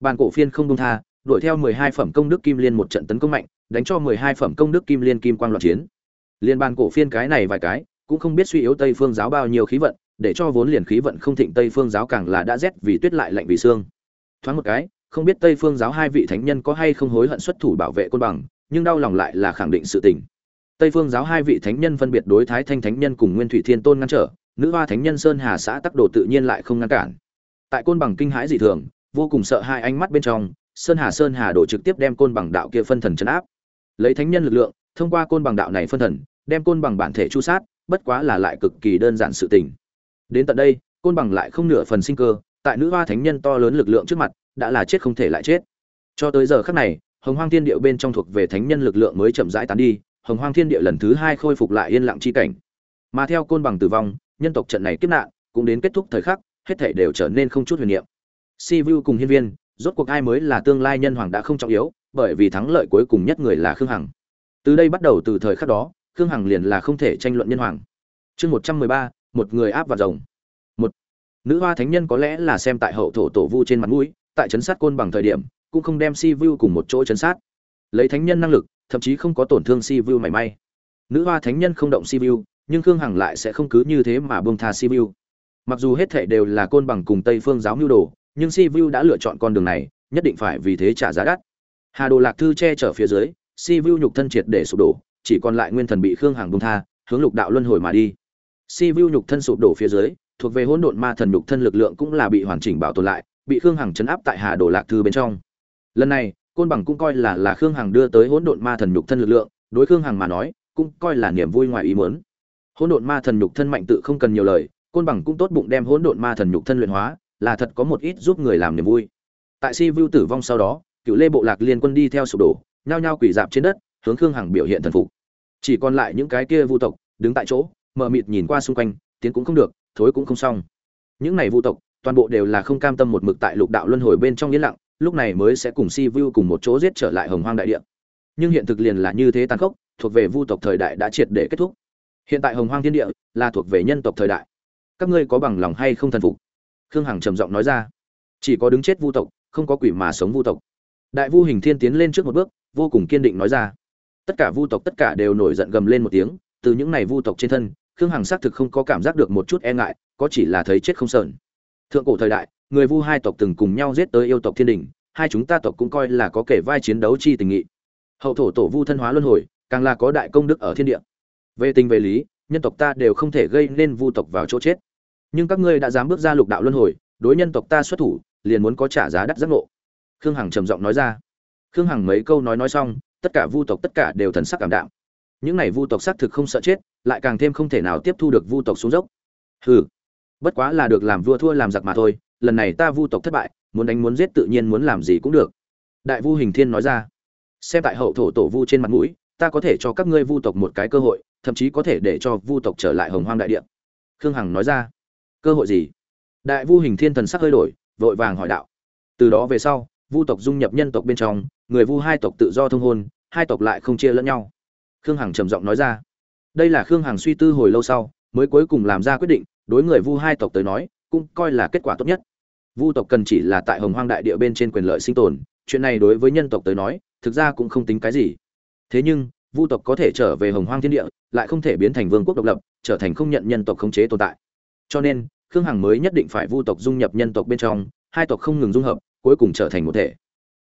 bàn cổ phiên không đông tha, đuổi theo mười hai phẩm công đức kim liên một trận tấn công mạnh, đánh cho mười hai phẩm công đức kim liên kim quang loạn chiến. Liên bàn cổ phiên cái này vài cái, cũng không biết suy yếu tây phương giáo bao nhiêu khí vận, để cho vốn liền khí vận không thịnh tây phương giáo càng là đã rét vì tuyết lại lạnh vì xương thoáng một cái, không biết tây phương giáo hai vị thánh nhân có hay không hối hận xuất thủ bảo vệ côn bằng, nhưng đau lòng lại là khẳng định sự tình. Tây phương giáo hai vị thánh nhân phân biệt đối thái thanh thánh nhân cùng nguyên thủy thiên tôn ngăn trở, nữ hoa thánh nhân sơn hà xã tắc đồ tự nhiên lại không ngăn cản. Tại côn bằng kinh hãi dị thường vô cùng sợ hai ánh mắt bên trong, sơn hà sơn hà đổ trực tiếp đem côn bằng đạo kia phân thần chấn áp. Lấy thánh nhân lực lượng, thông qua côn bằng đạo này phân thần, đem côn bằng bản thể chu sát, bất quá là lại cực kỳ đơn giản sự tình. Đến tận đây, côn bằng lại không nửa phần sinh cơ, tại nữ hoa thánh nhân to lớn lực lượng trước mặt, đã là chết không thể lại chết. Cho tới giờ khắc này, hồng hoang thiên địa bên trong thuộc về thánh nhân lực lượng mới chậm rãi tán đi, hồng hoang thiên địa lần thứ hai khôi phục lại yên lặng chi cảnh. Mà theo côn bằng tử vong, nhân tộc trận này kiếp nạn, cũng đến kết thúc thời khắc, hết thể đều trở nên không chút huyền niệm si vu cùng hiên viên, rốt cuộc ai mới là tương lai nhân hoàng đã không trọng yếu, bởi vì thắng lợi cuối cùng nhất người là khương hằng. Từ đây bắt đầu từ thời khắc đó, khương hằng liền là không thể tranh luận nhân hoàng. Chương một trăm mười ba, một người áp vào rồng. Một, nữ hoa thánh nhân có lẽ là xem tại hậu thổ tổ vu trên mặt mũi, tại chấn sát côn bằng thời điểm, cũng không đem si vu cùng một chỗ chấn sát. Lấy thánh nhân năng lực, thậm chí không có tổn thương si vu mảy may. Nữ hoa thánh nhân không động si vu, nhưng khương hằng lại sẽ không cứ như thế mà bông tha si vu. Mặc dù hết thệ đều là côn bằng cùng tây phương giáo mưu đồ nhưng si vu đã lựa chọn con đường này, nhất định phải vì thế trả giá đắt. Hà đồ lạc thư che chở phía dưới, si vu nhục thân triệt để sụp đổ, chỉ còn lại nguyên thần bị khương hằng bông tha, hướng lục đạo luân hồi mà đi. Si vu nhục thân sụp đổ phía dưới, thuộc về hỗn độn ma thần nhục thân lực lượng cũng là bị hoàn chỉnh bảo tồn lại, bị khương hằng chấn áp tại hà đồ lạc thư bên trong. Lần này, côn bằng cũng coi là là khương hằng đưa tới hỗn độn ma thần nhục thân lực lượng, đối khương hằng mà nói, cũng coi là niềm vui ngoài ý muốn. Hỗn độn ma thần nhục thân mạnh tự không cần nhiều lời, côn bằng cũng tốt bụng đem hỗn độn ma thần nhục thân luyện hóa là thật có một ít giúp người làm niềm vui. Tại si vu tử vong sau đó, cựu lê bộ lạc liên quân đi theo sụp đổ, nhao nhao quỳ dạp trên đất, hướng khương hằng biểu hiện thần phục. Chỉ còn lại những cái kia vu tộc, đứng tại chỗ, mờ mịt nhìn qua xung quanh, tiến cũng không được, thối cũng không xong. Những này vu tộc, toàn bộ đều là không cam tâm một mực tại lục đạo luân hồi bên trong yên lặng, lúc này mới sẽ cùng si vu cùng một chỗ giết trở lại hồng hoang đại địa. Nhưng hiện thực liền là như thế tàn khốc, thuộc về vu tộc thời đại đã triệt để kết thúc. Hiện tại hồng hoang thiên địa là thuộc về nhân tộc thời đại. Các ngươi có bằng lòng hay không thần phục? Khương hằng trầm giọng nói ra. Chỉ có đứng chết vu tộc, không có quỷ mà sống vu tộc. Đại vu hình thiên tiến lên trước một bước, vô cùng kiên định nói ra. Tất cả vu tộc tất cả đều nổi giận gầm lên một tiếng, từ những này vu tộc trên thân, khương hằng xác thực không có cảm giác được một chút e ngại, có chỉ là thấy chết không sờn. Thượng cổ thời đại, người vu hai tộc từng cùng nhau giết tới yêu tộc thiên đình, hai chúng ta tộc cũng coi là có kể vai chiến đấu chi tình nghị. Hậu thổ tổ vu thân hóa luân hồi, càng là có đại công đức ở thiên địa. Về tình về lý, nhân tộc ta đều không thể gây nên vu tộc vào chỗ chết nhưng các ngươi đã dám bước ra lục đạo luân hồi, đối nhân tộc ta xuất thủ, liền muốn có trả giá đắt giác ngộ. Khương hằng trầm giọng nói ra. Khương hằng mấy câu nói nói xong, tất cả vu tộc tất cả đều thần sắc cảm đạm. Những này vu tộc xác thực không sợ chết, lại càng thêm không thể nào tiếp thu được vu tộc xuống dốc. Hừ, bất quá là được làm vua thua làm giặc mà thôi, lần này ta vu tộc thất bại, muốn đánh muốn giết tự nhiên muốn làm gì cũng được. Đại vu hình thiên nói ra. Xem tại hậu thổ tổ vu trên mặt mũi, ta có thể cho các ngươi vu tộc một cái cơ hội, thậm chí có thể để cho vu tộc trở lại hồng hoang đại địa. Khương hằng nói ra cơ hội gì? Đại vu hình thiên thần sắc hơi đổi, vội vàng hỏi đạo. Từ đó về sau, vu tộc dung nhập nhân tộc bên trong, người vu hai tộc tự do thông hôn, hai tộc lại không chia lẫn nhau. Khương hằng trầm giọng nói ra. Đây là khương hằng suy tư hồi lâu sau, mới cuối cùng làm ra quyết định, đối người vu hai tộc tới nói, cũng coi là kết quả tốt nhất. Vu tộc cần chỉ là tại hồng hoang đại địa bên trên quyền lợi sinh tồn, chuyện này đối với nhân tộc tới nói, thực ra cũng không tính cái gì. Thế nhưng, vu tộc có thể trở về hồng hoang thiên địa, lại không thể biến thành vương quốc độc lập, trở thành không nhận nhân tộc khống chế tồn tại cho nên, khương hằng mới nhất định phải vu tộc dung nhập nhân tộc bên trong, hai tộc không ngừng dung hợp, cuối cùng trở thành một thể.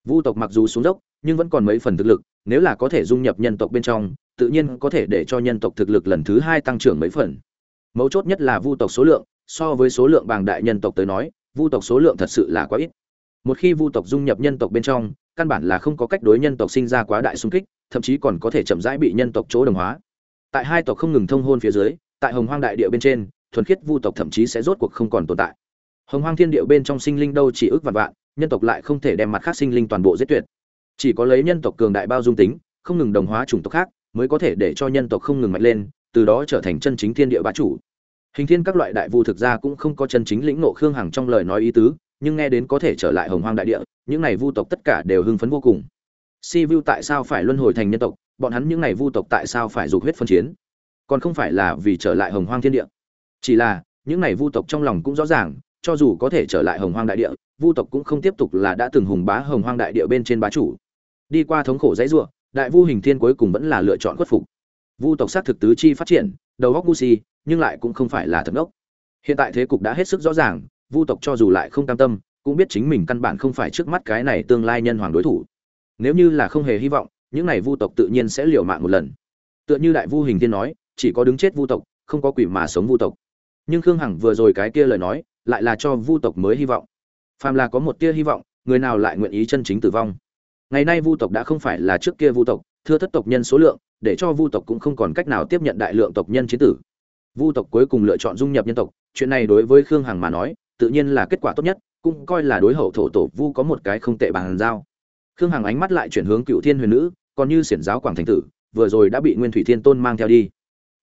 Vu tộc mặc dù xuống dốc, nhưng vẫn còn mấy phần thực lực, nếu là có thể dung nhập nhân tộc bên trong, tự nhiên có thể để cho nhân tộc thực lực lần thứ hai tăng trưởng mấy phần. Mấu chốt nhất là vu tộc số lượng, so với số lượng bàng đại nhân tộc tới nói, vu tộc số lượng thật sự là quá ít. Một khi vu tộc dung nhập nhân tộc bên trong, căn bản là không có cách đối nhân tộc sinh ra quá đại xung kích, thậm chí còn có thể chậm rãi bị nhân tộc chỗ đồng hóa. Tại hai tộc không ngừng thông hôn phía dưới, tại hồng hoang đại địa bên trên thuần khiết vu tộc thậm chí sẽ rốt cuộc không còn tồn tại. Hồng hoang thiên địa bên trong sinh linh đâu chỉ ước vạn vạn, nhân tộc lại không thể đem mặt khác sinh linh toàn bộ giết tuyệt. Chỉ có lấy nhân tộc cường đại bao dung tính, không ngừng đồng hóa chủng tộc khác, mới có thể để cho nhân tộc không ngừng mạnh lên, từ đó trở thành chân chính thiên địa bá chủ. Hình thiên các loại đại vu thực ra cũng không có chân chính lĩnh nộ khương hằng trong lời nói ý tứ, nhưng nghe đến có thể trở lại hồng hoang đại địa, những này vu tộc tất cả đều hưng phấn vô cùng. Si vu tại sao phải luân hồi thành nhân tộc? Bọn hắn những này vu tộc tại sao phải dục huyết phân chiến? Còn không phải là vì trở lại hồng hoang thiên địa? Chỉ là, những này vu tộc trong lòng cũng rõ ràng, cho dù có thể trở lại hồng hoang đại địa, vu tộc cũng không tiếp tục là đã từng hùng bá hồng hoang đại địa bên trên bá chủ. Đi qua thống khổ dãy ruộng, đại vu hình thiên cuối cùng vẫn là lựa chọn khuất phục. Vu tộc sát thực tứ chi phát triển, đầu góc ngu si, nhưng lại cũng không phải là thật ngốc hiện tại thế cục đã hết sức rõ ràng, vu tộc cho dù lại không cam tâm, cũng biết chính mình căn bản không phải trước mắt cái này tương lai nhân hoàng đối thủ. Nếu như là không hề hy vọng, những này vu tộc tự nhiên sẽ liều mạng một lần. Tựa như đại vu hình thiên nói, chỉ có đứng chết vu tộc, không có quỷ mà sống vu tộc nhưng khương hằng vừa rồi cái kia lời nói, lại là cho vu tộc mới hy vọng. Phàm là có một tia hy vọng, người nào lại nguyện ý chân chính tử vong? Ngày nay vu tộc đã không phải là trước kia vu tộc, thưa thất tộc nhân số lượng, để cho vu tộc cũng không còn cách nào tiếp nhận đại lượng tộc nhân chiến tử. Vu tộc cuối cùng lựa chọn dung nhập nhân tộc, chuyện này đối với khương hằng mà nói, tự nhiên là kết quả tốt nhất, cũng coi là đối hậu thổ tổ vu có một cái không tệ bằng giao. Khương hằng ánh mắt lại chuyển hướng cựu thiên huyền nữ, còn như xiển giáo quảng thành tử, vừa rồi đã bị nguyên thủy thiên tôn mang theo đi.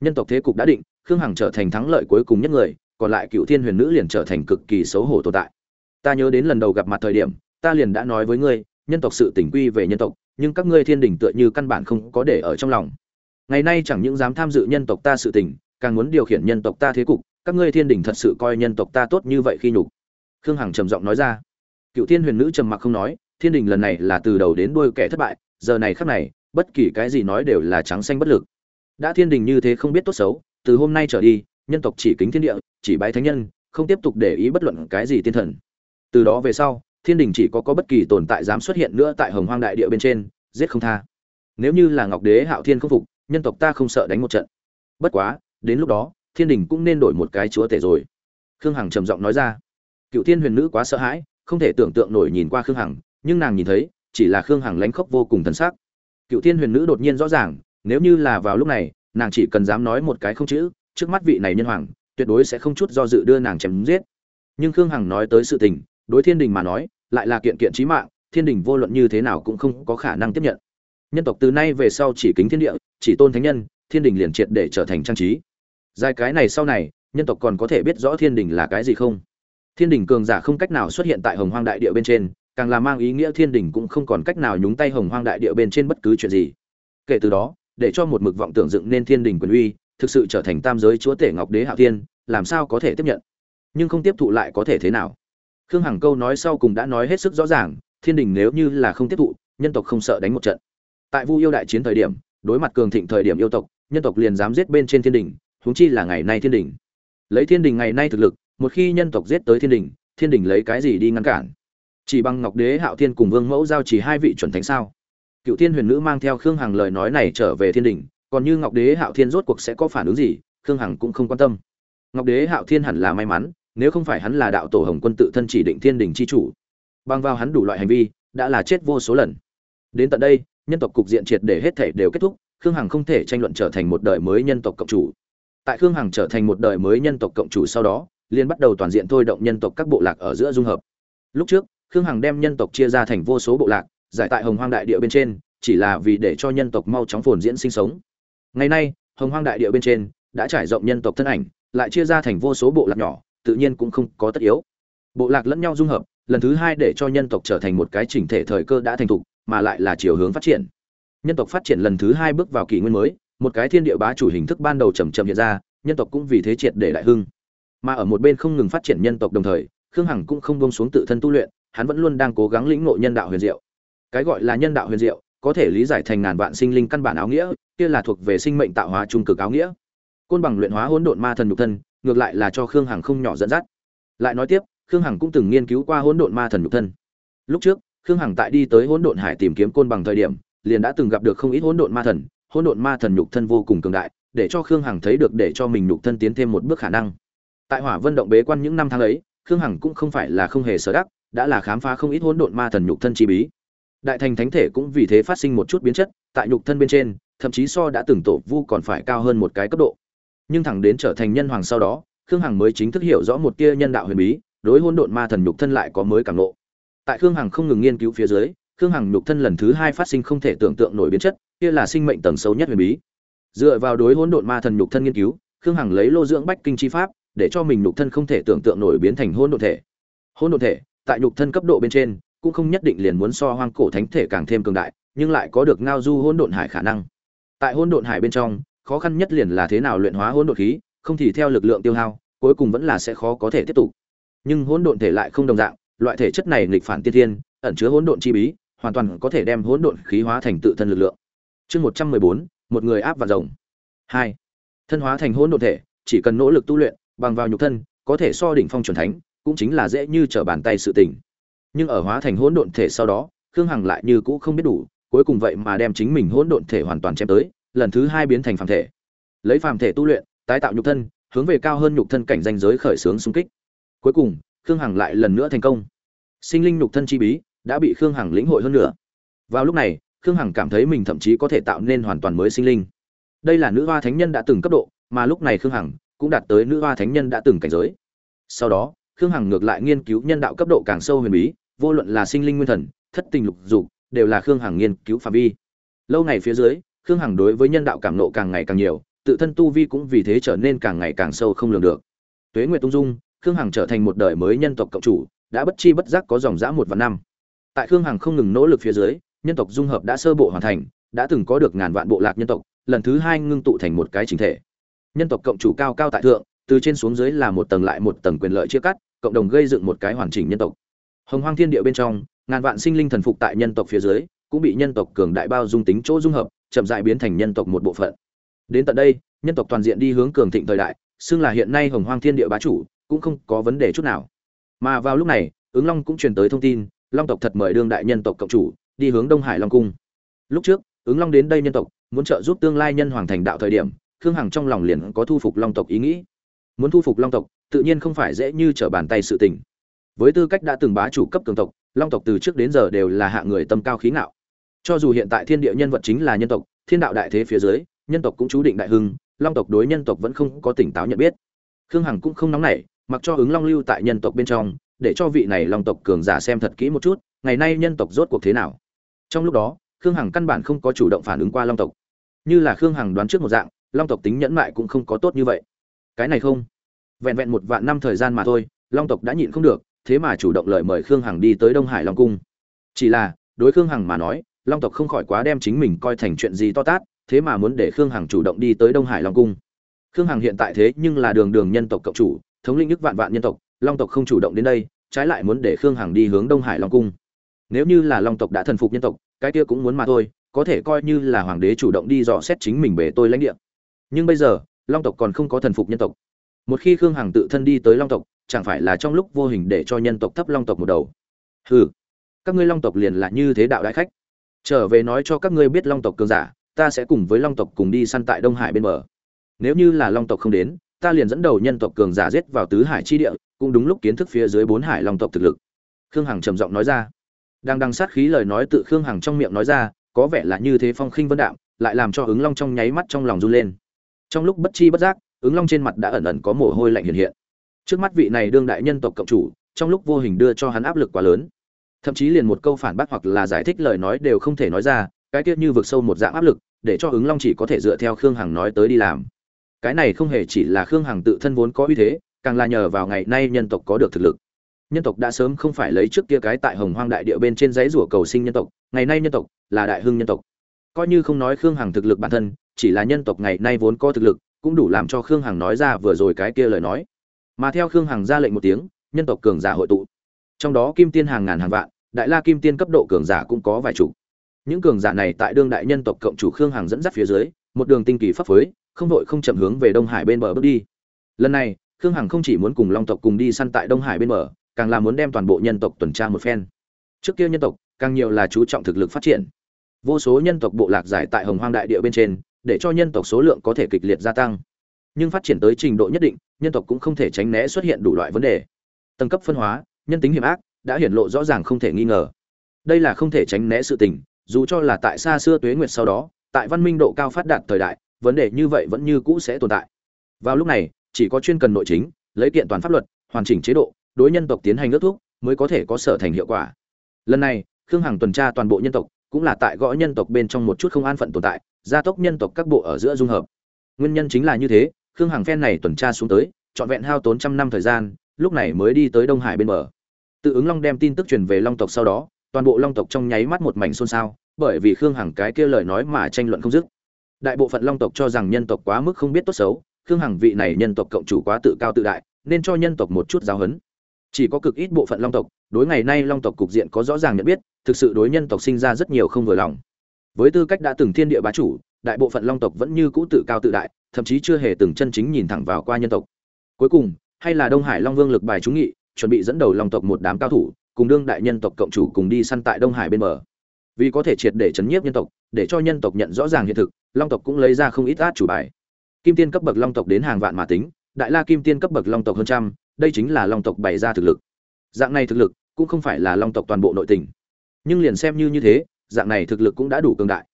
Nhân tộc thế cục đã định khương hằng trở thành thắng lợi cuối cùng nhất người, còn lại cựu thiên huyền nữ liền trở thành cực kỳ xấu hổ tồn tại. Ta nhớ đến lần đầu gặp mặt thời điểm, ta liền đã nói với ngươi, nhân tộc sự tỉnh quy về nhân tộc, nhưng các ngươi thiên đình tựa như căn bản không có để ở trong lòng. Ngày nay chẳng những dám tham dự nhân tộc ta sự tỉnh càng muốn điều khiển nhân tộc ta thế cục, các ngươi thiên đình thật sự coi nhân tộc ta tốt như vậy khi nhục. Khương hằng trầm giọng nói ra. Cựu thiên huyền nữ trầm mặc không nói, thiên đình lần này là từ đầu đến đuôi kẻ thất bại, giờ này khắc này, bất kỳ cái gì nói đều là trắng xanh bất lực. Đã thiên đình như thế không biết tốt xấu từ hôm nay trở đi, nhân tộc chỉ kính thiên địa, chỉ bái thánh nhân, không tiếp tục để ý bất luận cái gì tiên thần. Từ đó về sau, thiên đình chỉ có có bất kỳ tồn tại dám xuất hiện nữa tại hồng hoang đại địa bên trên, giết không tha. Nếu như là ngọc đế, hạo thiên không phục, nhân tộc ta không sợ đánh một trận. Bất quá, đến lúc đó, thiên đình cũng nên đổi một cái chúa tể rồi. Khương hằng trầm giọng nói ra. Cựu thiên huyền nữ quá sợ hãi, không thể tưởng tượng nổi nhìn qua khương hằng, nhưng nàng nhìn thấy, chỉ là khương hằng lánh khóc vô cùng thần sắc. Cựu thiên huyền nữ đột nhiên rõ ràng, nếu như là vào lúc này nàng chỉ cần dám nói một cái không chữ, trước mắt vị này nhân hoàng, tuyệt đối sẽ không chút do dự đưa nàng chém giết. Nhưng khương hằng nói tới sự tình, đối thiên đình mà nói, lại là kiện kiện trí mạng, thiên đình vô luận như thế nào cũng không có khả năng tiếp nhận. Nhân tộc từ nay về sau chỉ kính thiên địa, chỉ tôn thánh nhân, thiên đình liền triệt để trở thành trang trí. Dài cái này sau này, nhân tộc còn có thể biết rõ thiên đình là cái gì không? Thiên đình cường giả không cách nào xuất hiện tại hồng hoang đại địa bên trên, càng là mang ý nghĩa thiên đình cũng không còn cách nào nhúng tay hồng hoang đại địa bên trên bất cứ chuyện gì. Kể từ đó để cho một mực vọng tưởng dựng nên thiên đình quyền uy, thực sự trở thành tam giới chúa tể ngọc đế hạo thiên, làm sao có thể tiếp nhận? Nhưng không tiếp thụ lại có thể thế nào? Khương hằng câu nói sau cùng đã nói hết sức rõ ràng, thiên đình nếu như là không tiếp thụ, nhân tộc không sợ đánh một trận. Tại vu yêu đại chiến thời điểm, đối mặt cường thịnh thời điểm yêu tộc, nhân tộc liền dám giết bên trên thiên đình, huống chi là ngày nay thiên đình. Lấy thiên đình ngày nay thực lực, một khi nhân tộc giết tới thiên đình thiên đình lấy cái gì đi ngăn cản? Chỉ bằng ngọc đế hạo thiên cùng vương mẫu giao chỉ hai vị chuẩn thánh sao? Cựu thiên huyền nữ mang theo khương hằng lời nói này trở về thiên đình, còn như ngọc đế hạo thiên rốt cuộc sẽ có phản ứng gì, khương hằng cũng không quan tâm. Ngọc đế hạo thiên hẳn là may mắn, nếu không phải hắn là đạo tổ hồng quân tự thân chỉ định thiên đình c h i chủ. Bằng vào hắn đủ loại hành vi, đã là chết vô số lần. Đến tận đây, nhân tộc cục diện triệt để hết thể đều kết thúc, khương hằng không thể tranh luận trở thành một đời mới nhân tộc cộng chủ. Tại khương hằng trở thành một đời mới nhân tộc cộng chủ sau đó liên bắt đầu toàn diện thôi động nhân tộc các bộ lạc ở giữa dung hợp. Lúc trước, khương hằng đem nhân tộc chia ra thành vô số bộ lạc giải tại hồng hoang đại địa bên trên, chỉ là vì để cho nhân tộc mau chóng phồn diễn sinh sống. Ngày nay, hồng hoang đại địa bên trên đã trải rộng nhân tộc thân ảnh, lại chia ra thành vô số bộ lạc nhỏ, tự nhiên cũng không có tất yếu. Bộ lạc lẫn nhau dung hợp, lần thứ hai để cho nhân tộc trở thành một cái chỉnh thể thời cơ đã thành thục, mà lại là chiều hướng phát triển. Nhân tộc phát triển lần thứ hai bước vào kỷ nguyên mới, một cái thiên địa bá chủ hình thức ban đầu chầm chậm hiện ra, nhân tộc cũng vì thế triệt để đại hưng. Mà ở một bên không ngừng phát triển nhân tộc đồng thời, khương hằng cũng không bông xuống tự thân tu luyện, hắn vẫn luôn đang cố gắng lĩnh ngộ nhân đạo huyền diệu cái gọi là nhân đạo huyền diệu, có thể lý giải thành ngàn vạn sinh linh căn bản áo nghĩa, kia là thuộc về sinh mệnh tạo hóa trung cực áo nghĩa. Côn bằng luyện hóa hỗn độn ma thần nhục thân, ngược lại là cho khương hằng không nhỏ dẫn dắt. Lại nói tiếp, khương hằng cũng từng nghiên cứu qua hỗn độn ma thần nhục thân. Lúc trước, khương hằng tại đi tới hỗn độn hải tìm kiếm côn bằng thời điểm, liền đã từng gặp được không ít hỗn độn ma thần, hỗn độn ma thần nhục thân vô cùng cường đại, để cho khương hằng thấy được để cho mình nhục thân tiến thêm một bước khả năng. Tại hỏa vân động bế quan những năm tháng ấy, khương hằng cũng không phải là không hề sở đắc, đã là khám phá không ít hỗn độn ma thần nhục thân chi bí đại thành thánh thể cũng vì thế phát sinh một chút biến chất, tại nhục thân bên trên, thậm chí so đã từng tổ vu còn phải cao hơn một cái cấp độ. Nhưng thẳng đến trở thành nhân hoàng sau đó, khương hằng mới chính thức hiểu rõ một tia nhân đạo huyền bí, đối hôn độn ma thần nhục thân lại có mới cảm lộ tại khương hằng không ngừng nghiên cứu phía dưới, khương hằng nhục thân lần thứ hai phát sinh không thể tưởng tượng nổi biến chất, kia là sinh mệnh tầng sâu nhất huyền bí. Dựa vào đối hôn độn ma thần nhục thân nghiên cứu, khương hằng lấy lô dưỡng bách kinh chi pháp, để cho mình nhục thân không thể tưởng tượng nổi biến thành hôn độn thể. Hôn độn thể, tại nhục thân cấp độ bên trên cũng không nhất định liền muốn so hoang cổ thánh thể càng thêm cường đại, nhưng lại có được ngao du hỗn độn hải khả năng. Tại hỗn độn hải bên trong, khó khăn nhất liền là thế nào luyện hóa hỗn độn khí, không thì theo lực lượng tiêu hao, cuối cùng vẫn là sẽ khó có thể tiếp tục. Nhưng hỗn độn thể lại không đồng dạng, loại thể chất này nghịch phản tiên thiên, ẩn chứa hỗn độn chi bí, hoàn toàn có thể đem hỗn độn khí hóa thành tự thân lực lượng. Chương một trăm mười bốn, một người áp và rồng. Hai, thân hóa thành hỗn độn thể, chỉ cần nỗ lực tu luyện, bằng vào nhục thân, có thể so đỉnh phong chuẩn thánh, cũng chính là dễ như trở bàn tay sự tình nhưng ở hóa thành hỗn độn thể sau đó, khương hằng lại như cũ không biết đủ, cuối cùng vậy mà đem chính mình hỗn độn thể hoàn toàn chém tới, lần thứ hai biến thành phàm thể. Lấy phàm thể tu luyện, tái tạo nhục thân, hướng về cao hơn nhục thân cảnh danh giới khởi xướng xung kích. Cuối cùng, khương hằng lại lần nữa thành công. Sinh linh nhục thân chi bí đã bị khương hằng lĩnh hội hơn nữa vào lúc này, khương hằng cảm thấy mình thậm chí có thể tạo nên hoàn toàn mới sinh linh. Đây là nữ hoa thánh nhân đã từng cấp độ, mà lúc này khương hằng cũng đạt tới nữ hoa thánh nhân đã từng cảnh giới. Sau đó, khương hằng ngược lại nghiên cứu nhân đạo cấp độ càng sâu huyền bí vô luận là sinh linh nguyên thần, thất tình lục dục, đều là khương hằng nghiên cứu phạm vi. Lâu ngày phía dưới, khương hằng đối với nhân đạo cảm nộ càng ngày càng nhiều, tự thân tu vi cũng vì thế trở nên càng ngày càng sâu không lường được. Tuế nguyệt tung dung, khương hằng trở thành một đời mới nhân tộc cộng chủ, đã bất chi bất giác có dòng dã một vạn năm. Tại khương hằng không ngừng nỗ lực phía dưới, nhân tộc dung hợp đã sơ bộ hoàn thành, đã từng có được ngàn vạn bộ lạc nhân tộc, lần thứ hai ngưng tụ thành một cái chính thể. Nhân tộc cộng chủ cao cao tại thượng, từ trên xuống dưới là một tầng lại một tầng quyền lợi chia cắt, cộng đồng gây dựng một cái hoàn chỉnh nhân tộc hồng hoang thiên địa bên trong, ngàn vạn sinh linh thần phục tại nhân tộc phía dưới, cũng bị nhân tộc cường đại bao dung tính chỗ dung hợp, chậm dại biến thành nhân tộc một bộ phận. Đến tận đây, nhân tộc toàn diện đi hướng cường thịnh thời đại, xưng là hiện nay hồng hoang thiên địa bá chủ, cũng không có vấn đề chút nào. Mà vào lúc này, ứng long cũng truyền tới thông tin, long tộc thật mời đương đại nhân tộc cộng chủ, đi hướng đông hải long cung. Lúc trước, ứng long đến đây nhân tộc, muốn trợ giúp tương lai nhân hoàng thành đạo thời điểm, khương hằng trong lòng liền có thu phục long tộc ý nghĩ. Muốn thu phục long tộc, tự nhiên không phải dễ như trở bàn tay sự tình với tư cách đã từng bá chủ cấp cường tộc, long tộc từ trước đến giờ đều là hạ người tâm cao khí ngạo. Cho dù hiện tại thiên địa nhân vật chính là nhân tộc, thiên đạo đại thế phía dưới, nhân tộc cũng chú định đại hưng, long tộc đối nhân tộc vẫn không có tỉnh táo nhận biết. Khương hằng cũng không nóng nảy, mặc cho ứng long lưu tại nhân tộc bên trong, để cho vị này long tộc cường giả xem thật kỹ một chút, ngày nay nhân tộc rốt cuộc thế nào. Trong lúc đó, khương hằng căn bản không có chủ động phản ứng qua long tộc. Như là khương hằng đoán trước một dạng, long tộc tính nhẫn mại cũng không có tốt như vậy. Cái này không, vẹn vẹn một vạn năm thời gian mà thôi, long tộc đã nhịn không được thế mà chủ động lời mời khương hằng đi tới đông hải long cung. Chỉ là, đối khương hằng mà nói, long tộc không khỏi quá đem chính mình coi thành chuyện gì to tát, thế mà muốn để khương hằng chủ động đi tới đông hải long cung. Khương hằng hiện tại thế nhưng là đường đường nhân tộc cộng chủ, thống lĩnh nước vạn vạn nhân tộc, long tộc không chủ động đến đây, trái lại muốn để khương hằng đi hướng đông hải long cung. Nếu như là long tộc đã thần phục nhân tộc, cái kia cũng muốn mà thôi, có thể coi như là hoàng đế chủ động đi dò xét chính mình về tôi lãnh địa. Nhưng bây giờ, long tộc còn không có thần phục nhân tộc một khi khương hằng tự thân đi tới long tộc, chẳng phải là trong lúc vô hình để cho nhân tộc thấp long tộc một đầu? Hừ, các ngươi long tộc liền là như thế đạo đại khách. Trở về nói cho các ngươi biết long tộc cường giả, ta sẽ cùng với long tộc cùng đi săn tại đông hải bên bờ. Nếu như là long tộc không đến, ta liền dẫn đầu nhân tộc cường giả giết vào tứ hải chi địa, cũng đúng lúc kiến thức phía dưới bốn hải long tộc thực lực. Khương hằng trầm giọng nói ra. Đang đằng sát khí lời nói tự khương hằng trong miệng nói ra, có vẻ là như thế phong khinh vân đạm, lại làm cho ứng long trong nháy mắt trong lòng run lên. Trong lúc bất chi bất giác ứng long trên mặt đã ẩn ẩn có mồ hôi lạnh hiện hiện. Trước mắt vị này đương đại nhân tộc cộng chủ, trong lúc vô hình đưa cho hắn áp lực quá lớn. Thậm chí liền một câu phản bác hoặc là giải thích lời nói đều không thể nói ra, cái tiết như vực sâu một dạng áp lực, để cho ứng long chỉ có thể dựa theo khương hằng nói tới đi làm. Cái này không hề chỉ là khương hằng tự thân vốn có uy thế, càng là nhờ vào ngày nay nhân tộc có được thực lực. Nhân tộc đã sớm không phải lấy trước kia cái tại hồng hoang đại địa bên trên giấy rủa cầu sinh nhân tộc, ngày nay nhân tộc là đại hưng nhân tộc. Coi như không nói khương hằng thực lực bản thân, chỉ là nhân tộc ngày nay vốn có thực lực cũng đủ làm cho khương hằng nói ra vừa rồi cái kia lời nói. Mà theo khương hằng ra lệnh một tiếng, nhân tộc cường giả hội tụ. Trong đó kim tiên hàng ngàn hàng vạn, đại la kim tiên cấp độ cường giả cũng có vài chục. Những cường giả này tại đương đại nhân tộc cộng chủ khương hằng dẫn dắt phía dưới, một đường tinh kỳ pháp phối, không đội không chậm hướng về đông hải bên bờ bước đi. Lần này, khương hằng không chỉ muốn cùng long tộc cùng đi săn tại đông hải bên bờ, càng là muốn đem toàn bộ nhân tộc tuần tra một phen. Trước kia nhân tộc, càng nhiều là chú trọng thực lực phát triển. Vô số nhân tộc bộ lạc giải tại hồng hoang đại địa bên trên để cho nhân tộc số lượng có thể kịch liệt gia tăng. Nhưng phát triển tới trình độ nhất định, nhân tộc cũng không thể tránh né xuất hiện đủ loại vấn đề. Tầng cấp phân hóa, nhân tính hiểm ác, đã hiển lộ rõ ràng không thể nghi ngờ. Đây là không thể tránh né sự tình, dù cho là tại xa xưa tuế nguyệt sau đó, tại văn minh độ cao phát đạt thời đại, vấn đề như vậy vẫn như cũ sẽ tồn tại. Vào lúc này, chỉ có chuyên cần nội chính, lấy kiện toàn pháp luật, hoàn chỉnh chế độ, đối nhân tộc tiến hành ước thuốc mới có thể có sở thành hiệu quả. Lần này, khương hằng tuần tra toàn bộ nhân tộc, cũng là tại gõ nhân tộc bên trong một chút không an phận tồn tại gia tốc nhân tộc các bộ ở giữa dung hợp. Nguyên nhân chính là như thế, khương hằng phen này tuần tra xuống tới, trọn vẹn hao tốn trăm năm thời gian, lúc này mới đi tới đông hải bên bờ. Tự ứng long đem tin tức truyền về long tộc sau đó, toàn bộ long tộc trong nháy mắt một mảnh xôn xao, bởi vì khương hằng cái kia lời nói mà tranh luận không dứt. Đại bộ phận long tộc cho rằng nhân tộc quá mức không biết tốt xấu, khương hằng vị này nhân tộc cộng chủ quá tự cao tự đại, nên cho nhân tộc một chút giáo huấn. Chỉ có cực ít bộ phận long tộc, đối ngày nay long tộc cục diện có rõ ràng nhận biết, thực sự đối nhân tộc sinh ra rất nhiều không vừa lòng với tư cách đã từng thiên địa bá chủ, đại bộ phận long tộc vẫn như cũ tự cao tự đại, thậm chí chưa hề từng chân chính nhìn thẳng vào qua nhân tộc. Cuối cùng, hay là đông hải long vương lực bài trúng nghị, chuẩn bị dẫn đầu long tộc một đám cao thủ, cùng đương đại nhân tộc cộng chủ cùng đi săn tại đông hải bên bờ. Vì có thể triệt để chấn nhiếp nhân tộc, để cho nhân tộc nhận rõ ràng hiện thực, long tộc cũng lấy ra không ít át chủ bài. Kim tiên cấp bậc long tộc đến hàng vạn mà tính, đại la kim tiên cấp bậc long tộc hơn trăm, đây chính là long tộc bày ra thực lực. Dạng này thực lực, cũng không phải là long tộc toàn bộ nội tình. Nhưng liền xem như như thế dạng này thực lực cũng đã đủ cường đại.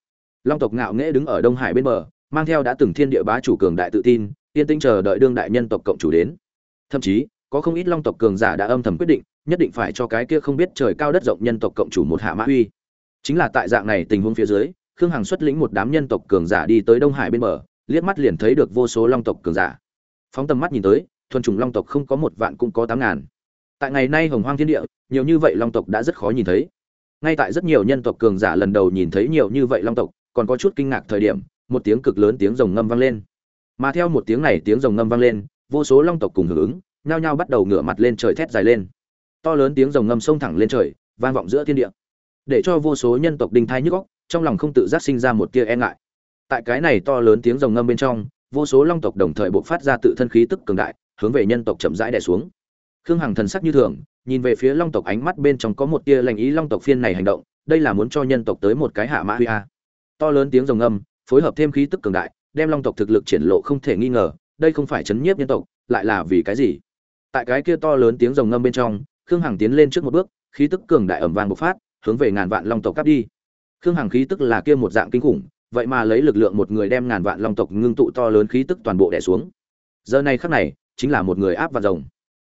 Long tộc ngạo nghễ đứng ở đông hải bên bờ, mang theo đã từng thiên địa bá chủ cường đại tự tin, yên tĩnh chờ đợi đương đại nhân tộc cộng chủ đến. Thậm chí, có không ít long tộc cường giả đã âm thầm quyết định, nhất định phải cho cái kia không biết trời cao đất rộng nhân tộc cộng chủ một hạ mã uy. Chính là tại dạng này tình huống phía dưới, khương hằng xuất lĩnh một đám nhân tộc cường giả đi tới đông hải bên bờ, liếc mắt liền thấy được vô số long tộc cường giả. Phóng tầm mắt nhìn tới, thuần chủng long tộc không có một vạn cũng có tám ngàn. Tại ngày nay hồng hoang thiên địa, nhiều như vậy long tộc đã rất khó nhìn thấy ngay tại rất nhiều nhân tộc cường giả lần đầu nhìn thấy nhiều như vậy long tộc, còn có chút kinh ngạc thời điểm, một tiếng cực lớn tiếng rồng ngâm vang lên. Mà theo một tiếng này tiếng rồng ngâm vang lên, vô số long tộc cùng hưởng ứng, nhao nhao bắt đầu ngửa mặt lên trời thét dài lên. To lớn tiếng rồng ngâm xông thẳng lên trời, vang vọng giữa thiên địa. Để cho vô số nhân tộc đinh thai nhức óc, trong lòng không tự giác sinh ra một tia e ngại. Tại cái này to lớn tiếng rồng ngâm bên trong, vô số long tộc đồng thời bộc phát ra tự thân khí tức cường đại, hướng về nhân tộc chậm rãi đè xuống. Khương hằng thần sắc như thường nhìn về phía long tộc ánh mắt bên trong có một tia lành ý, long tộc phiên này hành động, đây là muốn cho nhân tộc tới một cái hạ mã huy a. To lớn tiếng rồng âm, phối hợp thêm khí tức cường đại, đem long tộc thực lực triển lộ không thể nghi ngờ, đây không phải chấn nhiếp nhân tộc, lại là vì cái gì? Tại cái kia to lớn tiếng rồng ngâm bên trong, khương hằng tiến lên trước một bước, khí tức cường đại ẩm vang bộc phát, hướng về ngàn vạn long tộc cắp đi. Khương hằng khí tức là kia một dạng kinh khủng, vậy mà lấy lực lượng một người đem ngàn vạn long tộc ngưng tụ to lớn khí tức toàn bộ đè xuống. Giờ này khắc này, chính là một người áp và rồng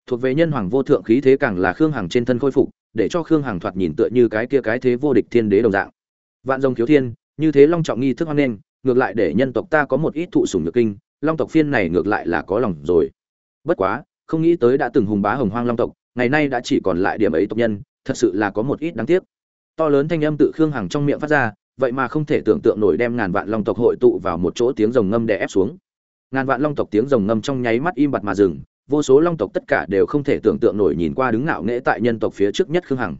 thuộc về nhân hoàng vô thượng khí thế càng là khương hằng trên thân khôi phục, để cho khương hằng thoạt nhìn tựa như cái kia cái thế vô địch thiên đế đồng dạng. Vạn dòng thiếu thiên, như thế long trọng nghi thức hoan nghênh, ngược lại để nhân tộc ta có một ít thụ sủng nhược kinh, long tộc phiên này ngược lại là có lòng rồi. Bất quá, không nghĩ tới đã từng hùng bá hồng hoang long tộc, ngày nay đã chỉ còn lại điểm ấy tộc nhân, thật sự là có một ít đáng tiếc. To lớn thanh âm tự khương hằng trong miệng phát ra, vậy mà không thể tưởng tượng nổi đem ngàn vạn long tộc hội tụ vào một chỗ tiếng rồng ngâm đè ép xuống. Ngàn vạn long tộc tiếng rồng ngâm trong nháy mắt im bặt mà dừng vô số long tộc tất cả đều không thể tưởng tượng nổi nhìn qua đứng ngạo nghễ tại nhân tộc phía trước nhất khương hằng.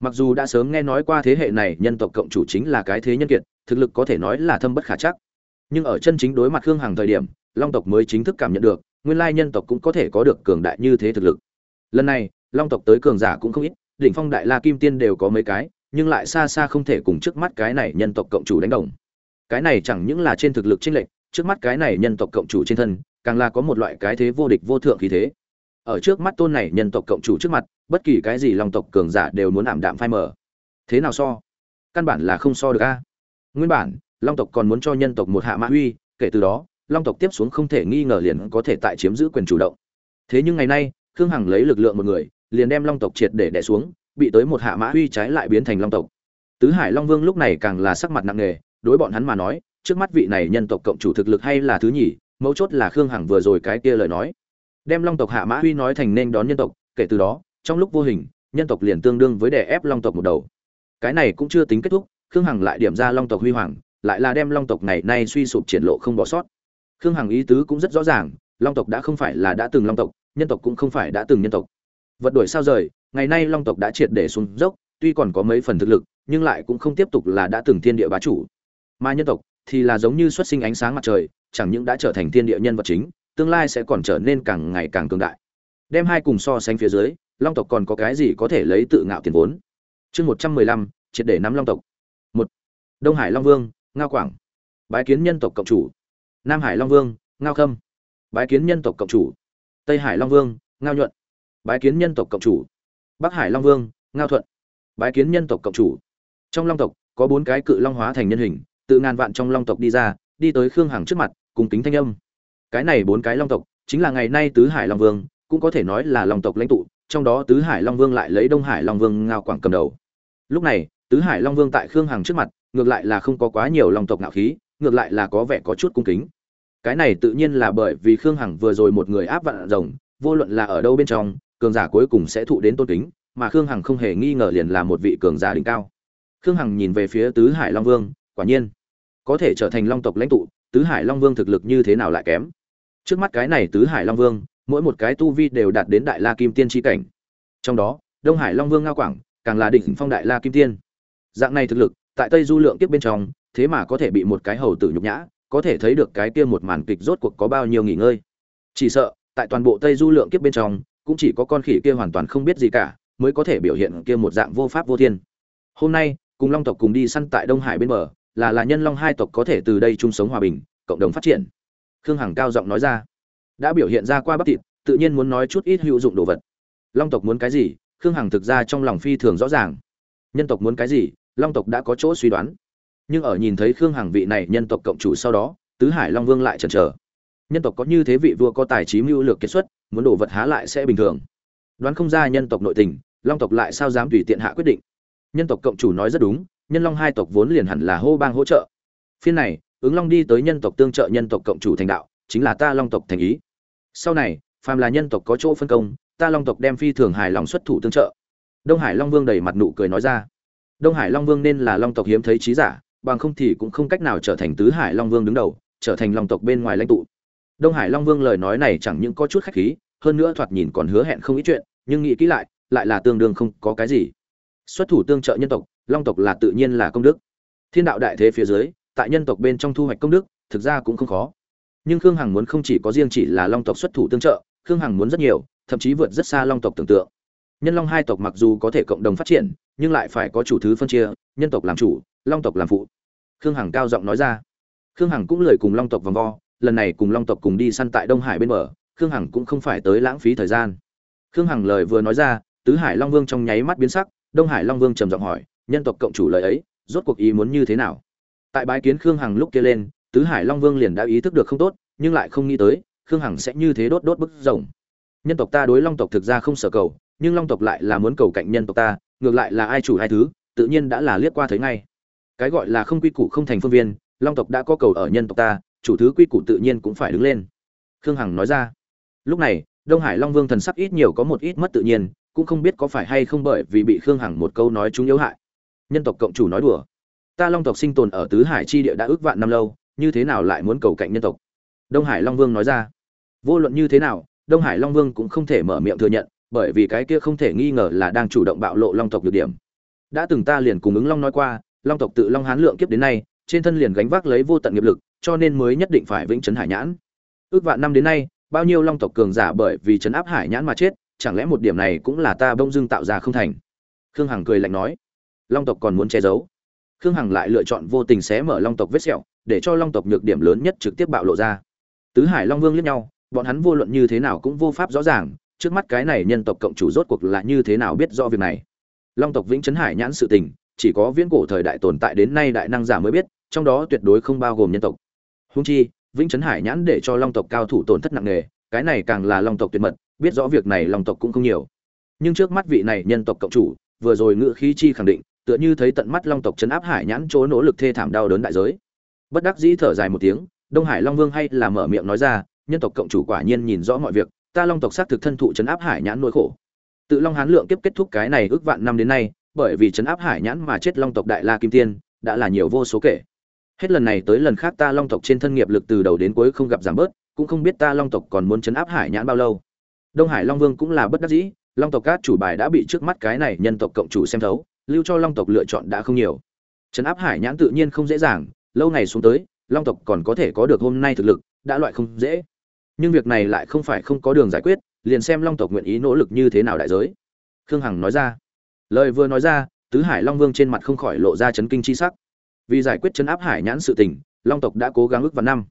Mặc dù đã sớm nghe nói qua thế hệ này nhân tộc cộng chủ chính là cái thế nhân kiệt, thực lực có thể nói là thâm bất khả chắc. Nhưng ở chân chính đối mặt khương hằng thời điểm, long tộc mới chính thức cảm nhận được, nguyên lai nhân tộc cũng có thể có được cường đại như thế thực lực. Lần này, long tộc tới cường giả cũng không ít, đỉnh phong đại la kim tiên đều có mấy cái, nhưng lại xa xa không thể cùng trước mắt cái này nhân tộc cộng chủ đánh đồng. Cái này chẳng những là trên thực lực chênh lệch, trước mắt cái này nhân tộc cộng chủ trên thân càng là có một loại cái thế vô địch vô thượng khí thế. Ở trước mắt tôn này nhân tộc cộng chủ trước mặt, bất kỳ cái gì long tộc cường giả đều muốn ảm đạm phai mờ. Thế nào so? Căn bản là không so được a. Nguyên bản, long tộc còn muốn cho nhân tộc một hạ mã uy, kể từ đó, long tộc tiếp xuống không thể nghi ngờ liền có thể tại chiếm giữ quyền chủ động. Thế nhưng ngày nay, khương hằng lấy lực lượng một người, liền đem long tộc triệt để đẻ xuống, bị tới một hạ mã uy trái lại biến thành long tộc. Tứ hải long vương lúc này càng là sắc mặt nặng nề, đối bọn hắn mà nói, trước mắt vị này nhân tộc cộng chủ thực lực hay là thứ nhì mấu chốt là khương hằng vừa rồi cái kia lời nói. Đem long tộc hạ mã huy nói thành nên đón nhân tộc, kể từ đó, trong lúc vô hình, nhân tộc liền tương đương với đè ép long tộc một đầu. Cái này cũng chưa tính kết thúc, khương hằng lại điểm ra long tộc huy hoàng, lại là đem long tộc ngày nay suy sụp triển lộ không bỏ sót. Khương hằng ý tứ cũng rất rõ ràng, long tộc đã không phải là đã từng long tộc, nhân tộc cũng không phải đã từng nhân tộc. Vật đổi sao rời, ngày nay long tộc đã triệt để xuống dốc, tuy còn có mấy phần thực lực, nhưng lại cũng không tiếp tục là đã từng thiên địa bá chủ. Mà nhân tộc thì là giống như xuất sinh ánh sáng mặt trời chẳng những đã trở thành thiên địa nhân vật chính, tương lai sẽ còn trở nên càng ngày càng cường đại. Đem hai cùng so sánh phía dưới, long tộc còn có cái gì có thể lấy tự ngạo tiền vốn? Chương một trăm mười lăm, triệt để nắm long tộc. Một, đông hải long vương, ngao quảng. Bái kiến nhân tộc cộng chủ. Nam hải long vương, ngao khâm. Bái kiến nhân tộc cộng chủ. Tây hải long vương, ngao nhuận. Bái kiến nhân tộc cộng chủ. Bắc hải long vương, ngao thuận. Bái kiến nhân tộc cộng chủ. Trong long tộc, có bốn cái cự long hóa thành nhân hình, tự ngàn vạn trong long tộc đi ra đi tới khương hằng trước mặt, cùng kính thanh âm. Cái này bốn cái long tộc, chính là ngày nay tứ hải long vương, cũng có thể nói là long tộc lãnh tụ, trong đó tứ hải long vương lại lấy đông hải long vương ngao quảng cầm đầu. Lúc này, tứ hải long vương tại khương hằng trước mặt, ngược lại là không có quá nhiều long tộc ngạo khí, ngược lại là có vẻ có chút cung kính. Cái này tự nhiên là bởi vì khương hằng vừa rồi một người áp vạn rồng, vô luận là ở đâu bên trong, cường giả cuối cùng sẽ thụ đến tôn kính, mà khương hằng không hề nghi ngờ liền là một vị cường giả đỉnh cao. Khương hằng nhìn về phía tứ hải long vương, quả nhiên có thể trở thành long tộc lãnh tụ, tứ hải long vương thực lực như thế nào lại kém? Trước mắt cái này tứ hải long vương, mỗi một cái tu vi đều đạt đến đại la kim tiên tri cảnh. Trong đó, đông hải long vương ngao quảng, càng là đỉnh phong đại la kim tiên. Dạng này thực lực, tại tây du lượng tiếp bên trong, thế mà có thể bị một cái hầu tử nhục nhã, có thể thấy được cái kia một màn kịch rốt cuộc có bao nhiêu nghỉ ngơi. Chỉ sợ, tại toàn bộ tây du lượng kiếp bên trong, cũng chỉ có con khỉ kia hoàn toàn không biết gì cả, mới có thể biểu hiện kia một dạng vô pháp vô thiên. Hôm nay, cùng long tộc cùng đi săn tại đông hải bên bờ là là nhân long hai tộc có thể từ đây chung sống hòa bình, cộng đồng phát triển. Khương hằng cao giọng nói ra. Đã biểu hiện ra qua bắp thịt, tự nhiên muốn nói chút ít hữu dụng đồ vật. Long tộc muốn cái gì? Khương hằng thực ra trong lòng phi thường rõ ràng. Nhân tộc muốn cái gì? Long tộc đã có chỗ suy đoán. Nhưng ở nhìn thấy khương hằng vị này nhân tộc cộng chủ sau đó, tứ hải long vương lại chần chờ. Nhân tộc có như thế vị vua có tài trí mưu lược kết xuất, muốn đồ vật há lại sẽ bình thường. Đoán không ra nhân tộc nội tình, long tộc lại sao dám tùy tiện hạ quyết định? Nhân tộc cộng chủ nói rất đúng nhân long hai tộc vốn liền hẳn là hô bang hỗ trợ. Phiên này, ứng long đi tới nhân tộc tương trợ nhân tộc cộng chủ thành đạo, chính là ta long tộc thành ý. Sau này, phàm là nhân tộc có chỗ phân công, ta long tộc đem phi thường hài lòng xuất thủ tương trợ. Đông hải long vương đầy mặt nụ cười nói ra. Đông hải long vương nên là long tộc hiếm thấy trí giả, bằng không thì cũng không cách nào trở thành tứ hải long vương đứng đầu, trở thành long tộc bên ngoài lãnh tụ. Đông hải long vương lời nói này chẳng những có chút khách khí, hơn nữa thoạt nhìn còn hứa hẹn không ít chuyện, nhưng nghĩ kỹ lại lại là tương đương không có cái gì. Xuất thủ tương trợ nhân tộc long tộc là tự nhiên là công đức. Thiên đạo đại thế phía dưới, tại nhân tộc bên trong thu hoạch công đức, thực ra cũng không khó. Nhưng khương hằng muốn không chỉ có riêng chỉ là long tộc xuất thủ tương trợ, khương hằng muốn rất nhiều, thậm chí vượt rất xa long tộc tưởng tượng. Nhân long hai tộc mặc dù có thể cộng đồng phát triển, nhưng lại phải có chủ thứ phân chia, nhân tộc làm chủ, long tộc làm phụ. Khương hằng cao giọng nói ra. Khương hằng cũng lời cùng long tộc vòng vo, lần này cùng long tộc cùng đi săn tại đông hải bên bờ, khương hằng cũng không phải tới lãng phí thời gian. Khương hằng lời vừa nói ra, tứ hải long vương trong nháy mắt biến sắc, đông hải long vương trầm giọng hỏi nhân tộc cộng chủ lời ấy, rốt cuộc ý muốn như thế nào? Tại bái kiến khương hằng lúc kia lên, tứ hải long vương liền đã ý thức được không tốt, nhưng lại không nghĩ tới, khương hằng sẽ như thế đốt đốt bức rồng. Nhân tộc ta đối long tộc thực ra không sở cầu, nhưng long tộc lại là muốn cầu cạnh nhân tộc ta, ngược lại là ai chủ hai thứ, tự nhiên đã là liếc qua thấy ngay. Cái gọi là không quy củ không thành phương viên, long tộc đã có cầu ở nhân tộc ta, chủ thứ quy củ tự nhiên cũng phải đứng lên. Khương hằng nói ra. Lúc này, đông hải long vương thần sắc ít nhiều có một ít mất tự nhiên, cũng không biết có phải hay không bởi vì bị khương hằng một câu nói chúng yếu hại nhân tộc cộng chủ nói đùa. Ta long tộc sinh tồn ở tứ hải chi địa đã ước vạn năm lâu, như thế nào lại muốn cầu cạnh nhân tộc? Đông hải long vương nói ra. Vô luận như thế nào, đông hải long vương cũng không thể mở miệng thừa nhận, bởi vì cái kia không thể nghi ngờ là đang chủ động bạo lộ long tộc được điểm. Đã từng ta liền cùng ứng long nói qua, long tộc tự long hán lượng kiếp đến nay, trên thân liền gánh vác lấy vô tận nghiệp lực, cho nên mới nhất định phải vĩnh chấn hải nhãn. Ước vạn năm đến nay, bao nhiêu long tộc cường giả bởi vì chấn áp hải nhãn mà chết, chẳng lẽ một điểm này cũng là ta bông dưng tạo ra không thành? Khương hằng cười lạnh nói long tộc còn muốn che giấu. Khương hằng lại lựa chọn vô tình xé mở long tộc vết sẹo, để cho long tộc nhược điểm lớn nhất trực tiếp bạo lộ ra. Tứ hải long vương liếc nhau, bọn hắn vô luận như thế nào cũng vô pháp rõ ràng, trước mắt cái này nhân tộc cộng chủ rốt cuộc là như thế nào biết rõ việc này. Long tộc vĩnh chấn hải nhãn sự tình, chỉ có viễn cổ thời đại tồn tại đến nay đại năng giả mới biết, trong đó tuyệt đối không bao gồm nhân tộc. Húng chi, vĩnh chấn hải nhãn để cho long tộc cao thủ tổn thất nặng nề, cái này càng là long tộc tuyệt mật, biết rõ việc này long tộc cũng không nhiều. Nhưng trước mắt vị này nhân tộc cộng chủ, vừa rồi ngự khí chi khẳng định tựa như thấy tận mắt long tộc chấn áp hải nhãn chỗ nỗ lực thê thảm đau đớn đại giới. Bất đắc dĩ thở dài một tiếng, đông hải long vương hay là mở miệng nói ra, nhân tộc cộng chủ quả nhiên nhìn rõ mọi việc, ta long tộc xác thực thân thụ chấn áp hải nhãn nỗi khổ. Tự long hán lượng kiếp kết thúc cái này ước vạn năm đến nay, bởi vì chấn áp hải nhãn mà chết long tộc đại la kim tiên, đã là nhiều vô số kể. Hết lần này tới lần khác ta long tộc trên thân nghiệp lực từ đầu đến cuối không gặp giảm bớt, cũng không biết ta long tộc còn muốn chấn áp hải nhãn bao lâu. Đông hải long vương cũng là bất đắc dĩ, long tộc cát chủ bài đã bị trước mắt cái này nhân tộc cộng chủ xem thấu lưu cho long tộc lựa chọn đã không nhiều. Chấn áp hải nhãn tự nhiên không dễ dàng, lâu ngày xuống tới, long tộc còn có thể có được hôm nay thực lực, đã loại không dễ. Nhưng việc này lại không phải không có đường giải quyết, liền xem long tộc nguyện ý nỗ lực như thế nào đại giới. Khương hằng nói ra. Lời vừa nói ra, tứ hải long vương trên mặt không khỏi lộ ra chấn kinh chi sắc. Vì giải quyết chấn áp hải nhãn sự tình, long tộc đã cố gắng ước vào năm.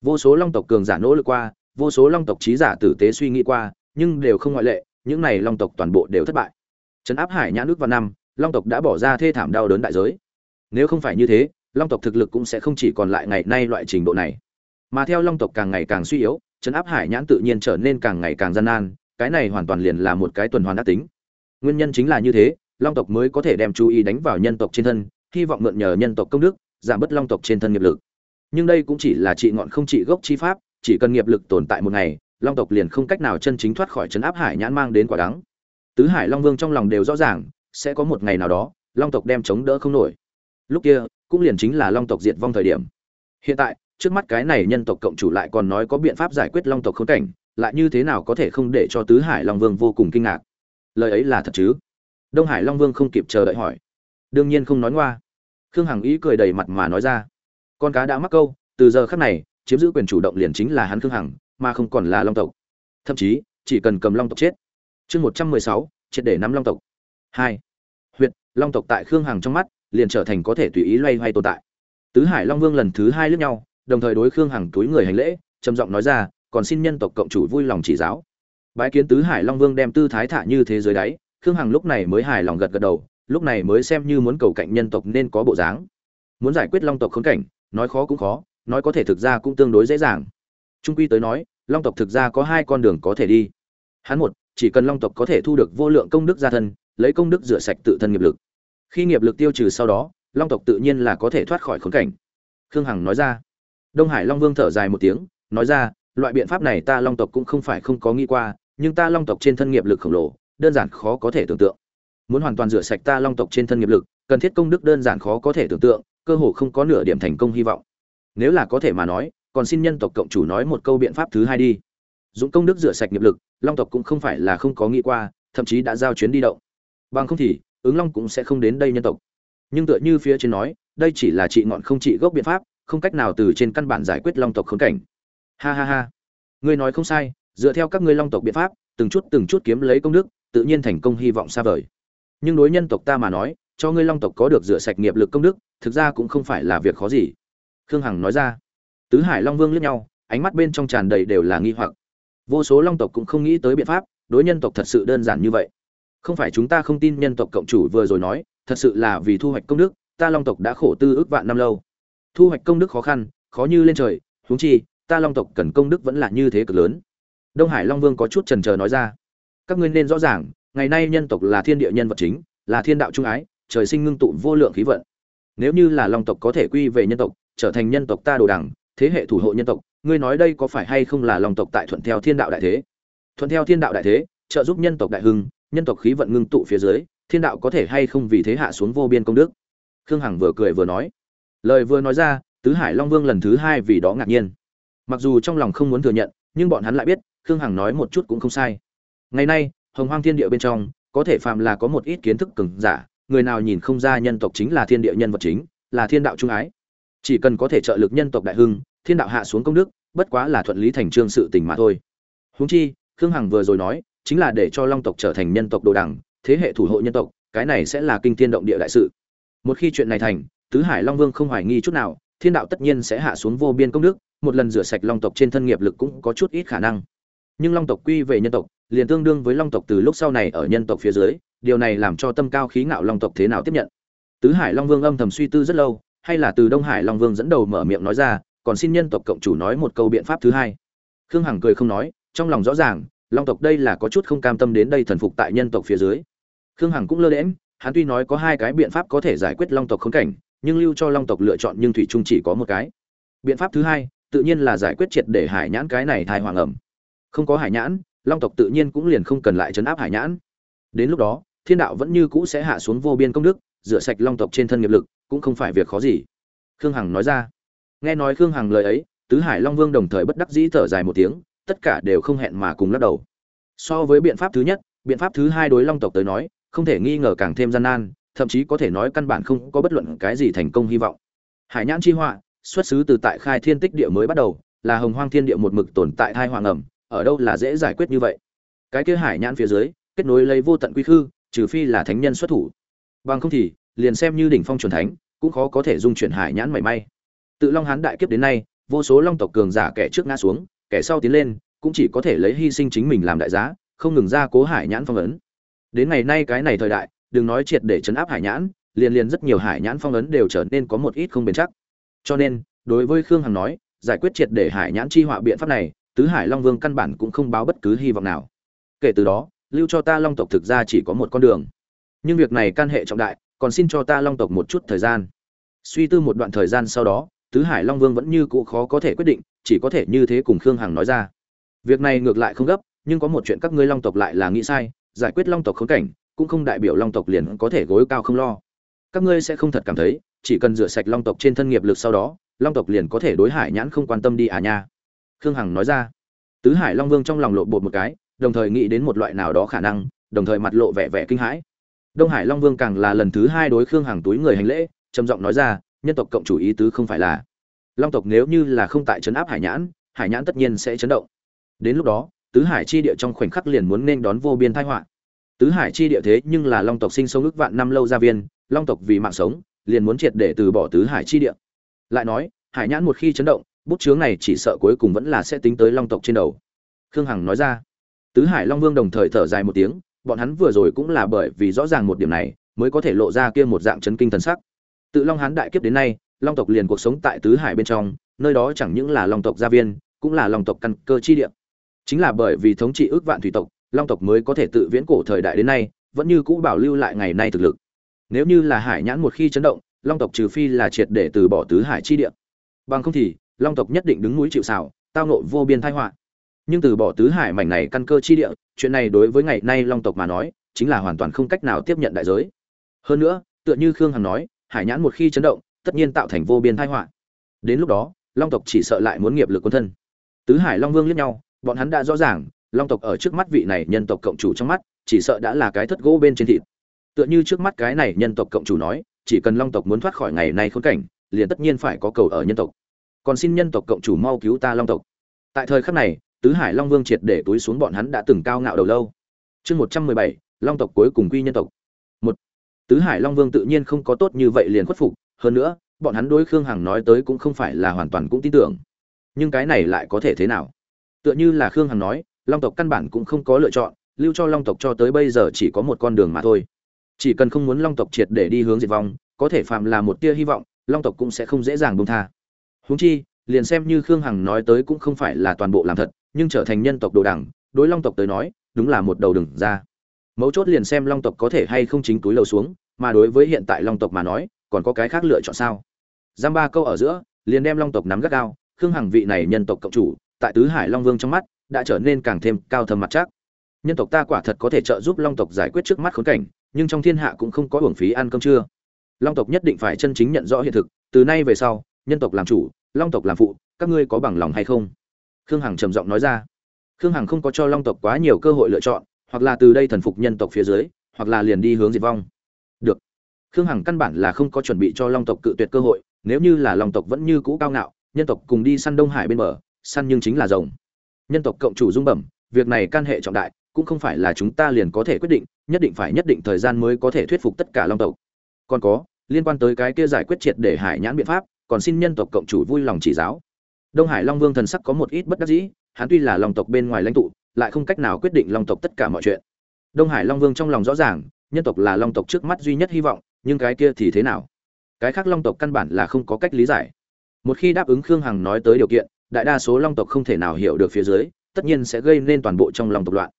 Vô số long tộc cường giả nỗ lực qua, vô số long tộc trí giả tử tế suy nghĩ qua, nhưng đều không ngoại lệ, những này long tộc toàn bộ đều thất bại. Chấn áp hải nhãn ước vào năm long tộc đã bỏ ra thê thảm đau đớn đại giới. Nếu không phải như thế, long tộc thực lực cũng sẽ không chỉ còn lại ngày nay loại trình độ này. Mà theo long tộc càng ngày càng suy yếu chấn áp hải nhãn tự nhiên trở nên càng ngày càng gian nan, cái này hoàn toàn liền là một cái tuần hoàn ác tính. Nguyên nhân chính là như thế, long tộc mới có thể đem chú ý đánh vào nhân tộc trên thân, hy vọng mượn nhờ nhân tộc công đức, giảm bớt long tộc trên thân nghiệp lực. Nhưng đây cũng chỉ là trị ngọn không trị gốc chi pháp, chỉ cần nghiệp lực tồn tại một ngày, long tộc liền không cách nào chân chính thoát khỏi chấn áp hải nhãn mang đến quả đắng. Tứ hải long vương trong lòng đều rõ ràng sẽ có một ngày nào đó, long tộc đem chống đỡ không nổi. Lúc kia, cũng liền chính là long tộc diệt vong thời điểm. Hiện tại, trước mắt cái này nhân tộc cộng chủ lại còn nói có biện pháp giải quyết long tộc khốn cảnh, lại như thế nào có thể không để cho tứ hải long vương vô cùng kinh ngạc? Lời ấy là thật chứ? Đông hải long vương không kịp chờ đợi hỏi. Đương nhiên không nói ngoa. Khương hằng ý cười đầy mặt mà nói ra. Con cá đã mắc câu, từ giờ khắc này, chiếm giữ quyền chủ động liền chính là hắn khương hằng, mà không còn là long tộc. Thậm chí, chỉ cần cầm long tộc chết. Chương một trăm mười sáu, triệt để nắm long tộc. Hai long tộc tại khương hằng trong mắt liền trở thành có thể tùy ý loay hoay tồn tại. Tứ hải long vương lần thứ hai lướt nhau, đồng thời đối khương hằng túi người hành lễ, trầm giọng nói ra, còn xin nhân tộc cộng chủ vui lòng chỉ giáo. Bái kiến tứ hải long vương đem tư thái thả như thế giới đáy, khương hằng lúc này mới hài lòng gật gật đầu, lúc này mới xem như muốn cầu cạnh nhân tộc nên có bộ dáng. Muốn giải quyết long tộc khốn cảnh, nói khó cũng khó, nói có thể thực ra cũng tương đối dễ dàng. Trung quy tới nói, long tộc thực ra có hai con đường có thể đi. Hắn một, chỉ cần long tộc có thể thu được vô lượng công đức gia thân lấy công đức rửa sạch tự thân nghiệp lực. Khi nghiệp lực tiêu trừ sau đó, long tộc tự nhiên là có thể thoát khỏi khốn cảnh. Khương hằng nói ra. Đông hải long vương thở dài một tiếng, nói ra, loại biện pháp này ta long tộc cũng không phải không có nghĩ qua, nhưng ta long tộc trên thân nghiệp lực khổng lồ, đơn giản khó có thể tưởng tượng. Muốn hoàn toàn rửa sạch ta long tộc trên thân nghiệp lực, cần thiết công đức đơn giản khó có thể tưởng tượng, cơ hồ không có nửa điểm thành công hy vọng. Nếu là có thể mà nói, còn xin nhân tộc cộng chủ nói một câu biện pháp thứ hai đi. Dũng công đức rửa sạch nghiệp lực, long tộc cũng không phải là không có nghĩ qua, thậm chí đã giao chuyến đi động bằng không thì, ứng long cũng sẽ không đến đây nhân tộc. Nhưng tựa như phía trên nói, đây chỉ là trị ngọn không trị gốc biện pháp, không cách nào từ trên căn bản giải quyết long tộc khốn cảnh. Ha ha ha. Ngươi nói không sai, dựa theo các ngươi long tộc biện pháp, từng chút từng chút kiếm lấy công đức, tự nhiên thành công hy vọng xa vời. Nhưng đối nhân tộc ta mà nói, cho ngươi long tộc có được rửa sạch nghiệp lực công đức, thực ra cũng không phải là việc khó gì. Khương hằng nói ra. Tứ hải long vương liếc nhau, ánh mắt bên trong tràn đầy đều là nghi hoặc. Vô số long tộc cũng không nghĩ tới biện pháp, đối nhân tộc thật sự đơn giản như vậy không phải chúng ta không tin nhân tộc cộng chủ vừa rồi nói, thật sự là vì thu hoạch công đức, ta long tộc đã khổ tư ước vạn năm lâu. Thu hoạch công đức khó khăn, khó như lên trời, huống chi, ta long tộc cần công đức vẫn là như thế cực lớn. Đông hải long vương có chút trần trờ nói ra. Các ngươi nên rõ ràng, ngày nay nhân tộc là thiên địa nhân vật chính, là thiên đạo trung ái, trời sinh ngưng tụ vô lượng khí vận. Nếu như là long tộc có thể quy về nhân tộc, trở thành nhân tộc ta đồ đẳng thế hệ thủ hộ nhân tộc, ngươi nói đây có phải hay không là long tộc tại thuận theo thiên đạo đại thế? Thuận theo thiên đạo đại thế, trợ giúp nhân tộc đại hưng nhân tộc khí vận ngưng tụ phía dưới, thiên đạo có thể hay không vì thế hạ xuống vô biên công đức? Khương hằng vừa cười vừa nói. Lời vừa nói ra, tứ hải long vương lần thứ hai vì đó ngạc nhiên. Mặc dù trong lòng không muốn thừa nhận, nhưng bọn hắn lại biết, khương hằng nói một chút cũng không sai. Ngày nay, hồng hoang thiên địa bên trong, có thể phàm là có một ít kiến thức cứng giả, người nào nhìn không ra nhân tộc chính là thiên địa nhân vật chính, là thiên đạo trung ái. Chỉ cần có thể trợ lực nhân tộc đại hưng, thiên đạo hạ xuống công đức, bất quá là thuận lý thành trương sự tình mà thôi. Huống chi, khương hằng vừa rồi nói chính là để cho long tộc trở thành nhân tộc đồ đẳng thế hệ thủ hộ nhân tộc, cái này sẽ là kinh thiên động địa đại sự. Một khi chuyện này thành, tứ hải long vương không hoài nghi chút nào, thiên đạo tất nhiên sẽ hạ xuống vô biên công đức, một lần rửa sạch long tộc trên thân nghiệp lực cũng có chút ít khả năng. Nhưng long tộc quy về nhân tộc, liền tương đương với long tộc từ lúc sau này ở nhân tộc phía dưới, điều này làm cho tâm cao khí ngạo long tộc thế nào tiếp nhận? Tứ hải long vương âm thầm suy tư rất lâu, hay là từ đông hải long vương dẫn đầu mở miệng nói ra, còn xin nhân tộc cộng chủ nói một câu biện pháp thứ hai. Khương hằng cười không nói, trong lòng rõ ràng long tộc đây là có chút không cam tâm đến đây thần phục tại nhân tộc phía dưới. Khương hằng cũng lơ lẽm hắn tuy nói có hai cái biện pháp có thể giải quyết long tộc khống cảnh, nhưng lưu cho long tộc lựa chọn nhưng thủy trung chỉ có một cái. Biện pháp thứ hai, tự nhiên là giải quyết triệt để hải nhãn cái này thai hoàng ẩm. Không có hải nhãn, long tộc tự nhiên cũng liền không cần lại chấn áp hải nhãn. Đến lúc đó, thiên đạo vẫn như cũ sẽ hạ xuống vô biên công đức, rửa sạch long tộc trên thân nghiệp lực, cũng không phải việc khó gì. Khương hằng nói ra. Nghe nói khương hằng lời ấy, tứ hải long vương đồng thời bất đắc dĩ thở dài một tiếng tất cả đều không hẹn mà cùng lắc đầu. So với biện pháp thứ nhất, biện pháp thứ hai đối long tộc tới nói, không thể nghi ngờ càng thêm gian nan, thậm chí có thể nói căn bản không có bất luận cái gì thành công hy vọng. Hải nhãn chi họa, xuất xứ từ tại khai thiên tích địa mới bắt đầu, là hồng hoang thiên địa một mực tồn tại thai hoàng ẩm, ở đâu là dễ giải quyết như vậy. Cái kia hải nhãn phía dưới, kết nối lấy vô tận quy khư, trừ phi là thánh nhân xuất thủ. Bằng không thì, liền xem như đỉnh phong chuẩn thánh, cũng khó có thể dung chuyển hải nhãn mảy may. Tự long hán đại kiếp đến nay, vô số long tộc cường giả kẻ trước ngã xuống kẻ sau tiến lên, cũng chỉ có thể lấy hy sinh chính mình làm đại giá, không ngừng ra cố hải nhãn phong ấn. Đến ngày nay cái này thời đại, đừng nói triệt để chấn áp hải nhãn, liền liền rất nhiều hải nhãn phong ấn đều trở nên có một ít không bền chắc. Cho nên, đối với khương hằng nói, giải quyết triệt để hải nhãn chi họa biện pháp này, tứ hải long vương căn bản cũng không báo bất cứ hy vọng nào. Kể từ đó, lưu cho ta long tộc thực ra chỉ có một con đường. Nhưng việc này can hệ trọng đại, còn xin cho ta long tộc một chút thời gian. Suy tư một đoạn thời gian sau đó tứ hải long vương vẫn như cũ khó có thể quyết định, chỉ có thể như thế cùng khương hằng nói ra. Việc này ngược lại không gấp, nhưng có một chuyện các ngươi long tộc lại là nghĩ sai, giải quyết long tộc khốn cảnh, cũng không đại biểu long tộc liền có thể gối cao không lo. Các ngươi sẽ không thật cảm thấy, chỉ cần rửa sạch long tộc trên thân nghiệp lực sau đó, long tộc liền có thể đối hải nhãn không quan tâm đi à nha. Khương hằng nói ra. Tứ hải long vương trong lòng lộ bột một cái, đồng thời nghĩ đến một loại nào đó khả năng, đồng thời mặt lộ vẻ vẻ kinh hãi. Đông hải long vương càng là lần thứ hai đối khương hằng túi người hành lễ, trầm giọng nói ra nhân tộc cộng chủ ý tứ không phải là, long tộc nếu như là không tại trấn áp hải nhãn hải nhãn tất nhiên sẽ chấn động. Đến lúc đó, tứ hải chi địa trong khoảnh khắc liền muốn nên đón vô biên tai họa. Tứ hải chi địa thế nhưng là long tộc sinh sống ước vạn năm lâu gia viên, long tộc vì mạng sống, liền muốn triệt để từ bỏ tứ hải chi địa. Lại nói, hải nhãn một khi chấn động, bút chướng này chỉ sợ cuối cùng vẫn là sẽ tính tới long tộc trên đầu. Khương hằng nói ra. Tứ hải long vương đồng thời thở dài một tiếng, bọn hắn vừa rồi cũng là bởi vì rõ ràng một điểm này, mới có thể lộ ra kia một dạng chấn kinh thần sắc tự long hán đại kiếp đến nay long tộc liền cuộc sống tại tứ hải bên trong nơi đó chẳng những là long tộc gia viên cũng là long tộc căn cơ chi địa. Chính là bởi vì thống trị ước vạn thủy tộc long tộc mới có thể tự viễn cổ thời đại đến nay vẫn như cũ bảo lưu lại ngày nay thực lực. Nếu như là hải nhãn một khi chấn động long tộc trừ phi là triệt để từ bỏ tứ hải chi địa. Bằng không thì long tộc nhất định đứng núi chịu sào, tao ngộ vô biên tai họa. Nhưng từ bỏ tứ hải mảnh này căn cơ chi địa chuyện này đối với ngày nay long tộc mà nói chính là hoàn toàn không cách nào tiếp nhận đại giới. Hơn nữa tựa như khương hằng nói hải nhãn một khi chấn động, tất nhiên tạo thành vô biên thái họa. Đến lúc đó, long tộc chỉ sợ lại muốn nghiệp lực quân thân. Tứ hải long vương liếc nhau, bọn hắn đã rõ ràng, long tộc ở trước mắt vị này nhân tộc cộng chủ trong mắt, chỉ sợ đã là cái thất gỗ bên trên thịt. Tựa như trước mắt cái này nhân tộc cộng chủ nói, chỉ cần long tộc muốn thoát khỏi ngày nay khốn cảnh, liền tất nhiên phải có cầu ở nhân tộc. Còn xin nhân tộc cộng chủ mau cứu ta long tộc. Tại thời khắc này, tứ hải long vương triệt để túi xuống bọn hắn đã từng cao ngạo đầu lâu. Chương một trăm mười bảy, long tộc cuối cùng quy nhân tộc tứ hải long vương tự nhiên không có tốt như vậy liền khuất phục, hơn nữa, bọn hắn đối khương hằng nói tới cũng không phải là hoàn toàn cũng tin tưởng. Nhưng cái này lại có thể thế nào? Tựa như là khương hằng nói, long tộc căn bản cũng không có lựa chọn, lưu cho long tộc cho tới bây giờ chỉ có một con đường mà thôi. Chỉ cần không muốn long tộc triệt để đi hướng diệt vong, có thể phạm là một tia hy vọng, long tộc cũng sẽ không dễ dàng bông tha. Húng chi, liền xem như khương hằng nói tới cũng không phải là toàn bộ làm thật, nhưng trở thành nhân tộc đồ đẳng đối long tộc tới nói, đúng là một đầu đừng ra mấu chốt liền xem long tộc có thể hay không chính túi lầu xuống, mà đối với hiện tại long tộc mà nói, còn có cái khác lựa chọn sao? Giam ba câu ở giữa, liền đem long tộc nắm gắt gao, khương hằng vị này nhân tộc cộng chủ, tại tứ hải long vương trong mắt, đã trở nên càng thêm cao thâm mặt chắc. Nhân tộc ta quả thật có thể trợ giúp long tộc giải quyết trước mắt khốn cảnh, nhưng trong thiên hạ cũng không có hưởng phí ăn cơm trưa. Long tộc nhất định phải chân chính nhận rõ hiện thực, từ nay về sau, nhân tộc làm chủ, long tộc làm phụ, các ngươi có bằng lòng hay không? Khương hằng trầm giọng nói ra. Khương hằng không có cho long tộc quá nhiều cơ hội lựa chọn hoặc là từ đây thần phục nhân tộc phía dưới, hoặc là liền đi hướng diệt vong. Được. Khương hằng căn bản là không có chuẩn bị cho long tộc cự tuyệt cơ hội, nếu như là long tộc vẫn như cũ cao ngạo, nhân tộc cùng đi săn đông hải bên bờ, săn nhưng chính là rồng. Nhân tộc cộng chủ dung bẩm, việc này can hệ trọng đại, cũng không phải là chúng ta liền có thể quyết định, nhất định phải nhất định thời gian mới có thể thuyết phục tất cả long tộc. Còn có, liên quan tới cái kia giải quyết triệt để hải nhãn biện pháp, còn xin nhân tộc cộng chủ vui lòng chỉ giáo. Đông hải long vương thần sắc có một ít bất đắc dĩ, hắn tuy là long tộc bên ngoài lãnh tụ lại không cách nào quyết định long tộc tất cả mọi chuyện. Đông hải long vương trong lòng rõ ràng, nhân tộc là long tộc trước mắt duy nhất hy vọng, nhưng cái kia thì thế nào? Cái khác long tộc căn bản là không có cách lý giải. Một khi đáp ứng khương hằng nói tới điều kiện, đại đa số long tộc không thể nào hiểu được phía dưới, tất nhiên sẽ gây nên toàn bộ trong lòng tộc loạn.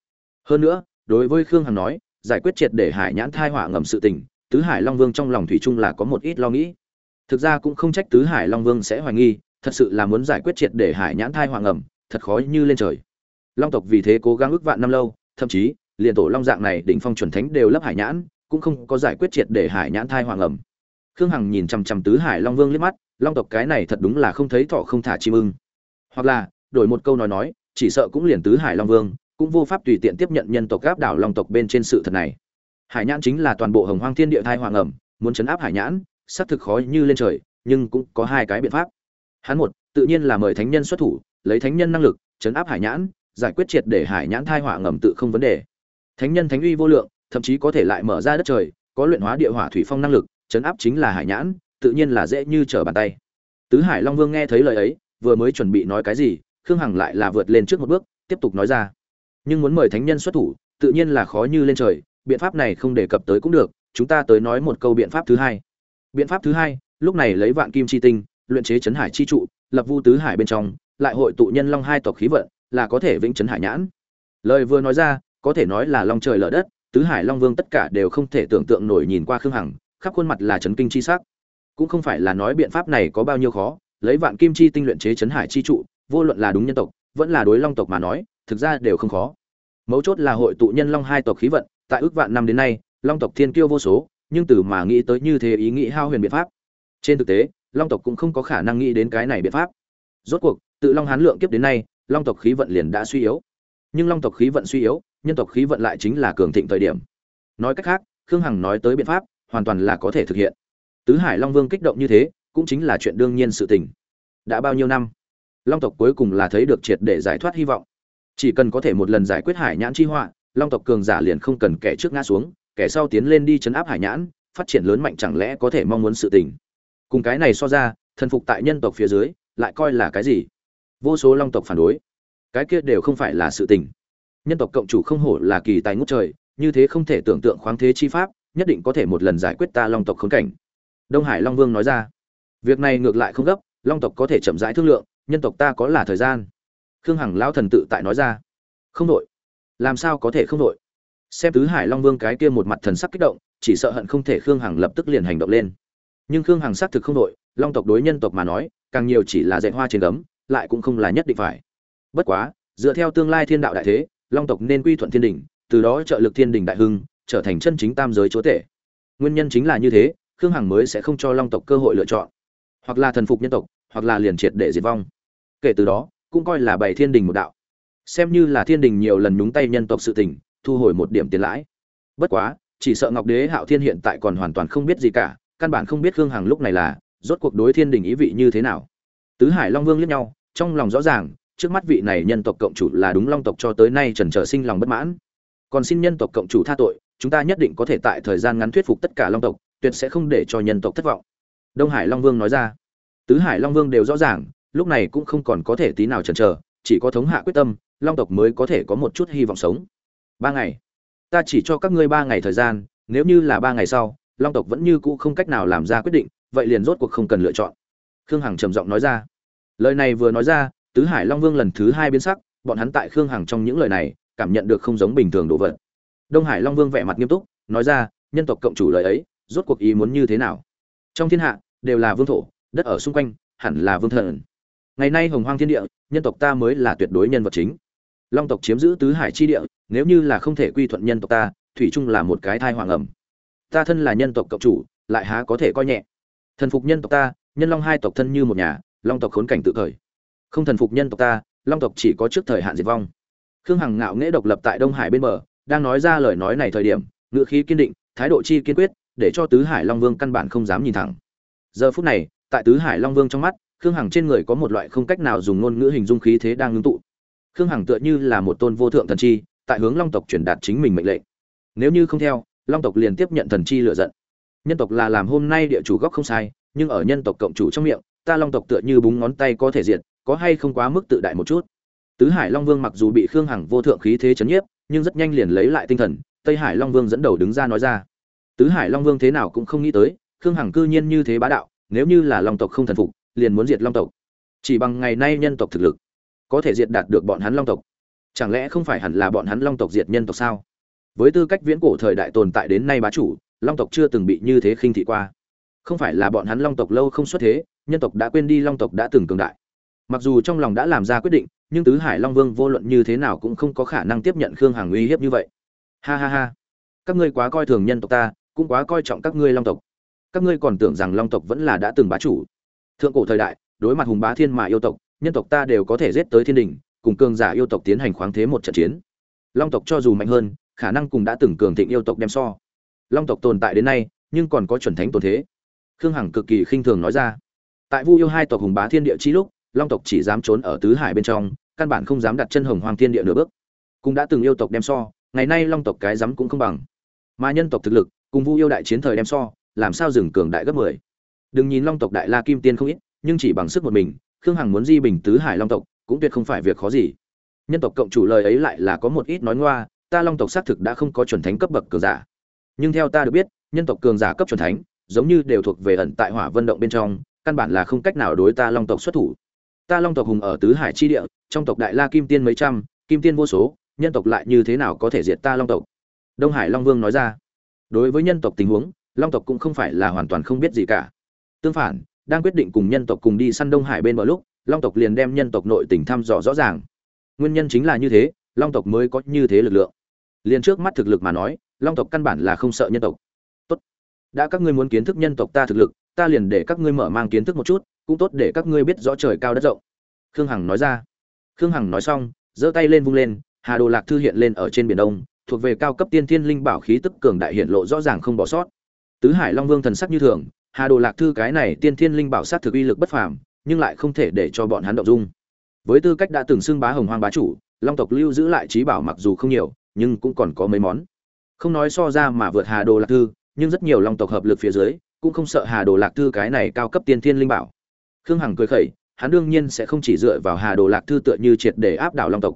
Hơn nữa, đối với khương hằng nói, giải quyết triệt để hải nhãn thai họa ngầm sự tình, tứ hải long vương trong lòng thủy chung là có một ít lo nghĩ. Thực ra cũng không trách tứ hải long vương sẽ hoài nghi, thật sự là muốn giải quyết triệt để hải nhãn thai họa ngầm, thật khó như lên trời long tộc vì thế cố gắng ước vạn năm lâu, thậm chí, liền tổ long dạng này đỉnh phong chuẩn thánh đều lấp hải nhãn, cũng không có giải quyết triệt để hải nhãn thai hoàng ẩm. Khương hằng nhìn chằm chằm tứ hải long vương liếc mắt, long tộc cái này thật đúng là không thấy thọ không thả chim ưng. Hoặc là, đổi một câu nói nói, chỉ sợ cũng liền tứ hải long vương, cũng vô pháp tùy tiện tiếp nhận nhân tộc gáp đảo long tộc bên trên sự thật này. Hải nhãn chính là toàn bộ hồng hoang thiên địa thai hoàng ẩm, muốn chấn áp hải nhãn, xác thực khó như lên trời, nhưng cũng có hai cái biện pháp. Hắn một, tự nhiên là mời thánh nhân xuất thủ, lấy thánh nhân năng lực, chấn áp hải nhãn giải quyết triệt để hải nhãn thai hỏa ngầm tự không vấn đề. Thánh nhân thánh uy vô lượng, thậm chí có thể lại mở ra đất trời, có luyện hóa địa hỏa thủy phong năng lực, chấn áp chính là hải nhãn, tự nhiên là dễ như trở bàn tay. Tứ hải long vương nghe thấy lời ấy, vừa mới chuẩn bị nói cái gì, khương hằng lại là vượt lên trước một bước, tiếp tục nói ra. Nhưng muốn mời thánh nhân xuất thủ, tự nhiên là khó như lên trời, biện pháp này không đề cập tới cũng được, chúng ta tới nói một câu biện pháp thứ hai. Biện pháp thứ hai, lúc này lấy vạn kim chi tinh, luyện chế chấn hải chi trụ, lập vu tứ hải bên trong, lại hội tụ nhân long hai tộc khí vận là có thể vĩnh chấn hải nhãn. Lời vừa nói ra, có thể nói là long trời lở đất, tứ hải long vương tất cả đều không thể tưởng tượng nổi nhìn qua khương hằng, khắp khuôn mặt là chấn kinh chi sắc. Cũng không phải là nói biện pháp này có bao nhiêu khó, lấy vạn kim chi tinh luyện chế chấn hải chi trụ, vô luận là đúng nhân tộc, vẫn là đối long tộc mà nói, thực ra đều không khó. Mấu chốt là hội tụ nhân long hai tộc khí vận, tại ước vạn năm đến nay, long tộc thiên kiêu vô số, nhưng từ mà nghĩ tới như thế ý nghĩ hao huyền biện pháp. Trên thực tế, long tộc cũng không có khả năng nghĩ đến cái này biện pháp. Rốt cuộc, tự long hán lượng kiếp đến nay long tộc khí vận liền đã suy yếu. Nhưng long tộc khí vận suy yếu, nhân tộc khí vận lại chính là cường thịnh thời điểm. Nói cách khác, khương hằng nói tới biện pháp, hoàn toàn là có thể thực hiện. Tứ hải long vương kích động như thế, cũng chính là chuyện đương nhiên sự tình. Đã bao nhiêu năm, long tộc cuối cùng là thấy được triệt để giải thoát hy vọng. Chỉ cần có thể một lần giải quyết hải nhãn chi họa, long tộc cường giả liền không cần kẻ trước ngã xuống, kẻ sau tiến lên đi chấn áp hải nhãn, phát triển lớn mạnh chẳng lẽ có thể mong muốn sự tình. Cùng cái này so ra, thần phục tại nhân tộc phía dưới, lại coi là cái gì? Vô số long tộc phản đối. Cái kia đều không phải là sự tình. Nhân tộc cộng chủ không hổ là kỳ tài ngút trời, như thế không thể tưởng tượng khoáng thế chi pháp, nhất định có thể một lần giải quyết ta long tộc khốn cảnh. Đông hải long vương nói ra. Việc này ngược lại không gấp, long tộc có thể chậm rãi thương lượng, nhân tộc ta có là thời gian. Khương hằng lão thần tự tại nói ra. Không đội làm sao có thể không đội xem tứ hải long vương cái kia một mặt thần sắc kích động, chỉ sợ hận không thể khương hằng lập tức liền hành động lên. Nhưng khương hằng xác thực không đội long tộc đối nhân tộc mà nói, càng nhiều chỉ là dạy hoa trên gấm lại cũng không là nhất định phải. Bất quá, dựa theo tương lai thiên đạo đại thế, long tộc nên quy thuận thiên đình từ đó trợ lực thiên đình đại hưng, trở thành chân chính tam giới chúa tể. Nguyên nhân chính là như thế, khương hằng mới sẽ không cho long tộc cơ hội lựa chọn. Hoặc là thần phục nhân tộc, hoặc là liền triệt để diệt vong. Kể từ đó, cũng coi là bày thiên đình một đạo. Xem như là thiên đình nhiều lần nhúng tay nhân tộc sự tình, thu hồi một điểm tiền lãi. Bất quá, chỉ sợ ngọc đế, hạo thiên hiện tại còn hoàn toàn không biết gì cả, căn bản không biết khương hằng lúc này là, rốt cuộc đối thiên đình ý vị như thế nào. Tứ hải long vương liếc nhau trong lòng rõ ràng, trước mắt vị này nhân tộc cộng chủ là đúng long tộc cho tới nay trần trở sinh lòng bất mãn. Còn xin nhân tộc cộng chủ tha tội, chúng ta nhất định có thể tại thời gian ngắn thuyết phục tất cả long tộc, tuyệt sẽ không để cho nhân tộc thất vọng. Đông hải long vương nói ra. Tứ hải long vương đều rõ ràng, lúc này cũng không còn có thể tí nào chần chờ, chỉ có thống hạ quyết tâm, long tộc mới có thể có một chút hy vọng sống. Ba ngày, ta chỉ cho các ngươi ba ngày thời gian, nếu như là ba ngày sau, long tộc vẫn như cũ không cách nào làm ra quyết định, vậy liền rốt cuộc không cần lựa chọn. Khương hằng trầm giọng nói ra lời này vừa nói ra, tứ hải long vương lần thứ hai biến sắc, bọn hắn tại khương hằng trong những lời này, cảm nhận được không giống bình thường đồ vật. Đông hải long vương vẻ mặt nghiêm túc, nói ra, nhân tộc cộng chủ lời ấy, rốt cuộc ý muốn như thế nào? Trong thiên hạ, đều là vương thổ, đất ở xung quanh, hẳn là vương thần. Ngày nay hồng hoang thiên địa, nhân tộc ta mới là tuyệt đối nhân vật chính. Long tộc chiếm giữ tứ hải chi địa, nếu như là không thể quy thuận nhân tộc ta, thủy chung là một cái thai hoàng ẩm. Ta thân là nhân tộc cộng chủ, lại há có thể coi nhẹ. Thần phục nhân tộc ta, nhân long hai tộc thân như một nhà long tộc khốn cảnh tự thời. Không thần phục nhân tộc ta, long tộc chỉ có trước thời hạn diệt vong. Khương hằng ngạo nghễ độc lập tại đông hải bên bờ, đang nói ra lời nói này thời điểm, ngựa khí kiên định, thái độ chi kiên quyết, để cho tứ hải long vương căn bản không dám nhìn thẳng. Giờ phút này, tại tứ hải long vương trong mắt, khương hằng trên người có một loại không cách nào dùng ngôn ngữ hình dung khí thế đang ngưng tụ. Khương hằng tựa như là một tôn vô thượng thần chi, tại hướng long tộc truyền đạt chính mình mệnh lệnh. Nếu như không theo, long tộc liền tiếp nhận thần chi lựa giận. Nhân tộc là làm hôm nay địa chủ góc không sai, nhưng ở nhân tộc cộng chủ trong miệng ta long tộc tựa như búng ngón tay có thể diệt, có hay không quá mức tự đại một chút. Tứ hải long vương mặc dù bị khương hằng vô thượng khí thế chấn nhiếp, nhưng rất nhanh liền lấy lại tinh thần, tây hải long vương dẫn đầu đứng ra nói ra. Tứ hải long vương thế nào cũng không nghĩ tới, khương hằng cư nhiên như thế bá đạo, nếu như là long tộc không thần phục, liền muốn diệt long tộc. Chỉ bằng ngày nay nhân tộc thực lực, có thể diệt đạt được bọn hắn long tộc. Chẳng lẽ không phải hẳn là bọn hắn long tộc diệt nhân tộc sao? Với tư cách viễn cổ thời đại tồn tại đến nay bá chủ, long tộc chưa từng bị như thế khinh thị qua. Không phải là bọn hắn long tộc lâu không xuất thế nhân tộc đã quên đi long tộc đã từng cường đại. Mặc dù trong lòng đã làm ra quyết định, nhưng tứ hải long vương vô luận như thế nào cũng không có khả năng tiếp nhận khương hằng uy hiếp như vậy. Ha ha ha. Các ngươi quá coi thường nhân tộc ta, cũng quá coi trọng các ngươi long tộc. Các ngươi còn tưởng rằng long tộc vẫn là đã từng bá chủ. Thượng cổ thời đại, đối mặt hùng bá thiên mà yêu tộc, nhân tộc ta đều có thể giết tới thiên đình, cùng cường giả yêu tộc tiến hành khoáng thế một trận chiến. Long tộc cho dù mạnh hơn, khả năng cùng đã từng cường thịnh yêu tộc đem so. Long tộc tồn tại đến nay, nhưng còn có chuẩn thánh tồn thế. Khương hằng cực kỳ khinh thường nói ra tại vu yêu hai tộc hùng bá thiên địa chi lúc, long tộc chỉ dám trốn ở tứ hải bên trong, căn bản không dám đặt chân hồng hoàng thiên địa nửa bước. Cũng đã từng yêu tộc đem so, ngày nay long tộc cái dám cũng không bằng. Mà nhân tộc thực lực, cùng vu yêu đại chiến thời đem so, làm sao dừng cường đại gấp mười? Đừng nhìn long tộc đại la kim tiên không ít, nhưng chỉ bằng sức một mình, khương hằng muốn di bình tứ hải long tộc, cũng tuyệt không phải việc khó gì. Nhân tộc cộng chủ lời ấy lại là có một ít nói ngoa, ta long tộc xác thực đã không có chuẩn thánh cấp bậc cường giả. Nhưng theo ta được biết, nhân tộc cường giả cấp chuẩn thánh, giống như đều thuộc về ẩn tại hỏa vân động bên trong căn bản là không cách nào đối ta long tộc xuất thủ. Ta long tộc hùng ở tứ hải chi địa, trong tộc đại la kim tiên mấy trăm, kim tiên vô số, nhân tộc lại như thế nào có thể diệt ta long tộc? Đông hải long vương nói ra. Đối với nhân tộc tình huống, long tộc cũng không phải là hoàn toàn không biết gì cả. Tương phản, đang quyết định cùng nhân tộc cùng đi săn đông hải bên bờ lúc, long tộc liền đem nhân tộc nội tình thăm dò rõ ràng. Nguyên nhân chính là như thế, long tộc mới có như thế lực lượng. Liền trước mắt thực lực mà nói, long tộc căn bản là không sợ nhân tộc. Tốt. Đã các ngươi muốn kiến thức nhân tộc ta thực lực ta liền để các ngươi mở mang kiến thức một chút, cũng tốt để các ngươi biết rõ trời cao đất rộng. Khương hằng nói ra. Khương hằng nói xong, giơ tay lên vung lên, hà đồ lạc thư hiện lên ở trên biển đông, thuộc về cao cấp tiên thiên linh bảo khí tức cường đại hiện lộ rõ ràng không bỏ sót. Tứ hải long vương thần sắc như thường, hà đồ lạc thư cái này tiên thiên linh bảo sát thực uy lực bất phàm, nhưng lại không thể để cho bọn hắn động dung. Với tư cách đã từng xưng bá hồng hoang bá chủ, long tộc lưu giữ lại trí bảo mặc dù không nhiều, nhưng cũng còn có mấy món. Không nói so ra mà vượt hà đồ lạc thư, nhưng rất nhiều long tộc hợp lực phía dưới cũng không sợ hà đồ lạc thư cái này cao cấp tiên thiên linh bảo. Khương hằng cười khẩy, hắn đương nhiên sẽ không chỉ dựa vào hà đồ lạc thư tựa như triệt để áp đảo long tộc.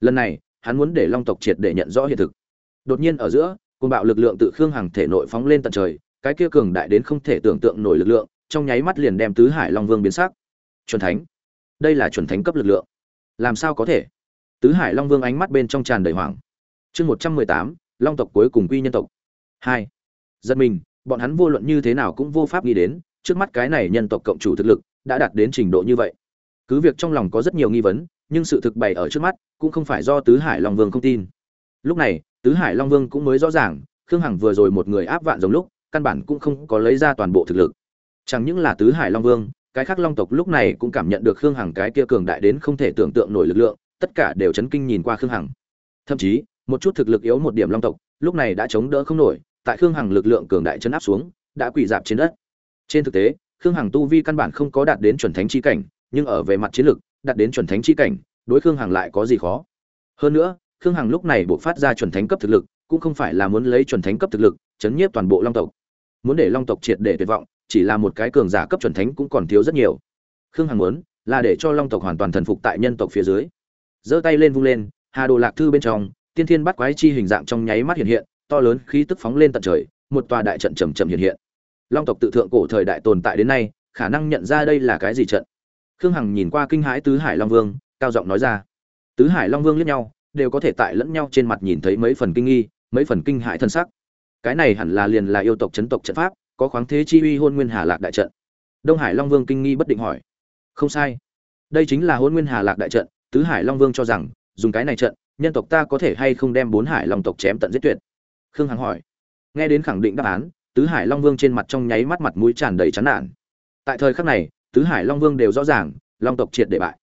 Lần này, hắn muốn để long tộc triệt để nhận rõ hiện thực. Đột nhiên ở giữa, cuồng bạo lực lượng tự khương hằng thể nội phóng lên tận trời, cái kia cường đại đến không thể tưởng tượng nổi lực lượng, trong nháy mắt liền đem tứ hải long vương biến sắc. Chuẩn thánh. Đây là chuẩn thánh cấp lực lượng. Làm sao có thể? Tứ hải long vương ánh mắt bên trong tràn đầy hoảng. Chương một trăm mười tám, long tộc cuối cùng quy nhân tộc. Hai. Giật mình bọn hắn vô luận như thế nào cũng vô pháp nghĩ đến, trước mắt cái này nhân tộc cộng chủ thực lực đã đạt đến trình độ như vậy. Cứ việc trong lòng có rất nhiều nghi vấn, nhưng sự thực bày ở trước mắt cũng không phải do tứ hải long vương không tin. Lúc này, tứ hải long vương cũng mới rõ ràng, khương hằng vừa rồi một người áp vạn giống lúc, căn bản cũng không có lấy ra toàn bộ thực lực. Chẳng những là tứ hải long vương, cái khác long tộc lúc này cũng cảm nhận được khương hằng cái kia cường đại đến không thể tưởng tượng nổi lực lượng, tất cả đều chấn kinh nhìn qua khương hằng. Thậm chí, một chút thực lực yếu một điểm long tộc, lúc này đã chống đỡ không nổi tại khương hằng lực lượng cường đại chấn áp xuống, đã quỳ dạp trên đất. Trên thực tế, khương hằng tu vi căn bản không có đạt đến chuẩn thánh chi cảnh, nhưng ở về mặt chiến lực, đạt đến chuẩn thánh chi cảnh, đối khương hằng lại có gì khó? Hơn nữa, khương hằng lúc này buộc phát ra chuẩn thánh cấp thực lực, cũng không phải là muốn lấy chuẩn thánh cấp thực lực, chấn nhiếp toàn bộ long tộc. Muốn để long tộc triệt để tuyệt vọng, chỉ là một cái cường giả cấp chuẩn thánh cũng còn thiếu rất nhiều. Khương hằng muốn, là để cho long tộc hoàn toàn thần phục tại nhân tộc phía dưới. Giơ tay lên vung lên, hà đồ lạc thư bên trong, tiên thiên bắt quái chi hình dạng trong nháy mắt hiện hiện to lớn khí tức phóng lên tận trời, một tòa đại trận trầm trầm hiện hiện. Long tộc tự thượng cổ thời đại tồn tại đến nay, khả năng nhận ra đây là cái gì trận? Khương hằng nhìn qua kinh hãi tứ hải long vương, cao giọng nói ra. Tứ hải long vương liếc nhau, đều có thể tại lẫn nhau trên mặt nhìn thấy mấy phần kinh nghi, mấy phần kinh hãi thân sắc. Cái này hẳn là liền là yêu tộc chấn tộc trận pháp, có khoáng thế chi uy hôn nguyên hà lạc đại trận. Đông hải long vương kinh nghi bất định hỏi. Không sai. Đây chính là hôn nguyên hà lạc đại trận, tứ hải long vương cho rằng, dùng cái này trận, nhân tộc ta có thể hay không đem bốn hải long tộc chém tận giết tuyệt khương hằng hỏi. Nghe đến khẳng định đáp án, tứ hải long vương trên mặt trong nháy mắt mặt mũi tràn đầy chán nản. Tại thời khắc này, tứ hải long vương đều rõ ràng, long tộc triệt để bại.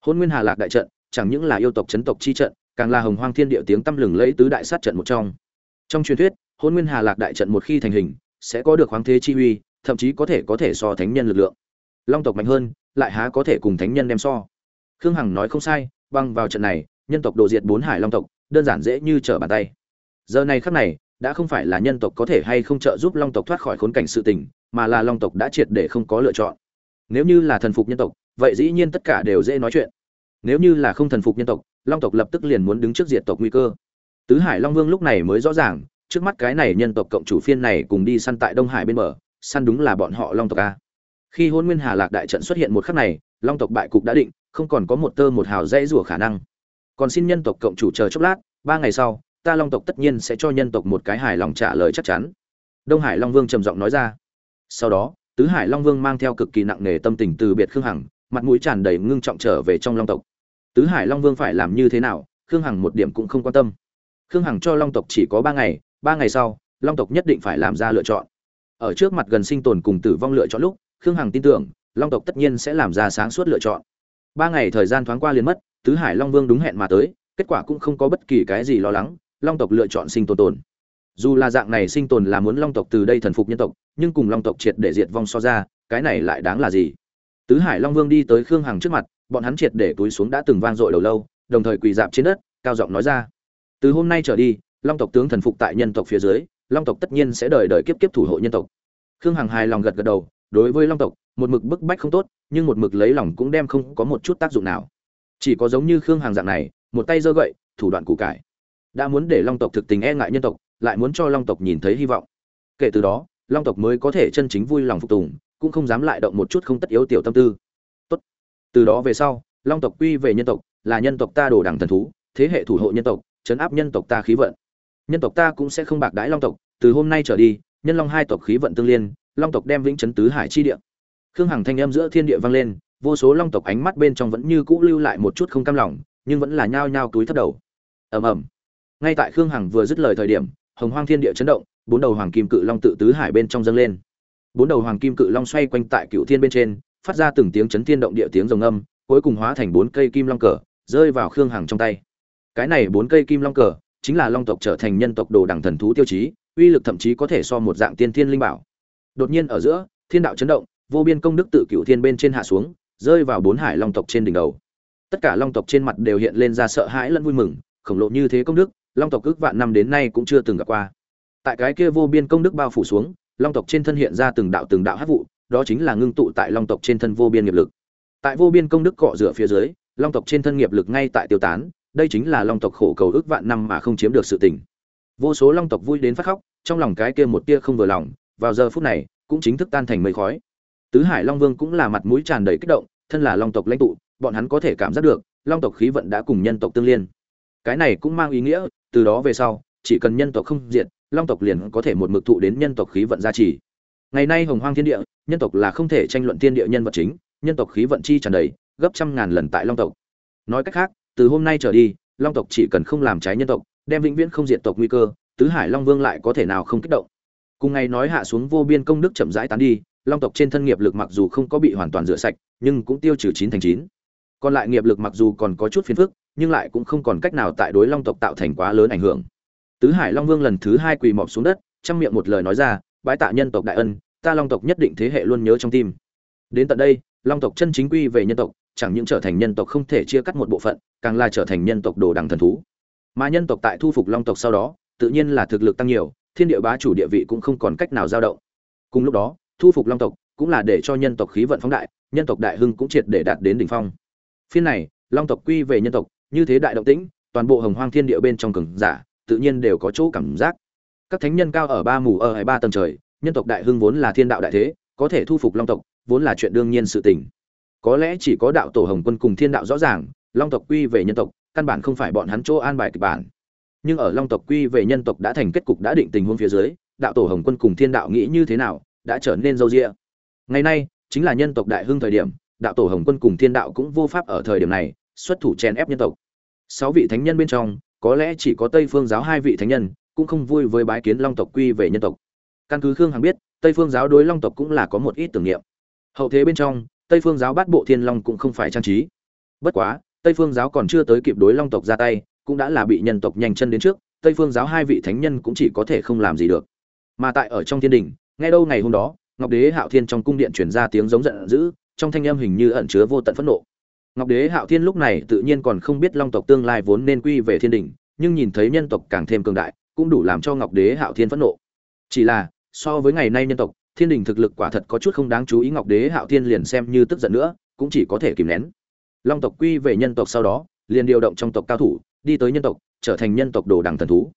Hôn nguyên hà lạc đại trận, chẳng những là yêu tộc chấn tộc chi trận, càng là hồng hoang thiên địa tiếng tăm lừng lẫy tứ đại sát trận một trong. Trong truyền thuyết, hôn nguyên hà lạc đại trận một khi thành hình, sẽ có được khoáng thế chi uy, thậm chí có thể có thể so thánh nhân lực lượng. Long tộc mạnh hơn, lại há có thể cùng thánh nhân đem so. Khương hằng nói không sai, băng vào trận này, nhân tộc đồ diệt bốn hải long tộc, đơn giản dễ như trở bàn tay giờ này khắc này, đã không phải là nhân tộc có thể hay không trợ giúp long tộc thoát khỏi khốn cảnh sự tình, mà là long tộc đã triệt để không có lựa chọn. Nếu như là thần phục nhân tộc, vậy dĩ nhiên tất cả đều dễ nói chuyện. Nếu như là không thần phục nhân tộc, long tộc lập tức liền muốn đứng trước diệt tộc nguy cơ. Tứ hải long vương lúc này mới rõ ràng, trước mắt cái này nhân tộc cộng chủ phiên này cùng đi săn tại đông hải bên bờ, săn đúng là bọn họ long tộc a. Khi hôn nguyên hà lạc đại trận xuất hiện một khắc này, long tộc bại cục đã định, không còn có một tơ một hào dãy rủa khả năng. Còn xin nhân tộc cộng chủ chờ chốc lát, ba ngày sau ta long tộc tất nhiên sẽ cho nhân tộc một cái hài lòng trả lời chắc chắn. Đông hải long vương trầm giọng nói ra. Sau đó, tứ hải long vương mang theo cực kỳ nặng nề tâm tình từ biệt khương hằng, mặt mũi tràn đầy ngưng trọng trở về trong long tộc. Tứ hải long vương phải làm như thế nào, khương hằng một điểm cũng không quan tâm. Khương hằng cho long tộc chỉ có ba ngày ba ngày sau, long tộc nhất định phải làm ra lựa chọn. Ở trước mặt gần sinh tồn cùng tử vong lựa chọn lúc, khương hằng tin tưởng, long tộc tất nhiên sẽ làm ra sáng suốt lựa chọn. Ba ngày thời gian thoáng qua liền mất, tứ hải long vương đúng hẹn mà tới, kết quả cũng không có bất kỳ cái gì lo lắng long tộc lựa chọn sinh tồn tồn. Dù là dạng này sinh tồn là muốn long tộc từ đây thần phục nhân tộc, nhưng cùng long tộc triệt để diệt vong so ra, cái này lại đáng là gì? Tứ hải long vương đi tới khương hằng trước mặt, bọn hắn triệt để túi xuống đã từng vang dội đầu lâu, đồng thời quỳ dạp trên đất, cao giọng nói ra. Từ hôm nay trở đi, long tộc tướng thần phục tại nhân tộc phía dưới, long tộc tất nhiên sẽ đời đời kiếp kiếp thủ hộ nhân tộc. Khương hằng hài lòng gật gật đầu, đối với long tộc, một mực bức bách không tốt, nhưng một mực lấy lòng cũng đem không có một chút tác dụng nào. Chỉ có giống như khương hằng dạng này, một tay giơ gậy, thủ đoạn củ cải đã muốn để long tộc thực tình e ngại nhân tộc, lại muốn cho long tộc nhìn thấy hy vọng. Kể từ đó, long tộc mới có thể chân chính vui lòng phục tùng, cũng không dám lại động một chút không tất yếu tiểu tâm tư. Tốt. từ đó về sau, long tộc quy về nhân tộc, là nhân tộc ta đồ đẳng thần thú, thế hệ thủ hộ nhân tộc, chấn áp nhân tộc ta khí vận. Nhân tộc ta cũng sẽ không bạc đãi long tộc, từ hôm nay trở đi, nhân long hai tộc khí vận tương liên, long tộc đem vĩnh chấn tứ hải chi địa. Khương hằng thanh âm giữa thiên địa vang lên, vô số long tộc ánh mắt bên trong vẫn như cũ lưu lại một chút không cam lòng, nhưng vẫn là nhao nhao túi thấp đầu. Ầm ầm ngay tại khương hằng vừa dứt lời thời điểm, hồng hoang thiên địa chấn động, bốn đầu hoàng kim cự long tự tứ hải bên trong dâng lên. Bốn đầu hoàng kim cự long xoay quanh tại cựu thiên bên trên, phát ra từng tiếng chấn thiên động địa tiếng rồng âm, cuối cùng hóa thành bốn cây kim long cờ, rơi vào khương hằng trong tay. Cái này bốn cây kim long cờ, chính là long tộc trở thành nhân tộc đồ đẳng thần thú tiêu chí, uy lực thậm chí có thể so một dạng tiên thiên linh bảo. Đột nhiên ở giữa, thiên đạo chấn động, vô biên công đức tự cựu thiên bên trên hạ xuống, rơi vào bốn hải long tộc trên đỉnh đầu. Tất cả long tộc trên mặt đều hiện lên ra sợ hãi lẫn vui mừng, khổng lồ như thế công đức long tộc ước vạn năm đến nay cũng chưa từng gặp qua. Tại cái kia vô biên công đức bao phủ xuống, long tộc trên thân hiện ra từng đạo từng đạo hát vụ, đó chính là ngưng tụ tại long tộc trên thân vô biên nghiệp lực. Tại vô biên công đức cọ rửa phía dưới, long tộc trên thân nghiệp lực ngay tại tiêu tán, đây chính là long tộc khổ cầu ước vạn năm mà không chiếm được sự tỉnh vô số long tộc vui đến phát khóc, trong lòng cái kia một tia không vừa lòng, vào giờ phút này, cũng chính thức tan thành mây khói. Tứ hải long vương cũng là mặt mũi tràn đầy kích động, thân là long tộc lãnh tụ, bọn hắn có thể cảm giác được, long tộc khí vận đã cùng nhân tộc tương liên. Cái này cũng mang ý nghĩa từ đó về sau, chỉ cần nhân tộc không diệt, long tộc liền có thể một mực thụ đến nhân tộc khí vận gia trì. Ngày nay hồng hoang thiên địa, nhân tộc là không thể tranh luận thiên địa nhân vật chính, nhân tộc khí vận chi tràn đầy, gấp trăm ngàn lần tại long tộc. Nói cách khác, từ hôm nay trở đi, long tộc chỉ cần không làm trái nhân tộc, đem vĩnh viễn không diệt tộc nguy cơ, tứ hải long vương lại có thể nào không kích động. Cùng ngày nói hạ xuống vô biên công đức chậm rãi tán đi, long tộc trên thân nghiệp lực mặc dù không có bị hoàn toàn rửa sạch, nhưng cũng tiêu trừ chín thành chín. Còn lại nghiệp lực mặc dù còn có chút phiền phức nhưng lại cũng không còn cách nào tại đối long tộc tạo thành quá lớn ảnh hưởng. Tứ hải long vương lần thứ hai quỳ mọp xuống đất chăm miệng một lời nói ra, bái tạ nhân tộc đại ân, ta long tộc nhất định thế hệ luôn nhớ trong tim. Đến tận đây, long tộc chân chính quy về nhân tộc, chẳng những trở thành nhân tộc không thể chia cắt một bộ phận, càng là trở thành nhân tộc đồ đằng thần thú. Mà nhân tộc tại thu phục long tộc sau đó, tự nhiên là thực lực tăng nhiều, thiên địa bá chủ địa vị cũng không còn cách nào dao động. Cùng lúc đó, thu phục long tộc cũng là để cho nhân tộc khí vận phóng đại, nhân tộc đại hưng cũng triệt để đạt đến đỉnh phong. Phiên này, long tộc quy về nhân tộc như thế đại động tĩnh, toàn bộ hồng hoang thiên địa bên trong cường giả, tự nhiên đều có chỗ cảm giác. Các thánh nhân cao ở ba mù ở hai ba tầng trời, nhân tộc đại hưng vốn là thiên đạo đại thế, có thể thu phục long tộc, vốn là chuyện đương nhiên sự tình. Có lẽ chỉ có đạo tổ hồng quân cùng thiên đạo rõ ràng, long tộc quy về nhân tộc, căn bản không phải bọn hắn chỗ an bài kịch bản. Nhưng ở long tộc quy về nhân tộc đã thành kết cục đã định tình huống phía dưới, đạo tổ hồng quân cùng thiên đạo nghĩ như thế nào, đã trở nên dâu rĩa ngày nay, chính là nhân tộc đại hưng thời điểm, đạo tổ hồng quân cùng thiên đạo cũng vô pháp ở thời điểm này, xuất thủ chèn ép nhân tộc sáu vị thánh nhân bên trong, có lẽ chỉ có tây phương giáo hai vị thánh nhân, cũng không vui với bái kiến long tộc quy về nhân tộc. Căn cứ khương hằng biết, tây phương giáo đối long tộc cũng là có một ít tưởng niệm. Hậu thế bên trong, tây phương giáo bát bộ thiên long cũng không phải trang trí. Bất quá, tây phương giáo còn chưa tới kịp đối long tộc ra tay, cũng đã là bị nhân tộc nhanh chân đến trước, tây phương giáo hai vị thánh nhân cũng chỉ có thể không làm gì được. Mà tại ở trong thiên đình, nghe đâu ngày hôm đó, ngọc đế hạo thiên trong cung điện truyền ra tiếng giống giận dữ, trong thanh âm hình như ẩn chứa vô tận phẫn nộ ngọc đế hạo thiên lúc này tự nhiên còn không biết long tộc tương lai vốn nên quy về thiên đình, nhưng nhìn thấy nhân tộc càng thêm cường đại, cũng đủ làm cho ngọc đế hạo thiên phẫn nộ. Chỉ là, so với ngày nay nhân tộc, thiên đình thực lực quả thật có chút không đáng chú ý, ngọc đế hạo thiên liền xem như tức giận nữa, cũng chỉ có thể kìm nén. Long tộc quy về nhân tộc sau đó, liền điều động trong tộc cao thủ, đi tới nhân tộc, trở thành nhân tộc đồ đằng thần thú.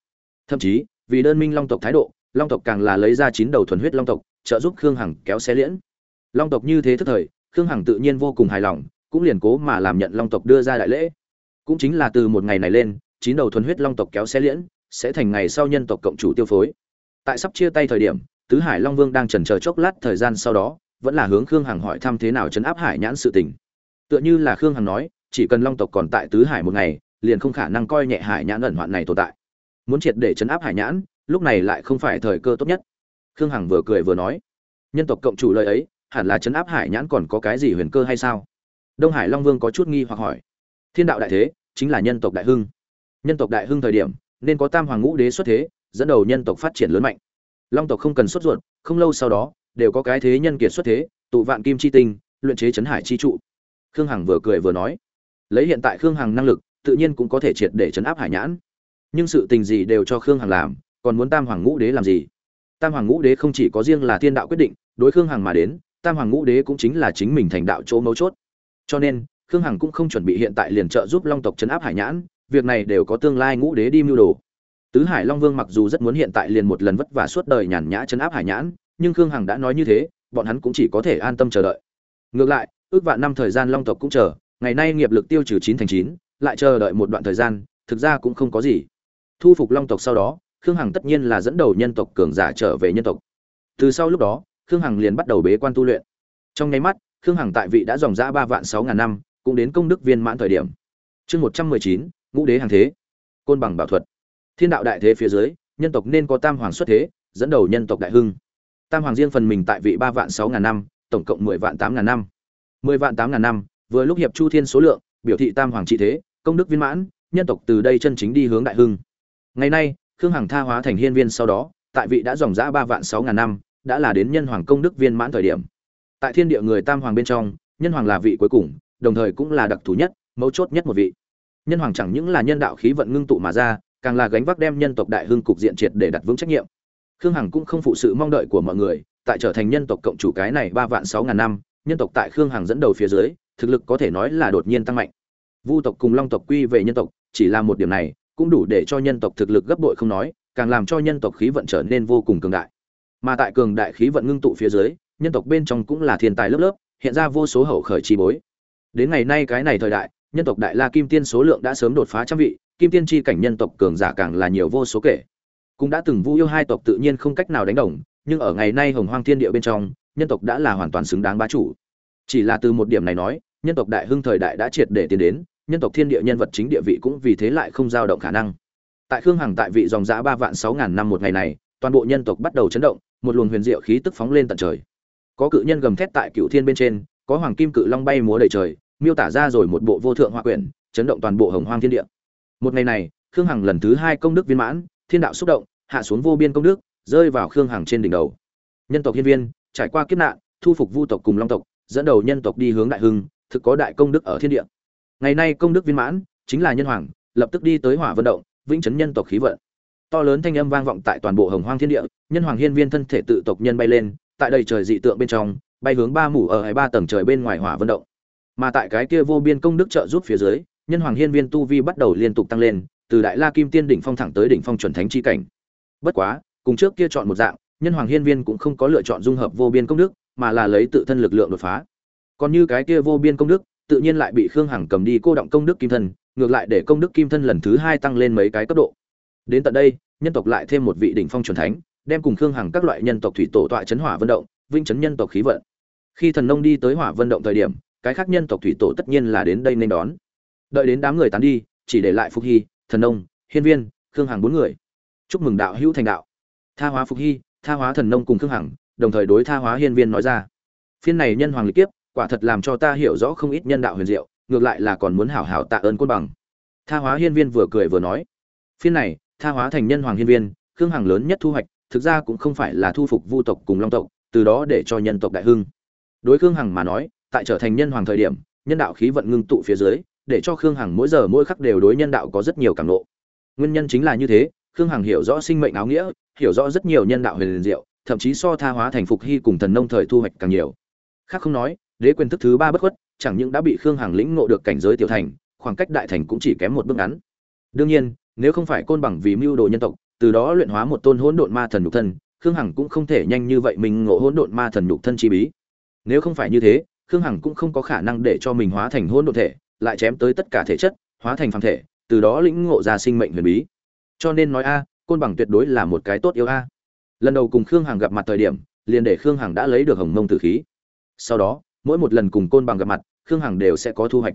Thậm chí, vì đơn minh long tộc thái độ, long tộc càng là lấy ra chín đầu thuần huyết long tộc, trợ giúp khương hằng kéo xe liễn. Long tộc như thế thức thời, khương hằng tự nhiên vô cùng hài lòng cũng liền cố mà làm nhận long tộc đưa ra đại lễ. Cũng chính là từ một ngày này lên, chín đầu thuần huyết long tộc kéo xe liễn, sẽ thành ngày sau nhân tộc cộng chủ tiêu phối. Tại sắp chia tay thời điểm, tứ hải long vương đang trần chờ chốc lát thời gian sau đó, vẫn là hướng khương hằng hỏi thăm thế nào chấn áp hải nhãn sự tình. Tựa như là khương hằng nói, chỉ cần long tộc còn tại tứ hải một ngày, liền không khả năng coi nhẹ hải nhãn ẩn hoạn này tồn tại. Muốn triệt để chấn áp hải nhãn, lúc này lại không phải thời cơ tốt nhất. Khương hằng vừa cười vừa nói, nhân tộc cộng chủ lời ấy, hẳn là chấn áp hải nhãn còn có cái gì huyền cơ hay sao? Đông hải long vương có chút nghi hoặc hỏi. Thiên đạo đại thế chính là nhân tộc đại hưng. Nhân tộc đại hưng thời điểm, nên có tam hoàng ngũ đế xuất thế, dẫn đầu nhân tộc phát triển lớn mạnh. Long tộc không cần xuất ruột, không lâu sau đó, đều có cái thế nhân kiệt xuất thế, tụ vạn kim chi tinh, luyện chế chấn hải chi trụ. Khương hằng vừa cười vừa nói, lấy hiện tại khương hằng năng lực, tự nhiên cũng có thể triệt để chấn áp hải nhãn. Nhưng sự tình gì đều cho khương hằng làm, còn muốn tam hoàng ngũ đế làm gì? Tam hoàng ngũ đế không chỉ có riêng là thiên đạo quyết định, đối khương hằng mà đến, tam hoàng ngũ đế cũng chính là chính mình thành đạo chỗ mấu chốt cho nên, khương hằng cũng không chuẩn bị hiện tại liền trợ giúp long tộc chấn áp hải nhãn, việc này đều có tương lai ngũ đế đi mưu đồ. Tứ hải long vương mặc dù rất muốn hiện tại liền một lần vất vả suốt đời nhàn nhã chấn áp hải nhãn, nhưng khương hằng đã nói như thế, bọn hắn cũng chỉ có thể an tâm chờ đợi. Ngược lại, ước vạn năm thời gian long tộc cũng chờ, ngày nay nghiệp lực tiêu trừ chín thành chín, lại chờ đợi một đoạn thời gian, thực ra cũng không có gì. Thu phục long tộc sau đó, khương hằng tất nhiên là dẫn đầu nhân tộc cường giả trở về nhân tộc. Từ sau lúc đó, khương hằng liền bắt đầu bế quan tu luyện. Trong nháy mắt khương hằng tại vị đã dòng ra ba vạn sáu ngàn năm, cũng đến công đức viên mãn thời điểm. Chương một trăm mười chín, ngũ đế hàng thế. Côn bằng bảo thuật. Thiên đạo đại thế phía dưới, nhân tộc nên có tam hoàng xuất thế, dẫn đầu nhân tộc đại hưng. Tam hoàng riêng phần mình tại vị ba vạn sáu ngàn năm, tổng cộng mười vạn tám ngàn năm. Mười vạn tám ngàn năm, vừa lúc hiệp chu thiên số lượng, biểu thị tam hoàng trị thế, công đức viên mãn, nhân tộc từ đây chân chính đi hướng đại hưng. Ngày nay, khương hằng tha hóa thành hiên viên sau đó, tại vị đã dòng dã ba vạn sáu ngàn năm, đã là đến nhân hoàng công đức viên mãn thời điểm tại thiên địa người tam hoàng bên trong, nhân hoàng là vị cuối cùng, đồng thời cũng là đặc thù nhất, mấu chốt nhất một vị. Nhân hoàng chẳng những là nhân đạo khí vận ngưng tụ mà ra, càng là gánh vác đem nhân tộc đại hưng cục diện triệt để đặt vững trách nhiệm. Khương hằng cũng không phụ sự mong đợi của mọi người, tại trở thành nhân tộc cộng chủ cái này ba vạn sáu ngàn năm, nhân tộc tại khương hằng dẫn đầu phía dưới, thực lực có thể nói là đột nhiên tăng mạnh. Vu tộc cùng long tộc quy về nhân tộc, chỉ là một điểm này, cũng đủ để cho nhân tộc thực lực gấp bội không nói, càng làm cho nhân tộc khí vận trở nên vô cùng cường đại. Mà tại cường đại khí vận ngưng tụ phía dưới nhân tộc bên trong cũng là thiên tài lớp lớp, hiện ra vô số hậu khởi chi bối. Đến ngày nay cái này thời đại, nhân tộc đại la kim tiên số lượng đã sớm đột phá trăm vị, kim tiên tri cảnh nhân tộc cường giả càng là nhiều vô số kể. Cũng đã từng vu yêu hai tộc tự nhiên không cách nào đánh đồng, nhưng ở ngày nay hồng hoang thiên địa bên trong, nhân tộc đã là hoàn toàn xứng đáng bá chủ. Chỉ là từ một điểm này nói, nhân tộc đại hưng thời đại đã triệt để tiến đến, nhân tộc thiên địa nhân vật chính địa vị cũng vì thế lại không dao động khả năng. Tại khương hằng tại vị dòng giã ba vạn sáu ngàn năm một ngày này, toàn bộ nhân tộc bắt đầu chấn động, một luồng huyền diệu khí tức phóng lên tận trời có cự nhân gầm thét tại cựu thiên bên trên, có hoàng kim cự long bay múa đầy trời, miêu tả ra rồi một bộ vô thượng hoa quyển, chấn động toàn bộ hồng hoang thiên địa. Một ngày này, khương hằng lần thứ hai công đức viên mãn, thiên đạo xúc động, hạ xuống vô biên công đức, rơi vào khương hằng trên đỉnh đầu. Nhân tộc hiên viên, trải qua kiếp nạn, thu phục vu tộc cùng long tộc, dẫn đầu nhân tộc đi hướng đại hưng, thực có đại công đức ở thiên địa. Ngày nay công đức viên mãn, chính là nhân hoàng, lập tức đi tới hỏa vận động, vĩnh chấn nhân tộc khí vận. To lớn thanh âm vang vọng tại toàn bộ hồng hoang thiên địa, nhân hoàng hiên viên thân thể tự tộc nhân bay lên tại đầy trời dị tượng bên trong, bay hướng ba mủ ở hai ba tầng trời bên ngoài hỏa vận động. Mà tại cái kia vô biên công đức trợ giúp phía dưới, nhân hoàng hiên viên tu vi bắt đầu liên tục tăng lên, từ đại la kim tiên đỉnh phong thẳng tới đỉnh phong chuẩn thánh chi cảnh. Bất quá, cùng trước kia chọn một dạng, nhân hoàng hiên viên cũng không có lựa chọn dung hợp vô biên công đức, mà là lấy tự thân lực lượng đột phá. Còn như cái kia vô biên công đức, tự nhiên lại bị khương hằng cầm đi cô động công đức kim thân, ngược lại để công đức kim thân lần thứ hai tăng lên mấy cái cấp độ. Đến tận đây, nhân tộc lại thêm một vị đỉnh phong chuẩn thánh đem cùng khương hằng các loại nhân tộc thủy tổ tọa chấn hỏa vận động vinh chấn nhân tộc khí vận. Khi thần nông đi tới hỏa vận động thời điểm, cái khác nhân tộc thủy tổ tất nhiên là đến đây nên đón. Đợi đến đám người tán đi, chỉ để lại phục hy, thần nông, hiên viên, khương hằng bốn người. Chúc mừng đạo hữu thành đạo. Tha hóa phục hy, tha hóa thần nông cùng khương hằng, đồng thời đối tha hóa hiên viên nói ra. Phiên này nhân hoàng lịch kiếp, quả thật làm cho ta hiểu rõ không ít nhân đạo huyền diệu, ngược lại là còn muốn hảo hảo tạ ơn côn bằng. Tha hóa hiên viên vừa cười vừa nói. Phiên này, tha hóa thành nhân hoàng hiên viên, khương hằng lớn nhất thu hoạch thực ra cũng không phải là thu phục vu tộc cùng long tộc, từ đó để cho nhân tộc đại hưng. Đối khương hằng mà nói, tại trở thành nhân hoàng thời điểm, nhân đạo khí vận ngưng tụ phía dưới, để cho khương hằng mỗi giờ mỗi khắc đều đối nhân đạo có rất nhiều cảm lộ. nguyên nhân chính là như thế, khương hằng hiểu rõ sinh mệnh áo nghĩa, hiểu rõ rất nhiều nhân đạo huyền diệu, thậm chí so tha hóa thành phục hy cùng thần nông thời thu hoạch càng nhiều. Khác không nói, đế quyền thức thứ ba bất khuất, chẳng những đã bị khương hằng lĩnh ngộ được cảnh giới tiểu thành, khoảng cách đại thành cũng chỉ kém một bước ngắn. Đương nhiên, nếu không phải côn bằng vì mưu đồ nhân tộc từ đó luyện hóa một tôn hỗn độn ma thần nhục thân, khương hằng cũng không thể nhanh như vậy mình ngộ hỗn độn ma thần nhục thân chi bí. Nếu không phải như thế, khương hằng cũng không có khả năng để cho mình hóa thành hỗn độn thể, lại chém tới tất cả thể chất, hóa thành phàm thể, từ đó lĩnh ngộ ra sinh mệnh huyền bí. Cho nên nói a, côn bằng tuyệt đối là một cái tốt yêu a. Lần đầu cùng khương hằng gặp mặt thời điểm, liền để khương hằng đã lấy được hồng mông tử khí. Sau đó, mỗi một lần cùng côn bằng gặp mặt, khương hằng đều sẽ có thu hoạch.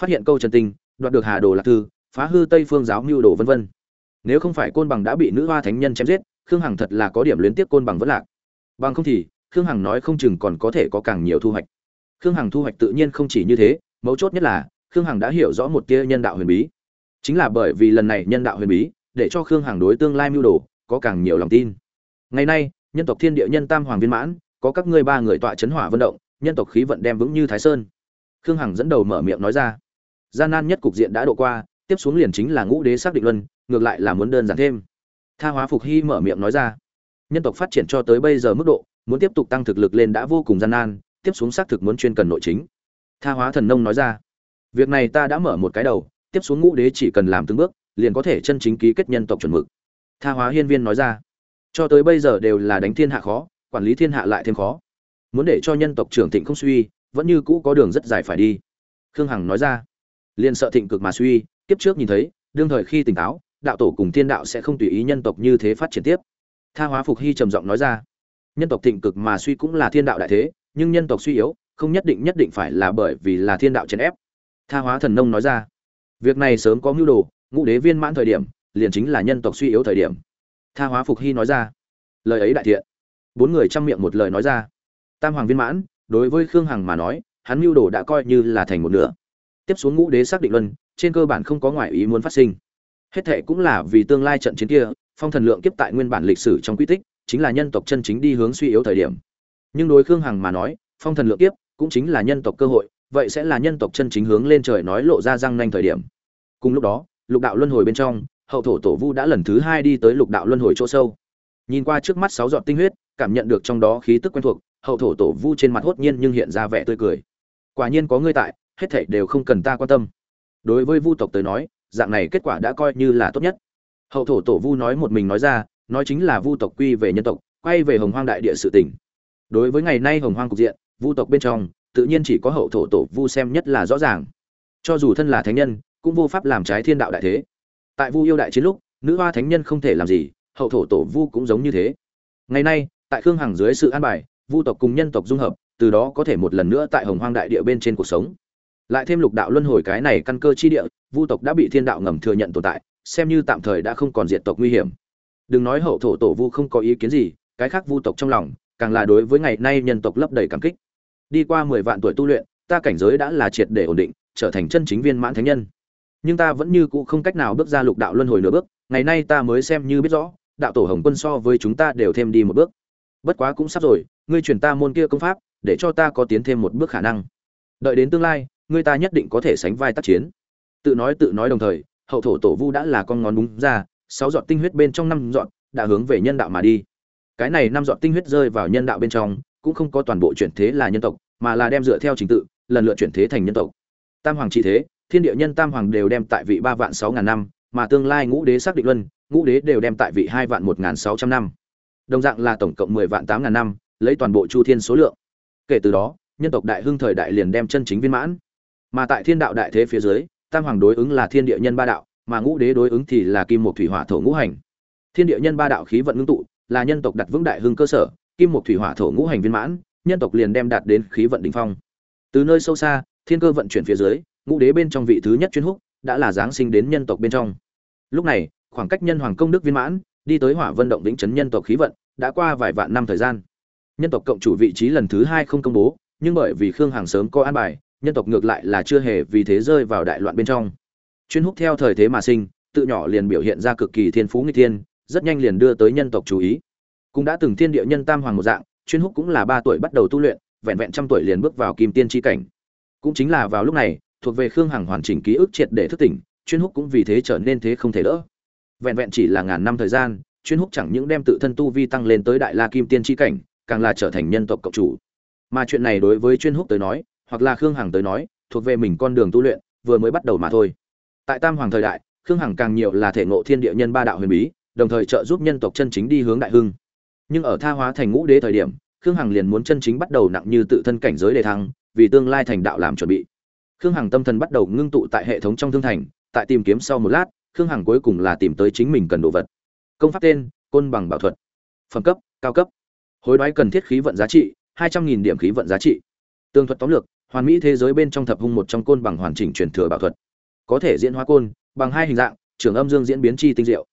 Phát hiện câu trần tinh, đoạt được hà đồ lạc thư, phá hư tây phương giáo mưu đồ vân vân nếu không phải côn bằng đã bị nữ hoa thánh nhân chém giết, khương hằng thật là có điểm luyến tiếp côn bằng vẫn lạc. Bằng không thì, khương hằng nói không chừng còn có thể có càng nhiều thu hoạch. Khương hằng thu hoạch tự nhiên không chỉ như thế, mấu chốt nhất là, khương hằng đã hiểu rõ một tia nhân đạo huyền bí. Chính là bởi vì lần này nhân đạo huyền bí, để cho khương hằng đối tương lai mưu đồ, có càng nhiều lòng tin. Ngày nay, nhân tộc thiên địa nhân tam hoàng viên mãn, có các ngươi ba người tọa chấn hỏa vận động, nhân tộc khí vận đem vững như thái sơn. Khương hằng dẫn đầu mở miệng nói ra. Gian nan nhất cục diện đã độ qua, tiếp xuống liền chính là ngũ đế xác định luân ngược lại là muốn đơn giản thêm. Tha hóa phục hy mở miệng nói ra. Nhân tộc phát triển cho tới bây giờ mức độ, muốn tiếp tục tăng thực lực lên đã vô cùng gian nan, tiếp xuống xác thực muốn chuyên cần nội chính. Tha hóa thần nông nói ra. Việc này ta đã mở một cái đầu, tiếp xuống ngũ đế chỉ cần làm từng bước, liền có thể chân chính ký kết nhân tộc chuẩn mực. Tha hóa hiên viên nói ra. Cho tới bây giờ đều là đánh thiên hạ khó, quản lý thiên hạ lại thêm khó. Muốn để cho nhân tộc trưởng thịnh không suy, vẫn như cũ có đường rất dài phải đi. Khương hằng nói ra. Liền sợ thịnh cực mà suy tiếp trước nhìn thấy, đương thời khi tỉnh táo đạo tổ cùng thiên đạo sẽ không tùy ý nhân tộc như thế phát triển tiếp. Tha hóa phục hy trầm giọng nói ra. Nhân tộc thịnh cực mà suy cũng là thiên đạo đại thế, nhưng nhân tộc suy yếu, không nhất định nhất định phải là bởi vì là thiên đạo chèn ép. Tha hóa thần nông nói ra. Việc này sớm có mưu đồ, ngũ đế viên mãn thời điểm, liền chính là nhân tộc suy yếu thời điểm. Tha hóa phục hy nói ra. Lời ấy đại thiện. Bốn người chăm miệng một lời nói ra. Tam hoàng viên mãn, đối với khương hằng mà nói, hắn mưu đồ đã coi như là thành một nửa. Tiếp xuống ngũ đế xác định luân, trên cơ bản không có ngoại ý muốn phát sinh hết thệ cũng là vì tương lai trận chiến kia, phong thần lượng kiếp tại nguyên bản lịch sử trong quy tích, chính là nhân tộc chân chính đi hướng suy yếu thời điểm. Nhưng đối khương hằng mà nói, phong thần lượng kiếp cũng chính là nhân tộc cơ hội, vậy sẽ là nhân tộc chân chính hướng lên trời nói lộ ra răng nanh thời điểm. Cùng lúc đó, lục đạo luân hồi bên trong, hậu thổ tổ vu đã lần thứ hai đi tới lục đạo luân hồi chỗ sâu. Nhìn qua trước mắt sáu giọt tinh huyết, cảm nhận được trong đó khí tức quen thuộc, hậu thổ tổ vu trên mặt hốt nhiên nhưng hiện ra vẻ tươi cười. Quả nhiên có ngươi tại, hết thảy đều không cần ta quan tâm. Đối với vu tộc tới nói dạng này kết quả đã coi như là tốt nhất. Hậu thổ tổ vu nói một mình nói ra, nói chính là vu tộc quy về nhân tộc, quay về hồng hoang đại địa sự tỉnh đối với ngày nay hồng hoang cục diện, vu tộc bên trong, tự nhiên chỉ có hậu thổ tổ vu xem nhất là rõ ràng. Cho dù thân là thánh nhân, cũng vô pháp làm trái thiên đạo đại thế. Tại vu yêu đại chiến lúc, nữ hoa thánh nhân không thể làm gì, hậu thổ tổ vu cũng giống như thế. Ngày nay, tại khương hằng dưới sự an bài, vu tộc cùng nhân tộc dung hợp, từ đó có thể một lần nữa tại hồng hoang đại địa bên trên cuộc sống lại thêm lục đạo luân hồi cái này căn cơ chi địa, vu tộc đã bị thiên đạo ngầm thừa nhận tồn tại, xem như tạm thời đã không còn diệt tộc nguy hiểm. Đừng nói hậu thổ tổ vu không có ý kiến gì, cái khác vu tộc trong lòng, càng là đối với ngày nay nhân tộc lấp đầy cảm kích. Đi qua mười vạn tuổi tu luyện, ta cảnh giới đã là triệt để ổn định, trở thành chân chính viên mãn thánh nhân. Nhưng ta vẫn như cũ không cách nào bước ra lục đạo luân hồi nửa bước, ngày nay ta mới xem như biết rõ, đạo tổ hồng quân so với chúng ta đều thêm đi một bước. Bất quá cũng sắp rồi, ngươi truyền ta môn kia công pháp, để cho ta có tiến thêm một bước khả năng. Đợi đến tương lai ngươi ta nhất định có thể sánh vai tác chiến. Tự nói tự nói đồng thời, hậu thổ tổ vu đã là con ngón đúng ra, sáu giọt tinh huyết bên trong năm giọt đã hướng về nhân đạo mà đi. Cái này năm giọt tinh huyết rơi vào nhân đạo bên trong, cũng không có toàn bộ chuyển thế là nhân tộc, mà là đem dựa theo trình tự, lần lượt chuyển thế thành nhân tộc. Tam hoàng trị thế, thiên địa nhân tam hoàng đều đem tại vị ba vạn sáu ngàn năm, mà tương lai ngũ đế xác định luân, ngũ đế đều đem tại vị hai vạn một ngàn sáu trăm năm. Đồng dạng là tổng cộng mười vạn tám ngàn năm, lấy toàn bộ chu thiên số lượng. Kể từ đó, nhân tộc đại hưng thời đại liền đem chân chính viên mãn mà tại thiên đạo đại thế phía dưới, tam hoàng đối ứng là thiên địa nhân ba đạo, mà ngũ đế đối ứng thì là kim một thủy hỏa thổ ngũ hành. Thiên địa nhân ba đạo khí vận ngưng tụ, là nhân tộc đặt vững đại hưng cơ sở, kim một thủy hỏa thổ ngũ hành viên mãn, nhân tộc liền đem đạt đến khí vận đỉnh phong. Từ nơi sâu xa, thiên cơ vận chuyển phía dưới, ngũ đế bên trong vị thứ nhất chuyên húc đã là giáng sinh đến nhân tộc bên trong. Lúc này, khoảng cách nhân hoàng công đức viên mãn, đi tới hỏa vân động đỉnh chấn nhân tộc khí vận, đã qua vài vạn năm thời gian. Nhân tộc cộng chủ vị trí lần thứ hai không công bố, nhưng bởi vì khương hàng sớm có an bài nhân tộc ngược lại là chưa hề vì thế rơi vào đại loạn bên trong. Chuyên húc theo thời thế mà sinh, tự nhỏ liền biểu hiện ra cực kỳ thiên phú nghịch thiên, rất nhanh liền đưa tới nhân tộc chú ý. Cũng đã từng thiên địa nhân tam hoàng một dạng, chuyên húc cũng là ba tuổi bắt đầu tu luyện, vẹn vẹn trăm tuổi liền bước vào kim tiên tri cảnh. Cũng chính là vào lúc này, thuộc về khương hằng hoàn chỉnh ký ức triệt để thức tỉnh, chuyên húc cũng vì thế trở nên thế không thể đỡ. Vẹn vẹn chỉ là ngàn năm thời gian, chuyên húc chẳng những đem tự thân tu vi tăng lên tới đại la kim tiên tri cảnh, càng là trở thành nhân tộc cộng chủ. Mà chuyện này đối với chuyên húc tới nói hoặc là khương hằng tới nói, thuộc về mình con đường tu luyện, vừa mới bắt đầu mà thôi. Tại tam hoàng thời đại, khương hằng càng nhiều là thể ngộ thiên địa nhân ba đạo huyền bí, đồng thời trợ giúp nhân tộc chân chính đi hướng đại hưng. Nhưng ở tha hóa thành ngũ đế thời điểm, khương hằng liền muốn chân chính bắt đầu nặng như tự thân cảnh giới đề thăng, vì tương lai thành đạo làm chuẩn bị. Khương hằng tâm thần bắt đầu ngưng tụ tại hệ thống trong thương thành, tại tìm kiếm sau một lát, khương hằng cuối cùng là tìm tới chính mình cần đồ vật. Công pháp tên, côn bằng bảo thuật. Phẩm cấp, cao cấp. Hối đoái cần thiết khí vận giá trị, hai trăm nghìn điểm khí vận giá trị tương thuật tóm lược, hoàn mỹ thế giới bên trong thập hung một trong côn bằng hoàn chỉnh truyền thừa bảo thuật. Có thể diễn hóa côn, bằng hai hình dạng, trường âm dương diễn biến chi tinh diệu.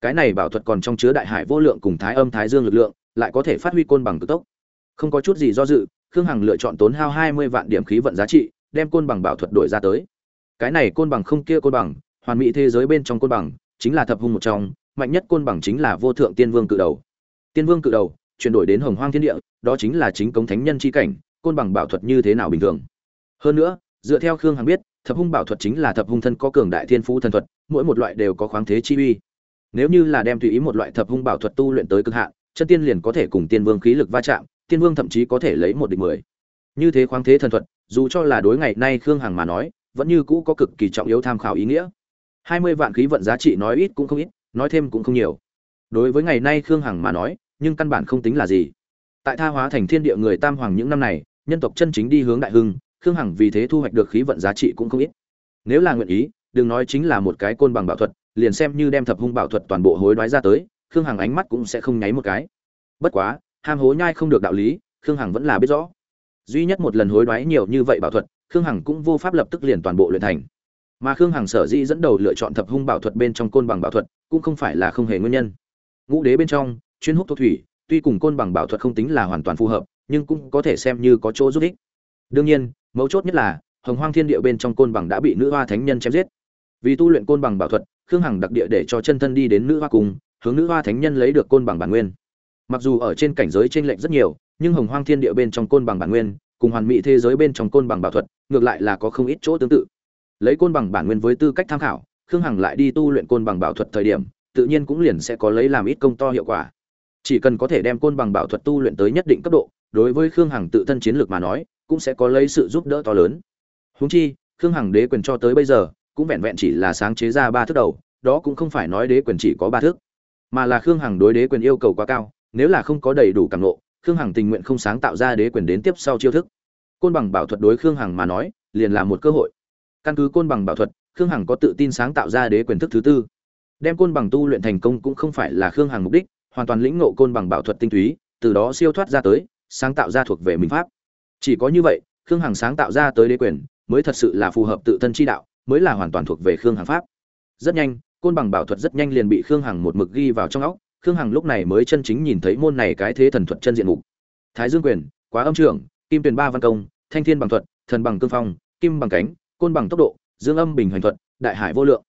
Cái này bảo thuật còn trong chứa đại hải vô lượng cùng thái âm thái dương lực lượng, lại có thể phát huy côn bằng cực tốc. Không có chút gì do dự, khương hằng lựa chọn tốn hao hai mươi vạn điểm khí vận giá trị, đem côn bằng bảo thuật đổi ra tới. Cái này côn bằng không kia côn bằng, hoàn mỹ thế giới bên trong côn bằng, chính là thập hung một trong, mạnh nhất côn bằng chính là vô thượng tiên vương cự đầu. Tiên vương cự đầu, chuyển đổi đến hồng hoang thiên địa, đó chính là chính cống thánh nhân chi cảnh côn bằng bảo thuật như thế nào bình thường. Hơn nữa, dựa theo khương hằng biết, thập hung bảo thuật chính là thập hung thân có cường đại thiên phú thần thuật, mỗi một loại đều có khoáng thế chi uy. Nếu như là đem tùy ý một loại thập hung bảo thuật tu luyện tới cực hạn, chân tiên liền có thể cùng tiên vương khí lực va chạm, tiên vương thậm chí có thể lấy một địch mười. Như thế khoáng thế thần thuật, dù cho là đối ngày nay khương hằng mà nói, vẫn như cũ có cực kỳ trọng yếu tham khảo ý nghĩa. Hai mươi vạn khí vận giá trị nói ít cũng không ít, nói thêm cũng không nhiều. Đối với ngày nay khương hằng mà nói, nhưng căn bản không tính là gì. Tại tha hóa thành thiên địa người tam hoàng những năm này nhân tộc chân chính đi hướng đại hưng, khương hằng vì thế thu hoạch được khí vận giá trị cũng không ít. Nếu là nguyện ý, đừng nói chính là một cái côn bằng bảo thuật, liền xem như đem thập hung bảo thuật toàn bộ hối đoái ra tới, khương hằng ánh mắt cũng sẽ không nháy một cái. Bất quá, ham hố nhai không được đạo lý, khương hằng vẫn là biết rõ. Duy nhất một lần hối đoái nhiều như vậy bảo thuật, khương hằng cũng vô pháp lập tức liền toàn bộ luyện thành. Mà khương hằng sở dĩ dẫn đầu lựa chọn thập hung bảo thuật bên trong côn bằng bảo thuật, cũng không phải là không hề nguyên nhân. Ngũ đế bên trong, chuyên hút thuốc thủy, tuy cùng côn bằng bảo thuật không tính là hoàn toàn phù hợp nhưng cũng có thể xem như có chỗ giúp ích. Đương nhiên, mấu chốt nhất là, hồng hoang thiên địa bên trong côn bằng đã bị nữ hoa thánh nhân chém giết. Vì tu luyện côn bằng bảo thuật, khương hằng đặc địa để cho chân thân đi đến nữ hoa cung, hướng nữ hoa thánh nhân lấy được côn bằng bản nguyên. Mặc dù ở trên cảnh giới t r ê n lệch rất nhiều, nhưng hồng hoang thiên địa bên trong côn bằng bản nguyên, cùng hoàn mỹ thế giới bên trong côn bằng bảo thuật, ngược lại là có không ít chỗ tương tự. Lấy côn bằng bản nguyên với tư cách tham khảo, khương hằng lại đi tu luyện côn bằng bảo thuật thời điểm, tự nhiên cũng liền sẽ có lấy làm ít công to hiệu quả. Chỉ cần có thể đem côn bằng bảo thuật tu luyện tới nhất định cấp độ đối với khương hằng tự thân chiến lược mà nói, cũng sẽ có lấy sự giúp đỡ to lớn. Húng chi, khương hằng đế quyền cho tới bây giờ, cũng vẹn vẹn chỉ là sáng chế ra ba thước đầu, đó cũng không phải nói đế quyền chỉ có ba thước, mà là khương hằng đối đế quyền yêu cầu quá cao, nếu là không có đầy đủ cảm nộ khương hằng tình nguyện không sáng tạo ra đế quyền đến tiếp sau chiêu thức. Côn bằng bảo thuật đối khương hằng mà nói, liền là một cơ hội. Căn cứ côn bằng bảo thuật, khương hằng có tự tin sáng tạo ra đế quyền thức thứ tư. Đem côn bằng tu luyện thành công cũng không phải là khương hằng mục đích, hoàn toàn lĩnh ngộ côn bằng bảo thuật tinh túy, từ đó siêu thoát ra tới sáng tạo ra thuộc về mình pháp. Chỉ có như vậy, khương hằng sáng tạo ra tới đế quyền, mới thật sự là phù hợp tự thân chi đạo, mới là hoàn toàn thuộc về khương hằng pháp. Rất nhanh, côn bằng bảo thuật rất nhanh liền bị khương hằng một mực ghi vào trong óc, khương hằng lúc này mới chân chính nhìn thấy môn này cái thế thần thuật chân diện mục. Thái dương quyền, quá âm trưởng, kim tuyền ba văn công, thanh thiên bằng thuật, thần bằng cương phong, kim bằng cánh, côn bằng tốc độ, dương âm bình hoành thuật, đại hải vô lượng.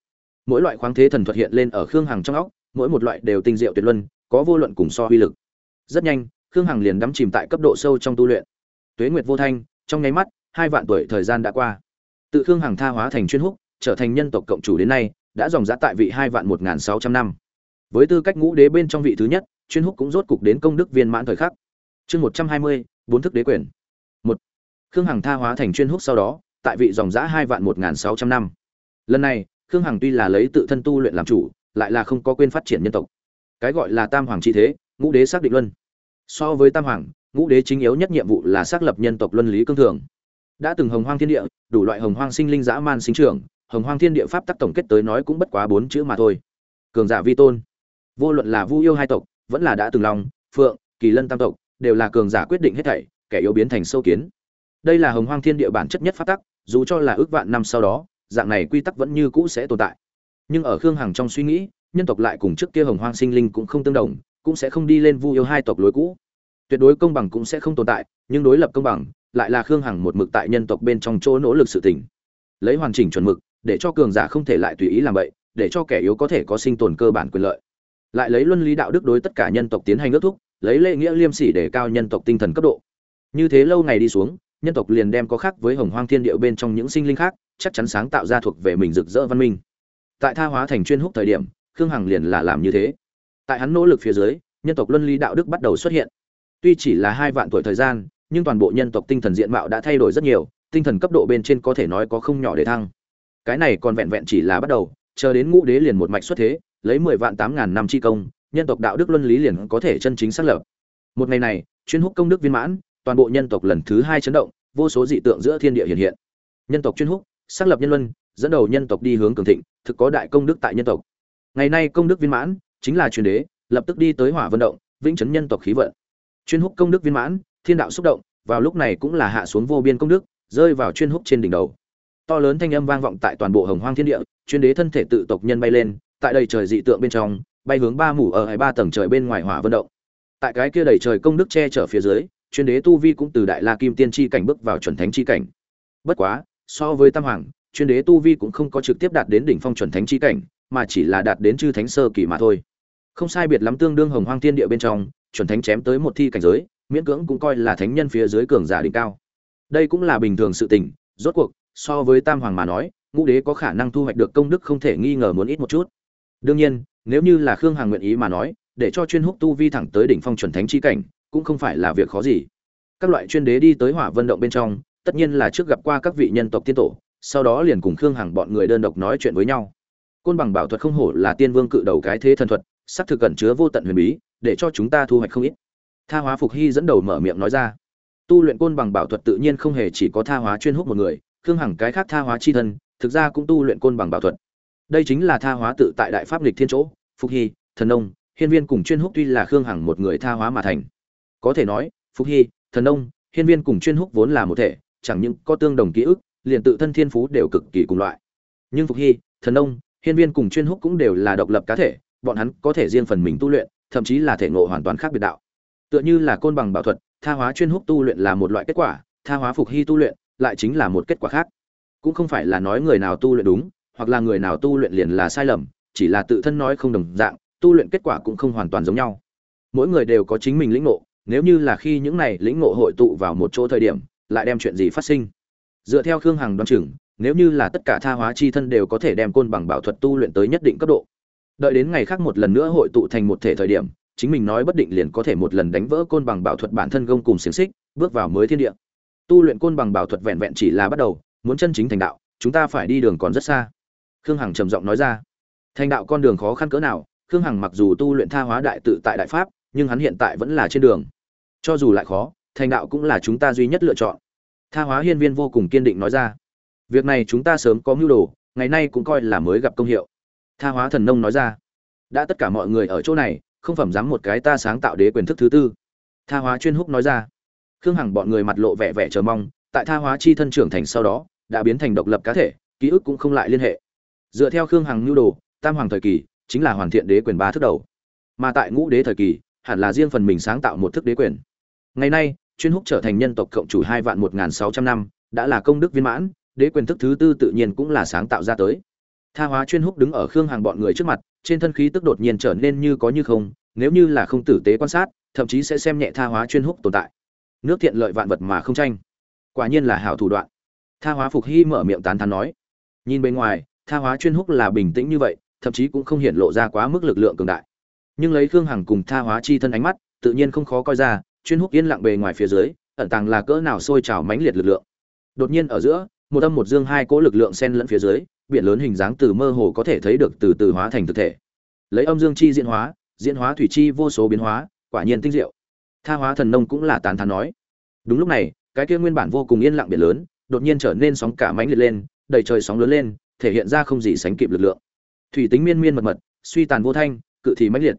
Mỗi loại khoáng thế thần thuật hiện lên ở khương hằng trong óc, mỗi một loại đều tinh diệu tuyệt luân, có vô luận cùng so uy lực. Rất nhanh khương hằng liền đắm chìm tại cấp độ sâu trong tu luyện. Tuế nguyệt vô thanh, trong nháy mắt, hai vạn tuổi thời gian đã qua. Tự khương hằng tha hóa thành chuyên húc, trở thành nhân tộc cộng chủ đến nay, đã dòng giã tại vị hai vạn một nghìn sáu trăm năm. Với tư cách ngũ đế bên trong vị thứ nhất, chuyên húc cũng rốt cục đến công đức viên mãn thời khắc. Chương một trăm hai mươi, bốn thức đế quyền. Một. Khương hằng tha hóa thành chuyên húc sau đó, tại vị dòng giã hai vạn một nghìn sáu trăm năm. Lần này, khương hằng tuy là lấy tự thân tu luyện làm chủ, lại là không có quên phát triển nhân tộc. Cái gọi là tam hoàng chi thế, ngũ đế xác định luân so với tam hoàng, ngũ đế chính yếu nhất nhiệm vụ là xác lập nhân tộc luân lý cương thường. Đã từng hồng hoang thiên địa, đủ loại hồng hoang sinh linh dã man sinh trưởng, hồng hoang thiên địa pháp tắc tổng kết tới nói cũng bất quá bốn chữ mà thôi. Cường giả vi tôn. Vô luận là vu yêu hai tộc, vẫn là đã từng lòng phượng, kỳ lân tam tộc, đều là cường giả quyết định hết thảy, kẻ yếu biến thành sâu kiến. Đây là hồng hoang thiên địa bản chất nhất pháp tắc, dù cho là ước vạn năm sau đó, dạng này quy tắc vẫn như cũ sẽ tồn tại. Nhưng ở khương hằng trong suy nghĩ, nhân tộc lại cùng trước kia hồng hoang sinh linh cũng không tương đồng cũng sẽ không đi lên vu yêu hai tộc lối cũ. Tuyệt đối công bằng cũng sẽ không tồn tại, nhưng đối lập công bằng, lại là khương hằng một mực tại nhân tộc bên trong chỗ nỗ lực sự tỉnh lấy hoàn chỉnh chuẩn mực, để cho cường giả không thể lại tùy ý làm vậy, để cho kẻ yếu có thể có sinh tồn cơ bản quyền lợi. Lại lấy luân lý đạo đức đối tất cả nhân tộc tiến hành ước thúc, lấy lễ nghĩa liêm sỉ để cao nhân tộc tinh thần cấp độ. Như thế lâu ngày đi xuống, nhân tộc liền đem có khác với hồng hoang thiên điệu bên trong những sinh linh khác, chắc chắn sáng tạo ra thuộc về mình rực rỡ văn minh. Tại tha hóa thành chuyên húc thời điểm, khương hằng liền là làm như thế tại hắn nỗ lực phía dưới, nhân tộc luân lý đạo đức bắt đầu xuất hiện. Tuy chỉ là hai vạn tuổi thời gian, nhưng toàn bộ nhân tộc tinh thần diện mạo đã thay đổi rất nhiều, tinh thần cấp độ bên trên có thể nói có không nhỏ để thăng. Cái này còn vẹn vẹn chỉ là bắt đầu, chờ đến ngũ đế liền một mạch xuất thế, lấy mười vạn tám ngàn năm chi công, nhân tộc đạo đức luân lý liền có thể chân chính xác lập. Một ngày này, chuyên húc công đức viên mãn, toàn bộ nhân tộc lần thứ hai chấn động, vô số dị tượng giữa thiên địa hiện hiện. Nhân tộc chuyên húc, xác lập nhân luân, dẫn đầu nhân tộc đi hướng cường thịnh, thực có đại công đức tại nhân tộc. Ngày nay công đức viên mãn chính là truyền đế, lập tức đi tới hỏa vận động, vĩnh chấn nhân tộc khí vận. Chuyên húc công đức viên mãn, thiên đạo xúc động, vào lúc này cũng là hạ xuống vô biên công đức, rơi vào chuyên húc trên đỉnh đầu. To lớn thanh âm vang vọng tại toàn bộ hồng hoang thiên địa, chuyên đế thân thể tự tộc nhân bay lên, tại đầy trời dị tượng bên trong, bay hướng ba mủ ở hai ba tầng trời bên ngoài hỏa vận động. Tại cái kia đầy trời công đức che chở phía dưới, chuyên đế tu vi cũng từ đại la kim tiên chi cảnh bước vào chuẩn thánh chi cảnh. Bất quá, so với tam hoàng, chuyên đế tu vi cũng không có trực tiếp đạt đến đỉnh phong chuẩn thánh chi cảnh mà chỉ là đạt đến chư thánh sơ kỳ mà thôi. Không sai biệt lắm tương đương hồng hoang thiên địa bên trong, chuẩn thánh chém tới một thi cảnh giới, miễn cưỡng cũng coi là thánh nhân phía dưới cường giả đỉnh cao. Đây cũng là bình thường sự tình, rốt cuộc, so với tam hoàng mà nói, ngũ đế có khả năng thu hoạch được công đức không thể nghi ngờ muốn ít một chút. Đương nhiên, nếu như là khương hằng nguyện ý mà nói, để cho chuyên húc tu vi thẳng tới đỉnh phong chuẩn thánh chi cảnh, cũng không phải là việc khó gì. Các loại chuyên đế đi tới hỏa vân động bên trong, tất nhiên là trước gặp qua các vị nhân tộc tiên tổ, sau đó liền cùng khương hằng bọn người đơn độc nói chuyện với nhau côn bằng bảo thuật không hổ là tiên vương cự đầu cái thế thần thuật sắc thực cẩn chứa vô tận huyền bí, để cho chúng ta thu hoạch không ít. Tha hóa phục hy dẫn đầu mở miệng nói ra. Tu luyện côn bằng bảo thuật tự nhiên không hề chỉ có tha hóa chuyên hút một người, khương hằng cái khác tha hóa chi thân, thực ra cũng tu luyện côn bằng bảo thuật. Đây chính là tha hóa tự tại đại pháp lịch thiên chỗ, phục hy, thần nông, hiên viên cùng chuyên hút tuy là khương hằng một người tha hóa mà thành. Có thể nói, phục hy, thần nông, hiên viên cùng chuyên hút vốn là một thể, chẳng những có tương đồng ký ức, liền tự thân thiên phú đều cực kỳ cùng loại. Nhưng phục hy, thần nông hiên viên cùng chuyên hút cũng đều là độc lập cá thể, bọn hắn có thể riêng phần mình tu luyện, thậm chí là thể ngộ hoàn toàn khác biệt đạo. Tựa như là côn bằng bảo thuật, tha hóa chuyên húc tu luyện là một loại kết quả, tha hóa phục hy tu luyện lại chính là một kết quả khác. Cũng không phải là nói người nào tu luyện đúng, hoặc là người nào tu luyện liền là sai lầm, chỉ là tự thân nói không đồng dạng, tu luyện kết quả cũng không hoàn toàn giống nhau. Mỗi người đều có chính mình lĩnh ngộ, nếu như là khi những này lĩnh ngộ hội tụ vào một chỗ thời điểm, lại đem chuyện gì phát sinh? Dựa theo khương hằng đoán chừng nếu như là tất cả tha hóa chi thân đều có thể đem côn bằng bảo thuật tu luyện tới nhất định cấp độ. Đợi đến ngày khác một lần nữa hội tụ thành một thể thời điểm, chính mình nói bất định liền có thể một lần đánh vỡ côn bằng bảo thuật bản thân gông cùng xiềng xích, bước vào mới thiên địa. Tu luyện côn bằng bảo thuật vẹn vẹn chỉ là bắt đầu, muốn chân chính thành đạo, chúng ta phải đi đường còn rất xa. Khương hằng trầm giọng nói ra. Thành đạo con đường khó khăn cỡ nào, khương hằng mặc dù tu luyện tha hóa đại tự tại đại pháp, nhưng hắn hiện tại vẫn là trên đường. Cho dù lại khó, thành đạo cũng là chúng ta duy nhất lựa chọn. Tha hóa hiên viên vô cùng kiên định nói ra việc này chúng ta sớm có mưu đồ, ngày nay cũng coi là mới gặp công hiệu. Tha hóa thần nông nói ra. Đã tất cả mọi người ở chỗ này, không phẩm dám một cái ta sáng tạo đế quyền thức thứ tư. Tha hóa chuyên húc nói ra. Khương hằng bọn người mặt lộ vẻ vẻ chờ mong, tại tha hóa chi thân trưởng thành sau đó, đã biến thành độc lập cá thể, ký ức cũng không lại liên hệ. Dựa theo khương hằng nhu đồ, tam hoàng thời kỳ chính là hoàn thiện đế quyền ba thức đầu. Mà tại ngũ đế thời kỳ, hẳn là riêng phần mình sáng tạo một thức đế quyền. Ngày nay, chuyên húc trở thành nhân tộc cộng chủ hai vạn một n sáu trăm năm, đã là công đức viên mãn đế quyền thức thứ tư tự nhiên cũng là sáng tạo ra tới. Tha hóa chuyên húc đứng ở khương hàng bọn người trước mặt, trên thân khí tức đột nhiên trở nên như có như không, nếu như là không tử tế quan sát, thậm chí sẽ xem nhẹ tha hóa chuyên húc tồn tại. Nước thiện lợi vạn vật mà không tranh. Quả nhiên là hảo thủ đoạn. Tha hóa phục hy mở miệng tán thán nói. Nhìn bên ngoài, tha hóa chuyên húc là bình tĩnh như vậy, thậm chí cũng không hiện lộ ra quá mức lực lượng cường đại. Nhưng lấy khương hằng cùng tha hóa chi thân ánh mắt, tự nhiên không khó coi ra, chuyên húc yên lặng bề ngoài phía dưới, ẩn tàng là cỡ nào sôi trào mãnh liệt lực lượng. Đột nhiên ở giữa một âm một dương hai cỗ lực lượng xen lẫn phía dưới, biển lớn hình dáng từ mơ hồ có thể thấy được từ từ hóa thành thực thể. Lấy âm dương chi diễn hóa diễn hóa thủy chi vô số biến hóa, quả nhiên tinh diệu. Tha hóa thần nông cũng là tán thán nói. Đúng lúc này, cái kia nguyên bản vô cùng yên lặng biển lớn, đột nhiên trở nên sóng cả mãnh liệt lên, đầy trời sóng lớn lên, thể hiện ra không gì sánh kịp lực lượng. Thủy tính miên miên mật mật, suy tàn vô thanh, cự thì mãnh liệt.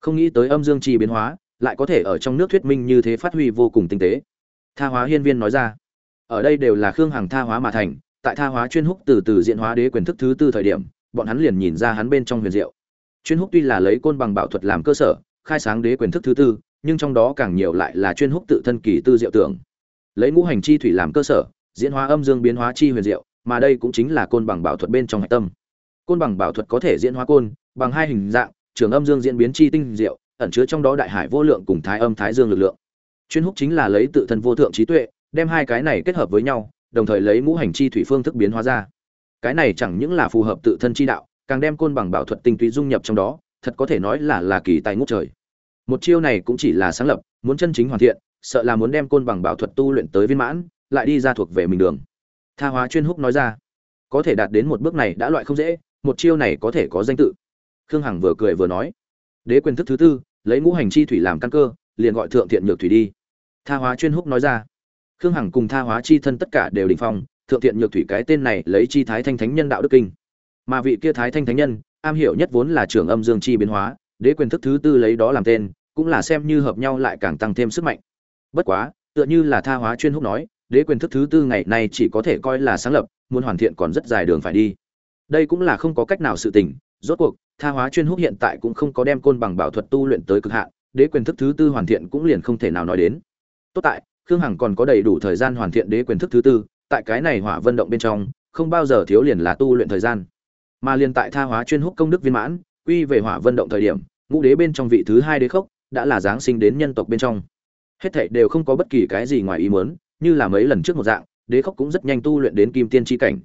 Không nghĩ tới âm dương chi biến hóa, lại có thể ở trong nước thuyết minh như thế phát huy vô cùng tinh tế. Tha hóa hiên viên nói ra ở đây đều là khương hằng tha hóa mà thành, tại tha hóa chuyên húc từ từ diễn hóa đế quyền thức thứ tư thời điểm, bọn hắn liền nhìn ra hắn bên trong huyền diệu. Chuyên húc tuy là lấy côn bằng bảo thuật làm cơ sở, khai sáng đế quyền thức thứ tư, nhưng trong đó càng nhiều lại là chuyên húc tự thân kỳ tư diệu tưởng. Lấy ngũ hành chi thủy làm cơ sở, diễn hóa âm dương biến hóa chi huyền diệu, mà đây cũng chính là côn bằng bảo thuật bên trong hạch tâm. Côn bằng bảo thuật có thể diễn hóa côn, bằng hai hình dạng, trường âm dương diễn biến chi tinh diệu, ẩn chứa trong đó đại hải vô lượng cùng thái âm thái dương lực lượng. Chuyên húc chính là lấy tự thân vô thượng trí tuệ đem hai cái này kết hợp với nhau, đồng thời lấy ngũ hành chi thủy phương thức biến hóa ra. Cái này chẳng những là phù hợp tự thân chi đạo, càng đem côn bằng bảo thuật tinh túy dung nhập trong đó, thật có thể nói là là kỳ tài ngút trời. Một chiêu này cũng chỉ là sáng lập, muốn chân chính hoàn thiện, sợ là muốn đem côn bằng bảo thuật tu luyện tới viên mãn, lại đi ra thuộc về mình đường. Tha hóa chuyên húc nói ra, có thể đạt đến một bước này đã loại không dễ, một chiêu này có thể có danh tự. Khương hằng vừa cười vừa nói, đế quyền thức thứ tư, lấy ngũ hành chi thủy làm căn cơ, liền gọi thượng thiện nhược thủy đi. Tha hóa chuyên húc nói ra khương hằng cùng tha hóa chi thân tất cả đều đình phong, thượng thiện nhược thủy cái tên này lấy chi thái thanh thánh nhân đạo đức kinh. Mà vị kia thái thanh thánh nhân, am hiểu nhất vốn là trưởng âm dương chi biến hóa, đế quyền thức thứ tư lấy đó làm tên, cũng là xem như hợp nhau lại càng tăng thêm sức mạnh. Bất quá, tựa như là tha hóa chuyên húc nói, đế quyền thức thứ tư ngày nay chỉ có thể coi là sáng lập, muốn hoàn thiện còn rất dài đường phải đi. Đây cũng là không có cách nào sự tình, rốt cuộc, tha hóa chuyên húc hiện tại cũng không có đem côn bằng bảo thuật tu luyện tới cực hạn, đế quyền thức thứ tư hoàn thiện cũng liền không thể nào nói đến. Tốt tại khương hằng còn có đầy đủ thời gian hoàn thiện đế quyền thức thứ tư, tại cái này hỏa vận động bên trong, không bao giờ thiếu liền là tu luyện thời gian. Mà liền tại tha hóa chuyên húc công đức viên mãn, quy về hỏa vận động thời điểm, ngũ đế bên trong vị thứ hai đế khốc đã là giáng sinh đến nhân tộc bên trong. Hết thảy đều không có bất kỳ cái gì ngoài ý muốn, như là mấy lần trước một dạng, đế khốc cũng rất nhanh tu luyện đến kim tiên tri cảnh.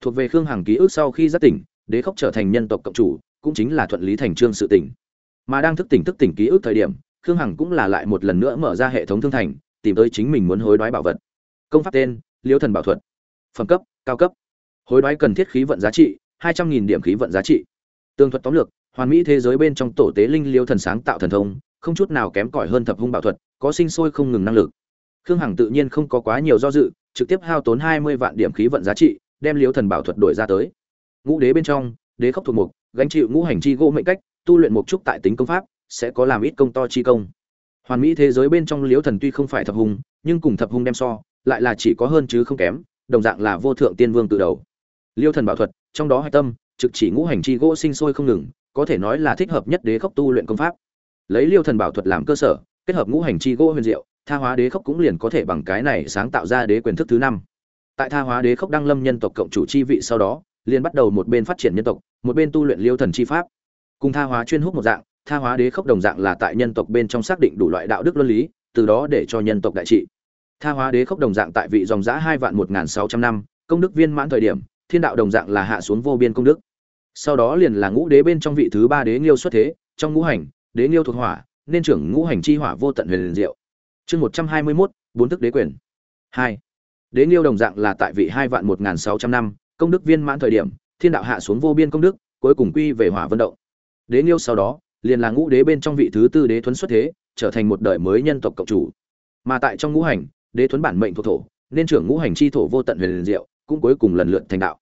Thuộc về khương hằng ký ức sau khi giác tỉnh, đế khốc trở thành nhân tộc cộng chủ, cũng chính là thuận lý thành trương sự tỉnh. Mà đang thức tỉnh thức tỉnh ký ức thời điểm, khương hằng cũng là lại một lần nữa mở ra hệ thống thương thành tìm tới chính mình muốn hối đoái bảo vật. Công pháp tên, liêu thần bảo thuật. Phẩm cấp, cao cấp. Hối đoái cần thiết khí vận giá trị, hai trăm nghìn điểm khí vận giá trị. Tương thuật tóm lược, hoàn mỹ thế giới bên trong tổ tế linh liêu thần sáng tạo thần thông, không chút nào kém cỏi hơn thập hung bảo thuật, có sinh sôi không ngừng năng lực. Khương hằng tự nhiên không có quá nhiều do dự, trực tiếp hao tốn hai mươi vạn điểm khí vận giá trị, đem liêu thần bảo thuật đổi ra tới. Ngũ đế bên trong, đế khốc thuộc mục, gánh chịu ngũ hành chi gỗ mệnh cách, tu luyện mục trúc tại tính công pháp, sẽ có làm ít công to chi công hoàn mỹ thế giới bên trong liếu thần tuy không phải thập hùng, nhưng cùng thập hùng đem so, lại là chỉ có hơn chứ không kém, đồng dạng là vô thượng tiên vương từ đầu. Liêu thần bảo thuật, trong đó hạch tâm, trực chỉ ngũ hành chi gỗ sinh sôi không ngừng, có thể nói là thích hợp nhất đế khốc tu luyện công pháp. Lấy liêu thần bảo thuật làm cơ sở, kết hợp ngũ hành chi gỗ huyền diệu, tha hóa đế khốc cũng liền có thể bằng cái này sáng tạo ra đế quyền thức thứ năm. Tại tha hóa đế khốc đăng lâm nhân tộc cộng chủ chi vị sau đó, liền bắt đầu một bên phát triển nhân tộc, một bên tu luyện liêu thần chi pháp. Cùng tha hóa chuyên hút một dạng tha hóa đế khốc đồng dạng là tại nhân tộc bên trong xác định đủ loại đạo đức luân lý, từ đó để cho nhân tộc đại trị. Tha hóa đế khốc đồng dạng tại vị dòng giã hai vạn một nghìn sáu trăm năm, công đức viên mãn thời điểm, thiên đạo đồng dạng là hạ xuống vô biên công đức. Sau đó liền là ngũ đế bên trong vị thứ ba đế nghiêu xuất thế, trong ngũ hành, đế nghiêu thuộc hỏa, nên trưởng ngũ hành chi hỏa vô tận huyền diệu. Chương một trăm hai mươi mốt, bốn thức đế quyền. Hai. Đế nghiêu đồng dạng là tại vị hai vạn một nghìn sáu trăm năm, công đức viên mãn thời điểm, thiên đạo hạ xuống vô biên công đức, cuối cùng quy về hỏa vận động. Đế nghiêu sau đó liền là ngũ đế bên trong vị thứ tư đế thuấn xuất thế, trở thành một đời mới nhân tộc cộng chủ. Mà tại trong ngũ hành, đế thuấn bản mệnh thuộc thổ, nên trưởng ngũ hành chi thổ vô tận huyền diệu, cũng cuối cùng lần lượt thành đạo.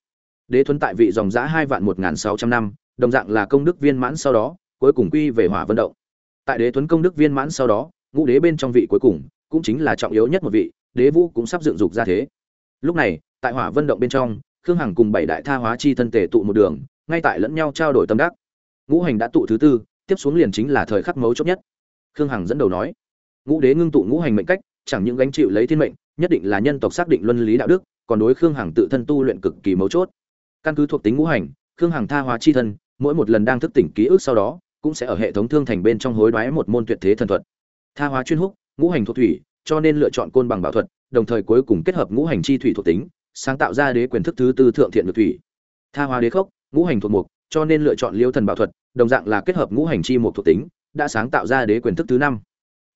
Đế thuấn tại vị dòng giã hai vạn một nghìn sáu trăm năm, đồng dạng là công đức viên mãn sau đó, cuối cùng quy về hỏa vận động. Tại đế thuấn công đức viên mãn sau đó, ngũ đế bên trong vị cuối cùng, cũng chính là trọng yếu nhất một vị, đế vũ cũng sắp dựng dục ra thế. Lúc này, tại hỏa vận động bên trong, khương hằng cùng bảy đại tha hóa chi thân thể tụ một đường, ngay tại lẫn nhau trao đổi tâm đắc. Ngũ hành đã tụ thứ tư tiếp xuống liền chính là thời khắc mấu chốt nhất. Khương hằng dẫn đầu nói, ngũ đế ngưng tụ ngũ hành mệnh cách, chẳng những gánh chịu lấy thiên mệnh, nhất định là nhân tộc xác định luân lý đạo đức, còn đối khương hằng tự thân tu luyện cực kỳ mấu chốt. Căn cứ thuộc tính ngũ hành, khương hằng tha hóa chi thân, mỗi một lần đang thức tỉnh ký ức sau đó, cũng sẽ ở hệ thống thương thành bên trong hối đoái một môn tuyệt thế thần thuật. Tha hóa chuyên húc, ngũ hành thuộc thủy, cho nên lựa chọn côn bằng bảo thuật, đồng thời cuối cùng kết hợp ngũ hành chi thủy thuộc tính, sáng tạo ra đế quyền thức thứ tư thượng thiện được thủy. Tha hóa đế khốc, ngũ hành thuộc mục, cho nên lựa chọn liêu thần bảo thuật đồng dạng là kết hợp ngũ hành chi một thuộc tính, đã sáng tạo ra đế quyền thức thứ năm.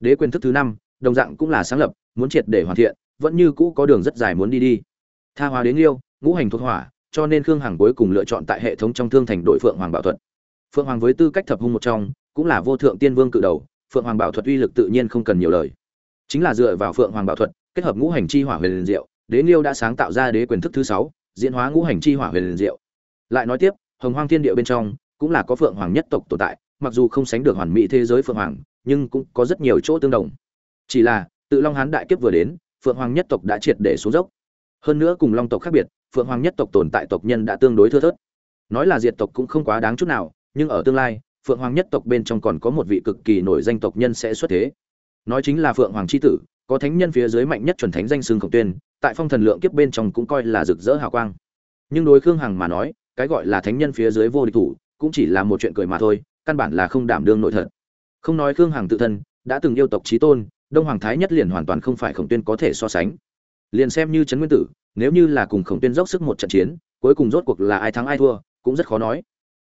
Đế quyền thức thứ năm, đồng dạng cũng là sáng lập, muốn triệt để hoàn thiện, vẫn như cũ có đường rất dài muốn đi đi. Tha hóa đến liêu ngũ hành thuộc hỏa, cho nên khương hằng cuối cùng lựa chọn tại hệ thống trong thương thành đội phượng hoàng bảo thuật. Phượng hoàng với tư cách thập hung một trong, cũng là vô thượng tiên vương cự đầu, phượng hoàng bảo thuật uy lực tự nhiên không cần nhiều lời. Chính là dựa vào phượng hoàng bảo thuật, kết hợp ngũ hành chi hỏa huyền diệu, đế liêu đã sáng tạo ra đế quyền thức thứ sáu, diễn hóa ngũ hành chi hỏa huyền diệu. Lại nói tiếp, hồng hoang thiên địa bên trong cũng là có phượng hoàng nhất tộc tồn tại, mặc dù không sánh được hoàn mỹ thế giới phượng hoàng, nhưng cũng có rất nhiều chỗ tương đồng. Chỉ là, tự long hán đại kiếp vừa đến, phượng hoàng nhất tộc đã triệt để xuống dốc. Hơn nữa cùng long tộc khác biệt, phượng hoàng nhất tộc tồn tại tộc nhân đã tương đối thưa thớt. Nói là diệt tộc cũng không quá đáng chút nào, nhưng ở tương lai, phượng hoàng nhất tộc bên trong còn có một vị cực kỳ nổi danh tộc nhân sẽ xuất thế. Nói chính là phượng hoàng c h i tử, có thánh nhân phía dưới mạnh nhất chuẩn thánh danh xương khổng tuyên, tại phong thần lượng kiếp bên trong cũng coi là rực rỡ hào quang. Nhưng đối khương hằng mà nói, cái gọi là thánh nhân phía dưới vô địch thủ cũng chỉ là một chuyện cười mà thôi, căn bản là không đảm đương nội thật. Không nói khương hằng tự thân, đã từng yêu tộc trí tôn, đông hoàng thái nhất liền hoàn toàn không phải khổng tuyên có thể so sánh. Liền xem như trấn nguyên tử, nếu như là cùng khổng tuyên dốc sức một trận chiến, cuối cùng rốt cuộc là ai thắng ai thua, cũng rất khó nói.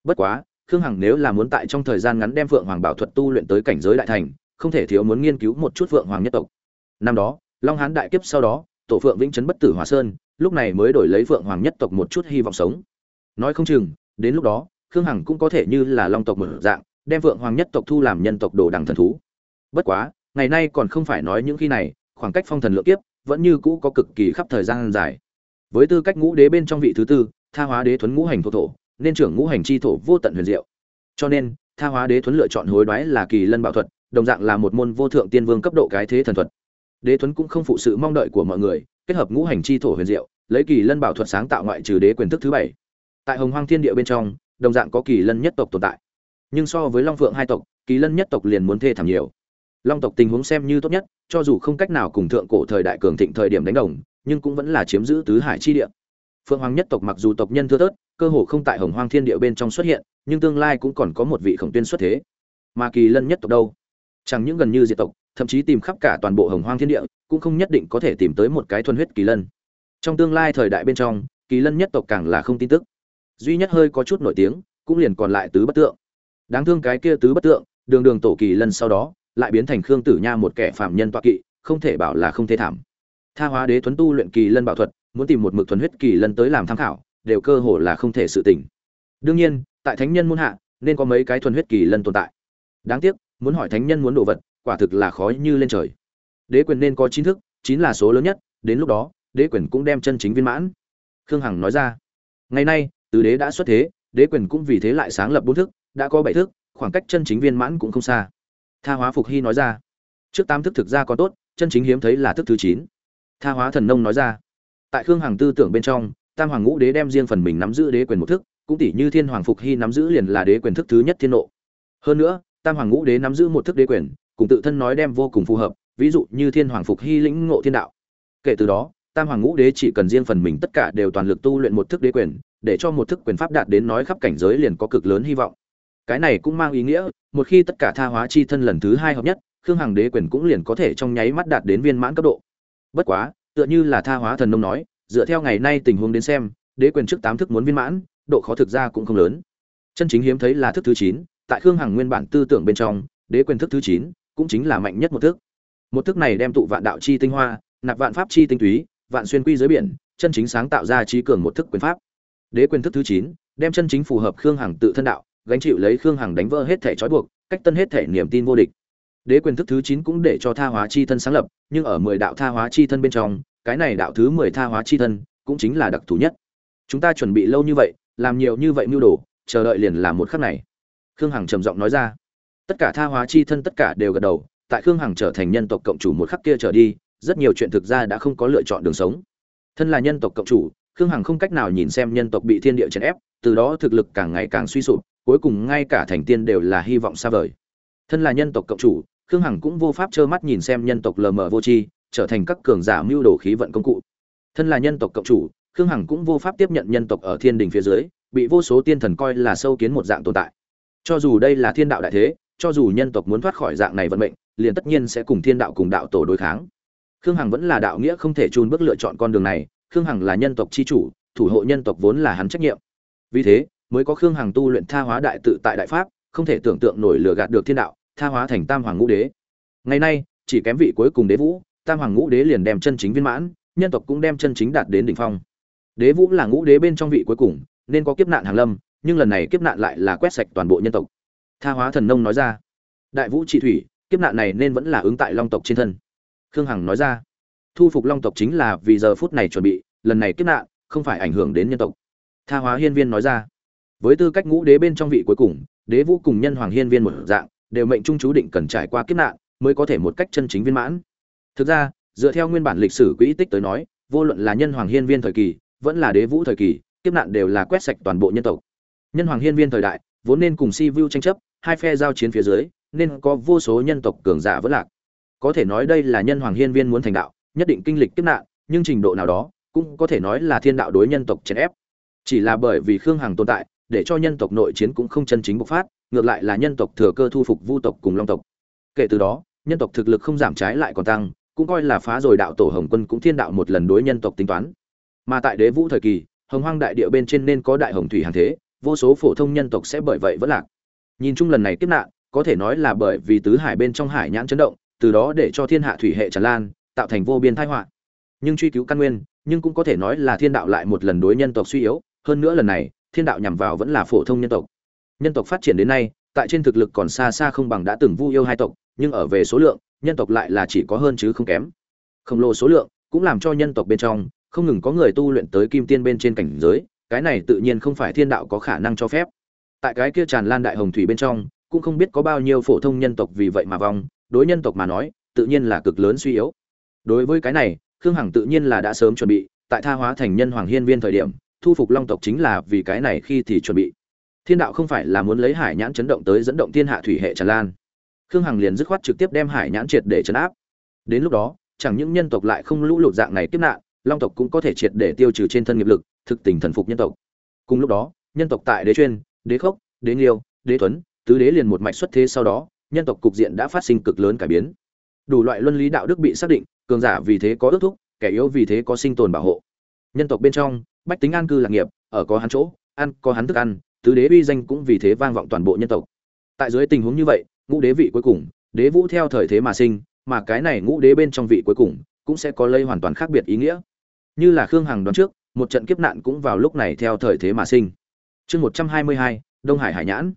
Bất quá, khương hằng nếu là muốn tại trong thời gian ngắn đem phượng hoàng bảo thuật tu luyện tới cảnh giới đại thành, không thể thiếu muốn nghiên cứu một chút phượng hoàng nhất tộc. Năm đó, long hán đại kiếp sau đó, tổ phượng vĩnh trấn bất tử hòa sơn, lúc này mới đổi lấy phượng hoàng nhất tộc một chút hy vọng sống. Nói không chừng, đến lúc đó khương hằng cũng có thể như là long tộc mở dạng, đem vượng hoàng nhất tộc thu làm nhân tộc đồ đằng thần thú. Bất quá, ngày nay còn không phải nói những khi này, khoảng cách phong thần lượng kiếp vẫn như cũ có cực kỳ khắp thời gian dài. Với tư cách ngũ đế bên trong vị thứ tư, tha hóa đế thuấn ngũ hành thổ thổ, nên trưởng ngũ hành chi thổ vô tận huyền diệu. Cho nên, tha hóa đế thuấn lựa chọn hối đoái là kỳ lân bảo thuật, đồng dạng là một môn vô thượng tiên vương cấp độ cái thế thần thuật. Đế thuấn cũng không phụ sự mong đợi của mọi người, kết hợp ngũ hành chi thổ huyền diệu, lấy kỳ lân bảo thuật sáng tạo ngoại trừ đế quyền thức thứ bảy. Tại hồng hoang thiên địa bên trong đồng dạng có kỳ lân nhất tộc tồn tại. Nhưng so với long phượng hai tộc, kỳ lân nhất tộc liền muốn thê thảm nhiều. Long tộc tình huống xem như tốt nhất, cho dù không cách nào cùng thượng cổ thời đại cường thịnh thời điểm đánh đồng, nhưng cũng vẫn là chiếm giữ tứ hải chi địa. Phượng hoàng nhất tộc mặc dù tộc nhân thưa thớt, cơ hồ không tại hồng hoang thiên địa bên trong xuất hiện, nhưng tương lai cũng còn có một vị khổng tuyên xuất thế. Mà kỳ lân nhất tộc đâu? Chẳng những gần như diệt tộc, thậm chí tìm khắp cả toàn bộ hồng hoang thiên địa, cũng không nhất định có thể tìm tới một cái thuần huyết kỳ lân. Trong tương lai thời đại bên trong, kỳ lân nhất tộc càng là không tin tức duy nhất hơi có chút nổi tiếng, cũng liền còn lại tứ bất tượng. Đáng thương cái kia tứ bất tượng, đường đường tổ kỳ lần sau đó, lại biến thành khương tử nha một kẻ phạm nhân toạ kỵ, không thể bảo là không thể thảm. Tha hóa đế thuấn tu luyện kỳ lân bảo thuật, muốn tìm một mực thuần huyết kỳ lân tới làm tham khảo, đều cơ hồ là không thể sự tỉnh. Đương nhiên, tại thánh nhân muốn hạ, nên có mấy cái thuần huyết kỳ lân tồn tại. Đáng tiếc, muốn hỏi thánh nhân muốn đồ vật, quả thực là khó như lên trời. Đế quyền nên có chín thức chín là số lớn nhất, đến lúc đó, đế quyền cũng đem chân chính viên mãn. Khương hằng nói ra. Ngày nay tứ đế đã xuất thế, đế quyền cũng vì thế lại sáng lập bốn thức, đã có bảy thức, khoảng cách chân chính viên mãn cũng không xa. Tha hóa phục hy nói ra. Trước tám thức thực ra có tốt, chân chính hiếm thấy là thức thứ chín. Tha hóa thần nông nói ra. Tại khương hằng tư tưởng bên trong, tam hoàng ngũ đế đem riêng phần mình nắm giữ đế quyền một thức, cũng tỷ như thiên hoàng phục hy nắm giữ liền là đế quyền thức thứ nhất thiên nộ. Hơn nữa, tam hoàng ngũ đế nắm giữ một thức đế quyền, cùng tự thân nói đem vô cùng phù hợp, ví dụ như thiên hoàng phục hy lĩnh ngộ thiên đạo. Kể từ đó, tam hoàng ngũ đế chỉ cần riêng phần mình tất cả đều toàn lực tu luyện một thức đế quyền để cho một thức quyền pháp đạt đến nói khắp cảnh giới liền có cực lớn hy vọng. Cái này cũng mang ý nghĩa, một khi tất cả tha hóa chi thân lần thứ hai hợp nhất, khương hằng đế quyền cũng liền có thể trong nháy mắt đạt đến viên mãn cấp độ. Bất quá, tựa như là tha hóa thần nông nói, dựa theo ngày nay tình huống đến xem, đế quyền trước tám thức muốn viên mãn, độ khó thực ra cũng không lớn. Chân chính hiếm thấy là thức thứ chín, tại khương hằng nguyên bản tư tưởng bên trong, đế quyền thức thứ chín cũng chính là mạnh nhất một thức. Một thức này đem tụ vạn đạo chi tinh hoa, nạp vạn pháp chi tinh túy, vạn xuyên quy dưới biển, chân chính sáng tạo ra trí cường một thức quyền pháp đế quyền thức thứ chín, đem chân chính phù hợp khương hằng tự thân đạo, gánh chịu lấy khương hằng đánh vỡ hết thể trói buộc, cách tân hết thể niềm tin vô địch. Đế quyền thức thứ chín cũng để cho tha hóa chi thân sáng lập, nhưng ở mười đạo tha hóa chi thân bên trong, cái này đạo thứ mười tha hóa chi thân cũng chính là đặc thù nhất. Chúng ta chuẩn bị lâu như vậy, làm nhiều như vậy mưu đồ, chờ đợi liền làm một khắc này. Khương hằng trầm giọng nói ra. Tất cả tha hóa chi thân tất cả đều gật đầu, tại khương hằng trở thành nhân tộc cộng chủ một khắc kia trở đi, rất nhiều chuyện thực ra đã không có lựa chọn đường sống. Thân là nhân tộc cộng chủ khương hằng không cách nào nhìn xem nhân tộc bị thiên địa chèn ép, từ đó thực lực càng ngày càng suy sụp, cuối cùng ngay cả thành tiên đều là hy vọng xa vời. Thân là nhân tộc cộng chủ, khương hằng cũng vô pháp trơ mắt nhìn xem nhân tộc lờ mờ vô tri, trở thành các cường giả mưu đồ khí vận công cụ. Thân là nhân tộc cộng chủ, khương hằng cũng vô pháp tiếp nhận nhân tộc ở thiên đình phía dưới, bị vô số tiên thần coi là sâu kiến một dạng tồn tại. Cho dù đây là thiên đạo đại thế, cho dù nhân tộc muốn thoát khỏi dạng này vận mệnh, liền tất nhiên sẽ cùng thiên đạo cùng đạo tổ đối kháng. Khương hằng vẫn là đạo nghĩa không thể chun bước lựa chọn con đường này khương hằng là nhân tộc c h i chủ, thủ hộ nhân tộc vốn là hắn trách nhiệm. Vì thế, mới có khương hằng tu luyện tha hóa đại tự tại đại pháp, không thể tưởng tượng nổi lừa gạt được thiên đạo, tha hóa thành tam hoàng ngũ đế. Ngày nay, chỉ kém vị cuối cùng đế vũ, tam hoàng ngũ đế liền đem chân chính viên mãn, nhân tộc cũng đem chân chính đạt đến đỉnh phong. Đế vũ là ngũ đế bên trong vị cuối cùng, nên có kiếp nạn hàng lâm, nhưng lần này kiếp nạn lại là quét sạch toàn bộ nhân tộc. Tha hóa thần nông nói ra. Đại vũ trị thủy, kiếp nạn này nên vẫn là ứng tại long tộc trên thân. Khương hằng nói ra thu phục long tộc chính là vì giờ phút này chuẩn bị, lần này kiếp nạn, không phải ảnh hưởng đến nhân tộc. Tha hóa hiên viên nói ra. Với tư cách ngũ đế bên trong vị cuối cùng, đế vũ cùng nhân hoàng hiên viên một dạng, đều mệnh trung chú định cần trải qua kiếp nạn mới có thể một cách chân chính viên mãn. Thực ra, dựa theo nguyên bản lịch sử quỹ tích tới nói, vô luận là nhân hoàng hiên viên thời kỳ, vẫn là đế vũ thời kỳ, kiếp nạn đều là quét sạch toàn bộ nhân tộc. Nhân hoàng hiên viên thời đại, vốn nên cùng si vu tranh chấp, hai phe giao chiến phía dưới, nên có vô số nhân tộc cường giả vẫn lạc. Có thể nói đây là nhân hoàng hiên viên muốn thành đạo nhất định kinh lịch kiếp nạn, nhưng trình độ nào đó cũng có thể nói là thiên đạo đối nhân tộc chèn ép. Chỉ là bởi vì khương hằng tồn tại, để cho nhân tộc nội chiến cũng không chân chính bộc phát, ngược lại là nhân tộc thừa cơ thu phục vu tộc cùng long tộc. Kể từ đó, nhân tộc thực lực không giảm trái lại còn tăng, cũng coi là phá rồi đạo tổ hồng quân cũng thiên đạo một lần đối nhân tộc tính toán. Mà tại đế vũ thời kỳ, hồng hoang đại địa bên trên nên có đại hồng thủy hàng thế, vô số phổ thông nhân tộc sẽ bởi vậy vẫn lạc. Nhìn chung lần này kiếp nạn, có thể nói là bởi vì tứ hải bên trong hải nhãn chấn động, từ đó để cho thiên hạ thủy hệ tràn lan tạo thành vô biên tai họa. Nhưng truy cứu căn nguyên, nhưng cũng có thể nói là thiên đạo lại một lần đối nhân tộc suy yếu. Hơn nữa lần này, thiên đạo nhằm vào vẫn là phổ thông nhân tộc. Nhân tộc phát triển đến nay, tại trên thực lực còn xa xa không bằng đã từng vu yêu hai tộc, nhưng ở về số lượng, nhân tộc lại là chỉ có hơn chứ không kém. Khổng lồ số lượng cũng làm cho nhân tộc bên trong, không ngừng có người tu luyện tới kim tiên bên trên cảnh giới, cái này tự nhiên không phải thiên đạo có khả năng cho phép. Tại cái kia tràn lan đại hồng thủy bên trong, cũng không biết có bao nhiêu phổ thông nhân tộc vì vậy mà vong, đối nhân tộc mà nói, tự nhiên là cực lớn suy yếu đối với cái này khương hằng tự nhiên là đã sớm chuẩn bị tại tha hóa thành nhân hoàng hiên viên thời điểm thu phục long tộc chính là vì cái này khi thì chuẩn bị. Thiên đạo không phải là muốn lấy hải nhãn chấn động tới dẫn động thiên hạ thủy hệ tràn lan. Khương hằng liền dứt khoát trực tiếp đem hải nhãn triệt để chấn áp. Đến lúc đó chẳng những nhân tộc lại không lũ lụt dạng này tiếp nạn long tộc cũng có thể triệt để tiêu trừ trên thân nghiệp lực thực tình thần phục nhân tộc. Cùng lúc đó nhân tộc tại đế chuyên đế khốc đế liêu, đế tuấn tứ đế liền một mạch xuất thế sau đó nhân tộc cục diện đã phát sinh cực lớn cải biến. Đủ loại luân lý đạo đức bị xác định cường giả vì thế có ước thúc, kẻ yếu vì thế có sinh tồn bảo hộ. Nhân tộc bên trong, bách tính an cư lạc nghiệp, ở có hắn chỗ, ăn, có hắn thức ăn, tứ đế uy danh cũng vì thế vang vọng toàn bộ nhân tộc. Tại dưới tình huống như vậy, ngũ đế vị cuối cùng, đế vũ theo thời thế mà sinh, mà cái này ngũ đế bên trong vị cuối cùng, cũng sẽ có lây hoàn toàn khác biệt ý nghĩa. Như là khương hằng đoán trước, một trận kiếp nạn cũng vào lúc này theo thời thế mà sinh. Chương một trăm hai mươi hai, đông hải hải nhãn.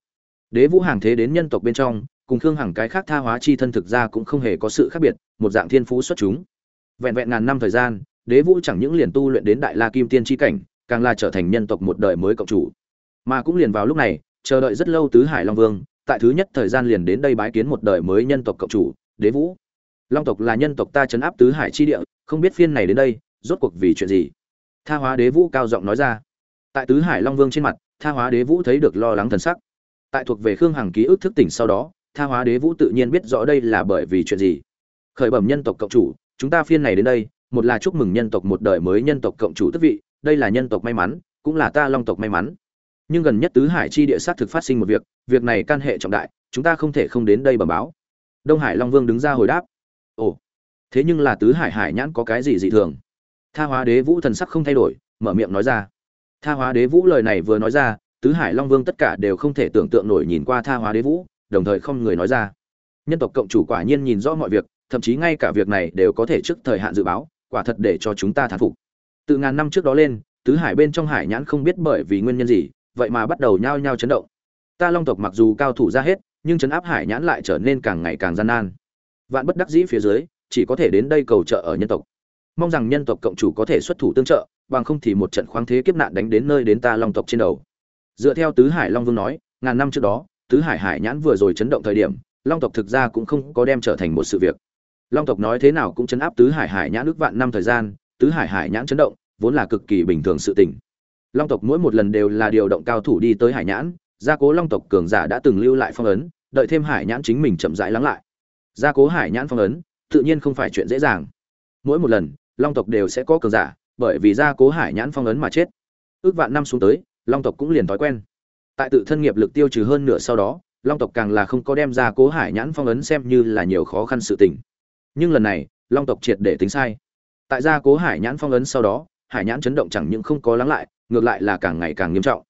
Đế vũ hàng thế đến nhân tộc bên trong cùng khương hằng cái khác tha hóa chi thân thực ra cũng không hề có sự khác biệt, một dạng thiên phú xuất chúng. Vẹn vẹn ngàn năm thời gian, đế vũ chẳng những liền tu luyện đến đại la kim tiên tri cảnh, càng là trở thành nhân tộc một đời mới cộng chủ. Mà cũng liền vào lúc này, chờ đợi rất lâu tứ hải long vương, tại thứ nhất thời gian liền đến đây bái kiến một đời mới nhân tộc cộng chủ, đế vũ. Long tộc là nhân tộc ta chấn áp tứ hải chi địa, không biết phiên này đến đây, rốt cuộc vì chuyện gì? Tha hóa đế vũ cao giọng nói ra. Tại tứ hải long vương trên mặt, tha hóa đế vũ thấy được lo lắng thần sắc. Tại thuộc về khương hằng ký ức thức tỉnh sau đó tha hóa đế vũ tự nhiên biết rõ đây là bởi vì chuyện gì. Khởi bẩm nhân tộc cộng chủ, chúng ta phiên này đến đây, một là chúc mừng nhân tộc một đời mới nhân tộc cộng chủ tước vị, đây là nhân tộc may mắn, cũng là ta long tộc may mắn. Nhưng gần nhất tứ hải chi địa sát thực phát sinh một việc việc này can hệ trọng đại, chúng ta không thể không đến đây bẩm báo. Đông hải long vương đứng ra hồi đáp. Ồ, thế nhưng là tứ hải hải nhãn có cái gì dị thường? Tha hóa đế vũ thần sắc không thay đổi, mở miệng nói ra. Tha hóa đế vũ lời này vừa nói ra, tứ hải long vương tất cả đều không thể tưởng tượng nổi nhìn qua tha hóa đế vũ đồng thời không người nói ra. Nhân tộc cộng chủ quả nhiên nhìn rõ mọi việc, thậm chí ngay cả việc này đều có thể trước thời hạn dự báo, quả thật để cho chúng ta thán phục. Từ ngàn năm trước đó lên, tứ hải bên trong hải nhãn không biết bởi vì nguyên nhân gì, vậy mà bắt đầu nhao nhao chấn động. Ta long tộc mặc dù cao thủ ra hết, nhưng chấn áp hải nhãn lại trở nên càng ngày càng gian nan. Vạn bất đắc dĩ phía dưới, chỉ có thể đến đây cầu trợ ở nhân tộc. Mong rằng nhân tộc cộng chủ có thể xuất thủ tương trợ, bằng không thì một trận khoáng thế kiếp nạn đánh đến nơi đến ta long tộc trên đầu. Dựa theo tứ hải long vương nói, ngàn năm trước đó tứ hải hải nhãn vừa rồi chấn động thời điểm, long tộc thực ra cũng không có đem trở thành một sự việc. Long tộc nói thế nào cũng chấn áp tứ hải hải nhãn ước vạn năm thời gian, tứ hải hải nhãn chấn động, vốn là cực kỳ bình thường sự tình. Long tộc mỗi một lần đều là điều động cao thủ đi tới hải nhãn, gia cố long tộc cường giả đã từng lưu lại phong ấn, đợi thêm hải nhãn chính mình chậm rãi lắng lại. Gia cố hải nhãn phong ấn, tự nhiên không phải chuyện dễ dàng. Mỗi một lần, long tộc đều sẽ có cường giả, bởi vì gia cố hải nhãn phong ấn mà chết. Ước vạn năm xuống tới, long tộc cũng liền thói quen tại tự thân nghiệp lực tiêu trừ hơn nửa sau đó, long tộc càng là không có đem ra cố hải nhãn phong ấn xem như là nhiều khó khăn sự tình. Nhưng lần này, long tộc triệt để tính sai. Tại gia cố hải nhãn phong ấn sau đó, hải nhãn chấn động chẳng những không có lắng lại, ngược lại là càng ngày càng nghiêm trọng.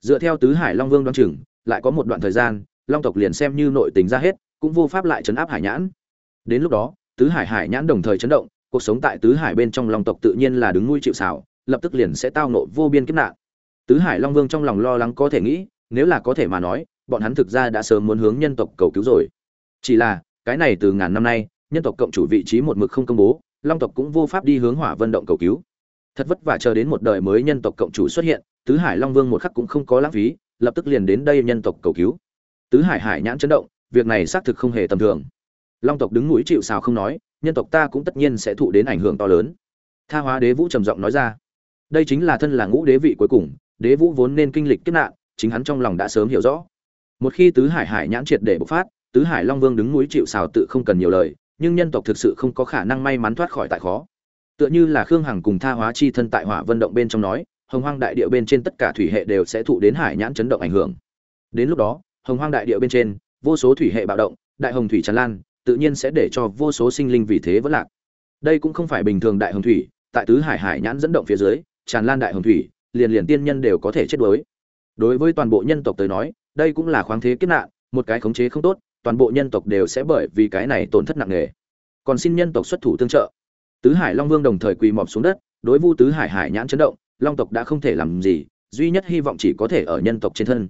Dựa theo tứ hải long vương đoan chừng, lại có một đoạn thời gian, long tộc liền xem như nội tình ra hết, cũng vô pháp lại chấn áp hải nhãn. Đến lúc đó, tứ hải hải nhãn đồng thời chấn động, cuộc sống tại tứ hải bên trong long tộc tự nhiên là đứng nuôi chịu xảo lập tức liền sẽ tao nộ vô biên kiếp nạn tứ hải long vương trong lòng lo lắng có thể nghĩ, nếu là có thể mà nói, bọn hắn thực ra đã sớm muốn hướng nhân tộc cầu cứu rồi. Chỉ là, cái này từ ngàn năm nay, nhân tộc cộng chủ vị trí một mực không công bố, long tộc cũng vô pháp đi hướng hỏa vân động cầu cứu. Thật vất vả chờ đến một đời mới nhân tộc cộng chủ xuất hiện, tứ hải long vương một khắc cũng không có lãng phí, lập tức liền đến đây nhân tộc cầu cứu. Tứ hải hải nhãn chấn động, việc này xác thực không hề tầm thường. Long tộc đứng mũi chịu sào không nói, nhân tộc ta cũng tất nhiên sẽ thụ đến ảnh hưởng to lớn. Tha hóa đế vũ trầm giọng nói ra, đây chính là thân là ngũ đế vị cuối cùng đế vũ vốn nên kinh lịch kiếp nạn, chính hắn trong lòng đã sớm hiểu rõ. Một khi tứ hải hải nhãn triệt để bộc phát, tứ hải long vương đứng núi chịu xào tự không cần nhiều lời, nhưng nhân tộc thực sự không có khả năng may mắn thoát khỏi tại khó. Tựa như là khương hằng cùng tha hóa chi thân tại hỏa vân động bên trong nói, hồng hoang đại địa bên trên tất cả thủy hệ đều sẽ thụ đến hải nhãn chấn động ảnh hưởng. Đến lúc đó, hồng hoang đại địa bên trên, vô số thủy hệ bạo động, đại hồng thủy tràn lan, tự nhiên sẽ để cho vô số sinh linh vì thế vẫn lạc. Đây cũng không phải bình thường đại hồng thủy, tại tứ hải hải nhãn dẫn động phía dưới, tràn lan đại hồng thủy liền liền tiên nhân đều có thể chết đuối. Đối với toàn bộ nhân tộc tới nói, đây cũng là khoáng thế kiếp nạn, một cái khống chế không tốt, toàn bộ nhân tộc đều sẽ bởi vì cái này tổn thất nặng nề. Còn xin nhân tộc xuất thủ tương trợ. Tứ hải long vương đồng thời quỳ mọp xuống đất, đối vu tứ hải hải nhãn chấn động, long tộc đã không thể làm gì, duy nhất hy vọng chỉ có thể ở nhân tộc trên thân.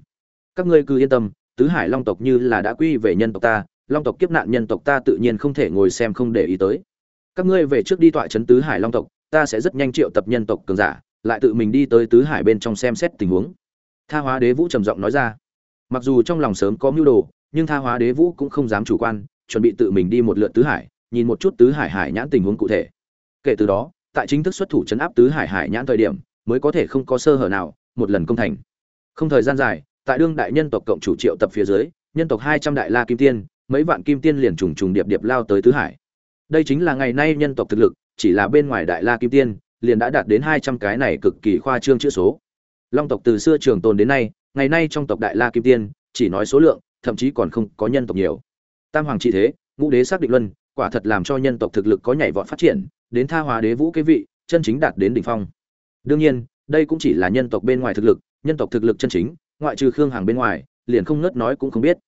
Các ngươi cứ yên tâm, tứ hải long tộc như là đã quy về nhân tộc ta, long tộc kiếp nạn nhân tộc ta tự nhiên không thể ngồi xem không để ý tới. Các ngươi về trước đi tọa trấn tứ hải long tộc, ta sẽ rất nhanh triệu tập nhân tộc cường giả lại tự mình đi tới tứ hải bên trong xem xét tình huống. Tha hóa đế vũ trầm giọng nói ra. Mặc dù trong lòng sớm có mưu đồ, nhưng tha hóa đế vũ cũng không dám chủ quan, chuẩn bị tự mình đi một lượt tứ hải, nhìn một chút tứ hải hải nhãn tình huống cụ thể. Kể từ đó, tại chính thức xuất thủ chấn áp tứ hải hải nhãn thời điểm, mới có thể không có sơ hở nào, một lần công thành. Không thời gian dài, tại đương đại nhân tộc cộng chủ triệu tập phía dưới, nhân tộc hai trăm đại la kim tiên, mấy vạn kim tiên liền trùng trùng điệp điệp lao tới tứ hải. Đây chính là ngày nay nhân tộc thực lực, chỉ là bên ngoài đại la kim tiên liền đã đạt đến hai trăm cái này cực kỳ khoa trương chữ số. Long tộc từ xưa trường tồn đến nay, ngày nay trong tộc đại la kim tiên, chỉ nói số lượng, thậm chí còn không có nhân tộc nhiều. Tam hoàng trị thế, ngũ đế xác định luân, quả thật làm cho nhân tộc thực lực có nhảy vọt phát triển, đến tha hóa đế vũ cái vị, chân chính đạt đến đỉnh phong. Đương nhiên, đây cũng chỉ là nhân tộc bên ngoài thực lực, nhân tộc thực lực chân chính, ngoại trừ khương hàng bên ngoài, liền không ngớt nói cũng không biết.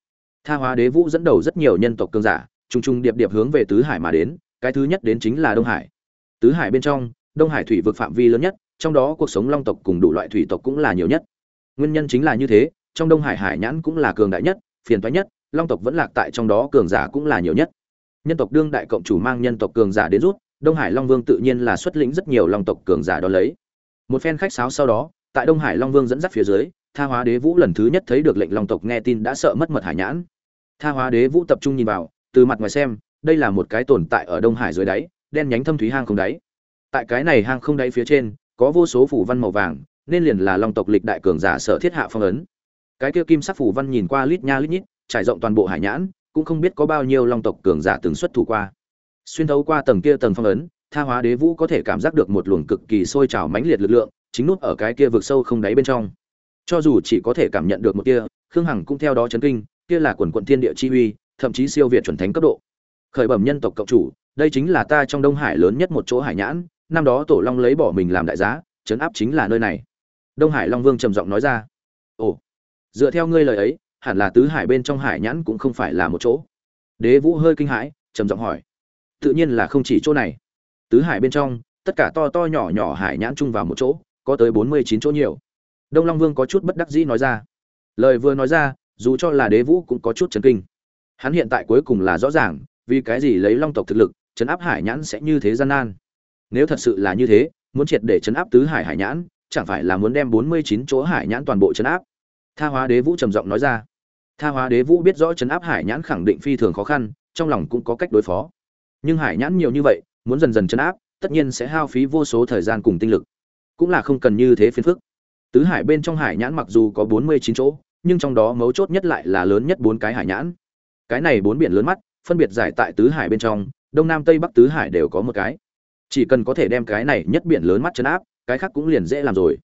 Tha hóa đế vũ dẫn đầu rất nhiều nhân tộc cường giả, trùng trùng điệp điệp hướng về tứ hải mà đến, cái thứ nhất đến chính là đông hải. Tứ hải bên trong đông hải thủy vực phạm vi lớn nhất, trong đó cuộc sống long tộc cùng đủ loại thủy tộc cũng là nhiều nhất. Nguyên nhân chính là như thế, trong đông hải hải nhãn cũng là cường đại nhất, phiền toái nhất, long tộc vẫn lạc tại trong đó cường giả cũng là nhiều nhất. Nhân tộc đương đại cộng chủ mang nhân tộc cường giả đến rút, đông hải long vương tự nhiên là xuất lĩnh rất nhiều long tộc cường giả đó lấy. Một phen khách sáo sau đó, tại đông hải long vương dẫn dắt phía dưới, tha hóa đế vũ lần thứ nhất thấy được lệnh long tộc nghe tin đã sợ mất mật hải nhãn. Tha hóa đế vũ tập trung nhìn vào, từ mặt ngoài xem, đây là một cái tồn tại ở đông hải dưới đáy, đen nhánh thâm thúy hang không đáy tại cái này hang không đáy phía trên, có vô số phủ văn màu vàng, nên liền là long tộc lịch đại cường giả sở thiết hạ phong ấn. Cái kia kim sắc phủ văn nhìn qua lít nha lít nhít, trải rộng toàn bộ hải nhãn, cũng không biết có bao nhiêu long tộc cường giả từng xuất thủ qua. Xuyên thấu qua tầng kia tầng phong ấn, tha hóa đế vũ có thể cảm giác được một luồng cực kỳ sôi trào mãnh liệt lực lượng, chính nút ở cái kia vực sâu không đáy bên trong. Cho dù chỉ có thể cảm nhận được một kia khương hằng cũng theo đó chấn kinh, kia là quần quận thiên địa chi uy, thậm chí siêu việt chuẩn thánh cấp độ. Khởi bẩm nhân tộc cộng chủ, đây chính là ta trong đông hải lớn nhất một chỗ hải nhãn năm đó tổ long lấy bỏ mình làm đại giá chấn áp chính là nơi này. Đông hải long vương trầm giọng nói ra. Ồ, dựa theo ngươi lời ấy, hẳn là tứ hải bên trong hải nhãn cũng không phải là một chỗ. Đế vũ hơi kinh hãi, trầm giọng hỏi. Tự nhiên là không chỉ chỗ này. Tứ hải bên trong, tất cả to to nhỏ nhỏ hải nhãn chung vào một chỗ, có tới bốn mươi chín chỗ nhiều. Đông long vương có chút bất đắc dĩ nói ra. Lời vừa nói ra, dù cho là đế vũ cũng có chút chấn kinh. Hắn hiện tại cuối cùng là rõ ràng, vì cái gì lấy long tộc thực lực chấn áp hải nhãn sẽ như thế gian nan nếu thật sự là như thế, muốn triệt để chấn áp tứ hải hải nhãn, chẳng phải là muốn đem bốn mươi chín chỗ hải nhãn toàn bộ chấn áp? Tha hóa đế vũ trầm giọng nói ra. Tha hóa đế vũ biết rõ chấn áp hải nhãn khẳng định phi thường khó khăn, trong lòng cũng có cách đối phó. Nhưng hải nhãn nhiều như vậy, muốn dần dần chấn áp, tất nhiên sẽ hao phí vô số thời gian cùng tinh lực. Cũng là không cần như thế phiền phức. Tứ hải bên trong hải nhãn mặc dù có bốn mươi chín chỗ, nhưng trong đó mấu chốt nhất lại là lớn nhất bốn cái hải nhãn. Cái này bốn biển lớn mắt, phân biệt giải tại tứ hải bên trong, đông nam tây bắc tứ hải đều có một cái chỉ cần có thể đem cái này nhất biển lớn mắt chấn áp, cái khác cũng liền dễ làm rồi.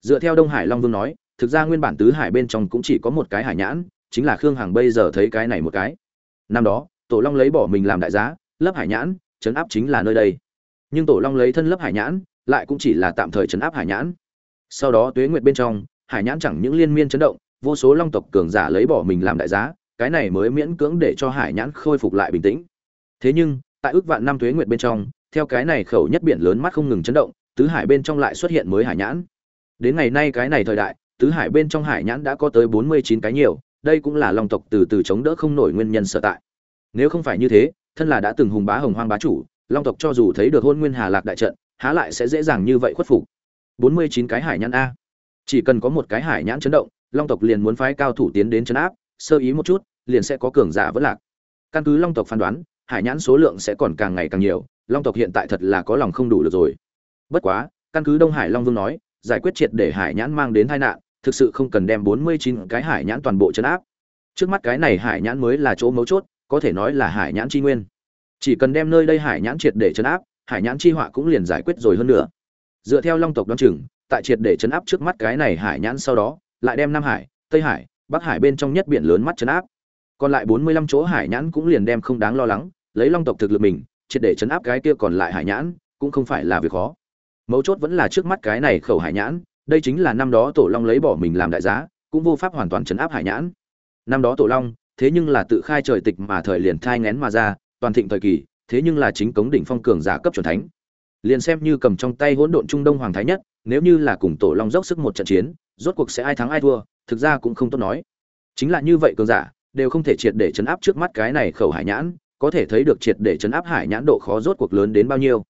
Dựa theo đông hải long vương nói, thực ra nguyên bản tứ hải bên trong cũng chỉ có một cái hải nhãn, chính là khương hằng bây giờ thấy cái này một cái. Năm đó, tổ long lấy bỏ mình làm đại giá lấp hải nhãn chấn áp chính là nơi đây. Nhưng tổ long lấy thân lấp hải nhãn, lại cũng chỉ là tạm thời chấn áp hải nhãn. Sau đó tuế nguyệt bên trong, hải nhãn chẳng những liên miên chấn động, vô số long tộc cường giả lấy bỏ mình làm đại giá, cái này mới miễn cưỡng để cho hải nhãn khôi phục lại bình tĩnh. Thế nhưng, tại ước vạn năm tuế nguyệt bên trong theo cái này khẩu nhất biển lớn mắt không ngừng chấn động, tứ hải bên trong lại xuất hiện mới hải nhãn. Đến ngày nay cái này thời đại, tứ hải bên trong hải nhãn đã có tới bốn mươi chín cái nhiều, đây cũng là long tộc từ từ chống đỡ không nổi nguyên nhân sở tại. Nếu không phải như thế, thân là đã từng hùng bá hồng hoang bá chủ, long tộc cho dù thấy được hôn nguyên hà lạc đại trận, há lại sẽ dễ dàng như vậy khuất phục. bốn mươi chín cái hải nhãn a. Chỉ cần có một cái hải nhãn chấn động, long tộc liền muốn phái cao thủ tiến đến chấn áp, sơ ý một chút, liền sẽ có cường giả vẫn lạc. Căn cứ long tộc phán đoán, hải nhãn số lượng sẽ còn càng ngày càng nhiều long tộc hiện tại thật là có lòng không đủ được rồi. Bất quá, căn cứ đông hải long vương nói, giải quyết triệt để hải nhãn mang đến tai nạn, thực sự không cần đem bốn mươi chín cái hải nhãn toàn bộ chấn áp. Trước mắt cái này hải nhãn mới là chỗ mấu chốt, có thể nói là hải nhãn tri nguyên. Chỉ cần đem nơi đây hải nhãn triệt để chấn áp, hải nhãn chi họa cũng liền giải quyết rồi hơn nữa. Dựa theo long tộc đoán chừng, tại triệt để chấn áp trước mắt cái này hải nhãn sau đó, lại đem nam hải, tây hải, bắc hải bên trong nhất biển lớn mắt chấn áp. Còn lại bốn mươi lăm chỗ hải nhãn cũng liền đem không đáng lo lắng, lấy long tộc thực lực mình triệt để chấn áp cái kia còn lại hải nhãn, cũng không phải là việc khó. Mấu chốt vẫn là trước mắt cái này khẩu hải nhãn, đây chính là năm đó tổ long lấy bỏ mình làm đại giá, cũng vô pháp hoàn toàn chấn áp hải nhãn. Năm đó tổ long, thế nhưng là tự khai trời tịch mà thời liền thai ngén mà ra, toàn thịnh thời kỳ, thế nhưng là chính cống đỉnh phong cường giả cấp chuẩn thánh. Liền xem như cầm trong tay hỗn độn trung đông hoàng thái nhất, nếu như là cùng tổ long dốc sức một trận chiến, rốt cuộc sẽ ai thắng ai thua, thực ra cũng không tốt nói. Chính là như vậy cường giả, đều không thể triệt để chấn áp trước mắt cái này khẩu hải nhãn có thể thấy được triệt để chấn áp hải nhãn độ khó rốt cuộc lớn đến bao nhiêu.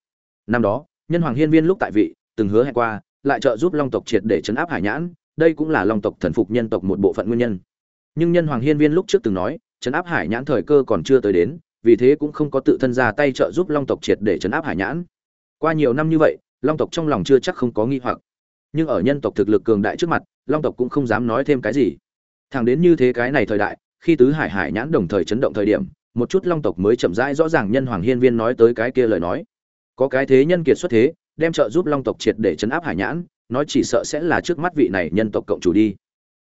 Năm đó, nhân hoàng hiên viên lúc tại vị, từng hứa hẹn qua, lại trợ giúp long tộc triệt để chấn áp hải nhãn, đây cũng là long tộc thần phục nhân tộc một bộ phận nguyên nhân. Nhưng nhân hoàng hiên viên lúc trước từng nói, chấn áp hải nhãn thời cơ còn chưa tới đến, vì thế cũng không có tự thân ra tay trợ giúp long tộc triệt để chấn áp hải nhãn. Qua nhiều năm như vậy, long tộc trong lòng chưa chắc không có nghi hoặc. Nhưng ở nhân tộc thực lực cường đại trước mặt, long tộc cũng không dám nói thêm cái gì. Thẳng đến như thế cái này thời đại, khi tứ hải hải nhãn đồng thời chấn động thời điểm một chút long tộc mới chậm rãi rõ ràng nhân hoàng hiên viên nói tới cái kia lời nói. Có cái thế nhân kiệt xuất thế, đem trợ giúp long tộc triệt để chấn áp hải nhãn, nói chỉ sợ sẽ là trước mắt vị này nhân tộc cộng chủ đi.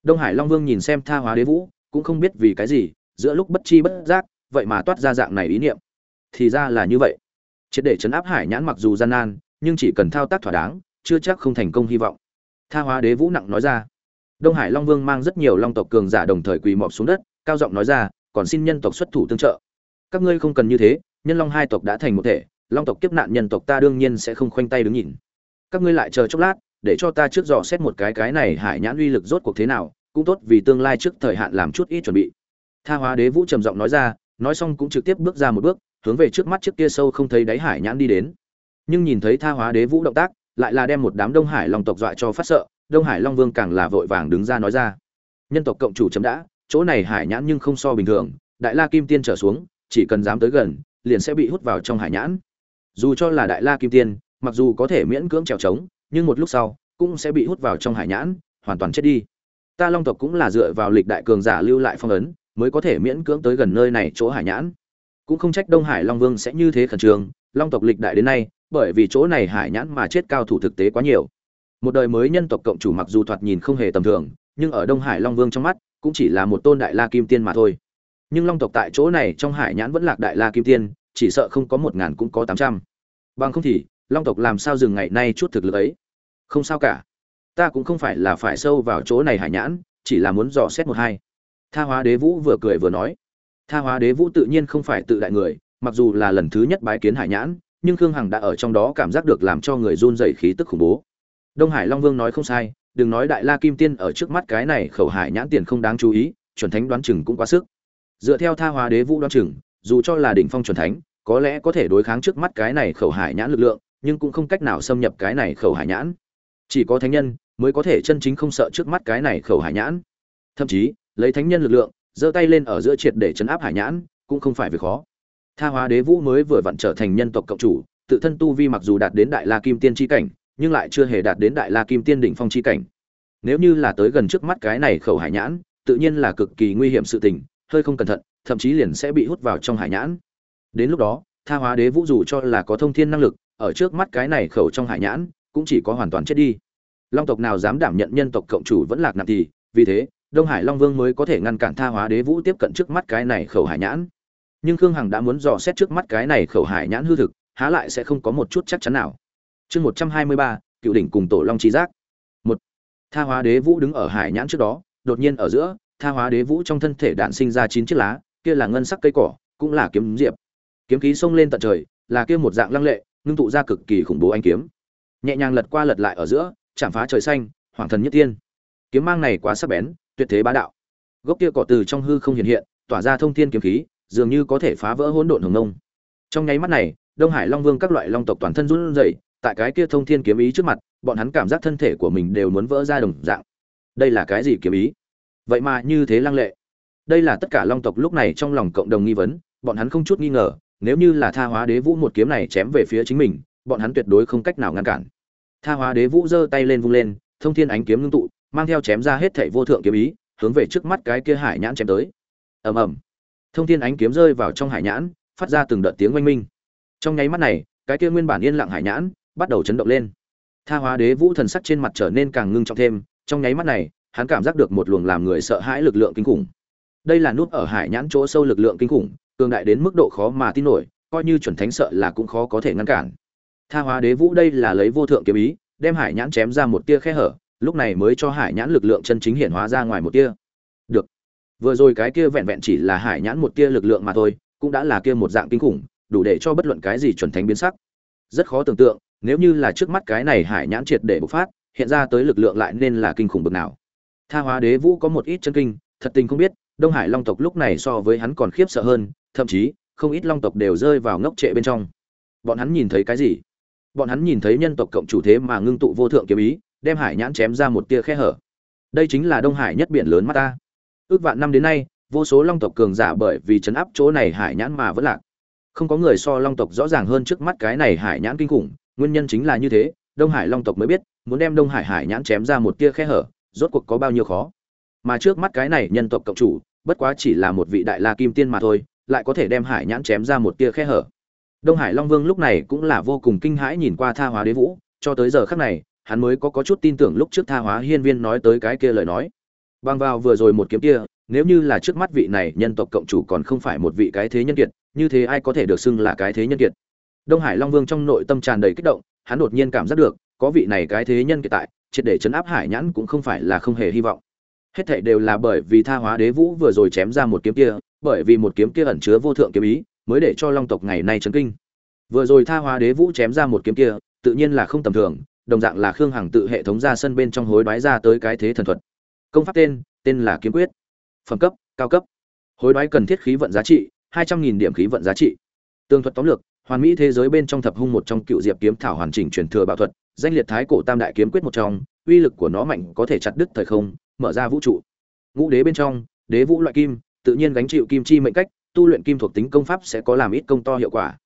Đông hải long vương nhìn xem tha hóa đế vũ, cũng không biết vì cái gì, giữa lúc bất chi bất giác, vậy mà toát ra dạng này ý niệm. Thì ra là như vậy. Triệt để chấn áp hải nhãn mặc dù gian nan, nhưng chỉ cần thao tác thỏa đáng, chưa chắc không thành công hy vọng. Tha hóa đế vũ nặng nói ra. Đông hải long vương mang rất nhiều long tộc cường giả đồng thời quỳ mọp xuống đất, cao giọng nói ra còn xin nhân tộc xuất thủ tương trợ. Các ngươi không cần như thế, nhân long hai tộc đã thành một thể, long tộc kiếp nạn nhân tộc ta đương nhiên sẽ không khoanh tay đứng nhìn. Các ngươi lại chờ chốc lát, để cho ta trước dò xét một cái cái này hải nhãn uy lực rốt cuộc thế nào, cũng tốt vì tương lai trước thời hạn làm chút ít chuẩn bị. Tha hóa đế vũ trầm giọng nói ra, nói xong cũng trực tiếp bước ra một bước, hướng về trước mắt trước kia sâu không thấy đáy hải nhãn đi đến. Nhưng nhìn thấy tha hóa đế vũ động tác, lại là đem một đám đông hải long tộc dọa cho phát sợ, đông hải long vương càng là vội vàng đứng ra nói ra. Nhân tộc cộng chủ chấm đã chỗ này hải nhãn nhưng không so bình thường, đại la kim tiên trở xuống, chỉ cần dám tới gần, liền sẽ bị hút vào trong hải nhãn. Dù cho là đại la kim tiên, mặc dù có thể miễn cưỡng trèo trống, nhưng một lúc sau, cũng sẽ bị hút vào trong hải nhãn, hoàn toàn chết đi. Ta long tộc cũng là dựa vào lịch đại cường giả lưu lại phong ấn, mới có thể miễn cưỡng tới gần nơi này chỗ hải nhãn. Cũng không trách đông hải long vương sẽ như thế khẩn trương, long tộc lịch đại đến nay, bởi vì chỗ này hải nhãn mà chết cao thủ thực tế quá nhiều. Một đời mới nhân tộc cộng chủ mặc dù thoạt nhìn không hề tầm thường, nhưng ở đông hải long vương trong mắt cũng chỉ là một tôn đại la kim tiên mà thôi. Nhưng long tộc tại chỗ này trong hải nhãn vẫn lạc đại la kim tiên, chỉ sợ không có một ngàn cũng có tám trăm. Bằng không thì, long tộc làm sao dừng ngày nay chút thực lực ấy? Không sao cả. Ta cũng không phải là phải sâu vào chỗ này hải nhãn, chỉ là muốn dò xét một hai. Tha hóa đế vũ vừa cười vừa nói. Tha hóa đế vũ tự nhiên không phải tự đại người, mặc dù là lần thứ nhất bái kiến hải nhãn, nhưng khương hằng đã ở trong đó cảm giác được làm cho người run dày khí tức khủng bố. Đông hải long vương nói không sai đừng nói đại la kim tiên ở trước mắt cái này khẩu hải nhãn tiền không đáng chú ý, chuẩn thánh đoán chừng cũng quá sức. Dựa theo tha hóa đế vũ đoán chừng, dù cho là đỉnh phong chuẩn thánh, có lẽ có thể đối kháng trước mắt cái này khẩu hải nhãn lực lượng, nhưng cũng không cách nào xâm nhập cái này khẩu hải nhãn. Chỉ có thánh nhân mới có thể chân chính không sợ trước mắt cái này khẩu hải nhãn. Thậm chí, lấy thánh nhân lực lượng, giơ tay lên ở giữa triệt để chấn áp hải nhãn, cũng không phải việc khó. Tha hóa đế vũ mới vừa vặn trở thành nhân tộc cộng chủ, tự thân tu vi mặc dù đạt đến đại la kim tiên tri cảnh nhưng lại chưa hề đạt đến đại la kim tiên đỉnh phong chi cảnh. Nếu như là tới gần trước mắt cái này khẩu hải nhãn, tự nhiên là cực kỳ nguy hiểm sự tình, hơi không cẩn thận, thậm chí liền sẽ bị hút vào trong hải nhãn. Đến lúc đó, tha hóa đế vũ dù cho là có thông thiên năng lực, ở trước mắt cái này khẩu trong hải nhãn, cũng chỉ có hoàn toàn chết đi. Long tộc nào dám đảm nhận nhân tộc cộng chủ vẫn lạc nặng thì, vì thế, đông hải long vương mới có thể ngăn cản tha hóa đế vũ tiếp cận trước mắt cái này khẩu hải nhãn. Nhưng khương hằng đã muốn dò xét trước mắt cái này khẩu hải nhãn hư thực, há lại sẽ không có một chút chắc chắn nào chương một trăm hai mươi ba, cựu đỉnh cùng tổ long trí giác. Một, tha hóa đế vũ đứng ở hải nhãn trước đó, đột nhiên ở giữa, tha hóa đế vũ trong thân thể đạn sinh ra chín chiếc lá, kia là ngân sắc cây cỏ, cũng là kiếm diệp. Kiếm khí xông lên tận trời, là kia một dạng lăng lệ, ngưng tụ ra cực kỳ khủng bố anh kiếm. Nhẹ nhàng lật qua lật lại ở giữa, chạm phá trời xanh, hoàng thần nhất tiên. Kiếm mang này quá sắc bén, tuyệt thế bá đạo. Gốc kia cỏ từ trong hư không hiện hiện, tỏa ra thông thiên kiếm khí, dường như có thể phá vỡ hỗn độn hồng nông trong nháy mắt này, đông hải long vương các loại long tộc toàn thân run rẩy tại cái kia thông thiên kiếm ý trước mặt, bọn hắn cảm giác thân thể của mình đều muốn vỡ ra đồng dạng. Đây là cái gì kiếm ý? Vậy mà như thế lăng lệ. Đây là tất cả long tộc lúc này trong lòng cộng đồng nghi vấn, bọn hắn không chút nghi ngờ, nếu như là tha hóa đế vũ một kiếm này chém về phía chính mình, bọn hắn tuyệt đối không cách nào ngăn cản. Tha hóa đế vũ giơ tay lên vung lên, thông thiên ánh kiếm ngưng tụ, mang theo chém ra hết thảy vô thượng kiếm ý, hướng về trước mắt cái kia hải nhãn chém tới. Ầm ầm. Thông thiên ánh kiếm rơi vào trong hải nhãn, phát ra từng đợt tiếng oanh minh. Trong nháy mắt này, cái kia nguyên bản yên lặng hải nhãn bắt đầu chấn động lên. Tha hóa đế vũ thần sắc trên mặt trở nên càng ngưng trọng thêm, trong nháy mắt này, hắn cảm giác được một luồng làm người sợ hãi lực lượng kinh khủng. Đây là nút ở hải nhãn chỗ sâu lực lượng kinh khủng, cường đại đến mức độ khó mà tin nổi, coi như chuẩn thánh sợ là cũng khó có thể ngăn cản. Tha hóa đế vũ đây là lấy vô thượng kiếm ý, đem hải nhãn chém ra một tia khe hở, lúc này mới cho hải nhãn lực lượng chân chính hiện hóa ra ngoài một tia. Được. Vừa rồi cái kia vẹn vẹn chỉ là hải nhãn một tia lực lượng mà thôi, cũng đã là kia một dạng kinh khủng, đủ để cho bất luận cái gì chuẩn thánh biến sắc. Rất khó tưởng tượng nếu như là trước mắt cái này hải nhãn triệt để bộc phát, hiện ra tới lực lượng lại nên là kinh khủng bực nào. Tha hóa đế vũ có một ít chân kinh, thật tình không biết, đông hải long tộc lúc này so với hắn còn khiếp sợ hơn, thậm chí, không ít long tộc đều rơi vào ngốc trệ bên trong. Bọn hắn nhìn thấy cái gì? Bọn hắn nhìn thấy nhân tộc cộng chủ thế mà ngưng tụ vô thượng kiếm ý, đem hải nhãn chém ra một tia khe hở. Đây chính là đông hải nhất biển lớn mắt ta. Ước vạn năm đến nay, vô số long tộc cường giả bởi vì chấn áp chỗ này hải nhãn mà vẫn lạc. Không có người so long tộc rõ ràng hơn trước mắt cái này hải nhãn kinh khủng nguyên nhân chính là như thế, đông hải long tộc mới biết, muốn đem đông hải hải nhãn chém ra một tia khe hở, rốt cuộc có bao nhiêu khó. Mà trước mắt cái này nhân tộc cộng chủ, bất quá chỉ là một vị đại la kim tiên mà thôi, lại có thể đem hải nhãn chém ra một tia khe hở. Đông hải long vương lúc này cũng là vô cùng kinh hãi nhìn qua tha hóa đế vũ, cho tới giờ khắc này, hắn mới có có chút tin tưởng lúc trước tha hóa hiên viên nói tới cái kia lời nói. Bằng vào vừa rồi một kiếm kia, nếu như là trước mắt vị này nhân tộc cộng chủ còn không phải một vị cái thế nhân kiệt, như thế ai có thể được xưng là cái thế nhân kiệt? Đông hải long vương trong nội tâm tràn đầy kích động, hắn đột nhiên cảm giác được, có vị này cái thế nhân kiệt tại, triệt để chấn áp hải nhãn cũng không phải là không hề hy vọng. Hết thảy đều là bởi vì tha hóa đế vũ vừa rồi chém ra một kiếm kia, bởi vì một kiếm kia ẩn chứa vô thượng kiếm ý, mới để cho long tộc ngày nay chấn kinh. Vừa rồi tha hóa đế vũ chém ra một kiếm kia, tự nhiên là không tầm thường, đồng dạng là khương hằng tự hệ thống ra sân bên trong hối đoái ra tới cái thế thần thuật. Công pháp tên tên là kiếm quyết. Phẩm cấp, cao cấp. Hối đoái cần thiết khí vận giá trị, hai trăm nghìn điểm khí vận giá trị. Tương thuật tóm lược hoàn mỹ thế giới bên trong thập hung một trong cựu diệp kiếm thảo hoàn chỉnh truyền thừa bảo thuật, danh liệt thái cổ tam đại kiếm quyết một trong, uy lực của nó mạnh có thể chặt đứt thời không, mở ra vũ trụ. Ngũ đế bên trong, đế vũ loại kim, tự nhiên gánh chịu kim chi mệnh cách, tu luyện kim thuộc tính công pháp sẽ có làm ít công to hiệu quả.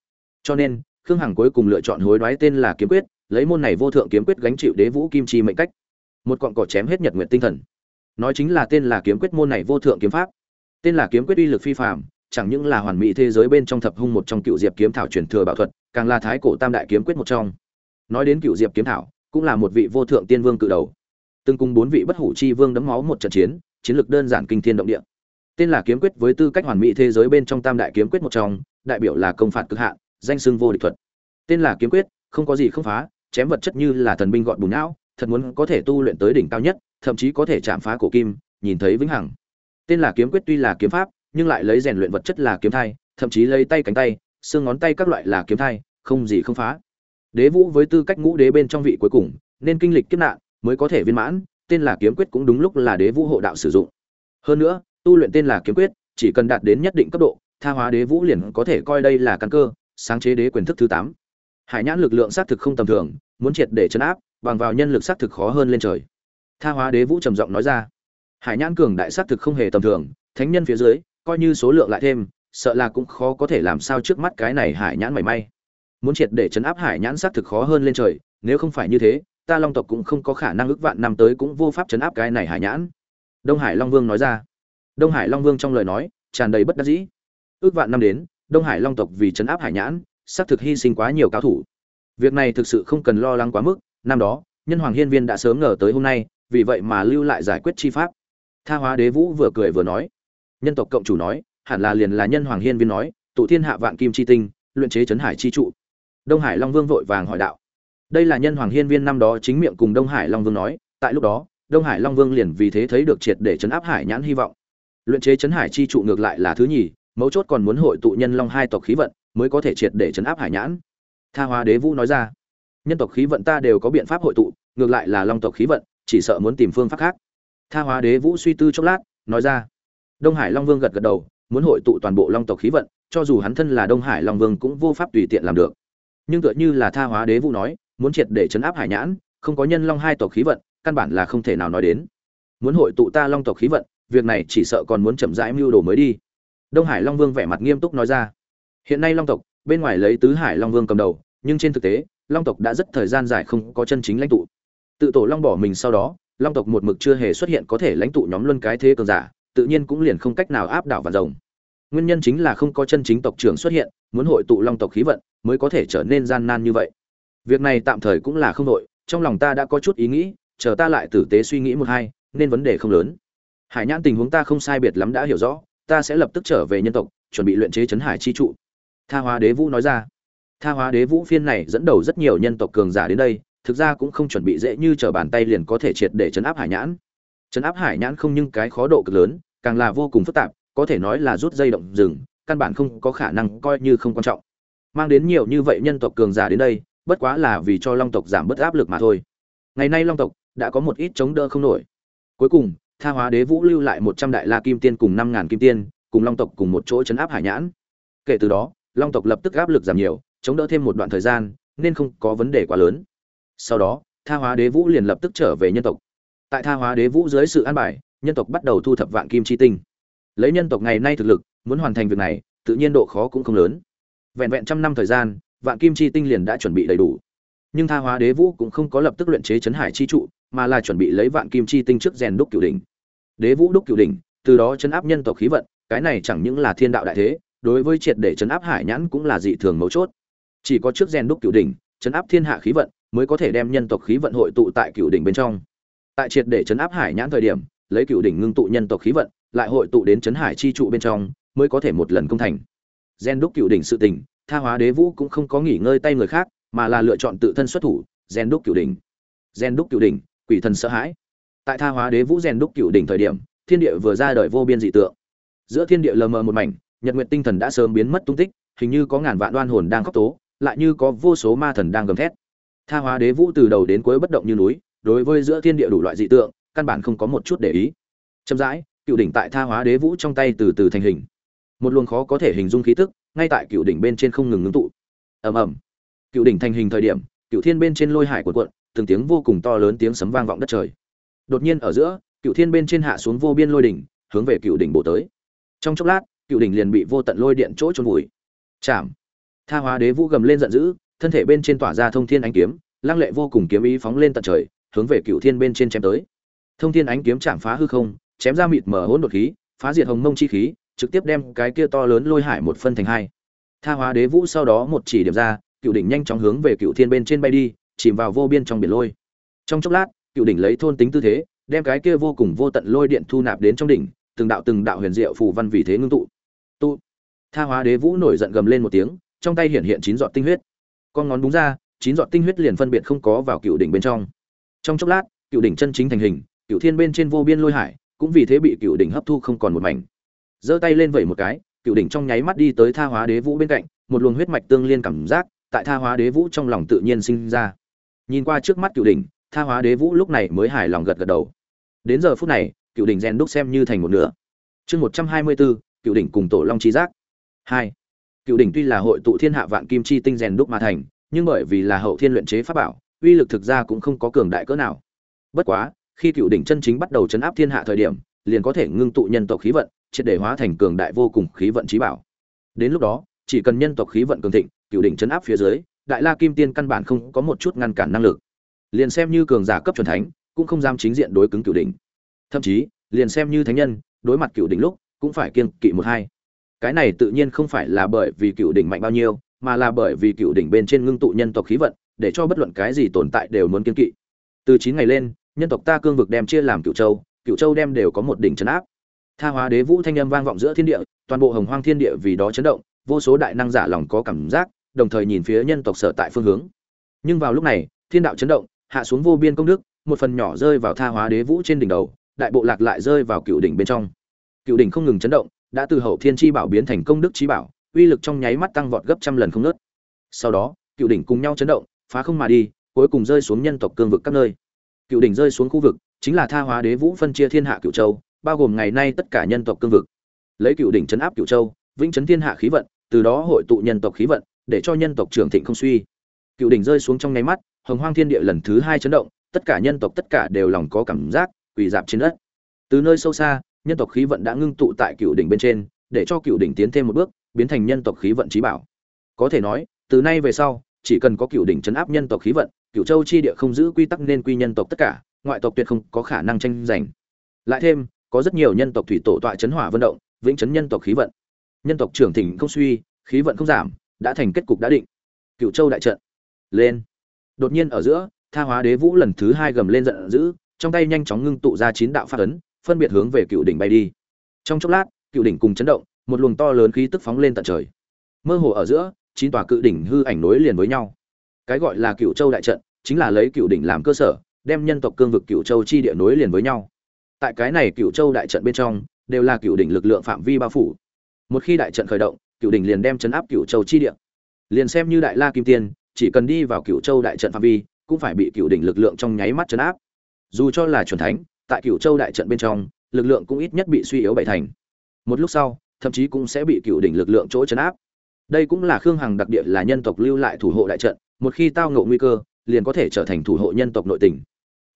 Cho nên, khương hằng cuối cùng lựa chọn hối đoái tên là kiếm quyết, lấy môn này vô thượng kiếm quyết gánh chịu đế vũ kim chi mệnh cách. Một cọn cỏ chém hết nhật nguyện tinh thần. Nói chính là tên là kiếm quyết môn này vô thượng kiếm pháp. Tên là kiếm quyết uy lực phi phàm chẳng những là hoàn mỹ thế giới bên trong thập hung một trong cựu diệp kiếm thảo truyền thừa bảo thuật, càng là thái cổ tam đại kiếm quyết một trong. Nói đến cựu diệp kiếm thảo, cũng là một vị vô thượng tiên vương cự đầu. Từng cùng bốn vị bất hủ chi vương đấm máu một trận chiến chiến lược đơn giản kinh thiên động địa. Tên là kiếm quyết với tư cách hoàn mỹ thế giới bên trong tam đại kiếm quyết một trong, đại biểu là công phạt cực hạn, danh xưng vô địch thuật. Tên là kiếm quyết, không có gì không phá, chém vật chất như là thần binh gọn bùn não, thật muốn có thể tu luyện tới đỉnh cao nhất, thậm chí có thể chạm phá cổ kim, nhìn thấy vĩnh hằng. Tên là kiếm quyết tuy là kiếm pháp nhưng lại lấy rèn luyện vật chất là kiếm thai, thậm chí lấy tay cánh tay, xương ngón tay các loại là kiếm thai, không gì không phá. Đế vũ với tư cách ngũ đế bên trong vị cuối cùng, nên kinh lịch kiếp nạn mới có thể viên mãn, tên là kiếm quyết cũng đúng lúc là đế vũ hộ đạo sử dụng. Hơn nữa, tu luyện tên là kiếm quyết, chỉ cần đạt đến nhất định cấp độ, tha hóa đế vũ liền có thể coi đây là căn cơ, sáng chế đế quyền thức thứ tám. Hải nhãn lực lượng xác thực không tầm thường, muốn triệt để chấn áp, bằng vào nhân lực xác thực khó hơn lên trời. Tha hóa đế vũ trầm giọng nói ra. Hải nhãn cường đại xác thực không hề tầm thường, thánh nhân phía dưới coi như số lượng lại thêm, sợ là cũng khó có thể làm sao trước mắt cái này hải nhãn mảy may. Muốn triệt để chấn áp hải nhãn xác thực khó hơn lên trời, nếu không phải như thế, ta long tộc cũng không có khả năng ước vạn năm tới cũng vô pháp chấn áp cái này hải nhãn. Đông hải long vương nói ra. Đông hải long vương trong lời nói, tràn đầy bất đắc dĩ. Ước vạn năm đến, đông hải long tộc vì chấn áp hải nhãn xác thực hy sinh quá nhiều cao thủ. Việc này thực sự không cần lo lắng quá mức, năm đó, nhân hoàng hiên viên đã sớm ngờ tới hôm nay, vì vậy mà lưu lại giải quyết chi pháp. Tha hóa đế vũ vừa cười vừa nói nhân tộc cộng chủ nói, hẳn là liền là nhân hoàng hiên viên nói, tụ thiên hạ vạn kim chi tinh, luyện chế chấn hải chi trụ. Đông hải long vương vội vàng hỏi đạo. Đây là nhân hoàng hiên viên năm đó chính miệng cùng đông hải long vương nói, tại lúc đó, đông hải long vương liền vì thế thấy được triệt để chấn áp hải nhãn hy vọng. Luyện chế chấn hải chi trụ ngược lại là thứ nhì, mấu chốt còn muốn hội tụ nhân long hai tộc khí vận, mới có thể triệt để chấn áp hải nhãn. Tha hóa đế vũ nói ra, nhân tộc khí vận ta đều có biện pháp hội tụ, ngược lại là long tộc khí vận, chỉ sợ muốn tìm phương pháp khác. Tha hóa đế vũ suy tư chốc lát, nói ra đông hải long vương gật gật đầu, muốn hội tụ toàn bộ long tộc khí vận, cho dù hắn thân là đông hải long vương cũng vô pháp tùy tiện làm được. Nhưng tựa như là tha hóa đế vũ nói, muốn triệt để chấn áp hải nhãn, không có nhân long hai tộc khí vận, căn bản là không thể nào nói đến. Muốn hội tụ ta long tộc khí vận, việc này chỉ sợ còn muốn chậm rãi mưu đồ mới đi. Đông hải long vương vẻ mặt nghiêm túc nói ra. Hiện nay long tộc, bên ngoài lấy tứ hải long vương cầm đầu, nhưng trên thực tế, long tộc đã rất thời gian dài không có chân chính lãnh tụ. Tự tổ long bỏ mình sau đó, long tộc một mực chưa hề xuất hiện có thể lãnh tụ nhóm luân cái thế cường giả tự nhiên cũng liền không cách nào áp đảo và rồng. Nguyên nhân chính là không có chân chính tộc trưởng xuất hiện, muốn hội tụ long tộc khí vận, mới có thể trở nên gian nan như vậy. Việc này tạm thời cũng là không đội trong lòng ta đã có chút ý nghĩ, chờ ta lại tử tế suy nghĩ một hai, nên vấn đề không lớn. Hải nhãn tình huống ta không sai biệt lắm đã hiểu rõ, ta sẽ lập tức trở về nhân tộc, chuẩn bị luyện chế chấn hải chi trụ. Tha hóa đế vũ nói ra. Tha hóa đế vũ phiên này dẫn đầu rất nhiều nhân tộc cường giả đến đây, thực ra cũng không chuẩn bị dễ như chờ bàn tay liền có thể triệt để chấn áp hải nhãn. Chấn áp hải nhãn không nhưng cái khó độ cực lớn càng là vô cùng phức tạp, có thể nói là rút dây động rừng, căn bản không có khả năng coi như không quan trọng. Mang đến nhiều như vậy nhân tộc cường giả đến đây, bất quá là vì cho long tộc giảm bớt áp lực mà thôi. Ngày nay long tộc đã có một ít chống đỡ không nổi. Cuối cùng, tha hóa đế vũ lưu lại một trăm đại la kim tiên cùng năm ngàn kim tiên, cùng long tộc cùng một chỗ chấn áp hải nhãn. Kể từ đó, long tộc lập tức áp lực giảm nhiều, chống đỡ thêm một đoạn thời gian, nên không có vấn đề quá lớn. Sau đó, tha hóa đế vũ liền lập tức trở về nhân tộc. Tại tha hóa đế vũ dưới sự an bài nhân tộc bắt đầu thu thập vạn kim chi tinh. Lấy nhân tộc ngày nay thực lực, muốn hoàn thành việc này, tự nhiên độ khó cũng không lớn. Vẹn vẹn trăm năm thời gian, vạn kim chi tinh liền đã chuẩn bị đầy đủ. Nhưng tha hóa đế vũ cũng không có lập tức luyện chế chấn hải chi trụ, mà là chuẩn bị lấy vạn kim chi tinh trước rèn đúc cửu đỉnh. Đế vũ đúc cửu đỉnh, từ đó chấn áp nhân tộc khí vận, cái này chẳng những là thiên đạo đại thế, đối với triệt để chấn áp hải nhãn cũng là dị thường mấu chốt. Chỉ có trước rèn đúc cửu đỉnh, chấn áp thiên hạ khí vận, mới có thể đem nhân tộc khí vận hội tụ tại cửu đỉnh bên trong. Tại triệt để chấn áp hải nhãn thời điểm lấy cửu đỉnh ngưng tụ nhân tộc khí vận, lại hội tụ đến chấn hải chi trụ bên trong, mới có thể một lần công thành. Gen đúc cửu đỉnh sự tình, tha hóa đế vũ cũng không có nghỉ ngơi tay người khác, mà là lựa chọn tự thân xuất thủ, gen đúc cửu đỉnh. Gen đúc cửu đỉnh, quỷ thần sợ hãi. Tại tha hóa đế vũ gen đúc cửu đỉnh thời điểm, thiên địa vừa ra đời vô biên dị tượng. Giữa thiên địa lờ mờ một mảnh, nhật nguyện tinh thần đã sớm biến mất tung tích, hình như có ngàn vạn đoan hồn đang khóc tố, lại như có vô số ma thần đang gầm thét. Tha hóa đế vũ từ đầu đến cuối bất động như núi, đối với giữa thiên địa đủ loại dị tượng căn bản không có một chút để ý. Chậm rãi, cựu đỉnh tại tha hóa đế vũ trong tay từ từ thành hình. Một luồng khó có thể hình dung khí tức, ngay tại cựu đỉnh bên trên không ngừng ngưng tụ. Ầm ầm. Cựu đỉnh thành hình thời điểm, cựu thiên bên trên lôi hải cuộn cuộn, từng tiếng vô cùng to lớn tiếng sấm vang vọng đất trời. Đột nhiên ở giữa, cựu thiên bên trên hạ xuống vô biên lôi đỉnh, hướng về cựu đỉnh bổ tới. Trong chốc lát, cựu đỉnh liền bị vô tận lôi điện chỗ trôn vùi. Chạm. Tha hóa đế vũ gầm lên giận dữ, thân thể bên trên tỏa ra thông thiên ánh kiếm, lăng lệ vô cùng kiếm ý phóng lên tận trời, hướng về cựu thiên bên trên chém tới thông thiên ánh kiếm chạm phá hư không, chém ra mịt mở hỗn đột khí, phá diệt hồng mông chi khí, trực tiếp đem cái kia to lớn lôi hải một phân thành hai. Tha hóa đế vũ sau đó một chỉ điểm ra, cựu đỉnh nhanh chóng hướng về cựu thiên bên trên bay đi, chìm vào vô biên trong biển lôi. Trong chốc lát, cựu đỉnh lấy thôn tính tư thế, đem cái kia vô cùng vô tận lôi điện thu nạp đến trong đỉnh, từng đạo từng đạo huyền diệu phù văn vì thế ngưng tụ. Tụ tha hóa đế vũ nổi giận gầm lên một tiếng, trong tay hiện hiện chín giọt tinh huyết. Con ngón búng ra, chín giọt tinh huyết liền phân biệt không có vào cựu đỉnh bên trong. Trong chốc lát, cựu đỉnh chân chính thành hình cựu thiên bên trên vô biên lôi hải, cũng vì thế bị cựu đỉnh hấp thu không còn một mảnh. Giơ tay lên vẩy một cái cựu đỉnh trong nháy mắt đi tới tha hóa đế vũ bên cạnh, một luồng huyết mạch tương liên cảm giác tại tha hóa đế vũ trong lòng tự nhiên sinh ra. Nhìn qua trước mắt cựu đỉnh, tha hóa đế vũ lúc này mới hài lòng gật gật đầu. Đến giờ phút này cựu đỉnh rèn đúc xem như thành một nửa. Chương một trăm hai mươi bốn cựu đỉnh cùng tổ long trí giác. Hai cựu đỉnh tuy là hội tụ thiên hạ vạn kim chi tinh rèn đúc mà thành, nhưng bởi vì là hậu thiên luyện chế pháp bảo, uy lực thực ra cũng không có cường đại cỡ nào. Bất quá khi cựu đỉnh chân chính bắt đầu chấn áp thiên hạ thời điểm, liền có thể ngưng tụ nhân tộc khí vận, triệt để hóa thành cường đại vô cùng khí vận trí bảo. Đến lúc đó, chỉ cần nhân tộc khí vận cường thịnh, cựu đỉnh chấn áp phía dưới, đại la kim tiên căn bản không có một chút ngăn cản năng lực. Liền xem như cường giả cấp truyền thánh, cũng không dám chính diện đối cứng cựu đỉnh. Thậm chí, liền xem như thánh nhân, đối mặt cựu đỉnh lúc, cũng phải kiên kỵ một hai. Cái này tự nhiên không phải là bởi vì cựu đỉnh mạnh bao nhiêu, mà là bởi vì cựu đỉnh bên trên ngưng tụ nhân tộc khí vận, để cho bất luận cái gì tồn tại đều muốn kiên kỵ. Từ chín ngày lên nhân tộc ta cương vực đem chia làm cựu châu cựu châu đem đều có một đỉnh trấn áp. Tha hóa đế vũ thanh âm vang vọng giữa thiên địa, toàn bộ hồng hoang thiên địa vì đó chấn động, vô số đại năng giả lòng có cảm giác, đồng thời nhìn phía nhân tộc sở tại phương hướng. Nhưng vào lúc này, thiên đạo chấn động, hạ xuống vô biên công đức, một phần nhỏ rơi vào tha hóa đế vũ trên đỉnh đầu, đại bộ lạc lại rơi vào cựu đỉnh bên trong. Cựu đỉnh không ngừng chấn động, đã từ hậu thiên chi bảo biến thành công đức chi bảo, uy lực trong nháy mắt tăng vọt gấp trăm lần không nớt sau đó, cựu đỉnh cùng nhau chấn động, phá không mà đi, cuối cùng rơi xuống nhân tộc cương vực các nơi cựu đỉnh rơi xuống khu vực, chính là tha hóa đế vũ phân chia thiên hạ cựu châu, bao gồm ngày nay tất cả nhân tộc cương vực. Lấy cựu đỉnh chấn áp cựu châu, vĩnh chấn thiên hạ khí vận, từ đó hội tụ nhân tộc khí vận, để cho nhân tộc trưởng thịnh không suy. Cựu đỉnh rơi xuống trong nháy mắt, hồng hoang thiên địa lần thứ hai chấn động, tất cả nhân tộc tất cả đều lòng có cảm giác, quỳ dạp trên đất. Từ nơi sâu xa, nhân tộc khí vận đã ngưng tụ tại cựu đỉnh bên trên, để cho cựu đỉnh tiến thêm một bước, biến thành nhân tộc khí vận trí bảo. Có thể nói, từ nay về sau, chỉ cần có cựu đỉnh chấn áp nhân tộc khí vận cựu châu chi địa không giữ quy tắc nên quy nhân tộc tất cả, ngoại tộc tuyệt không có khả năng tranh giành. Lại thêm, có rất nhiều nhân tộc thủy tổ tọa chấn hỏa vận động, vĩnh chấn nhân tộc khí vận. Nhân tộc trưởng thịnh không suy, khí vận không giảm, đã thành kết cục đã định. Cựu châu đại trận. Lên. Đột nhiên ở giữa, tha hóa đế vũ lần thứ hai gầm lên giận dữ, trong tay nhanh chóng ngưng tụ ra chín đạo phát ấn, phân biệt hướng về cựu đỉnh bay đi. Trong chốc lát cựu đỉnh cùng chấn động, một luồng to lớn khí tức phóng lên tận trời. Mơ hồ ở giữa, chín tòa cự đỉnh hư ảnh nối liền với nhau. Cái gọi là cựu châu đại trận chính là lấy cựu đỉnh làm cơ sở, đem nhân tộc cương vực cựu châu chi địa nối liền với nhau. Tại cái này cựu châu đại trận bên trong, đều là cựu đỉnh lực lượng phạm vi bao phủ. Một khi đại trận khởi động, cựu đỉnh liền đem chấn áp cựu châu chi địa. Liền xem như đại la kim tiên, chỉ cần đi vào cựu châu đại trận phạm vi, cũng phải bị cựu đỉnh lực lượng trong nháy mắt chấn áp. Dù cho là chuẩn thánh, tại cựu châu đại trận bên trong, lực lượng cũng ít nhất bị suy yếu bảy thành. Một lúc sau, thậm chí cũng sẽ bị cựu đỉnh lực lượng chỗ chấn áp. Đây cũng là khương hằng đặc địa là nhân tộc lưu lại thủ hộ đại trận, một khi tao ngộ nguy cơ liền có thể trở thành thủ hộ nhân tộc nội tình.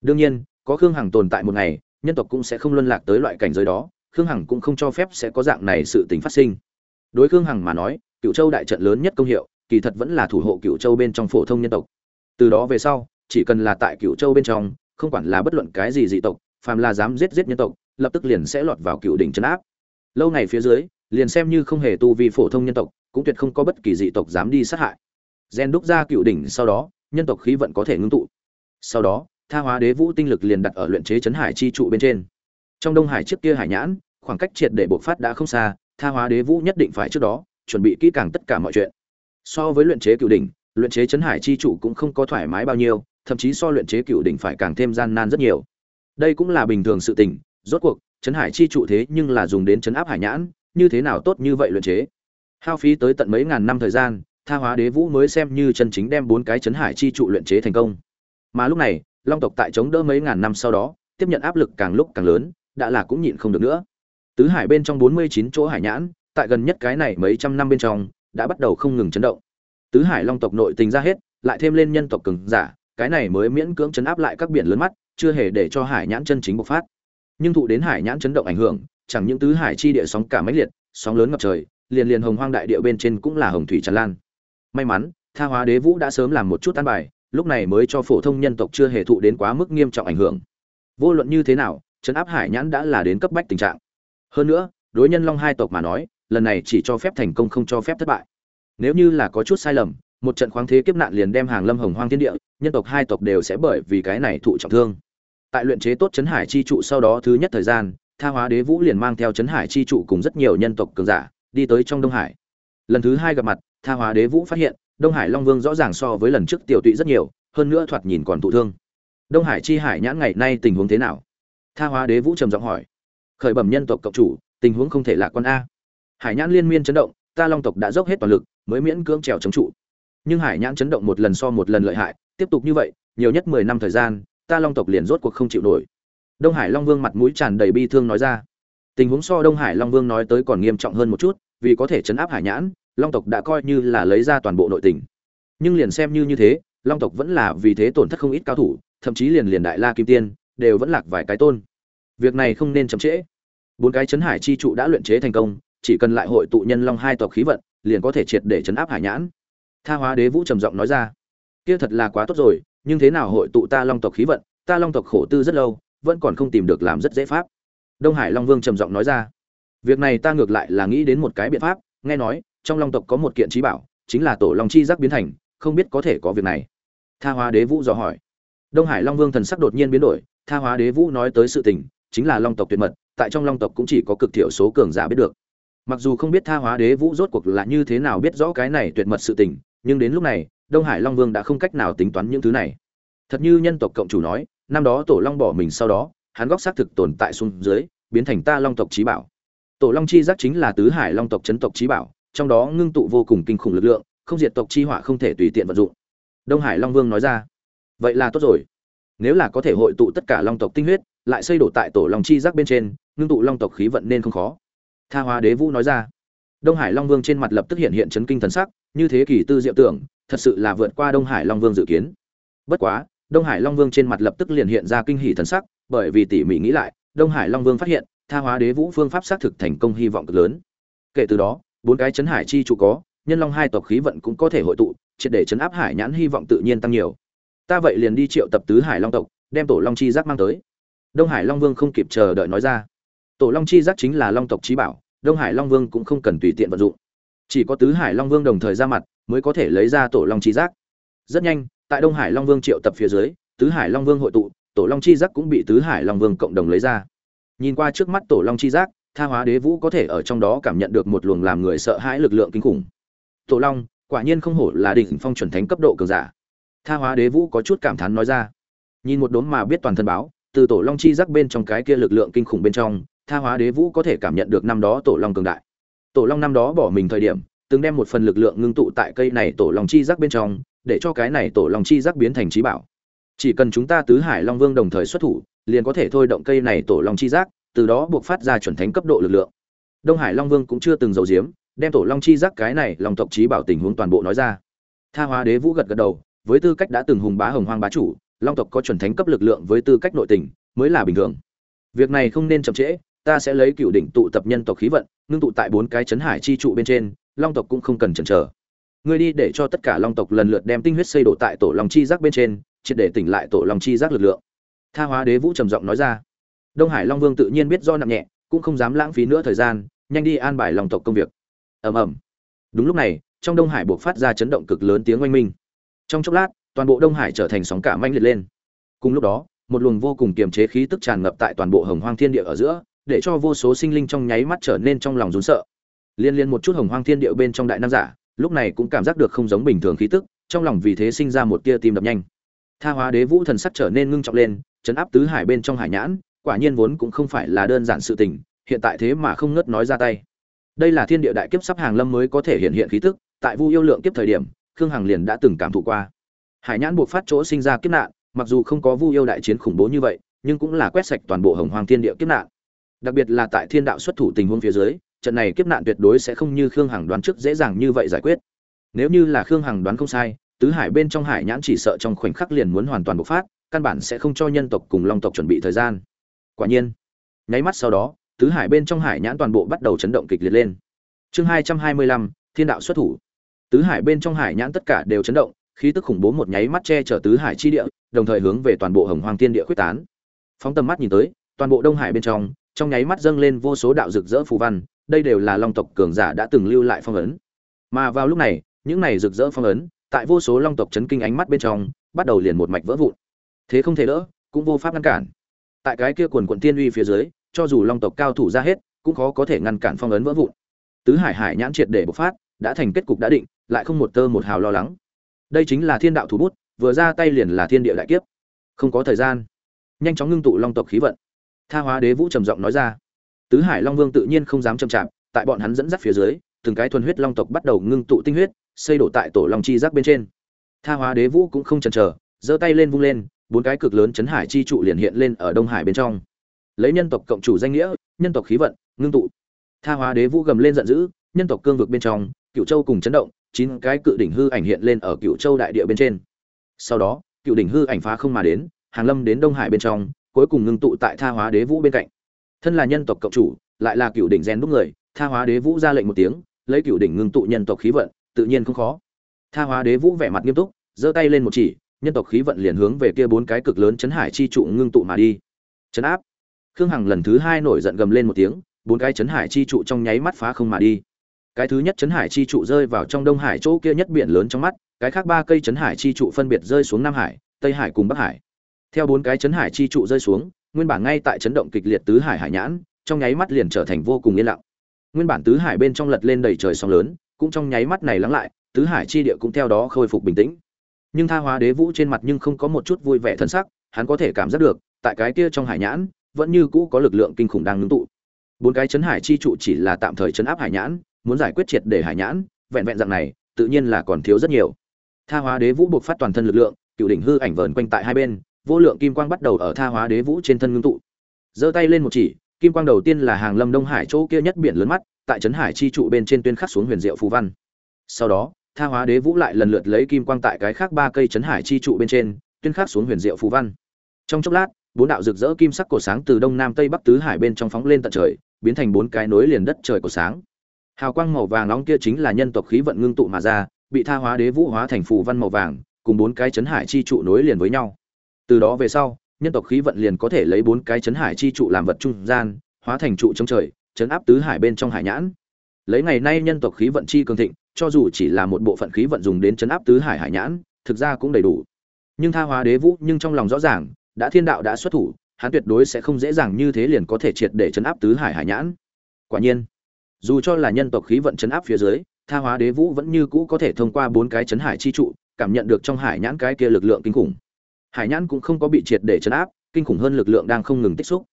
Đương nhiên, có khương hằng tồn tại một ngày, nhân tộc cũng sẽ không luân lạc tới loại cảnh giới đó, khương hằng cũng không cho phép sẽ có dạng này sự tình phát sinh. Đối khương hằng mà nói cựu châu đại trận lớn nhất công hiệu, kỳ thật vẫn là thủ hộ cựu châu bên trong phổ thông nhân tộc. Từ đó về sau, chỉ cần là tại cựu châu bên trong, không quản là bất luận cái gì dị tộc, phàm là dám giết giết nhân tộc, lập tức liền sẽ lọt vào cựu đỉnh trấn áp. Lâu ngày phía dưới, liền xem như không hề tu vi phổ thông nhân tộc, cũng tuyệt không có bất kỳ dị tộc dám đi sát hại. Gen đúc ra cựu đỉnh sau đó nhân tộc khí vận có thể ngưng tụ. Sau đó, tha hóa đế vũ tinh lực liền đặt ở luyện chế chấn hải chi trụ bên trên. Trong đông hải trước kia hải nhãn, khoảng cách triệt để bộc phát đã không xa, tha hóa đế vũ nhất định phải trước đó chuẩn bị kỹ càng tất cả mọi chuyện. So với luyện chế cựu đỉnh, luyện chế chấn hải chi trụ cũng không có thoải mái bao nhiêu, thậm chí so luyện chế cựu đỉnh phải càng thêm gian nan rất nhiều. Đây cũng là bình thường sự tình, rốt cuộc, chấn hải chi trụ thế nhưng là dùng đến chấn áp hải nhãn, như thế nào tốt như vậy luyện chế? Hao phí tới tận mấy ngàn năm thời gian tha hóa đế vũ mới xem như chân chính đem bốn cái chấn hải chi trụ luyện chế thành công. Mà lúc này, long tộc tại chống đỡ mấy ngàn năm sau đó, tiếp nhận áp lực càng lúc càng lớn, đã là cũng nhịn không được nữa. Tứ hải bên trong bốn mươi chín chỗ hải nhãn, tại gần nhất cái này mấy trăm năm bên trong, đã bắt đầu không ngừng chấn động. Tứ hải long tộc nội tình ra hết, lại thêm lên nhân tộc cường giả, cái này mới miễn cưỡng chấn áp lại các biển lớn mắt, chưa hề để cho hải nhãn chân chính bộc phát. Nhưng thụ đến hải nhãn chấn động ảnh hưởng, chẳng những tứ hải chi địa sóng cả máy liệt, sóng lớn ngập trời, liền liền hồng hoang đại địa bên trên cũng là hồng thủy tràn lan may mắn, tha hóa đế vũ đã sớm làm một chút tan bài, lúc này mới cho phổ thông nhân tộc chưa hề thụ đến quá mức nghiêm trọng ảnh hưởng. Vô luận như thế nào, trấn áp hải nhãn đã là đến cấp bách tình trạng. Hơn nữa, đối nhân long hai tộc mà nói, lần này chỉ cho phép thành công không cho phép thất bại. Nếu như là có chút sai lầm, một trận khoáng thế kiếp nạn liền đem hàng lâm hồng hoang thiên địa, nhân tộc hai tộc đều sẽ bởi vì cái này thụ trọng thương. Tại luyện chế tốt chấn hải chi trụ sau đó thứ nhất thời gian, tha hóa đế vũ liền mang theo chấn hải chi trụ cùng rất nhiều nhân tộc cường giả, đi tới trong đông hải. Lần thứ hai gặp mặt tha hóa đế vũ phát hiện, đông hải long vương rõ ràng so với lần trước tiểu tụy rất nhiều, hơn nữa thoạt nhìn còn thụ thương. Đông hải chi hải nhãn ngày nay tình huống thế nào? Tha hóa đế vũ trầm giọng hỏi. Khởi bẩm nhân tộc cộng chủ, tình huống không thể lạc quan a. Hải nhãn liên miên chấn động, ta long tộc đã dốc hết toàn lực, mới miễn cưỡng trèo chống trụ. Nhưng hải nhãn chấn động một lần so một lần lợi hại, tiếp tục như vậy, nhiều nhất mười năm thời gian, ta long tộc liền rốt cuộc không chịu nổi. Đông hải long vương mặt mũi tràn đầy bi thương nói ra. Tình huống so đông hải long vương nói tới còn nghiêm trọng hơn một chút, vì có thể chấn áp hải nhãn long tộc đã coi như là lấy ra toàn bộ nội tình. Nhưng liền xem như như thế, long tộc vẫn là vì thế tổn thất không ít cao thủ, thậm chí liền liền đại la kim tiên, đều vẫn lạc vài cái tôn. Việc này không nên chậm trễ. Bốn cái chấn hải chi trụ đã luyện chế thành công, chỉ cần lại hội tụ nhân long hai tộc khí vận, liền có thể triệt để chấn áp hải nhãn. Tha hóa đế vũ trầm giọng nói ra, kia thật là quá tốt rồi, nhưng thế nào hội tụ ta long tộc khí vận, ta long tộc khổ tư rất lâu, vẫn còn không tìm được làm rất dễ pháp. Đông hải long vương trầm giọng nói ra, việc này ta ngược lại là nghĩ đến một cái biện pháp, nghe nói trong long tộc có một kiện trí bảo, chính là tổ long chi giác biến thành, không biết có thể có việc này. Tha hóa đế vũ dò hỏi. Đông hải long vương thần sắc đột nhiên biến đổi, tha hóa đế vũ nói tới sự tình, chính là long tộc tuyệt mật, tại trong long tộc cũng chỉ có cực thiểu số cường giả biết được. Mặc dù không biết tha hóa đế vũ rốt cuộc là như thế nào biết rõ cái này tuyệt mật sự tình, nhưng đến lúc này, đông hải long vương đã không cách nào tính toán những thứ này. Thật như nhân tộc cộng chủ nói, năm đó tổ long bỏ mình sau đó, hắn góc xác thực tồn tại xuống dưới, biến thành ta long tộc trí bảo. Tổ long chi giác chính là tứ hải long tộc chấn tộc trí bảo trong đó ngưng tụ vô cùng kinh khủng lực lượng, không diệt tộc chi hỏa không thể tùy tiện vận dụng. Đông hải long vương nói ra, vậy là tốt rồi. Nếu là có thể hội tụ tất cả long tộc tinh huyết, lại xây đổ tại tổ long chi giác bên trên, ngưng tụ long tộc khí vận nên không khó. Tha hóa đế vũ nói ra, đông hải long vương trên mặt lập tức hiện hiện chấn kinh thần sắc, như thế kỳ tư diệu tưởng, thật sự là vượt qua đông hải long vương dự kiến. Bất quá, đông hải long vương trên mặt lập tức liền hiện ra kinh hỷ thần sắc, bởi vì tỉ mỉ nghĩ lại, đông hải long vương phát hiện, tha hóa đế vũ phương pháp xác thực thành công hy vọng cực lớn. Kể từ đó bốn cái chấn hải chi trụ có, nhân long hai tộc khí vận cũng có thể hội tụ, triệt để chấn áp hải nhãn hy vọng tự nhiên tăng nhiều. Ta vậy liền đi triệu tập tứ hải long tộc, đem tổ long chi giác mang tới. Đông hải long vương không kịp chờ đợi nói ra. Tổ long chi giác chính là long tộc trí bảo, đông hải long vương cũng không cần tùy tiện vận dụng. Chỉ có tứ hải long vương đồng thời ra mặt, mới có thể lấy ra tổ long chi giác. Rất nhanh, tại đông hải long vương triệu tập phía dưới, tứ hải long vương hội tụ, tổ long chi giác cũng bị tứ hải long vương cộng đồng lấy ra. Nhìn qua trước mắt tổ long chi giác tha hóa đế vũ có thể ở trong đó cảm nhận được một luồng làm người sợ hãi lực lượng kinh khủng. Tổ long, quả nhiên không hổ là đỉnh phong chuẩn thánh cấp độ cường giả. Tha hóa đế vũ có chút cảm thán nói ra. Nhìn một đốm mà biết toàn thân báo, từ tổ long chi giác bên trong cái kia lực lượng kinh khủng bên trong, tha hóa đế vũ có thể cảm nhận được năm đó tổ long cường đại. Tổ long năm đó bỏ mình thời điểm, từng đem một phần lực lượng ngưng tụ tại cây này tổ long chi giác bên trong, để cho cái này tổ long chi giác biến thành trí bảo. Chỉ cần chúng ta tứ hải long vương đồng thời xuất thủ, liền có thể thôi động cây này tổ long chi giác từ đó buộc phát ra chuẩn thánh cấp độ lực lượng. Đông hải long vương cũng chưa từng giấu giếm, đem tổ long chi giác cái này lòng tộc trí bảo tình huống toàn bộ nói ra. Tha hóa đế vũ gật gật đầu, với tư cách đã từng hùng bá hồng hoang bá chủ, long tộc có chuẩn thánh cấp lực lượng với tư cách nội tình, mới là bình thường. Việc này không nên chậm trễ, ta sẽ lấy cựu đỉnh tụ tập nhân tộc khí vận, ngưng tụ tại bốn cái chấn hải chi trụ bên trên, long tộc cũng không cần chần chờ. Ngươi đi để cho tất cả long tộc lần lượt đem tinh huyết xây đổ tại tổ long chi giác bên trên, triệt để tỉnh lại tổ long chi giác lực lượng. Tha hóa đế vũ trầm giọng nói ra đông hải long vương tự nhiên biết do nặng nhẹ, cũng không dám lãng phí nữa thời gian, nhanh đi an bài lòng tộc công việc. Ầm ầm. Đúng lúc này, trong đông hải buộc phát ra chấn động cực lớn tiếng oanh minh. Trong chốc lát, toàn bộ đông hải trở thành sóng cả manh liệt lên. Cùng lúc đó, một luồng vô cùng kiềm chế khí tức tràn ngập tại toàn bộ hồng hoang thiên địa ở giữa, để cho vô số sinh linh trong nháy mắt trở nên trong lòng rún sợ. Liên liên một chút hồng hoang thiên địa bên trong đại nam giả, lúc này cũng cảm giác được không giống bình thường khí tức, trong lòng vì thế sinh ra một tia tim đập nhanh. Tha hóa đế vũ thần sắc trở nên ngưng trọng lên, chấn áp tứ hải bên trong hải nhãn quả nhiên vốn cũng không phải là đơn giản sự tình, hiện tại thế mà không ngớt nói ra tay. Đây là thiên địa đại kiếp sắp hàng lâm mới có thể hiện hiện khí tức, tại vu yêu lượng kiếp thời điểm, khương hằng liền đã từng cảm thụ qua. Hải nhãn buộc phát chỗ sinh ra kiếp nạn, mặc dù không có vu yêu đại chiến khủng bố như vậy, nhưng cũng là quét sạch toàn bộ hồng hoàng thiên địa kiếp nạn. Đặc biệt là tại thiên đạo xuất thủ tình huống phía dưới, trận này kiếp nạn tuyệt đối sẽ không như khương hằng đoán trước dễ dàng như vậy giải quyết. Nếu như là khương hằng đoán không sai, tứ hải bên trong hải nhãn chỉ sợ trong khoảnh khắc liền muốn hoàn toàn bộc phát, căn bản sẽ không cho nhân tộc cùng long tộc chuẩn bị thời gian quả nhiên. Nháy mắt sau đó, tứ hải bên trong hải nhãn toàn bộ bắt đầu chấn động kịch liệt lên. Chương hai trăm hai mươi lăm, thiên đạo xuất thủ. Tứ hải bên trong hải nhãn tất cả đều chấn động, khí tức khủng bố một nháy mắt che chở tứ hải chi địa, đồng thời hướng về toàn bộ hồng hoàng thiên địa quyết tán. Phóng tầm mắt nhìn tới, toàn bộ đông hải bên trong trong nháy mắt dâng lên vô số đạo rực rỡ phù văn, đây đều là long tộc cường giả đã từng lưu lại phong ấn. Mà vào lúc này, những này rực rỡ phong ấn, tại vô số long tộc chấn kinh ánh mắt bên trong, bắt đầu liền một mạch vỡ vụn. Thế không thể đỡ, cũng vô pháp ngăn cản tại cái kia quần quận tiên uy phía dưới, cho dù long tộc cao thủ ra hết, cũng khó có thể ngăn cản phong ấn vỡ vụn. Tứ hải hải nhãn triệt để bộc phát, đã thành kết cục đã định, lại không một tơ một hào lo lắng. Đây chính là thiên đạo thủ bút, vừa ra tay liền là thiên địa đại kiếp. Không có thời gian. Nhanh chóng ngưng tụ long tộc khí vận. Tha hóa đế vũ trầm giọng nói ra. Tứ hải long vương tự nhiên không dám chậm chạp, tại bọn hắn dẫn dắt phía dưới, từng cái thuần huyết long tộc bắt đầu ngưng tụ tinh huyết, xây đổ tại tổ long chi giác bên trên. Tha hóa đế vũ cũng không chần chờ, giơ tay lên vung lên bốn cái cực lớn chấn hải chi trụ liền hiện lên ở đông hải bên trong. Lấy nhân tộc cộng chủ danh nghĩa, nhân tộc khí vận, ngưng tụ. Tha hóa đế vũ gầm lên giận dữ, nhân tộc cương vực bên trong cựu châu cùng chấn động, chín cái cự đỉnh hư ảnh hiện lên ở cựu châu đại địa bên trên. Sau đó cựu đỉnh hư ảnh phá không mà đến, hàng lâm đến đông hải bên trong, cuối cùng ngưng tụ tại tha hóa đế vũ bên cạnh. Thân là nhân tộc cộng chủ, lại là cựu đỉnh rèn đúc người, tha hóa đế vũ ra lệnh một tiếng, lấy cựu đỉnh ngưng tụ nhân tộc khí vận, tự nhiên không khó. Tha hóa đế vũ vẻ mặt nghiêm túc, giơ tay lên một chỉ nhân tộc khí vận liền hướng về kia bốn cái cực lớn chấn hải chi trụ ngưng tụ mà đi. Chấn áp. Khương hằng lần thứ hai nổi giận gầm lên một tiếng, bốn cái chấn hải chi trụ trong nháy mắt phá không mà đi. Cái thứ nhất chấn hải chi trụ rơi vào trong đông hải chỗ kia nhất biển lớn trong mắt, cái khác ba cây chấn hải chi trụ phân biệt rơi xuống nam hải, tây hải cùng bắc hải. Theo bốn cái chấn hải chi trụ rơi xuống, nguyên bản ngay tại chấn động kịch liệt tứ hải hải nhãn, trong nháy mắt liền trở thành vô cùng yên lặng. Nguyên bản tứ hải bên trong lật lên đầy trời sóng lớn, cũng trong nháy mắt này lắng lại, tứ hải chi địa cũng theo đó khôi phục bình tĩnh nhưng tha hóa đế vũ trên mặt nhưng không có một chút vui vẻ thân sắc, hắn có thể cảm giác được, tại cái kia trong hải nhãn, vẫn như cũ có lực lượng kinh khủng đang ngưng tụ. Bốn cái chấn hải chi trụ chỉ là tạm thời chấn áp hải nhãn, muốn giải quyết triệt để hải nhãn, vẹn vẹn dạng này, tự nhiên là còn thiếu rất nhiều. Tha hóa đế vũ buộc phát toàn thân lực lượng, cựu đỉnh hư ảnh vờn quanh tại hai bên, vô lượng kim quang bắt đầu ở tha hóa đế vũ trên thân ngưng tụ. Giơ tay lên một chỉ, kim quang đầu tiên là hàng lâm đông hải chỗ kia nhất biển lớn mắt, tại trấn hải chi trụ bên trên tuyên khắc xuống huyền diệu phù văn. Sau đó tha hóa đế vũ lại lần lượt lấy kim quang tại cái khác ba cây chấn hải chi trụ bên trên, tuyên khắc xuống huyền diệu phù văn. Trong chốc lát, bốn đạo rực rỡ kim sắc cổ sáng từ đông nam tây bắc tứ hải bên trong phóng lên tận trời, biến thành bốn cái nối liền đất trời của sáng. Hào quang màu vàng nóng kia chính là nhân tộc khí vận ngưng tụ mà ra, bị tha hóa đế vũ hóa thành phù văn màu vàng, cùng bốn cái chấn hải chi trụ nối liền với nhau. Từ đó về sau, nhân tộc khí vận liền có thể lấy bốn cái chấn hải chi trụ làm vật trung gian, hóa thành trụ trong trời, chấn áp tứ hải bên trong hải nhãn lấy ngày nay nhân tộc khí vận chi cường thịnh, cho dù chỉ là một bộ phận khí vận dùng đến chấn áp tứ hải hải nhãn, thực ra cũng đầy đủ. Nhưng tha hóa đế vũ, nhưng trong lòng rõ ràng, đã thiên đạo đã xuất thủ, hắn tuyệt đối sẽ không dễ dàng như thế liền có thể triệt để chấn áp tứ hải hải nhãn. Quả nhiên, dù cho là nhân tộc khí vận chấn áp phía dưới, tha hóa đế vũ vẫn như cũ có thể thông qua bốn cái chấn hải chi trụ, cảm nhận được trong hải nhãn cái kia lực lượng kinh khủng. Hải nhãn cũng không có bị triệt để chấn áp, kinh khủng hơn lực lượng đang không ngừng tích xúc.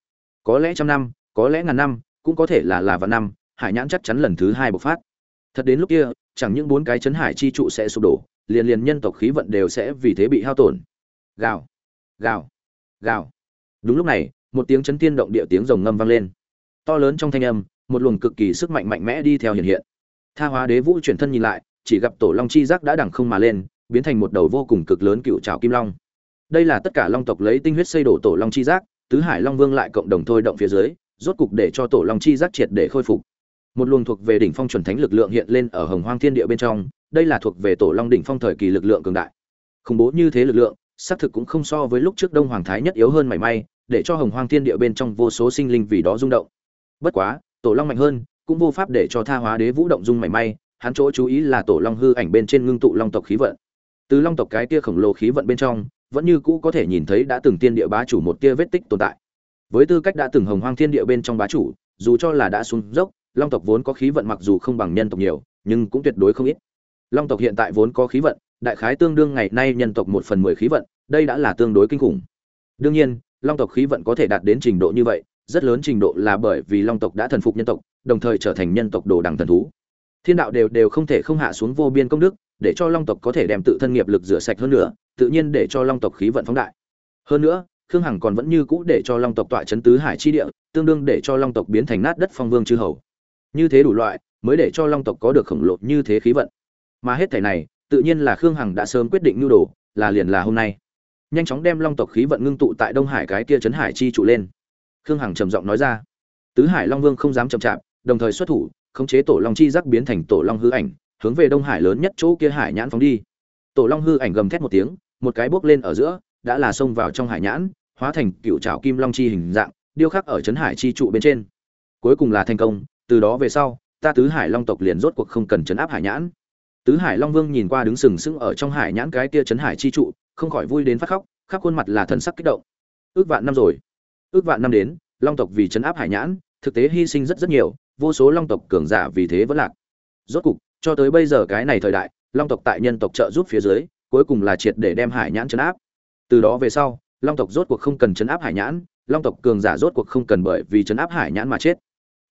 Có lẽ trăm năm, có lẽ ngàn năm, cũng có thể là là vạn năm hải nhãn chắc chắn lần thứ hai bộc phát. Thật đến lúc kia, chẳng những bốn cái chấn hải chi trụ sẽ sụp đổ, liền liền nhân tộc khí vận đều sẽ vì thế bị hao tổn. Gào gào gào. Đúng lúc này, một tiếng chấn tiên động địa tiếng rồng ngâm vang lên. To lớn trong thanh âm, một luồng cực kỳ sức mạnh mạnh mẽ đi theo hiện hiện. Tha hóa đế vũ chuyển thân nhìn lại, chỉ gặp tổ long chi giác đã đằng không mà lên, biến thành một đầu vô cùng cực lớn cựu trào kim long. Đây là tất cả long tộc lấy tinh huyết xây đổ tổ long chi giác, tứ hải long vương lại cộng đồng thôi động phía dưới, rốt cục để cho tổ long chi giác triệt để khôi phục một luồng thuộc về đỉnh phong chuẩn thánh lực lượng hiện lên ở hồng hoang thiên địa bên trong, đây là thuộc về tổ long đỉnh phong thời kỳ lực lượng cường đại. Khủng bố như thế lực lượng, xác thực cũng không so với lúc trước đông hoàng thái nhất yếu hơn mảy may, để cho hồng hoang thiên địa bên trong vô số sinh linh vì đó rung động. Bất quá, tổ long mạnh hơn, cũng vô pháp để cho tha hóa đế vũ động dung mảy may, hắn chỗ chú ý là tổ long hư ảnh bên trên ngưng tụ long tộc khí vận. Từ long tộc cái tia khổng lồ khí vận bên trong, vẫn như cũ có thể nhìn thấy đã từng tiên địa bá chủ một tia vết tích tồn tại. Với tư cách đã từng hồng hoang thiên địa bên trong bá chủ, dù cho là đã xuống dốc long tộc vốn có khí vận mặc dù không bằng nhân tộc nhiều, nhưng cũng tuyệt đối không ít. Long tộc hiện tại vốn có khí vận, đại khái tương đương ngày nay nhân tộc một phần mười khí vận, đây đã là tương đối kinh khủng. Đương nhiên, long tộc khí vận có thể đạt đến trình độ như vậy, rất lớn trình độ là bởi vì long tộc đã thần phục nhân tộc, đồng thời trở thành nhân tộc đồ đằng thần thú. Thiên đạo đều đều không thể không hạ xuống vô biên công đức, để cho long tộc có thể đem tự thân nghiệp lực rửa sạch hơn nữa, tự nhiên để cho long tộc khí vận phóng đại. Hơn nữa, khương hằng còn vẫn như cũ để cho long tộc tọa chấn tứ hải chi địa, tương đương để cho long tộc biến thành nát đất phong vương chư hầu như thế đủ loại, mới để cho long tộc có được khổng lồ như thế khí vận. Mà hết thảy này, tự nhiên là khương hằng đã sớm quyết định nhu đồ, là liền là hôm nay. Nhanh chóng đem long tộc khí vận ngưng tụ tại đông hải cái kia Trấn hải chi trụ lên. Khương hằng trầm giọng nói ra. Tứ hải long vương không dám chậm chạp, đồng thời xuất thủ, khống chế tổ long chi giác biến thành tổ long hư ảnh, hướng về đông hải lớn nhất chỗ kia hải nhãn phóng đi. Tổ long hư ảnh gầm thét một tiếng, một cái bước lên ở giữa, đã là xông vào trong hải nhãn, hóa thành cựu trảo kim long chi hình dạng, điêu khắc ở trấn hải chi trụ bên trên. Cuối cùng là thành công từ đó về sau, ta tứ hải long tộc liền rốt cuộc không cần chấn áp hải nhãn. Tứ hải long vương nhìn qua đứng sừng sững ở trong hải nhãn cái kia chấn hải chi trụ, không khỏi vui đến phát khóc, khắp khuôn mặt là thần sắc kích động. Ước vạn năm rồi. Ước vạn năm đến, long tộc vì chấn áp hải nhãn, thực tế hy sinh rất rất nhiều, vô số long tộc cường giả vì thế vẫn lạc. Rốt cục, cho tới bây giờ cái này thời đại, long tộc tại nhân tộc trợ giúp phía dưới, cuối cùng là triệt để đem hải nhãn chấn áp. Từ đó về sau, long tộc rốt cuộc không cần chấn áp hải nhãn, long tộc cường giả rốt cuộc không cần bởi vì chấn áp hải nhãn mà chết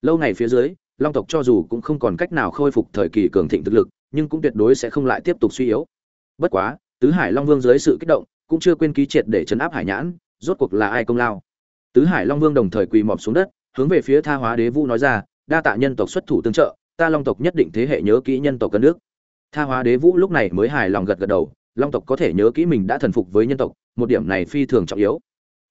lâu ngày phía dưới, long tộc cho dù cũng không còn cách nào khôi phục thời kỳ cường thịnh thực lực, nhưng cũng tuyệt đối sẽ không lại tiếp tục suy yếu. Bất quá, tứ hải long vương dưới sự kích động, cũng chưa quên ký triệt để chấn áp hải nhãn, rốt cuộc là ai công lao? Tứ hải long vương đồng thời quỳ mọp xuống đất, hướng về phía tha hóa đế vũ nói ra, đa tạ nhân tộc xuất thủ tương trợ, ta long tộc nhất định thế hệ nhớ kỹ nhân tộc cân nước tha hóa đế vũ lúc này mới hài lòng gật gật đầu, long tộc có thể nhớ kỹ mình đã thần phục với nhân tộc, một điểm này phi thường trọng yếu.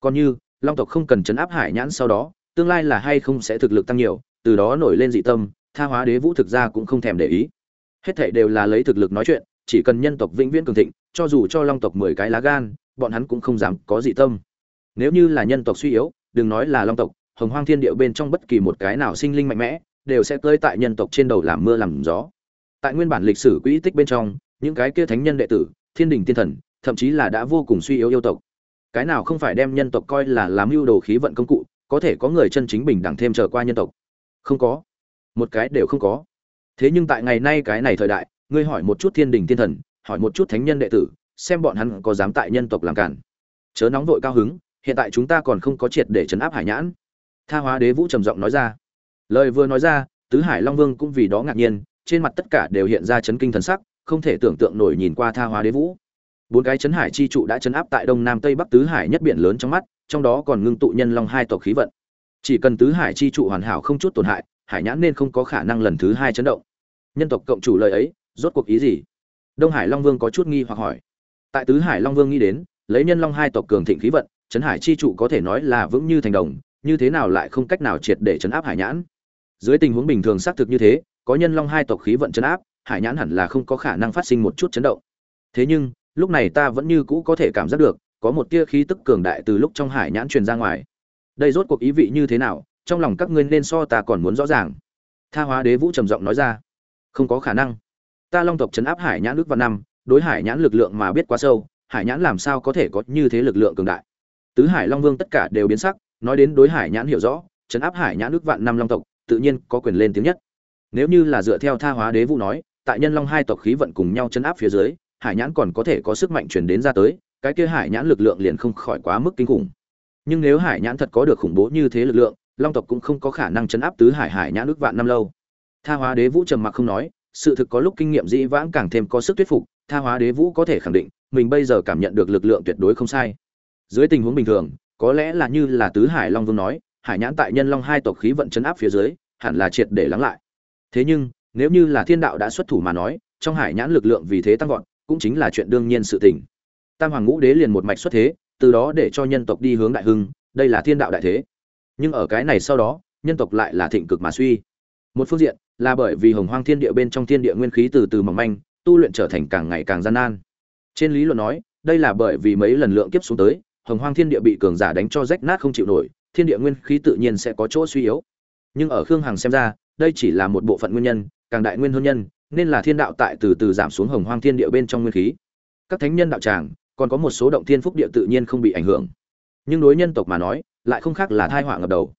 Còn như, long tộc không cần chấn áp hải nhãn sau đó tương lai là hay không sẽ thực lực tăng nhiều, từ đó nổi lên dị tâm, tha hóa đế vũ thực ra cũng không thèm để ý. Hết thảy đều là lấy thực lực nói chuyện, chỉ cần nhân tộc vĩnh viễn cường thịnh, cho dù cho long tộc mười cái lá gan, bọn hắn cũng không dám có dị tâm. Nếu như là nhân tộc suy yếu, đừng nói là long tộc, hồng hoang thiên địa bên trong bất kỳ một cái nào sinh linh mạnh mẽ, đều sẽ tới tại nhân tộc trên đầu làm mưa làm gió. Tại nguyên bản lịch sử quỹ tích bên trong, những cái kia thánh nhân đệ tử, thiên đình tiên thần, thậm chí là đã vô cùng suy yếu yêu tộc. Cái nào không phải đem nhân tộc coi là làm mưu đồ khí vận công cụ có thể có người chân chính bình đẳng thêm trở qua nhân tộc. Không có. Một cái đều không có. Thế nhưng tại ngày nay cái này thời đại, ngươi hỏi một chút thiên đình thiên thần, hỏi một chút thánh nhân đệ tử, xem bọn hắn có dám tại nhân tộc làm cản. Chớ nóng vội cao hứng, hiện tại chúng ta còn không có triệt để chấn áp hải nhãn. Tha hóa đế vũ trầm giọng nói ra. Lời vừa nói ra, tứ hải long vương cũng vì đó ngạc nhiên, trên mặt tất cả đều hiện ra chấn kinh thần sắc, không thể tưởng tượng nổi nhìn qua tha hóa đế vũ. Bốn cái chấn hải chi trụ đã chấn áp tại đông nam tây bắc tứ hải nhất biển lớn trong mắt trong đó còn ngưng tụ nhân long hai tộc khí vận. Chỉ cần tứ hải chi trụ hoàn hảo không chút tổn hại, hải nhãn nên không có khả năng lần thứ hai chấn động. Nhân tộc cộng chủ lời ấy, rốt cuộc ý gì? Đông hải long vương có chút nghi hoặc hỏi. Tại tứ hải long vương nghĩ đến, lấy nhân long hai tộc cường thịnh khí vận, chấn hải chi trụ có thể nói là vững như thành đồng, như thế nào lại không cách nào triệt để chấn áp hải nhãn? Dưới tình huống bình thường xác thực như thế, có nhân long hai tộc khí vận chấn áp, hải nhãn hẳn là không có khả năng phát sinh một chút chấn động. Thế nhưng, lúc này ta vẫn như cũ có thể cảm giác được có một tia khí tức cường đại từ lúc trong hải nhãn truyền ra ngoài. Đây rốt cuộc ý vị như thế nào, trong lòng các ngươi nên so ta còn muốn rõ ràng. Tha hóa đế vũ trầm giọng nói ra. Không có khả năng. Ta long tộc chấn áp hải nhãn nước vào năm, đối hải nhãn lực lượng mà biết quá sâu, hải nhãn làm sao có thể có như thế lực lượng cường đại? Tứ hải long vương tất cả đều biến sắc, nói đến đối hải nhãn hiểu rõ chấn áp hải nhãn nước vạn năm long tộc, tự nhiên có quyền lên tiếng nhất. Nếu như là dựa theo tha hóa đế vũ nói, tại nhân long hai tộc khí vận cùng nhau chấn áp phía dưới, hải nhãn còn có thể có sức mạnh truyền đến ra tới cái kia hải nhãn lực lượng liền không khỏi quá mức kinh khủng. Nhưng nếu hải nhãn thật có được khủng bố như thế lực lượng, long tộc cũng không có khả năng chấn áp tứ hải hải nhãn ước vạn năm lâu. Tha hóa đế vũ trầm mặc không nói, sự thực có lúc kinh nghiệm dĩ vãng càng thêm có sức thuyết phục, tha hóa đế vũ có thể khẳng định, mình bây giờ cảm nhận được lực lượng tuyệt đối không sai. Dưới tình huống bình thường, có lẽ là như là tứ hải long vương nói, hải nhãn tại nhân long hai tộc khí vận chấn áp phía dưới, hẳn là triệt để lắng lại. Thế nhưng, nếu như là thiên đạo đã xuất thủ mà nói, trong hải nhãn lực lượng vì thế tăng vọt, cũng chính là chuyện đương nhiên sự tình tam hoàng ngũ đế liền một mạch xuất thế, từ đó để cho nhân tộc đi hướng đại hưng, đây là thiên đạo đại thế. Nhưng ở cái này sau đó, nhân tộc lại là thịnh cực mà suy. Một phương diện là bởi vì hồng hoang thiên địa bên trong thiên địa nguyên khí từ từ mỏng manh, tu luyện trở thành càng ngày càng gian nan. Trên lý luận nói, đây là bởi vì mấy lần lượng kiếp xuống tới, hồng hoang thiên địa bị cường giả đánh cho rách nát không chịu nổi, thiên địa nguyên khí tự nhiên sẽ có chỗ suy yếu. Nhưng ở khương hằng xem ra, đây chỉ là một bộ phận nguyên nhân, càng đại nguyên hơn nhân, nên là thiên đạo tại từ từ giảm xuống hồng hoang thiên địa bên trong nguyên khí. Các thánh nhân đạo tràng còn có một số động thiên phúc địa tự nhiên không bị ảnh hưởng. Nhưng đối nhân tộc mà nói, lại không khác là thai họa ngập đầu.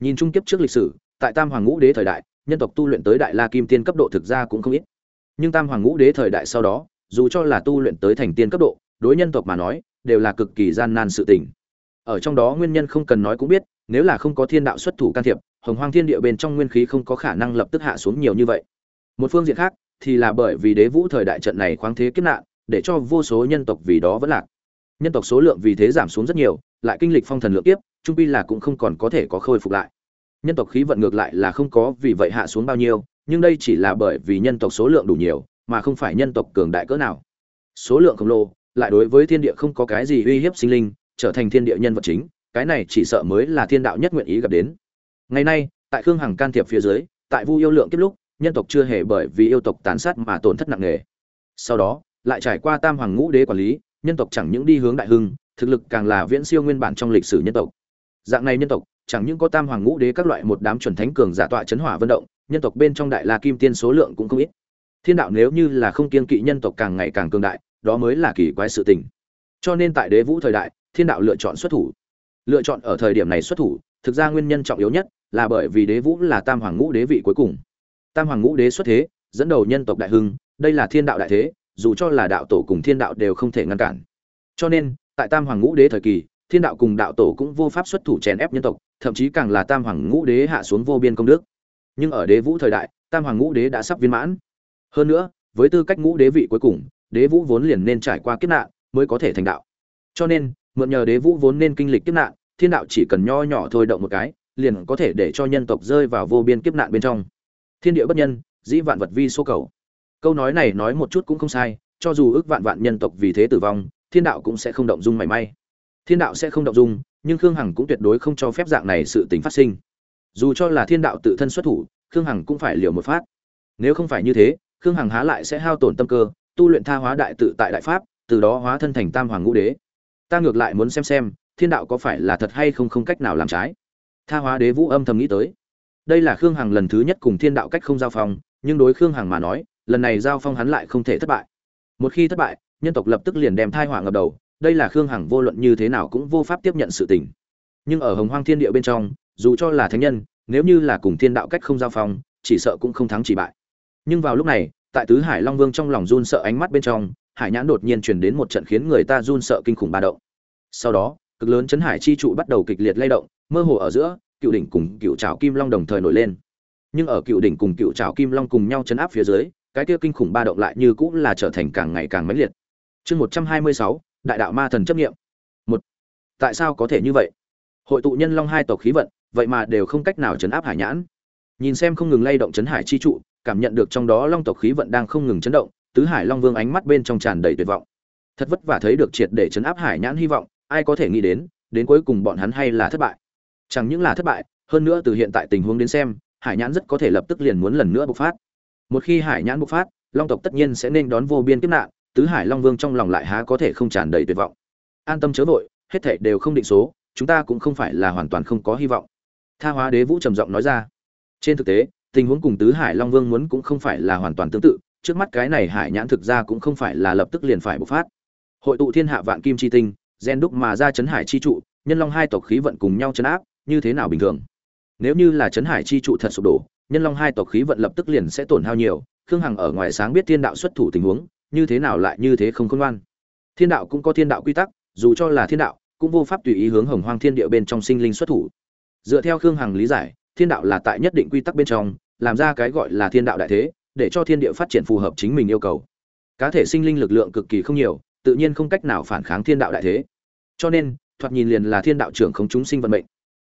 Nhìn chung kiếp trước lịch sử, tại tam hoàng ngũ đế thời đại, nhân tộc tu luyện tới đại la kim tiên cấp độ thực ra cũng không ít. Nhưng tam hoàng ngũ đế thời đại sau đó, dù cho là tu luyện tới thành tiên cấp độ, đối nhân tộc mà nói, đều là cực kỳ gian nan sự tình. Ở trong đó nguyên nhân không cần nói cũng biết, nếu là không có thiên đạo xuất thủ can thiệp, hồng hoang thiên địa bên trong nguyên khí không có khả năng lập tức hạ xuống nhiều như vậy. Một phương diện khác, thì là bởi vì đế vũ thời đại trận này khoáng thế kiếp nạn để cho vô số nhân tộc vì đó vẫn lạc. Nhân tộc số lượng vì thế giảm xuống rất nhiều, lại kinh lịch phong thần lượng tiếp trung pi là cũng không còn có thể có khôi phục lại. Nhân tộc khí vận ngược lại là không có vì vậy hạ xuống bao nhiêu, nhưng đây chỉ là bởi vì nhân tộc số lượng đủ nhiều, mà không phải nhân tộc cường đại cỡ nào. Số lượng khổng lồ, lại đối với thiên địa không có cái gì uy hiếp sinh linh, trở thành thiên địa nhân vật chính, cái này chỉ sợ mới là thiên đạo nhất nguyện ý gặp đến. Ngày nay, tại khương hằng can thiệp phía dưới, tại vu yêu lượng kiếp lúc, nhân tộc chưa hề bởi vì yêu tộc tàn sát mà tổn thất nặng nề. Sau đó lại trải qua tam hoàng ngũ đế quản lý, nhân tộc chẳng những đi hướng đại hưng, thực lực càng là viễn siêu nguyên bản trong lịch sử nhân tộc. Dạng này nhân tộc, chẳng những có tam hoàng ngũ đế các loại một đám chuẩn thánh cường giả tọa chấn hỏa vận động, nhân tộc bên trong đại la kim tiên số lượng cũng không ít. Thiên đạo nếu như là không kiên kỵ nhân tộc càng ngày càng cường đại, đó mới là kỳ quái sự tình. Cho nên tại đế vũ thời đại, thiên đạo lựa chọn xuất thủ. Lựa chọn ở thời điểm này xuất thủ, thực ra nguyên nhân trọng yếu nhất là bởi vì đế vũ là tam hoàng ngũ đế vị cuối cùng. Tam hoàng ngũ đế xuất thế, dẫn đầu nhân tộc đại hưng, đây là thiên đạo đại thế dù cho là đạo tổ cùng thiên đạo đều không thể ngăn cản. Cho nên, tại tam hoàng ngũ đế thời kỳ, thiên đạo cùng đạo tổ cũng vô pháp xuất thủ chèn ép nhân tộc, thậm chí càng là tam hoàng ngũ đế hạ xuống vô biên công đức. Nhưng ở đế vũ thời đại, tam hoàng ngũ đế đã sắp viên mãn. Hơn nữa, với tư cách ngũ đế vị cuối cùng, đế vũ vốn liền nên trải qua kiếp nạn mới có thể thành đạo. Cho nên, mượn nhờ đế vũ vốn nên kinh lịch kiếp nạn, thiên đạo chỉ cần nho nhỏ thôi động một cái, liền có thể để cho nhân tộc rơi vào vô biên kiếp nạn bên trong. Thiên địa bất nhân, dĩ vạn vật vi số cầu câu nói này nói một chút cũng không sai, cho dù ước vạn vạn nhân tộc vì thế tử vong, thiên đạo cũng sẽ không động dung mảy may. Thiên đạo sẽ không động dung, nhưng khương hằng cũng tuyệt đối không cho phép dạng này sự tình phát sinh. Dù cho là thiên đạo tự thân xuất thủ, khương hằng cũng phải liều một phát. Nếu không phải như thế, khương hằng há lại sẽ hao tổn tâm cơ, tu luyện tha hóa đại tự tại đại pháp, từ đó hóa thân thành tam hoàng ngũ đế. Ta ngược lại muốn xem xem, thiên đạo có phải là thật hay không không cách nào làm trái. Tha hóa đế vũ âm thầm nghĩ tới. Đây là khương hằng lần thứ nhất cùng thiên đạo cách không giao phong nhưng đối khương hằng mà nói lần này giao phong hắn lại không thể thất bại. Một khi thất bại, nhân tộc lập tức liền đem thai họa ngập đầu, đây là khương hằng vô luận như thế nào cũng vô pháp tiếp nhận sự tình. Nhưng ở hồng hoang thiên địa bên trong, dù cho là thánh nhân, nếu như là cùng thiên đạo cách không giao phong, chỉ sợ cũng không thắng chỉ bại. Nhưng vào lúc này, tại tứ hải long vương trong lòng run sợ ánh mắt bên trong, hải nhãn đột nhiên truyền đến một trận khiến người ta run sợ kinh khủng ba động. Sau đó, cực lớn chấn hải chi trụ bắt đầu kịch liệt lay động, mơ hồ ở giữa, cựu đỉnh cùng cựu trào kim long đồng thời nổi lên. Nhưng ở cựu đỉnh cùng cựu trào kim long cùng nhau chấn áp phía dưới cái kia kinh khủng ba động lại như cũng là trở thành càng ngày càng mãnh liệt. Chương một trăm hai mươi sáu, đại đạo ma thần chấp nghiệm một, tại sao có thể như vậy? Hội tụ nhân long hai tộc khí vận, vậy mà đều không cách nào chấn áp hải nhãn. Nhìn xem không ngừng lay động chấn hải chi trụ, cảm nhận được trong đó long tộc khí vận đang không ngừng chấn động, tứ hải long vương ánh mắt bên trong tràn đầy tuyệt vọng. Thật vất vả thấy được triệt để chấn áp hải nhãn hy vọng, ai có thể nghĩ đến đến cuối cùng bọn hắn hay là thất bại. Chẳng những là thất bại, hơn nữa từ hiện tại tình huống đến xem, hải nhãn rất có thể lập tức liền muốn lần nữa bộc phát một khi hải nhãn bộc phát, long tộc tất nhiên sẽ nên đón vô biên kiếp nạn, tứ hải long vương trong lòng lại há có thể không tràn đầy tuyệt vọng. An tâm chớ vội, hết thảy đều không định số, chúng ta cũng không phải là hoàn toàn không có hy vọng. Tha hóa đế vũ trầm giọng nói ra. Trên thực tế, tình huống cùng tứ hải long vương muốn cũng không phải là hoàn toàn tương tự, trước mắt cái này hải nhãn thực ra cũng không phải là lập tức liền phải bộc phát. Hội tụ thiên hạ vạn kim chi tinh, gen đúc mà ra chấn hải chi trụ, nhân long hai tộc khí vận cùng nhau chấn áp, như thế nào bình thường? Nếu như là chấn hải chi trụ thật sụp đổ nhân long hai tộc khí vận lập tức liền sẽ tổn hao nhiều, khương hằng ở ngoài sáng biết thiên đạo xuất thủ tình huống, như thế nào lại như thế không khôn ngoan. Thiên đạo cũng có thiên đạo quy tắc, dù cho là thiên đạo, cũng vô pháp tùy ý hướng hồng hoang thiên địa bên trong sinh linh xuất thủ. Dựa theo khương hằng lý giải, thiên đạo là tại nhất định quy tắc bên trong, làm ra cái gọi là thiên đạo đại thế, để cho thiên địa phát triển phù hợp chính mình yêu cầu. Cá thể sinh linh lực lượng cực kỳ không nhiều, tự nhiên không cách nào phản kháng thiên đạo đại thế. Cho nên, thoạt nhìn liền là thiên đạo trưởng không chúng sinh vận mệnh.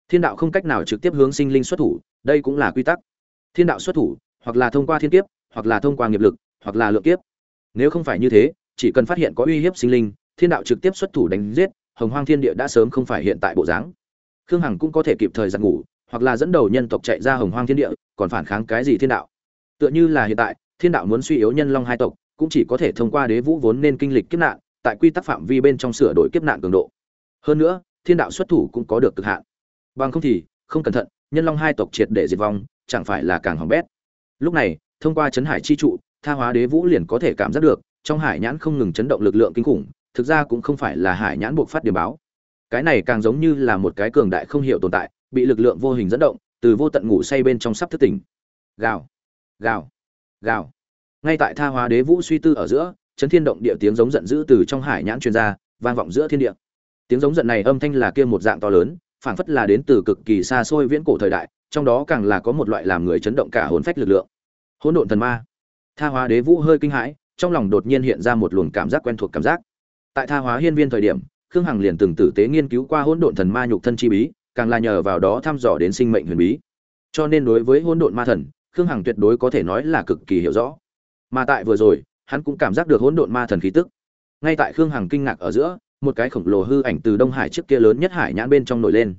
Thiên đạo không cách nào trực tiếp hướng sinh linh xuất thủ, đây cũng là quy tắc thiên đạo xuất thủ, hoặc là thông qua thiên kiếp, hoặc là thông qua nghiệp lực, hoặc là lượng kiếp. Nếu không phải như thế, chỉ cần phát hiện có uy hiếp sinh linh, thiên đạo trực tiếp xuất thủ đánh giết, hồng hoang thiên địa đã sớm không phải hiện tại bộ dáng. Khương hằng cũng có thể kịp thời giặt ngủ, hoặc là dẫn đầu nhân tộc chạy ra hồng hoang thiên địa, còn phản kháng cái gì thiên đạo? Tựa như là hiện tại, thiên đạo muốn suy yếu nhân long hai tộc, cũng chỉ có thể thông qua đế vũ vốn nên kinh lịch kiếp nạn, tại quy tắc phạm vi bên trong sửa đổi kiếp nạn cường độ. Hơn nữa, thiên đạo xuất thủ cũng có được cực hạn. Bằng không thì, không cẩn thận, nhân long hai tộc triệt để diệt vong chẳng phải là càng hỏng bét. Lúc này, thông qua chấn hải chi trụ, tha hóa đế vũ liền có thể cảm giác được, trong hải nhãn không ngừng chấn động lực lượng kinh khủng, thực ra cũng không phải là hải nhãn buộc phát điểm báo. Cái này càng giống như là một cái cường đại không hiểu tồn tại, bị lực lượng vô hình dẫn động, từ vô tận ngủ say bên trong sắp thức tỉnh. Gào gào gào. Ngay tại tha hóa đế vũ suy tư ở giữa, chấn thiên động địa tiếng giống giận dữ từ trong hải nhãn truyền ra, vang vọng giữa thiên địa. Tiếng giống giận này âm thanh là kia một dạng to lớn, phảng phất là đến từ cực kỳ xa xôi viễn cổ thời đại trong đó càng là có một loại làm người chấn động cả hồn phách lực lượng. Hỗn độn thần ma. Tha hóa đế vũ hơi kinh hãi, trong lòng đột nhiên hiện ra một luồng cảm giác quen thuộc cảm giác. Tại tha hóa hiên viên thời điểm, khương hằng liền từng tử tế nghiên cứu qua hỗn độn thần ma nhục thân chi bí, càng là nhờ vào đó thăm dò đến sinh mệnh huyền bí. Cho nên đối với hỗn độn ma thần, khương hằng tuyệt đối có thể nói là cực kỳ hiểu rõ. Mà tại vừa rồi, hắn cũng cảm giác được hỗn độn ma thần khí tức. Ngay tại khương hằng kinh ngạc ở giữa, một cái khổng lồ hư ảnh từ đông hải trước kia lớn nhất hải nhãn bên trong nổi lên.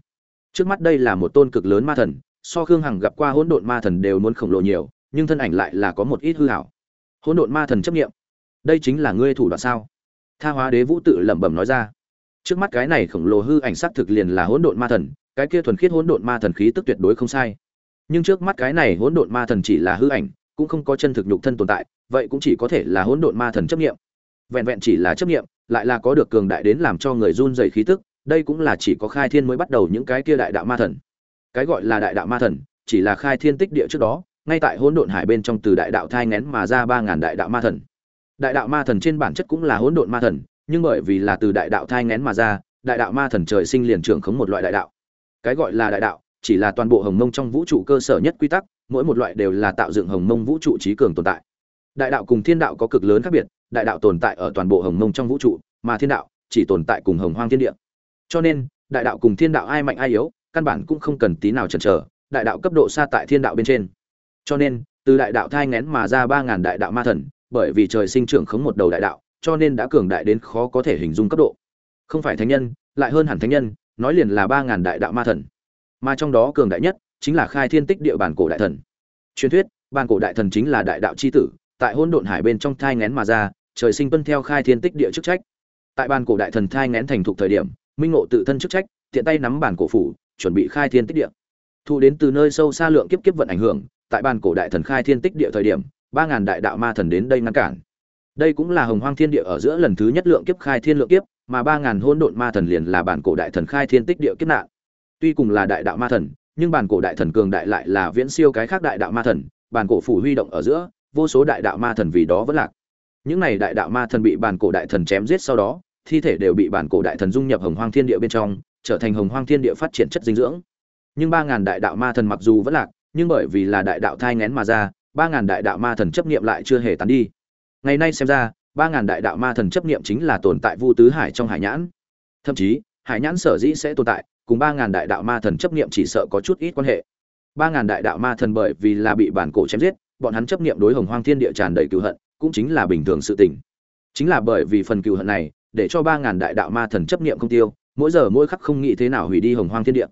Trước mắt đây là một tôn cực lớn ma thần so khương hằng gặp qua hỗn độn ma thần đều muốn khổng lồ nhiều, nhưng thân ảnh lại là có một ít hư hảo. Hỗn độn ma thần chấp nghiệm đây chính là ngươi thủ đoạn sao? Tha hóa đế vũ tự lẩm bẩm nói ra. Trước mắt cái này khổng lồ hư ảnh xác thực liền là hỗn độn ma thần, cái kia thuần khiết hỗn độn ma thần khí tức tuyệt đối không sai. Nhưng trước mắt cái này hỗn độn ma thần chỉ là hư ảnh, cũng không có chân thực nhục thân tồn tại, vậy cũng chỉ có thể là hỗn độn ma thần chấp nghiệm vẹn vẹn chỉ là chấp nghiệm lại là có được cường đại đến làm cho người run dày khí tức, đây cũng là chỉ có khai thiên mới bắt đầu những cái kia đại đạo ma thần cái gọi là đại đạo ma thần, chỉ là khai thiên tích địa trước đó, ngay tại hỗn độn hải bên trong từ đại đạo thai ngén mà ra ba ngàn đại đạo ma thần. Đại đạo ma thần trên bản chất cũng là hỗn độn ma thần, nhưng bởi vì là từ đại đạo thai ngén mà ra, đại đạo ma thần trời sinh liền trưởng khống một loại đại đạo. Cái gọi là đại đạo, chỉ là toàn bộ hồng mông trong vũ trụ cơ sở nhất quy tắc, mỗi một loại đều là tạo dựng hồng mông vũ trụ trí cường tồn tại. Đại đạo cùng thiên đạo có cực lớn khác biệt, đại đạo tồn tại ở toàn bộ hồng mông trong vũ trụ, mà thiên đạo chỉ tồn tại cùng hồng hoang thiên địa. Cho nên, đại đạo cùng thiên đạo ai mạnh ai yếu căn bản cũng không cần tí nào chần chờ, đại đạo cấp độ xa tại thiên đạo bên trên. Cho nên, từ đại đạo thai ngén mà ra ba ngàn đại đạo ma thần, bởi vì trời sinh trưởng khống một đầu đại đạo, cho nên đã cường đại đến khó có thể hình dung cấp độ. Không phải thánh nhân, lại hơn hẳn thánh nhân, nói liền là ba ngàn đại đạo ma thần. Mà trong đó cường đại nhất chính là khai thiên tích địa bản cổ đại thần. Truyền thuyết, bản cổ đại thần chính là đại đạo c h i tử, tại hôn độn hải bên trong thai ngén mà ra, trời sinh tuân theo khai thiên tích địa chức trách. Tại bản cổ đại thần thai ngén thành thục thời điểm, minh ngộ tự thân chức trách, tiện tay nắm bản cổ phủ chuẩn bị khai thiên tích địa. Thu đến từ nơi sâu xa lượng kiếp kiếp vận ảnh hưởng, tại bàn cổ đại thần khai thiên tích địa thời điểm, ba ngàn đại đạo ma thần đến đây ngăn cản. Đây cũng là hồng hoang thiên địa ở giữa lần thứ nhất lượng kiếp khai thiên lượng kiếp, mà ba ngàn hôn độn ma thần liền là bản cổ đại thần khai thiên tích địa kiếp nạn. Tuy cùng là đại đạo ma thần, nhưng bản cổ đại thần cường đại lại là viễn siêu cái khác đại đạo ma thần bản cổ phủ huy động ở giữa, vô số đại đạo ma thần vì đó vẫn lạc. Những này đại đạo ma thần bị bản cổ đại thần chém giết sau đó, thi thể đều bị bản cổ đại thần dung nhập hồng hoang thiên địa bên trong trở thành hồng hoang thiên địa phát triển chất dinh dưỡng. Nhưng ba ngàn đại đạo ma thần mặc dù vẫn lạc, nhưng bởi vì là đại đạo thai ngén mà ra, ba ngàn đại đạo ma thần chấp niệm lại chưa hề tán đi. Ngày nay xem ra, ba ngàn đại đạo ma thần chấp niệm chính là tồn tại vu tứ hải trong hải nhãn. Thậm chí, hải nhãn sở dĩ sẽ tồn tại, cùng ba ngàn đại đạo ma thần chấp niệm chỉ sợ có chút ít quan hệ. Ba ngàn đại đạo ma thần bởi vì là bị bản cổ chém giết, bọn hắn chấp niệm đối hồng hoang thiên địa tràn đầy cựu hận, cũng chính là bình thường sự tình. Chính là bởi vì phần cựu hận này, để cho ba ngàn đại đạo ma thần chấp niệm không tiêu mỗi giờ mỗi khắc không nghĩ thế nào hủy đi hồng hoang thiên địa.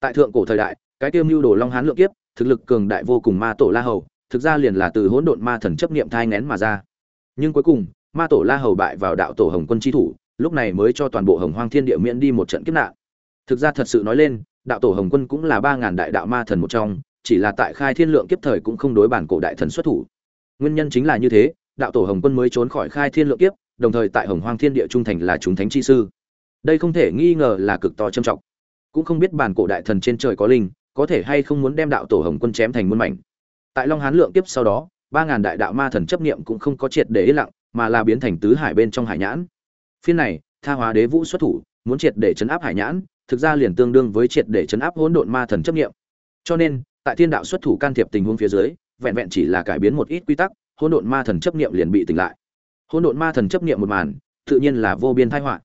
Tại thượng cổ thời đại, cái tiêu mưu đồ long hán lượng kiếp, thực lực cường đại vô cùng ma tổ la hầu, thực ra liền là từ hỗn độn ma thần chấp niệm thai ngén mà ra. Nhưng cuối cùng, ma tổ la hầu bại vào đạo tổ hồng quân chi thủ, lúc này mới cho toàn bộ hồng hoang thiên địa miễn đi một trận kiếp nạn. Thực ra thật sự nói lên, đạo tổ hồng quân cũng là ba ngàn đại đạo ma thần một trong, chỉ là tại khai thiên lượng kiếp thời cũng không đối bản cổ đại thần xuất thủ. Nguyên nhân chính là như thế, đạo tổ hồng quân mới trốn khỏi khai thiên lượng kiếp, đồng thời tại hồng hoang thiên địa trung thành là chúng thánh chi sư đây không thể nghi ngờ là cực to trầm trọng. Cũng không biết bản cổ đại thần trên trời có linh, có thể hay không muốn đem đạo tổ hồng quân chém thành muôn mảnh. Tại long hán lượng kiếp sau đó, ba ngàn đại đạo ma thần chấp niệm cũng không có triệt để yên lặng, mà là biến thành tứ hải bên trong hải nhãn. Phiên này, tha hóa đế vũ xuất thủ, muốn triệt để chấn áp hải nhãn, thực ra liền tương đương với triệt để chấn áp hỗn độn ma thần chấp niệm. Cho nên, tại thiên đạo xuất thủ can thiệp tình huống phía dưới, vẹn vẹn chỉ là cải biến một ít quy tắc, hỗn độn ma thần chấp niệm liền bị tỉnh lại. Hỗn độn ma thần chấp niệm một màn, tự nhiên là vô biên thái họa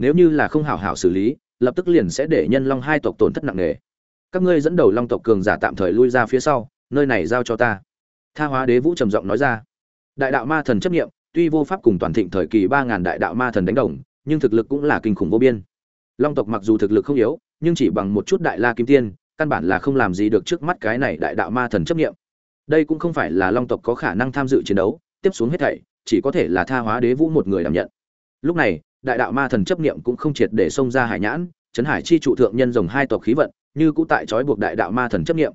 nếu như là không hảo hảo xử lý, lập tức liền sẽ để nhân long hai tộc tổn thất nặng nề. Các ngươi dẫn đầu long tộc cường giả tạm thời lui ra phía sau, nơi này giao cho ta. Tha hóa đế vũ trầm giọng nói ra. Đại đạo ma thần chấp nghiệm tuy vô pháp cùng toàn thịnh thời kỳ ba ngàn đại đạo ma thần đánh đồng, nhưng thực lực cũng là kinh khủng vô biên. Long tộc mặc dù thực lực không yếu, nhưng chỉ bằng một chút đại la kim tiên, căn bản là không làm gì được trước mắt cái này đại đạo ma thần chấp nghiệm đây cũng không phải là long tộc có khả năng tham dự chiến đấu, tiếp xuống hết thảy, chỉ có thể là tha hóa đế vũ một người đảm nhận. Lúc này đại đạo ma thần chấp niệm cũng không triệt để xông ra hải nhãn, trấn hải chi trụ thượng nhân dòng hai tộc khí vận, như cũ tại trói buộc đại đạo ma thần chấp niệm.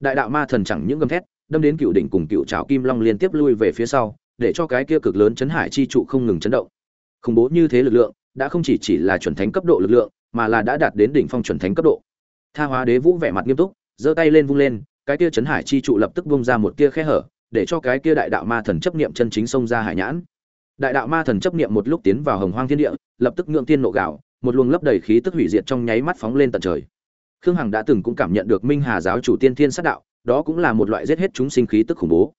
đại đạo ma thần chẳng những gầm thét, đâm đến cựu đỉnh cùng cựu trào kim long liên tiếp lui về phía sau, để cho cái kia cực lớn chấn hải chi trụ không ngừng chấn động. Khủng bố như thế lực lượng, đã không chỉ chỉ là chuẩn thánh cấp độ lực lượng, mà là đã đạt đến đỉnh phong chuẩn thánh cấp độ. Tha hóa đế vũ vẻ mặt nghiêm túc, giơ tay lên vung lên, cái kia chấn hải chi trụ lập tức vung ra một tia khe hở, để cho cái kia đại đạo ma thần chấp niệm chân chính xông ra hải nhãn đại đạo ma thần chấp niệm một lúc tiến vào hồng hoang thiên địa, lập tức ngưỡng tiên nộ gạo, một luồng lấp đầy khí tức hủy diệt trong nháy mắt phóng lên tận trời. Khương hằng đã từng cũng cảm nhận được minh hà giáo chủ tiên thiên sát đạo, đó cũng là một loại giết hết chúng sinh khí tức khủng bố.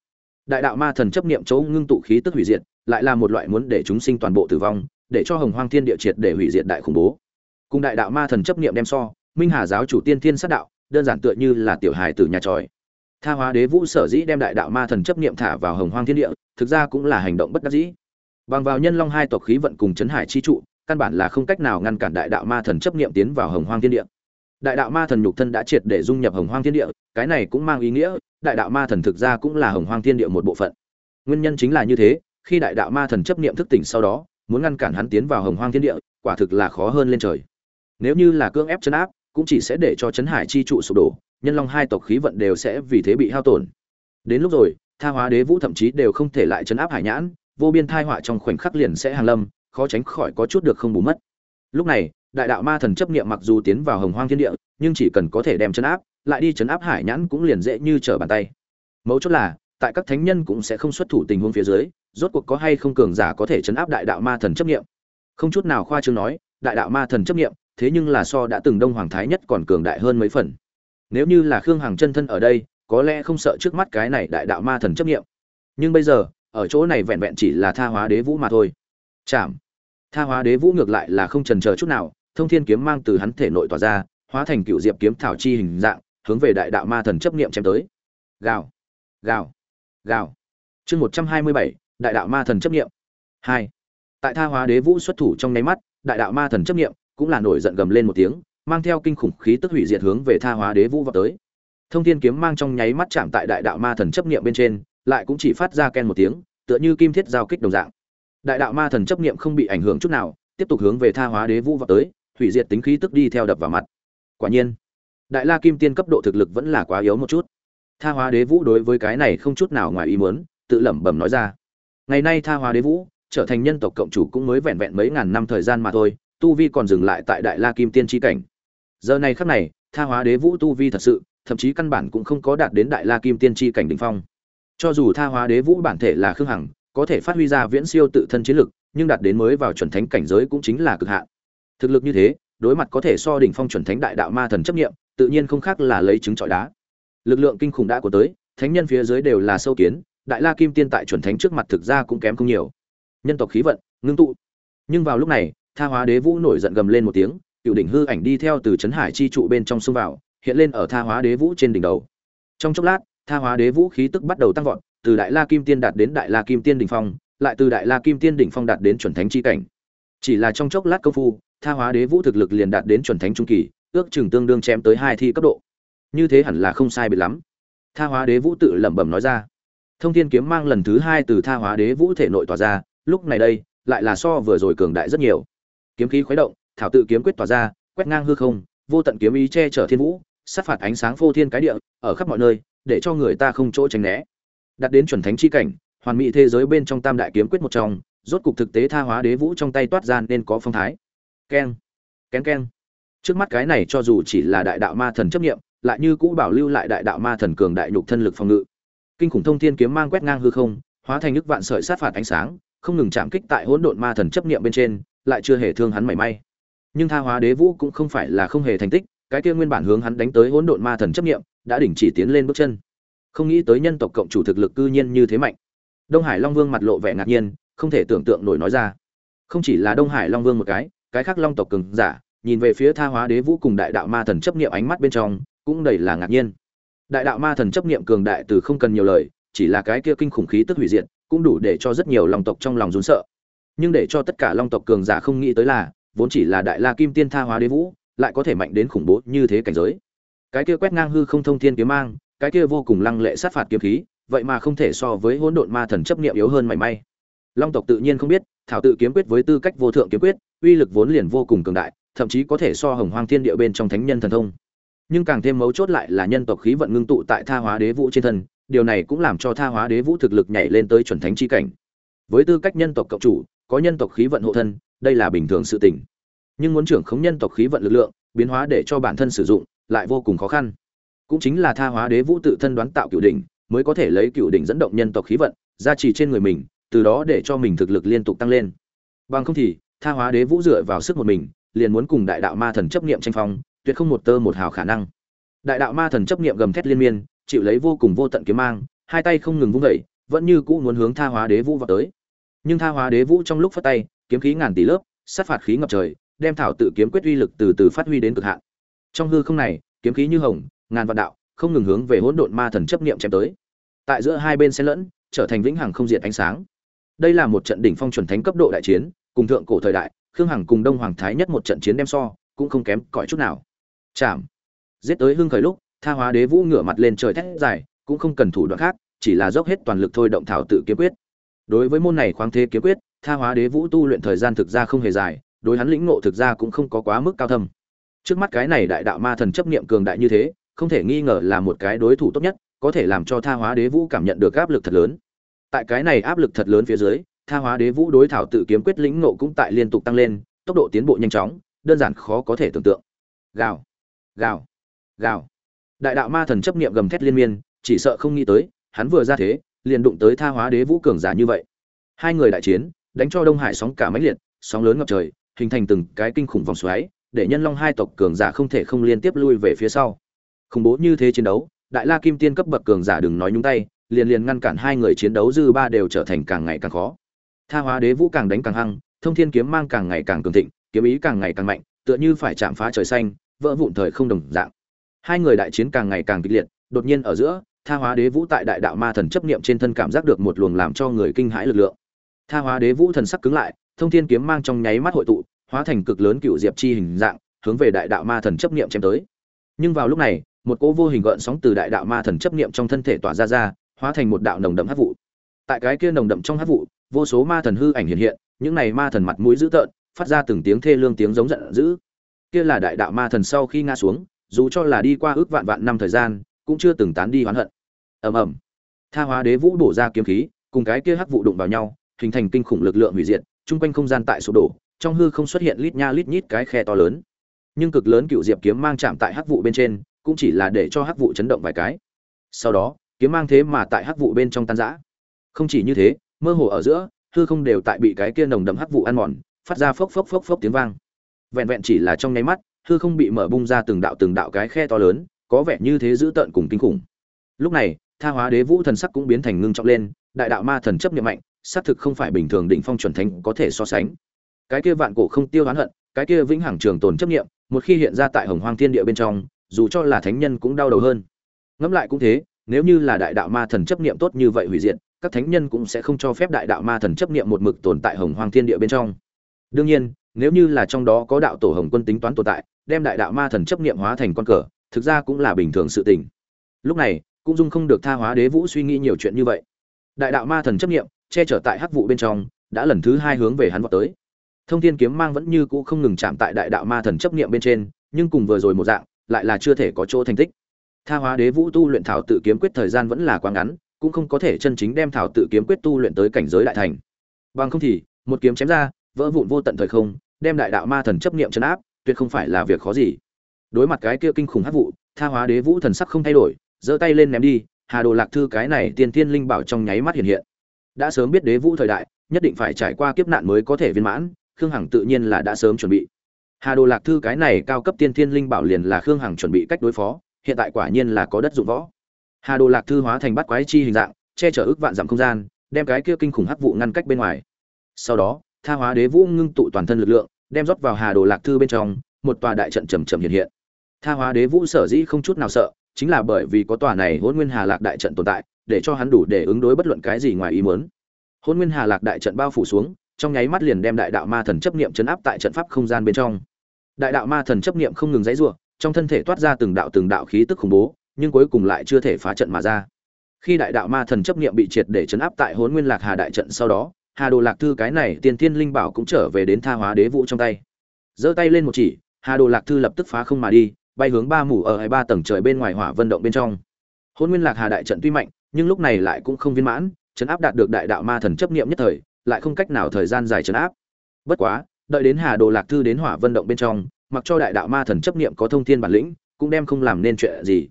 Đại đạo ma thần chấp niệm chỗ ngưng tụ khí tức hủy diệt, lại là một loại muốn để chúng sinh toàn bộ tử vong, để cho hồng hoang thiên địa triệt để hủy diệt đại khủng bố. Cùng đại đạo ma thần chấp niệm đem so, minh hà giáo chủ tiên thiên sát đạo, đơn giản tựa như là tiểu hài từ nhà tròi. Tha hóa đế vũ sở dĩ đem đại đạo ma thần chấp niệm thả vào hồng hoang thiên địa, thực ra cũng là hành động bất đắc dĩ bằng vào nhân long hai tộc khí vận cùng chấn hải chi trụ, căn bản là không cách nào ngăn cản đại đạo ma thần chấp niệm tiến vào hồng hoang thiên địa. Đại đạo ma thần nhục thân đã triệt để dung nhập hồng hoang thiên địa, cái này cũng mang ý nghĩa, đại đạo ma thần thực ra cũng là hồng hoang thiên địa một bộ phận. Nguyên nhân chính là như thế, khi đại đạo ma thần chấp niệm thức tỉnh sau đó, muốn ngăn cản hắn tiến vào hồng hoang thiên địa, quả thực là khó hơn lên trời. Nếu như là cưỡng ép chấn áp, cũng chỉ sẽ để cho chấn hải chi trụ sụp đổ, nhân long hai tộc khí vận đều sẽ vì thế bị hao tổn. Đến lúc rồi, tha hóa đế vũ thậm chí đều không thể lại chấn áp hải nhãn vô biên thai họa trong khoảnh khắc liền sẽ hàng lâm, khó tránh khỏi có chút được không bù mất. Lúc này, đại đạo ma thần chấp niệm mặc dù tiến vào hồng hoang thiên địa, nhưng chỉ cần có thể đem chấn áp, lại đi chấn áp hải nhãn cũng liền dễ như trở bàn tay. Mấu chốt là, tại các thánh nhân cũng sẽ không xuất thủ tình huống phía dưới, rốt cuộc có hay không cường giả có thể chấn áp đại đạo ma thần chấp niệm. Không chút nào khoa trương nói, đại đạo ma thần chấp niệm, thế nhưng là so đã từng đông hoàng thái nhất còn cường đại hơn mấy phần. Nếu như là khương hằng chân thân ở đây, có lẽ không sợ trước mắt cái này đại đạo ma thần chấp niệm. Nhưng bây giờ ở chỗ này vẹn vẹn chỉ là tha hóa đế vũ mà thôi. Chạm tha hóa đế vũ ngược lại là không trần chờ chút nào, thông thiên kiếm mang từ hắn thể nội tỏa ra, hóa thành cựu diệp kiếm thảo chi hình dạng, hướng về đại đạo ma thần chấp niệm chém tới. Gào. Gào. Gào. Chương một trăm hai mươi bảy, đại đạo ma thần chấp niệm. Hai. Tại tha hóa đế vũ xuất thủ trong nháy mắt, đại đạo ma thần chấp niệm cũng là nổi giận gầm lên một tiếng, mang theo kinh khủng khí tức hủy diệt hướng về tha hóa đế vũ vào tới. Thông thiên kiếm mang trong nháy mắt chạm tại đại đạo ma thần chấp niệm bên trên lại cũng chỉ phát ra ken một tiếng, tựa như kim thiết giao kích đồng dạng. Đại đạo ma thần chấp niệm không bị ảnh hưởng chút nào, tiếp tục hướng về tha hóa đế vũ vào tới, hủy diệt tính khí tức đi theo đập vào mặt. Quả nhiên, đại la kim tiên cấp độ thực lực vẫn là quá yếu một chút. Tha hóa đế vũ đối với cái này không chút nào ngoài ý muốn, tự lẩm bẩm nói ra. Ngày nay tha hóa đế vũ, trở thành nhân tộc cộng chủ cũng mới vẹn vẹn mấy ngàn năm thời gian mà thôi, tu vi còn dừng lại tại đại la kim tiên tri cảnh. Giờ này khắc này, tha hóa đế vũ tu vi thật sự, thậm chí căn bản cũng không có đạt đến đại la kim tiên tri cảnh đ ỉ n h phong cho dù tha hóa đế vũ bản thể là khương hằng, có thể phát huy ra viễn siêu tự thân chiến lực, nhưng đạt đến mới vào chuẩn thánh cảnh giới cũng chính là cực hạn. Thực lực như thế, đối mặt có thể so đỉnh phong chuẩn thánh đại đạo ma thần chấp nghiệm tự nhiên không khác là lấy trứng trọi đá. Lực lượng kinh khủng đã của tới, thánh nhân phía dưới đều là sâu kiến, đại la kim tiên tại chuẩn thánh trước mặt thực ra cũng kém không nhiều. Nhân tộc khí vận, ngưng tụ. Nhưng vào lúc này, tha hóa đế vũ nổi giận gầm lên một tiếng, cựu đỉnh hư ảnh đi theo từ trấn hải chi trụ bên trong xông vào, hiện lên ở tha hóa đế vũ trên đỉnh đầu. Trong chốc lát tha hóa đế vũ khí tức bắt đầu tăng vọt, từ đại la kim tiên đạt đến đại la kim tiên đỉnh phong, lại từ đại la kim tiên đỉnh phong đạt đến chuẩn thánh chi cảnh. Chỉ là trong chốc lát công phu, tha hóa đế vũ thực lực liền đạt đến chuẩn thánh trung kỳ, ước chừng tương đương chém tới hai thi cấp độ. Như thế hẳn là không sai biệt lắm. Tha hóa đế vũ tự lẩm bẩm nói ra. Thông thiên kiếm mang lần thứ hai từ tha hóa đế vũ thể nội tỏa ra, lúc này đây, lại là so vừa rồi cường đại rất nhiều. Kiếm khí khuấy động, thảo tự kiếm quyết tỏa ra, quét ngang hư không, vô tận kiếm ý che chở thiên vũ, sát phạt ánh sáng phô thiên cái địa, ở khắp mọi nơi để cho người ta không chỗ tránh né. Đặt đến chuẩn thánh chi cảnh, hoàn mỹ thế giới bên trong tam đại kiếm quyết một trong, rốt cục thực tế tha hóa đế vũ trong tay toát ra nên có phong thái. Keng kén keng. Trước mắt cái này cho dù chỉ là đại đạo ma thần chấp nghiệm lại như cũ bảo lưu lại đại đạo ma thần cường đại nhục thân lực phòng ngự. Kinh khủng thông thiên kiếm mang quét ngang hư không, hóa thành nước vạn sợi sát phạt ánh sáng, không ngừng chạm kích tại hỗn độn ma thần chấp niệm bên trên, lại chưa hề thương hắn mảy may. Nhưng tha hóa đế vũ cũng không phải là không hề thành tích, cái kia nguyên bản hướng hắn đánh tới hỗn độn ma thần chấp niệm đã đình chỉ tiến lên bước chân. Không nghĩ tới nhân tộc cộng chủ thực lực cư nhiên như thế mạnh. Đông hải long vương mặt lộ vẻ ngạc nhiên, không thể tưởng tượng nổi nói ra. Không chỉ là đông hải long vương một cái cái khác long tộc cường giả, nhìn về phía tha hóa đế vũ cùng đại đạo ma thần chấp niệm ánh mắt bên trong, cũng đầy là ngạc nhiên. Đại đạo ma thần chấp niệm cường đại từ không cần nhiều lời, chỉ là cái kia kinh khủng khí tức hủy diệt, cũng đủ để cho rất nhiều long tộc trong lòng run sợ. Nhưng để cho tất cả long tộc cường giả không nghĩ tới là, vốn chỉ là đại la kim tiên tha hóa đế vũ, lại có thể mạnh đến khủng bố như thế cảnh giới cái kia quét ngang hư không thông thiên kiếm mang, cái kia vô cùng lăng lệ sát phạt kiếm khí, vậy mà không thể so với hỗn độn ma thần chấp niệm yếu hơn mảy may. Long tộc tự nhiên không biết, thảo tự kiếm quyết với tư cách vô thượng kiếm quyết, uy lực vốn liền vô cùng cường đại, thậm chí có thể so hồng hoang thiên địa bên trong thánh nhân thần thông. Nhưng càng thêm mấu chốt lại là nhân tộc khí vận ngưng tụ tại tha hóa đế vũ trên thân, điều này cũng làm cho tha hóa đế vũ thực lực nhảy lên tới chuẩn thánh chi cảnh. Với tư cách nhân tộc cộng chủ, có nhân tộc khí vận hộ thân, đây là bình thường sự tình. Nhưng muốn trưởng khống nhân tộc khí vận lực lượng, biến hóa để cho bản thân sử dụng lại vô cùng khó khăn. Cũng chính là tha hóa đế vũ tự thân đoán tạo cựu đỉnh, mới có thể lấy cựu đỉnh dẫn động nhân tộc khí vận, gia trì trên người mình, từ đó để cho mình thực lực liên tục tăng lên. Bằng không thì, tha hóa đế vũ dựa vào sức một mình, liền muốn cùng đại đạo ma thần chấp niệm tranh phong, tuyệt không một tơ một hào khả năng. Đại đạo ma thần chấp niệm gầm thét liên miên, chịu lấy vô cùng vô tận kiếm mang, hai tay không ngừng vung vẩy vẫn như cũ muốn hướng tha hóa đế vũ vào tới. Nhưng tha hóa đế vũ trong lúc phát tay, kiếm khí ngàn tỷ lớp, sát phạt khí ngập trời, đem thảo tự kiếm quyết uy lực từ từ phát huy đến cực hạn trong hư không này, kiếm khí như hồng, ngàn vạn đạo, không ngừng hướng về hỗn độn ma thần chấp niệm chém tới. Tại giữa hai bên xen lẫn, trở thành vĩnh hằng không diệt ánh sáng. Đây là một trận đỉnh phong chuẩn thánh cấp độ đại chiến, cùng thượng cổ thời đại, khương hằng cùng đông hoàng thái nhất một trận chiến đem so, cũng không kém cỏi chút nào. Chạm. Giết tới hưng khởi lúc, tha hóa đế vũ ngửa mặt lên trời thét dài, cũng không cần thủ đoạn khác, chỉ là dốc hết toàn lực thôi động thảo tự kiếm quyết. Đối với môn này khoáng thế kiếm quyết, tha hóa đế vũ tu luyện thời gian thực ra không hề dài, đối hắn lĩnh ngộ thực ra cũng không có quá mức cao thâm trước mắt cái này đại đạo ma thần chấp niệm cường đại như thế, không thể nghi ngờ là một cái đối thủ tốt nhất, có thể làm cho tha hóa đế vũ cảm nhận được áp lực thật lớn. Tại cái này áp lực thật lớn phía dưới, tha hóa đế vũ đối thảo tự kiếm quyết lĩnh nộ cũng tại liên tục tăng lên, tốc độ tiến bộ nhanh chóng, đơn giản khó có thể tưởng tượng. Gào gào gào. Đại đạo ma thần chấp niệm gầm thét liên miên, chỉ sợ không nghĩ tới, hắn vừa ra thế, liền đụng tới tha hóa đế vũ cường giả như vậy. Hai người đại chiến, đánh cho đông hải sóng cả máy liệt, sóng lớn ngập trời, hình thành từng cái kinh khủng vòng xoáy để nhân long hai tộc cường giả không thể không liên tiếp lui về phía sau. Khủng bố như thế chiến đấu, đại la kim tiên cấp bậc cường giả đừng nói nhúng tay, liền liền ngăn cản hai người chiến đấu dư ba đều trở thành càng ngày càng khó. Tha hóa đế vũ càng đánh càng hăng, thông thiên kiếm mang càng ngày càng cường thịnh, kiếm ý càng ngày càng mạnh, tựa như phải chạm phá trời xanh, vỡ vụn thời không đồng dạng. Hai người đại chiến càng ngày càng kịch liệt, đột nhiên ở giữa, tha hóa đế vũ tại đại đạo ma thần chấp niệm trên thân cảm giác được một luồng làm cho người kinh hãi lực lượng. Tha hóa đế vũ thần sắc cứng lại, thông thiên kiếm mang trong nháy mắt hội tụ hóa thành cực lớn cựu diệp chi hình dạng, hướng về đại đạo ma thần chấp niệm chém tới. Nhưng vào lúc này, một cỗ vô hình gợn sóng từ đại đạo ma thần chấp niệm trong thân thể tỏa ra ra, hóa thành một đạo nồng đậm hát vụ. Tại cái kia nồng đậm trong hát vụ, vô số ma thần hư ảnh hiện hiện, những này ma thần mặt mũi dữ tợn, phát ra từng tiếng thê lương tiếng giống giận dữ. Kia là đại đạo ma thần sau khi ngã xuống, dù cho là đi qua ước vạn vạn năm thời gian, cũng chưa từng tán đi oán hận. Ầm ầm. Tha hóa đế vũ bổ ra kiếm khí, cùng cái kia hắc vụ đụng vào nhau, hình thành kinh khủng lực lượng hủy diệt, chung quanh không gian tại sụp đổ trong hư không xuất hiện lít nha lít nhít cái khe to lớn. Nhưng cực lớn cựu diệp kiếm mang chạm tại hắc vụ bên trên, cũng chỉ là để cho hắc vụ chấn động vài cái. Sau đó, kiếm mang thế mà tại hắc vụ bên trong tan rã. Không chỉ như thế, mơ hồ ở giữa, hư không đều tại bị cái kia nồng đậm hắc vụ ăn mòn, phát ra phốc phốc phốc phốc tiếng vang. Vẹn vẹn chỉ là trong nháy mắt, hư không bị mở bung ra từng đạo từng đạo cái khe to lớn, có vẻ như thế dữ tợn cùng kinh khủng. Lúc này, tha hóa đế vũ thần sắc cũng biến thành ngưng trọng lên, đại đạo ma thần chấp nhiệm mạnh, xác thực không phải bình thường đỉnh phong chuẩn thánh có thể so sánh cái kia vạn cổ không tiêu oán hận, cái kia vĩnh hằng trường tồn chấp niệm, một khi hiện ra tại hồng hoang thiên địa bên trong, dù cho là thánh nhân cũng đau đầu hơn. Ngẫm lại cũng thế, nếu như là đại đạo ma thần chấp niệm tốt như vậy hủy diệt, các thánh nhân cũng sẽ không cho phép đại đạo ma thần chấp niệm một mực tồn tại hồng hoang thiên địa bên trong. Đương nhiên, nếu như là trong đó có đạo tổ hồng quân tính toán tồn tại, đem đại đạo ma thần chấp niệm hóa thành con cờ, thực ra cũng là bình thường sự tình. Lúc này, cũng dung không được tha hóa đế vũ suy nghĩ nhiều chuyện như vậy. Đại đạo ma thần chấp niệm, che chở tại hắc vụ bên trong, đã lần thứ hai hướng về hắn vọt tới thông thiên kiếm mang vẫn như cũ không ngừng chạm tại đại đạo ma thần chấp niệm bên trên, nhưng cùng vừa rồi một dạng, lại là chưa thể có chỗ thành tích. Tha hóa đế vũ tu luyện thảo tự kiếm quyết thời gian vẫn là quá ngắn, cũng không có thể chân chính đem thảo tự kiếm quyết tu luyện tới cảnh giới đại thành. Bằng không thì, một kiếm chém ra, vỡ vụn vô tận thời không, đem đại đạo ma thần chấp niệm chấn áp, tuyệt không phải là việc khó gì. Đối mặt cái kia kinh khủng hắc vụ, tha hóa đế vũ thần sắc không thay đổi, giơ tay lên ném đi, hà đồ lạc thư cái này tiên tiên linh bảo trong nháy mắt hiện hiện. Đã sớm biết đế vũ thời đại, nhất định phải trải qua kiếp nạn mới có thể viên mãn khương hằng tự nhiên là đã sớm chuẩn bị. Hà đồ lạc thư cái này cao cấp tiên thiên linh bảo liền là khương hằng chuẩn bị cách đối phó, hiện tại quả nhiên là có đất dụng võ. Hà đồ lạc thư hóa thành bắt quái chi hình dạng, che chở ước vạn dặm không gian, đem cái kia kinh khủng hắc vụ ngăn cách bên ngoài. Sau đó, tha hóa đế vũ ngưng tụ toàn thân lực lượng, đem rót vào hà đồ lạc thư bên trong, một tòa đại trận trầm trầm hiện hiện. Tha hóa đế vũ sở dĩ không chút nào sợ, chính là bởi vì có tòa này hôn nguyên hà lạc đại trận tồn tại, để cho hắn đủ để ứng đối bất luận cái gì ngoài ý muốn. Hôn nguyên hà lạc đại trận bao phủ xuống trong nháy mắt liền đem đại đạo ma thần chấp niệm chấn áp tại trận pháp không gian bên trong. Đại đạo ma thần chấp niệm không ngừng dãy rủa, trong thân thể toát ra từng đạo từng đạo khí tức khủng bố, nhưng cuối cùng lại chưa thể phá trận mà ra. Khi đại đạo ma thần chấp niệm bị triệt để chấn áp tại hôn nguyên lạc hà đại trận sau đó, hà đồ lạc thư cái này tiền thiên linh bảo cũng trở về đến tha hóa đế vũ trong tay. Giơ tay lên một chỉ, hà đồ lạc thư lập tức phá không mà đi, bay hướng ba mủ ở hai ba tầng trời bên ngoài hỏa vân động bên trong. Hôn nguyên lạc hà đại trận tuy mạnh, nhưng lúc này lại cũng không viên mãn, chấn áp đạt được đại đạo ma thần chấp niệm nhất thời lại không cách nào thời gian dài chấn áp. Bất quá, đợi đến hà đồ lạc thư đến hỏa vân động bên trong, mặc cho đại đạo ma thần chấp niệm có thông thiên bản lĩnh, cũng đem không làm nên chuyện gì.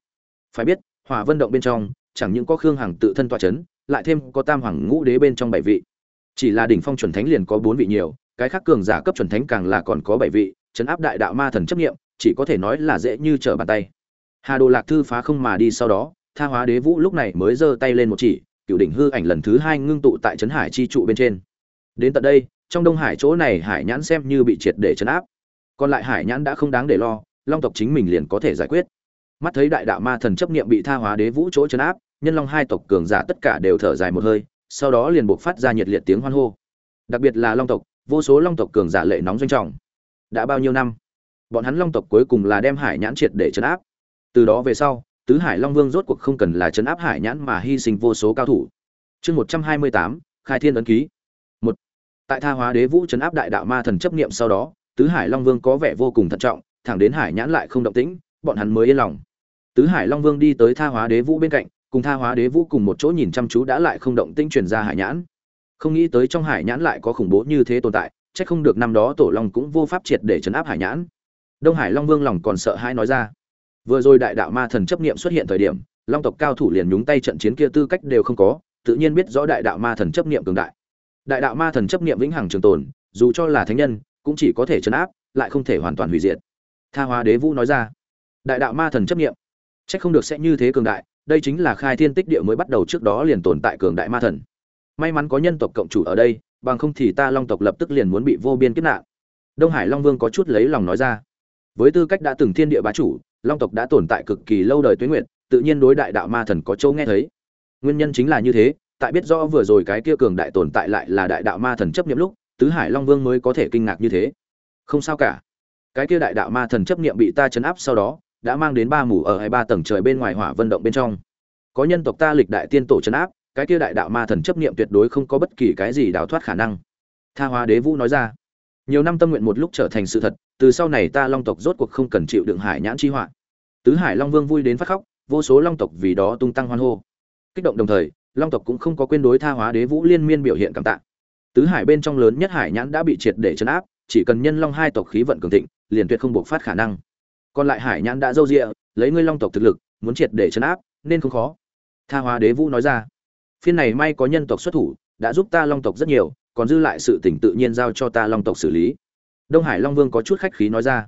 Phải biết, hỏa vân động bên trong, chẳng những có khương hằng tự thân tọa chấn, lại thêm có tam hoàng ngũ đế bên trong bảy vị. Chỉ là đỉnh phong chuẩn thánh liền có bốn vị nhiều, cái khác cường giả cấp chuẩn thánh càng là còn có bảy vị chấn áp đại đạo ma thần chấp niệm, chỉ có thể nói là dễ như trở bàn tay. Hà đồ lạc thư phá không mà đi sau đó, tha hóa đế vũ lúc này mới giơ tay lên một chỉ cựu đỉnh hư ảnh lần thứ hai ngưng tụ tại trấn hải chi trụ bên trên. Đến tận đây, trong đông hải chỗ này hải nhãn xem như bị triệt để chấn áp. Còn lại hải nhãn đã không đáng để lo, long tộc chính mình liền có thể giải quyết. Mắt thấy đại đạo ma thần chấp niệm bị tha hóa đế vũ chỗ chấn áp, nhân long hai tộc cường giả tất cả đều thở dài một hơi, sau đó liền buộc phát ra nhiệt liệt tiếng hoan hô. Đặc biệt là long tộc, vô số long tộc cường giả lệ nóng doanh trọng. Đã bao nhiêu năm, bọn hắn long tộc cuối cùng là đem hải nhãn triệt để chấn áp. Từ đó về sau tứ hải long vương rốt cuộc không cần là chấn áp hải nhãn mà hy sinh vô số cao thủ. Chương một trăm hai mươi tám, khai thiên ấn ký. Một. Tại tha hóa đế vũ chấn áp đại đạo ma thần chấp niệm sau đó, tứ hải long vương có vẻ vô cùng thận trọng, thẳng đến hải nhãn lại không động tĩnh, bọn hắn mới yên lòng. Tứ hải long vương đi tới tha hóa đế vũ bên cạnh, cùng tha hóa đế vũ cùng một chỗ nhìn chăm chú đã lại không động tĩnh truyền ra hải nhãn. Không nghĩ tới trong hải nhãn lại có khủng bố như thế tồn tại, chắc không được năm đó tổ long cũng vô pháp triệt để chấn áp hải nhãn. Đông hải long vương lòng còn sợ hãi nói ra vừa rồi đại đạo ma thần chấp niệm xuất hiện thời điểm, long tộc cao thủ liền nhúng tay trận chiến kia tư cách đều không có, tự nhiên biết rõ đại đạo ma thần chấp niệm cường đại. Đại đạo ma thần chấp niệm vĩnh hằng trường tồn, dù cho là thánh nhân, cũng chỉ có thể chấn áp, lại không thể hoàn toàn hủy diệt. Tha hóa đế vũ nói ra. Đại đạo ma thần chấp niệm. Chắc không được sẽ như thế cường đại, đây chính là khai thiên tích địa mới bắt đầu trước đó liền tồn tại cường đại ma thần. May mắn có nhân tộc cộng chủ ở đây, bằng không thì ta long tộc lập tức liền muốn bị vô biên kiếp nạn. Đông hải long vương có chút lấy lòng nói ra. Với tư cách đã từng thiên địa bá chủ long tộc đã tồn tại cực kỳ lâu đời tuế nguyện tự nhiên đối đại đạo ma thần có châu nghe thấy. Nguyên nhân chính là như thế, tại biết rõ vừa rồi cái kia cường đại tồn tại lại là đại đạo ma thần chấp nhiệm lúc, tứ hải long vương mới có thể kinh ngạc như thế. Không sao cả. Cái kia đại đạo ma thần chấp niệm bị ta chấn áp sau đó, đã mang đến ba mù ở hai ba tầng trời bên ngoài hỏa vận động bên trong. Có nhân tộc ta lịch đại tiên tổ chấn áp, cái kia đại đạo ma thần chấp niệm tuyệt đối không có bất kỳ cái gì đào thoát khả năng. Tha hóa đế vũ nói ra nhiều năm tâm nguyện một lúc trở thành sự thật, từ sau này ta long tộc rốt cuộc không cần chịu đựng hải nhãn chi họa. Tứ hải long vương vui đến phát khóc, vô số long tộc vì đó tung tăng hoan hô. Kích động đồng thời, long tộc cũng không có quên đối tha hóa đế vũ liên miên biểu hiện cảm tạ. Tứ hải bên trong lớn nhất hải nhãn đã bị triệt để chấn áp, chỉ cần nhân long hai tộc khí vận cường thịnh, liền tuyệt không buộc phát khả năng. Còn lại hải nhãn đã dâu rịa, lấy ngươi long tộc thực lực, muốn triệt để chấn áp, nên không khó. Tha hóa đế vũ nói ra, phiên này may có nhân tộc xuất thủ, đã giúp ta long tộc rất nhiều còn dư lại sự tỉnh tự nhiên giao cho ta long tộc xử lý. Đông hải long vương có chút khách khí nói ra.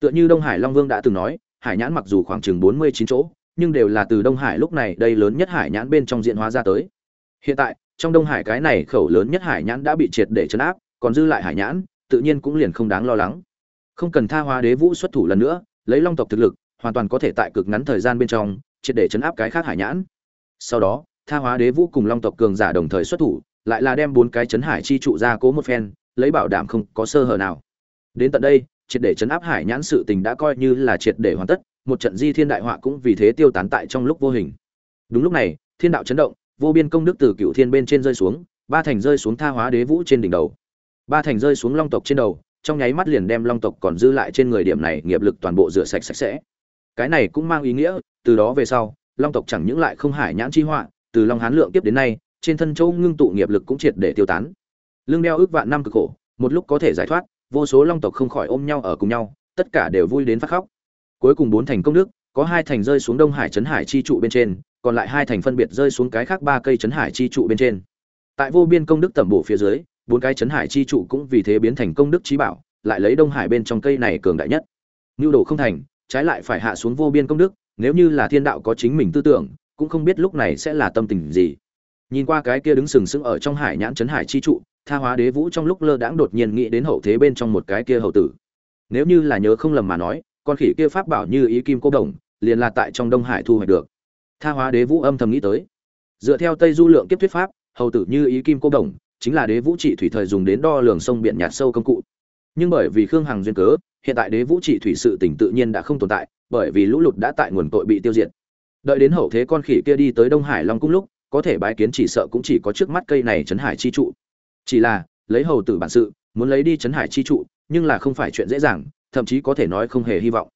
Tựa như đông hải long vương đã từng nói, hải nhãn mặc dù khoảng chừng bốn mươi chín chỗ, nhưng đều là từ đông hải lúc này đây lớn nhất hải nhãn bên trong diện hóa ra tới. Hiện tại, trong đông hải cái này khẩu lớn nhất hải nhãn đã bị triệt để chấn áp, còn dư lại hải nhãn, tự nhiên cũng liền không đáng lo lắng. Không cần tha hóa đế vũ xuất thủ lần nữa, lấy long tộc thực lực, hoàn toàn có thể tại cực ngắn thời gian bên trong, triệt để chấn áp cái khác hải nhãn. Sau đó, tha hóa đế vũ cùng long tộc cường giả đồng thời xuất thủ lại là đem bốn cái chấn hải chi trụ ra cố một phen, lấy bảo đảm không có sơ hở nào. Đến tận đây, triệt để chấn áp hải nhãn sự tình đã coi như là triệt để hoàn tất, một trận di thiên đại họa cũng vì thế tiêu tán tại trong lúc vô hình. Đúng lúc này, thiên đạo chấn động, vô biên công đức từ cựu thiên bên trên rơi xuống, ba thành rơi xuống tha hóa đế vũ trên đỉnh đầu. Ba thành rơi xuống long tộc trên đầu, trong nháy mắt liền đem long tộc còn dư lại trên người điểm này nghiệp lực toàn bộ rửa sạch sạch sẽ. Cái này cũng mang ý nghĩa, từ đó về sau, long tộc chẳng những lại không hải nhãn chi họa, từ long hán lượng tiếp đến nay trên thân châu ngưng tụ nghiệp lực cũng triệt để tiêu tán. Lương đeo ước vạn năm cực khổ, một lúc có thể giải thoát, vô số long tộc không khỏi ôm nhau ở cùng nhau, tất cả đều vui đến phát khóc. Cuối cùng bốn thành công đức, có hai thành rơi xuống đông hải trấn hải chi trụ bên trên, còn lại hai thành phân biệt rơi xuống cái khác ba cây trấn hải chi trụ bên trên. Tại vô biên công đức tẩm bổ phía dưới, bốn cái trấn hải chi trụ cũng vì thế biến thành công đức trí bảo, lại lấy đông hải bên trong cây này cường đại nhất. Nhu đồ không thành, trái lại phải hạ xuống vô biên công đức, nếu như là thiên đạo có chính mình tư tưởng, cũng không biết lúc này sẽ là tâm tình gì nhìn qua cái kia đứng sừng sững ở trong hải nhãn trấn hải chi trụ, tha hóa đế vũ trong lúc lơ đãng đột nhiên nghĩ đến hậu thế bên trong một cái kia hậu tử. Nếu như là nhớ không lầm mà nói, con khỉ kia pháp bảo như ý kim cô đồng, liền là tại trong đông hải thu hoạch được. Tha hóa đế vũ âm thầm nghĩ tới. Dựa theo tây du lượng kiếp thuyết pháp, hầu tử như ý kim cô đồng, chính là đế vũ trị thủy thời dùng đến đo lường sông biển nhạt sâu công cụ. Nhưng bởi vì khương hằng duyên cớ, hiện tại đế vũ trị thủy sự tỉnh tự nhiên đã không tồn tại, bởi vì lũ lụt đã tại nguồn tội bị tiêu diệt. Đợi đến hậu thế con khỉ kia đi tới đông hải long cung lúc có thể bái kiến chỉ sợ cũng chỉ có trước mắt cây này trấn hải chi trụ. Chỉ là, lấy hầu tử bản sự, muốn lấy đi trấn hải chi trụ, nhưng là không phải chuyện dễ dàng, thậm chí có thể nói không hề hy vọng.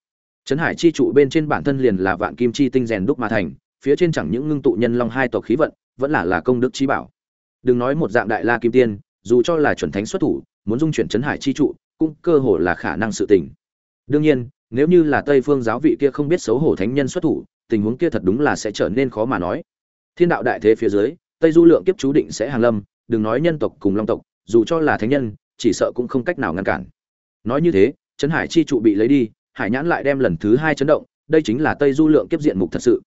Trấn hải chi trụ bên trên bản thân liền là vạn kim chi tinh rèn đúc mà thành, phía trên chẳng những ngưng tụ nhân long hai tộc khí vận, vẫn là là công đức chí bảo. Đừng nói một dạng đại la kim tiên, dù cho là chuẩn thánh xuất thủ, muốn dung chuyển trấn hải chi trụ, cũng cơ hồ là khả năng sự tình. Đương nhiên, nếu như là tây phương giáo vị kia không biết xấu hổ thánh nhân xuất thủ, tình huống kia thật đúng là sẽ trở nên khó mà nói thiên đạo đại thế phía dưới, tây du lượng kiếp chú định sẽ hàng lâm, đừng nói nhân tộc cùng long tộc, dù cho là thánh nhân, chỉ sợ cũng không cách nào ngăn cản. Nói như thế, trấn hải chi trụ bị lấy đi, hải nhãn lại đem lần thứ hai chấn động, đây chính là tây du lượng kiếp diện mục thật sự.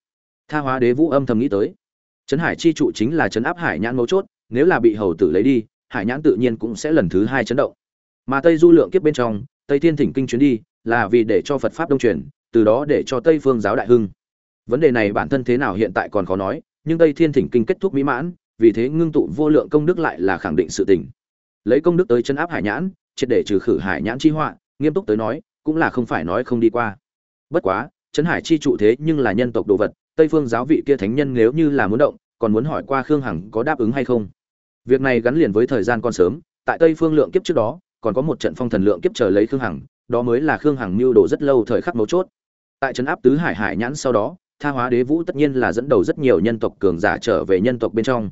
Tha hóa đế vũ âm thầm nghĩ tới. Trấn hải chi trụ chính là trấn áp hải nhãn mấu chốt, nếu là bị hầu tử lấy đi, hải nhãn tự nhiên cũng sẽ lần thứ hai chấn động. Mà tây du lượng kiếp bên trong, tây thiên thỉnh kinh chuyến đi, là vì để cho phật pháp đông truyền, từ đó để cho tây phương giáo đại hưng. Vấn đề này bản thân thế nào hiện tại còn khó nói nhưng tây thiên thỉnh kinh kết thúc mỹ mãn, vì thế ngưng tụ vô lượng công đức lại là khẳng định sự tình. Lấy công đức tới chân áp hải nhãn, triệt để trừ khử hải nhãn chi họa, nghiêm túc tới nói, cũng là không phải nói không đi qua. Bất quá trấn hải chi trụ thế nhưng là nhân tộc đồ vật, tây phương giáo vị kia thánh nhân nếu như là muốn động, còn muốn hỏi qua khương hằng có đáp ứng hay không? Việc này gắn liền với thời gian còn sớm, tại tây phương lượng kiếp trước đó, còn có một trận phong thần lượng kiếp chờ lấy khương hằng, đó mới là khương hằng mưu đồ rất lâu thời khắc mấu chốt. Tại trấn áp tứ hải hải nhãn sau đó tha hóa đế vũ tất nhiên là dẫn đầu rất nhiều nhân tộc cường giả trở về nhân tộc bên trong.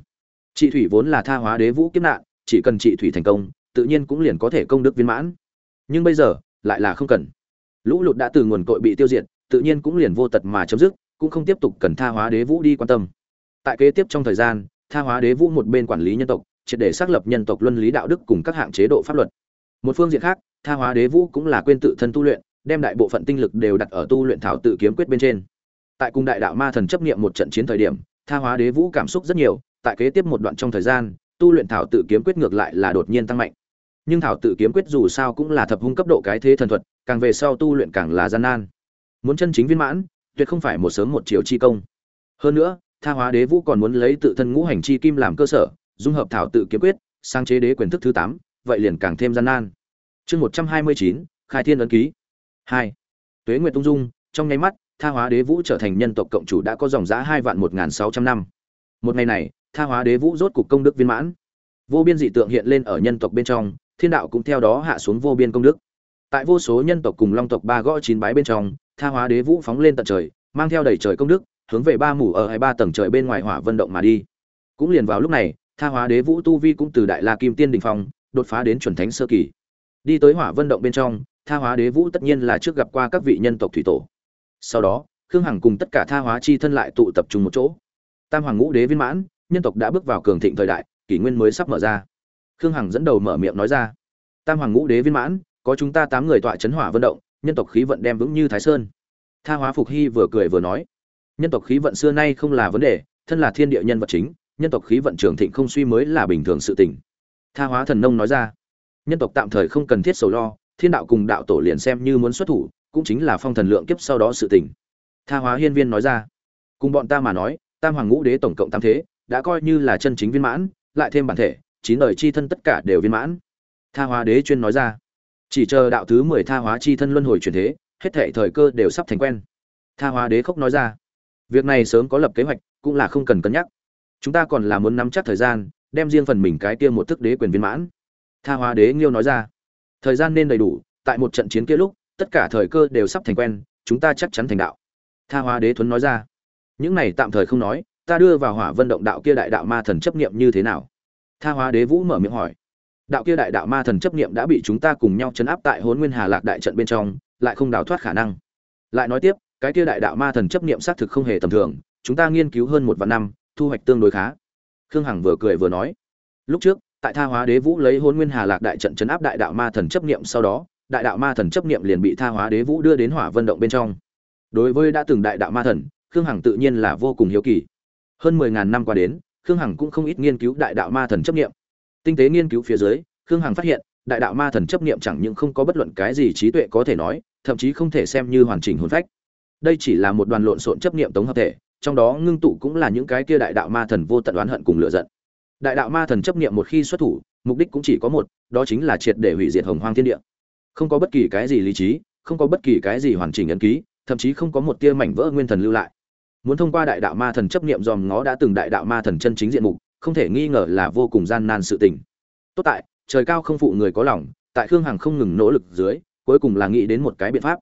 Chị thủy vốn là tha hóa đế vũ kiếp nạn, chỉ cần chị thủy thành công, tự nhiên cũng liền có thể công đức viên mãn. Nhưng bây giờ, lại là không cần. Lũ lụt đã từ nguồn cội bị tiêu diệt, tự nhiên cũng liền vô tật mà chấm dứt, cũng không tiếp tục cần tha hóa đế vũ đi quan tâm. Tại kế tiếp trong thời gian, tha hóa đế vũ một bên quản lý nhân tộc, triệt để xác lập nhân tộc luân lý đạo đức cùng các hạng chế độ pháp luật. Một phương diện khác, tha hóa đế vũ cũng là quên tự thân tu luyện, đem đại bộ phận tinh lực đều đặt ở tu luyện thảo tự kiếm quyết bên trên tại cung đại đạo ma thần chấp niệm một trận chiến thời điểm, tha hóa đế vũ cảm xúc rất nhiều, tại kế tiếp một đoạn trong thời gian, tu luyện thảo tự kiếm quyết ngược lại là đột nhiên tăng mạnh. Nhưng thảo tự kiếm quyết dù sao cũng là thập hung cấp độ cái thế thần thuật, càng về sau tu luyện càng là gian nan. Muốn chân chính viên mãn, tuyệt không phải một sớm một chiều chi công. Hơn nữa, tha hóa đế vũ còn muốn lấy tự thân ngũ hành chi kim làm cơ sở, dung hợp thảo tự kiếm quyết sang chế đế quyền thức thứ tám, vậy liền càng thêm gian nan. Chương một trăm hai mươi chín, khai thiên ấn ký. Hai. Tuế nguyệt tung dung, trong nháy mắt tha hóa đế vũ trở thành nhân tộc cộng chủ đã có dòng giá hai vạn một nghìn sáu trăm năm. Một ngày này, tha hóa đế vũ rốt cục công đức viên mãn. Vô biên dị tượng hiện lên ở nhân tộc bên trong, thiên đạo cũng theo đó hạ xuống vô biên công đức. Tại vô số nhân tộc cùng long tộc ba gõ chín bái bên trong, tha hóa đế vũ phóng lên tận trời, mang theo đầy trời công đức, hướng về ba mủ ở hai ba tầng trời bên ngoài hỏa vân động mà đi. Cũng liền vào lúc này, tha hóa đế vũ tu vi cũng từ đại la kim tiên đình phong, đột phá đến chuẩn thánh sơ kỳ. Đi tới hỏa vân động bên trong, tha hóa đế vũ tất nhiên là trước gặp qua các vị nhân tộc thủy tổ sau đó, khương hằng cùng tất cả tha hóa chi thân lại tụ tập trung một chỗ. Tam hoàng ngũ đế viên mãn, nhân tộc đã bước vào cường thịnh thời đại, kỷ nguyên mới sắp mở ra. Khương hằng dẫn đầu mở miệng nói ra, tam hoàng ngũ đế viên mãn, có chúng ta tám người tọa chấn hỏa vận động, nhân tộc khí vận đem vững như thái sơn. Tha hóa phục hy vừa cười vừa nói, nhân tộc khí vận xưa nay không là vấn đề, thân là thiên địa nhân vật chính, nhân tộc khí vận trường thịnh không suy mới là bình thường sự tình. Tha hóa thần nông nói ra, nhân tộc tạm thời không cần thiết sầu lo, thiên đạo cùng đạo tổ liền xem như muốn xuất thủ cũng chính là phong thần lượng kiếp sau đó sự tình. Tha hóa hiên viên nói ra, cùng bọn ta mà nói, tam hoàng ngũ đế tổng cộng tam thế, đã coi như là chân chính viên mãn, lại thêm bản thể, chín đời chi thân tất cả đều viên mãn. Tha hóa đế chuyên nói ra, chỉ chờ đạo thứ mười tha hóa chi thân luân hồi chuyển thế, hết thệ thời cơ đều sắp thành quen. Tha hóa đế khóc nói ra, việc này sớm có lập kế hoạch, cũng là không cần cân nhắc. Chúng ta còn là muốn nắm chắc thời gian, đem riêng phần mình cái kia một thức đế quyền viên mãn. Tha hóa đế nghiêu nói ra, thời gian nên đầy đủ, tại một trận chiến kia lúc tất cả thời cơ đều sắp thành quen, chúng ta chắc chắn thành đạo. Tha hóa đế thuấn nói ra. Những này tạm thời không nói, ta đưa vào hỏa vân động đạo kia đại đạo ma thần chấp niệm như thế nào? Tha hóa đế vũ mở miệng hỏi. Đạo kia đại đạo ma thần chấp niệm đã bị chúng ta cùng nhau chấn áp tại hôn nguyên hà lạc đại trận bên trong, lại không đào thoát khả năng. Lại nói tiếp, cái kia đại đạo ma thần chấp niệm xác thực không hề tầm thường, chúng ta nghiên cứu hơn một vạn năm, thu hoạch tương đối khá. Khương hằng vừa cười vừa nói. Lúc trước, tại tha hóa đế vũ lấy hôn nguyên hà lạc đại trận chấn áp đại đạo ma thần chấp niệm sau đó đại đạo ma thần chấp niệm liền bị tha hóa đế vũ đưa đến hỏa vân động bên trong. Đối với đã từng đại đạo ma thần, khương hằng tự nhiên là vô cùng hiếu kỳ. Hơn mười ngàn năm qua đến, khương hằng cũng không ít nghiên cứu đại đạo ma thần chấp niệm. Tinh tế nghiên cứu phía dưới, khương hằng phát hiện, đại đạo ma thần chấp niệm chẳng những không có bất luận cái gì trí tuệ có thể nói, thậm chí không thể xem như hoàn chỉnh hồn phách. Đây chỉ là một đoàn lộn xộn chấp niệm tống hợp thể, trong đó ngưng tụ cũng là những cái kia đại đạo ma thần vô tận oán hận cùng lựa giận. Đại đạo ma thần chấp niệm một khi xuất thủ, mục đích cũng chỉ có một, đó chính là triệt để hủy diệt hồng hoang thiên địa không có bất kỳ cái gì lý trí, không có bất kỳ cái gì hoàn chỉnh ấn ký, thậm chí không có một tia mảnh vỡ nguyên thần lưu lại. Muốn thông qua đại đạo ma thần chấp niệm dòm ngó đã từng đại đạo ma thần chân chính diện mục, không thể nghi ngờ là vô cùng gian nan sự tình. Tốt tại, trời cao không phụ người có lòng, tại khương hằng không ngừng nỗ lực dưới, cuối cùng là nghĩ đến một cái biện pháp.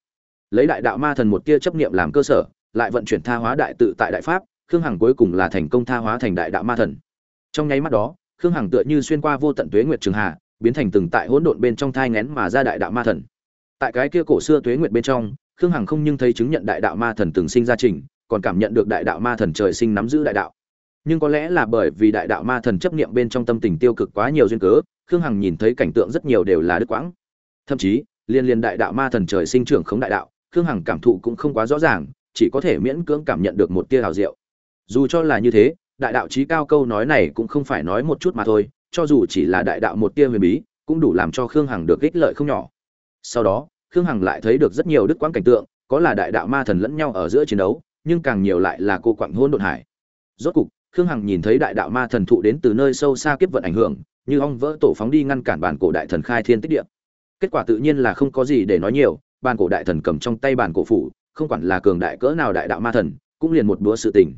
Lấy đại đạo ma thần một tia chấp niệm làm cơ sở, lại vận chuyển tha hóa đại tự tại đại pháp, khương hằng cuối cùng là thành công tha hóa thành đại đạo ma thần. Trong nháy mắt đó, khương hằng tựa như xuyên qua vô tận tuế nguyệt trường hà biến thành từng tại hỗn độn bên trong thai ngén mà ra đại đạo ma thần. Tại cái kia cổ xưa tuế nguyệt bên trong, khương hằng không nhưng thấy chứng nhận đại đạo ma thần từng sinh ra trình, còn cảm nhận được đại đạo ma thần trời sinh nắm giữ đại đạo. Nhưng có lẽ là bởi vì đại đạo ma thần chấp niệm bên trong tâm tình tiêu cực quá nhiều duyên cớ, khương hằng nhìn thấy cảnh tượng rất nhiều đều là đứt quãng. Thậm chí, liên liên đại đạo ma thần trời sinh trưởng khống đại đạo, khương hằng cảm thụ cũng không quá rõ ràng, chỉ có thể miễn cưỡng cảm nhận được một tia hào diệu. Dù cho là như thế, đại đạo chí cao câu nói này cũng không phải nói một chút mà thôi cho dù chỉ là đại đạo một tia huyền bí, cũng đủ làm cho khương hằng được ích lợi không nhỏ. Sau đó, khương hằng lại thấy được rất nhiều đức quang cảnh tượng, có là đại đạo ma thần lẫn nhau ở giữa chiến đấu, nhưng càng nhiều lại là cô quặng hôn đột hải. Rốt cục, khương hằng nhìn thấy đại đạo ma thần thụ đến từ nơi sâu xa kiếp vận ảnh hưởng, như ong vỡ tổ phóng đi ngăn cản bản cổ đại thần khai thiên tích địa. Kết quả tự nhiên là không có gì để nói nhiều, bản cổ đại thần cầm trong tay bản cổ phủ, không quản là cường đại cỡ nào đại đạo ma thần, cũng liền một đũa sự tình.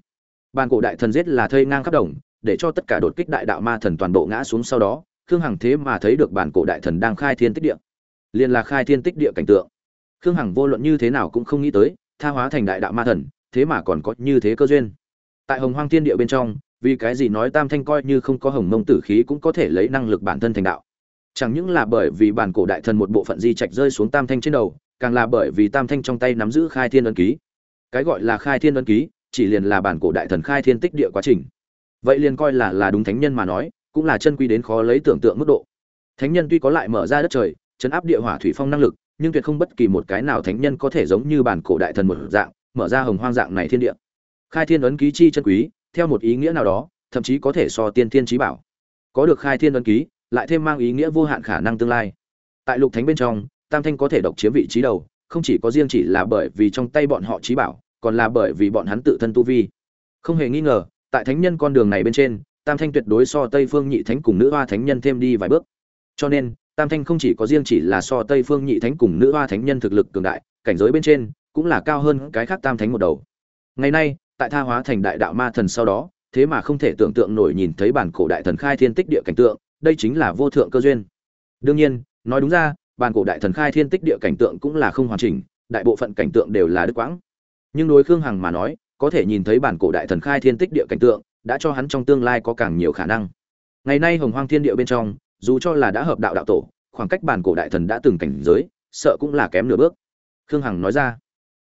Bản cổ đại thần giết là thây ngang khắp đồng để cho tất cả đột kích đại đạo ma thần toàn bộ ngã xuống sau đó, khương hằng thế mà thấy được bản cổ đại thần đang khai thiên tích địa. Liền là khai thiên tích địa cảnh tượng. Khương hằng vô luận như thế nào cũng không nghĩ tới, tha hóa thành đại đạo ma thần, thế mà còn có như thế cơ duyên. Tại hồng hoang thiên địa bên trong, vì cái gì nói tam thanh coi như không có hồng mông tử khí cũng có thể lấy năng lực bản thân thành đạo? Chẳng những là bởi vì bản cổ đại thần một bộ phận di trạch rơi xuống tam thanh trên đầu, càng là bởi vì tam thanh trong tay nắm giữ khai thiên ấn ký. Cái gọi là khai thiên ấn ký, chỉ liền là bản cổ đại thần khai thiên tích địa quá trình vậy liền coi là là đúng thánh nhân mà nói, cũng là chân quy đến khó lấy tưởng tượng mức độ. Thánh nhân tuy có lại mở ra đất trời, chấn áp địa hỏa thủy phong năng lực, nhưng tuyệt không bất kỳ một cái nào thánh nhân có thể giống như bản cổ đại thần một dạng, mở ra hồng hoang dạng này thiên địa. Khai thiên ấn ký chi chân quý, theo một ý nghĩa nào đó, thậm chí có thể so tiên thiên trí bảo. Có được khai thiên ấn ký, lại thêm mang ý nghĩa vô hạn khả năng tương lai. Tại lục thánh bên trong, tam thanh có thể độc chiếm vị trí đầu, không chỉ có riêng chỉ là bởi vì trong tay bọn họ trí bảo, còn là bởi vì bọn hắn tự thân tu vi. Không hề nghi ngờ tại thánh nhân con đường này bên trên, tam thanh tuyệt đối so tây phương nhị thánh cùng nữ hoa thánh nhân thêm đi vài bước. Cho nên, tam thanh không chỉ có riêng chỉ là so tây phương nhị thánh cùng nữ hoa thánh nhân thực lực cường đại, cảnh giới bên trên cũng là cao hơn cái khác tam thánh một đầu. Ngày nay, tại tha hóa thành đại đạo ma thần sau đó, thế mà không thể tưởng tượng nổi nhìn thấy bản cổ đại thần khai thiên tích địa cảnh tượng, đây chính là vô thượng cơ duyên. Đương nhiên, nói đúng ra, bản cổ đại thần khai thiên tích địa cảnh tượng cũng là không hoàn chỉnh, đại bộ phận cảnh tượng đều là đức quãng. Nhưng đối khương hằng mà nói có thể nhìn thấy bản cổ đại thần khai thiên tích địa cảnh tượng, đã cho hắn trong tương lai có càng nhiều khả năng. Ngày nay hồng hoang thiên địa bên trong, dù cho là đã hợp đạo đạo tổ, khoảng cách bản cổ đại thần đã từng cảnh giới, sợ cũng là kém nửa bước. Khương hằng nói ra,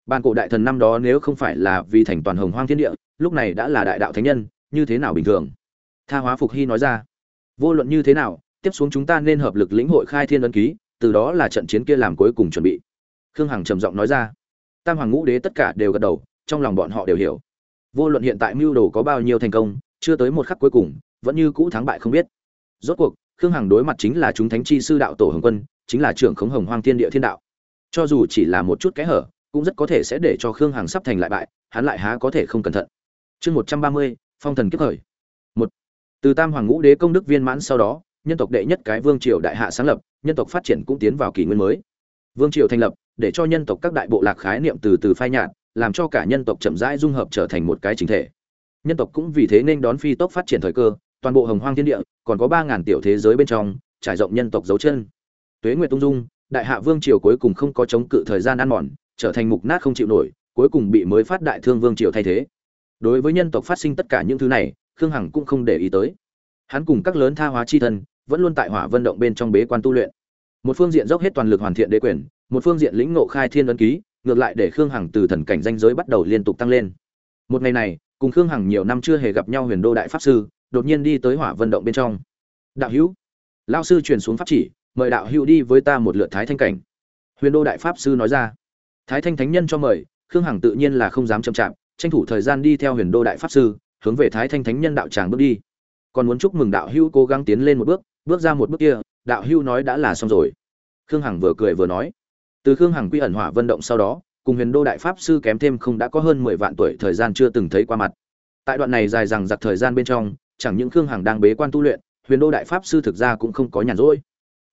bản cổ đại thần năm đó nếu không phải là vì thành toàn hồng hoang thiên địa, lúc này đã là đại đạo thánh nhân, như thế nào bình thường? Tha hóa phục hy nói ra, vô luận như thế nào, tiếp xuống chúng ta nên hợp lực lĩnh hội khai thiên ấn ký, từ đó là trận chiến kia làm cuối cùng chuẩn bị. Khương hằng trầm giọng nói ra, tam hoàng ngũ đế tất cả đều gật đầu trong lòng bọn họ đều hiểu. Vô luận hiện tại mưu đồ có bao nhiêu thành công, chưa tới một khắc cuối cùng, vẫn như cũ thắng bại không biết. Rốt cuộc, khương hằng đối mặt chính là chúng thánh chi sư đạo tổ hồng quân, chính là trưởng khống hồng hoang thiên địa thiên đạo. Cho dù chỉ là một chút kẽ hở, cũng rất có thể sẽ để cho khương hằng sắp thành lại bại, hắn lại há có thể không cẩn thận. Chương một trăm ba mươi, phong thần kiếp khởi. Một, từ tam hoàng ngũ đế công đức viên mãn sau đó, nhân tộc đệ nhất cái vương triều đại hạ sáng lập, nhân tộc phát triển cũng tiến vào kỷ nguyên mới. Vương triều thành lập, để cho nhân tộc các đại bộ lạc khái niệm từ từ phai nhạt làm cho cả nhân tộc chậm rãi dung hợp trở thành một cái chính thể. Nhân tộc cũng vì thế nên đón phi tốc phát triển thời cơ, toàn bộ hồng hoang thiên địa, còn có ba ngàn tiểu thế giới bên trong, trải rộng nhân tộc dấu chân. Tuế nguyệt tung dung, đại hạ vương triều cuối cùng không có chống cự thời gian ăn mòn, trở thành mục nát không chịu nổi, cuối cùng bị mới phát đại thương vương triều thay thế. Đối với nhân tộc phát sinh tất cả những thứ này, khương hằng cũng không để ý tới. Hắn cùng các lớn tha hóa chi thân, vẫn luôn tại hỏa vận động bên trong bế quan tu luyện. Một phương diện dốc hết toàn lực hoàn thiện đế quyền, một phương diện lĩnh ngộ khai thiên ấn ký ngược lại để khương hằng từ thần cảnh danh giới bắt đầu liên tục tăng lên. Một ngày này, cùng khương hằng nhiều năm chưa hề gặp nhau huyền đô đại pháp sư, đột nhiên đi tới hỏa vận động bên trong. Đạo hữu lao sư truyền xuống pháp chỉ, mời đạo hữu đi với ta một lượt thái thanh cảnh. Huyền đô đại pháp sư nói ra. Thái thanh thánh nhân cho mời, khương hằng tự nhiên là không dám chậm chạp, tranh thủ thời gian đi theo huyền đô đại pháp sư, hướng về thái thanh thánh nhân đạo tràng bước đi. Còn muốn chúc mừng đạo hữu cố gắng tiến lên một bước bước ra một bước kia, đạo hữu nói đã là xong rồi. Khương hằng vừa cười vừa nói từ khương hằng quy ẩn hỏa vận động sau đó, cùng huyền đô đại pháp sư kém thêm không đã có hơn mười vạn tuổi thời gian chưa từng thấy qua mặt. Tại đoạn này dài rằng giặc thời gian bên trong, chẳng những khương hằng đang bế quan tu luyện, huyền đô đại pháp sư thực ra cũng không có nhàn rỗi.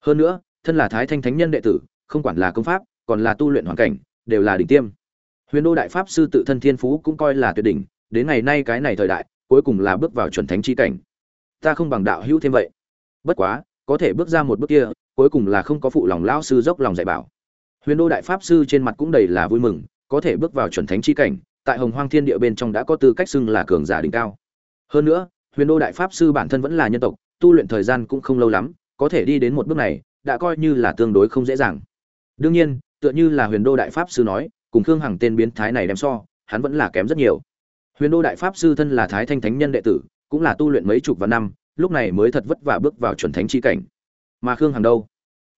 Hơn nữa, thân là thái thanh thánh nhân đệ tử, không quản là công pháp, còn là tu luyện hoàn cảnh, đều là đỉnh tiêm. Huyền đô đại pháp sư tự thân thiên phú cũng coi là tuyệt đỉnh, đến ngày nay cái này thời đại, cuối cùng là bước vào chuẩn thánh chi cảnh. Ta không bằng đạo hữu thêm vậy. Bất quá, có thể bước ra một bước kia, cuối cùng là không có phụ lòng lão sư dốc lòng dạy bảo huyền đô đại pháp sư trên mặt cũng đầy là vui mừng, có thể bước vào chuẩn thánh chi cảnh, tại hồng hoang thiên địa bên trong đã có tư cách xưng là cường giả đỉnh cao. Hơn nữa, huyền đô đại pháp sư bản thân vẫn là nhân tộc, tu luyện thời gian cũng không lâu lắm, có thể đi đến một bước này, đã coi như là tương đối không dễ dàng. Đương nhiên, tựa như là huyền đô đại pháp sư nói, cùng khương hằng tên biến thái này đem so, hắn vẫn là kém rất nhiều. Huyền đô đại pháp sư thân là thái thanh thánh nhân đệ tử, cũng là tu luyện mấy chục vạn năm, lúc này mới thật vất vả bước vào chuẩn thánh chi cảnh. Mà khương hằng đâu?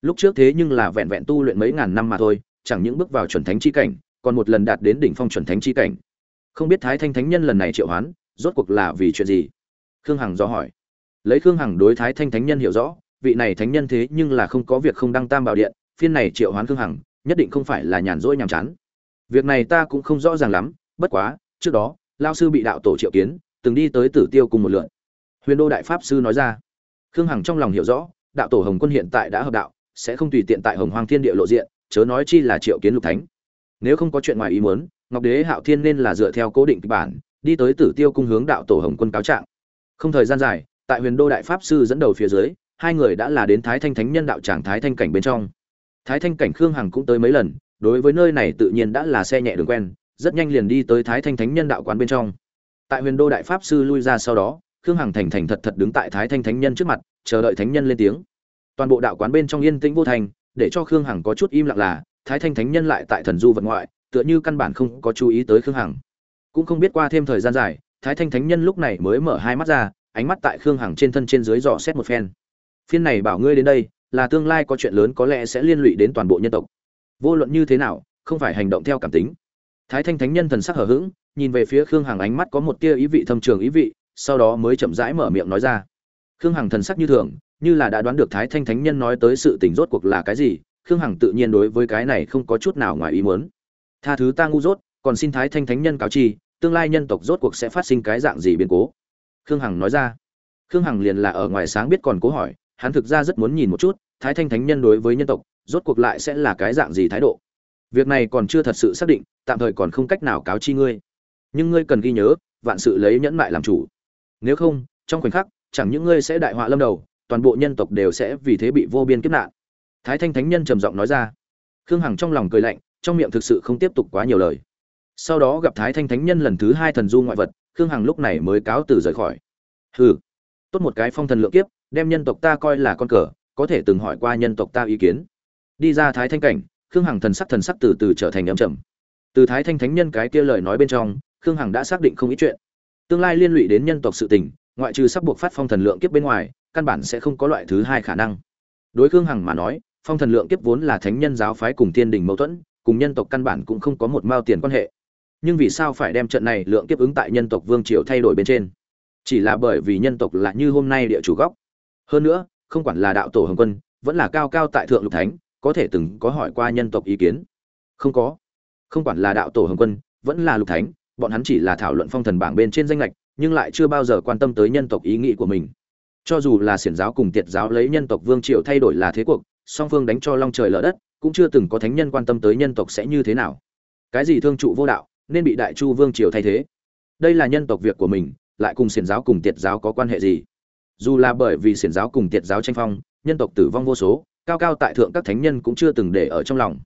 Lúc trước thế nhưng là vẹn vẹn tu luyện mấy ngàn năm mà thôi, chẳng những bước vào chuẩn thánh chi cảnh, còn một lần đạt đến đỉnh phong chuẩn thánh chi cảnh. Không biết thái thanh thánh nhân lần này triệu hoán, rốt cuộc là vì chuyện gì? Khương hằng do hỏi. Lấy khương hằng đối thái thanh thánh nhân hiểu rõ, vị này thánh nhân thế nhưng là không có việc không đăng tam bảo điện, phiên này triệu hoán khương hằng, nhất định không phải là nhàn rỗi nhàm chán. Việc này ta cũng không rõ ràng lắm, bất quá, trước đó, lao sư bị đạo tổ triệu kiến, từng đi tới tử tiêu cùng một lượn huyền đô đại pháp sư nói ra. Khương hằng trong lòng hiểu rõ, đạo tổ hồng quân hiện tại đã hợp đạo sẽ không tùy tiện tại hồng hoang thiên địa lộ diện, chớ nói chi là triệu kiến lục thánh. Nếu không có chuyện ngoài ý muốn, ngọc đế hạo thiên nên là dựa theo cố định kịch bản, đi tới tử tiêu cung hướng đạo tổ hồng quân cáo trạng. Không thời gian dài, tại huyền đô đại pháp sư dẫn đầu phía dưới, hai người đã là đến thái thanh thánh nhân đạo tràng thái thanh cảnh bên trong. Thái thanh cảnh khương hằng cũng tới mấy lần, đối với nơi này tự nhiên đã là xe nhẹ đường quen, rất nhanh liền đi tới thái thanh thánh nhân đạo quán bên trong. Tại huyền đô đại pháp sư lui ra sau đó, khương hằng thành thành thật thật đứng tại thái thanh thánh nhân trước mặt, chờ đợi thánh nhân lên tiếng toàn bộ đạo quán bên trong yên tĩnh vô thành, để cho khương hằng có chút im lặng là, thái thanh thánh nhân lại tại thần du vật ngoại, tựa như căn bản không có chú ý tới khương hằng. Cũng không biết qua thêm thời gian dài, thái thanh thánh nhân lúc này mới mở hai mắt ra, ánh mắt tại khương hằng trên thân trên dưới dò xét một phen. Phiên này bảo ngươi đến đây, là tương lai có chuyện lớn có lẽ sẽ liên lụy đến toàn bộ nhân tộc. Vô luận như thế nào, không phải hành động theo cảm tính. Thái thanh thánh nhân thần sắc hở h ữ g nhìn về phía khương hằng ánh mắt có một tia ý vị thâm trường ý vị, sau đó mới chậm rãi mở miệng nói ra. Khương hằng thần sắc như thường như là đã đoán được thái thanh thánh nhân nói tới sự tình rốt cuộc là cái gì, khương hằng tự nhiên đối với cái này không có chút nào ngoài ý muốn. Tha thứ ta ngu dốt, còn xin thái thanh thánh nhân cáo chi, tương lai nhân tộc rốt cuộc sẽ phát sinh cái dạng gì biến cố? Khương hằng nói ra. Khương hằng liền là ở ngoài sáng biết còn cố hỏi, hắn thực ra rất muốn nhìn một chút, thái thanh thánh nhân đối với nhân tộc, rốt cuộc lại sẽ là cái dạng gì thái độ? Việc này còn chưa thật sự xác định, tạm thời còn không cách nào cáo chi ngươi. Nhưng ngươi cần ghi nhớ, vạn sự lấy nhẫn mại làm chủ. Nếu không, trong khoảnh khắc, chẳng những ngươi sẽ đại họa lâm đầu toàn bộ nhân tộc đều sẽ vì thế bị vô biên kiếp nạn. Thái thanh thánh nhân trầm giọng nói ra. Khương hằng trong lòng cười lạnh, trong miệng thực sự không tiếp tục quá nhiều lời. Sau đó gặp thái thanh thánh nhân lần thứ hai thần du ngoại vật, khương hằng lúc này mới cáo từ rời khỏi. Hừ, tốt một cái phong thần lượng kiếp, đem nhân tộc ta coi là con cờ, có thể từng hỏi qua nhân tộc ta ý kiến. Đi ra thái thanh cảnh, khương hằng thần sắc thần sắc từ từ trở thành âm trầm. Từ thái thanh thánh nhân cái kia lời nói bên trong, khương hằng đã xác định không ít chuyện. Tương lai liên lụy đến nhân tộc sự tình, ngoại trừ sắp buộc phát phong thần lượng kiếp bên ngoài căn bản sẽ không có loại thứ hai khả năng. Đối khương hằng mà nói, phong thần lượng kiếp vốn là thánh nhân giáo phái cùng thiên đình mâu thuẫn, cùng nhân tộc căn bản cũng không có một mao tiền quan hệ. Nhưng vì sao phải đem trận này lượng kiếp ứng tại nhân tộc vương triều thay đổi bên trên? Chỉ là bởi vì nhân tộc là như hôm nay địa chủ góc hơn nữa, không quản là đạo tổ hồng quân, vẫn là cao cao tại thượng lục thánh, có thể từng có hỏi qua nhân tộc ý kiến? Không có. Không quản là đạo tổ hồng quân, vẫn là lục thánh, bọn hắn chỉ là thảo luận phong thần bảng bên trên danh lệch nhưng lại chưa bao giờ quan tâm tới nhân tộc ý nghĩ của mình cho dù là xiển giáo cùng tiệt giáo lấy nhân tộc vương triều thay đổi là thế cuộc, song phương đánh cho long trời lở đất, cũng chưa từng có thánh nhân quan tâm tới nhân tộc sẽ như thế nào. Cái gì thương trụ vô đạo, nên bị đại chu vương triều thay thế. Đây là nhân tộc việc của mình, lại cùng xiển giáo cùng tiệt giáo có quan hệ gì? Dù là bởi vì xiển giáo cùng tiệt giáo tranh phong, nhân tộc tử vong vô số, cao cao tại thượng các thánh nhân cũng chưa từng để ở trong lòng.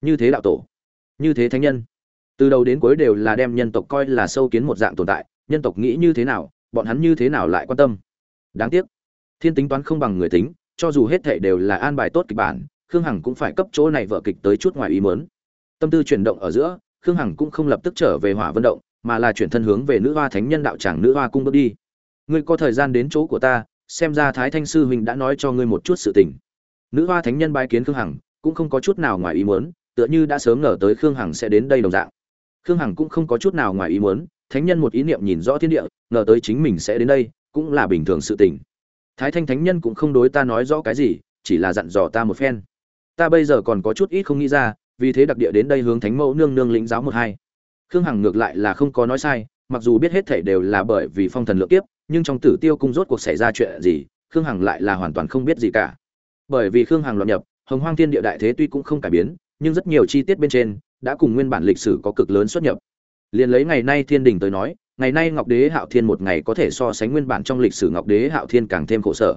Như thế đạo tổ, như thế thánh nhân. Từ đầu đến cuối đều là đem nhân tộc coi là sâu kiến một dạng tồn tại, nhân tộc nghĩ như thế nào, bọn hắn như thế nào lại quan tâm? Đáng tiếc, thiên tính toán không bằng người tính, cho dù hết thệ đều là an bài tốt kịch bản, khương hằng cũng phải cấp chỗ này vợ kịch tới chút ngoài ý mớn tâm tư chuyển động ở giữa, khương hằng cũng không lập tức trở về hỏa vận động, mà là chuyển thân hướng về nữ hoa thánh nhân đạo tràng nữ hoa cung bước đi. Ngươi có thời gian đến chỗ của ta, xem ra thái thanh sư huynh đã nói cho ngươi một chút sự tình. Nữ hoa thánh nhân bái kiến khương hằng, cũng không có chút nào ngoài ý muốn, tựa như đã sớm ngờ tới khương hằng sẽ đến đây đồng dạng. Khương hằng cũng không có chút nào ngoài ý muốn, thánh nhân một ý niệm nhìn rõ thiên địa, ngờ tới chính mình sẽ đến đây cũng là bình thường sự tình. Thái thanh thánh nhân cũng không đối ta nói rõ cái gì, chỉ là dặn dò ta một phen. Ta bây giờ còn có chút ít không nghĩ ra, vì thế đặc địa đến đây hướng thánh mẫu nương nương lĩnh giáo một hai. Khương hằng ngược lại là không có nói sai, mặc dù biết hết thảy đều là bởi vì phong thần lượng kiếp, nhưng trong tử tiêu cung rốt cuộc xảy ra chuyện gì, khương hằng lại là hoàn toàn không biết gì cả. Bởi vì khương hằng loạn nhập, hồng hoang thiên địa đại thế tuy cũng không cải biến, nhưng rất nhiều chi tiết bên trên đã cùng nguyên bản lịch sử có cực lớn xuất nhập. Liền lấy ngày nay thiên đình tới nói ngày nay ngọc đế hạo thiên một ngày có thể so sánh nguyên bản trong lịch sử ngọc đế hạo thiên càng thêm khổ sở.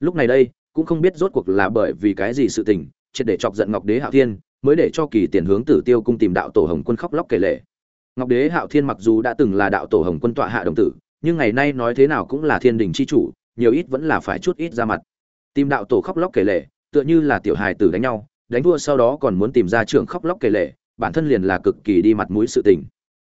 Lúc này đây, cũng không biết rốt cuộc là bởi vì cái gì sự tình, triệt để chọc giận ngọc đế hạo thiên, mới để cho kỳ tiền hướng tử tiêu cung tìm đạo tổ hồng quân khóc lóc kể lệ ngọc đế hạo thiên mặc dù đã từng là đạo tổ hồng quân tọa hạ đồng tử, nhưng ngày nay nói thế nào cũng là thiên đình c h i chủ, nhiều ít vẫn là phải chút ít ra mặt. Tìm đạo tổ khóc lóc kể lệ tựa như là tiểu hài tử đánh nhau, đánh thua sau đó còn muốn tìm ra trưởng khóc lóc kể lệ bản thân liền là cực kỳ đi mặt mũi sự tình.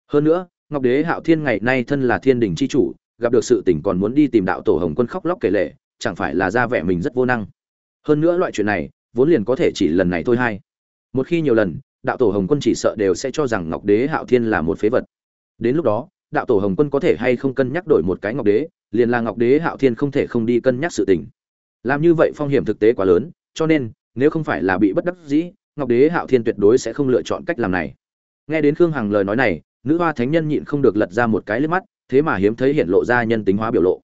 Hơn nữa ngọc đế hạo thiên ngày nay thân là thiên đình Chi chủ, gặp được sự tình còn muốn đi tìm đạo tổ hồng quân khóc lóc kể lệ chẳng phải là ra vẻ mình rất vô năng. Hơn nữa loại chuyện này, vốn liền có thể chỉ lần này thôi hay. Một khi nhiều lần, đạo tổ hồng quân chỉ sợ đều sẽ cho rằng ngọc đế hạo thiên là một phế vật. Đến lúc đó, đạo tổ hồng quân có thể hay không cân nhắc đổi một cái ngọc đế, liền là ngọc đế hạo thiên không thể không đi cân nhắc sự tình. Làm như vậy phong hiểm thực tế quá lớn, cho nên, nếu không phải là bị bất đắc dĩ, ngọc đế hạo thiên tuyệt đối sẽ không lựa chọn cách làm này. Nghe đến khương hằng lời nói này nữ hoa thánh nhân nhịn không được lật ra một cái liếc mắt, thế mà hiếm thấy hiện lộ ra nhân tính hóa biểu lộ.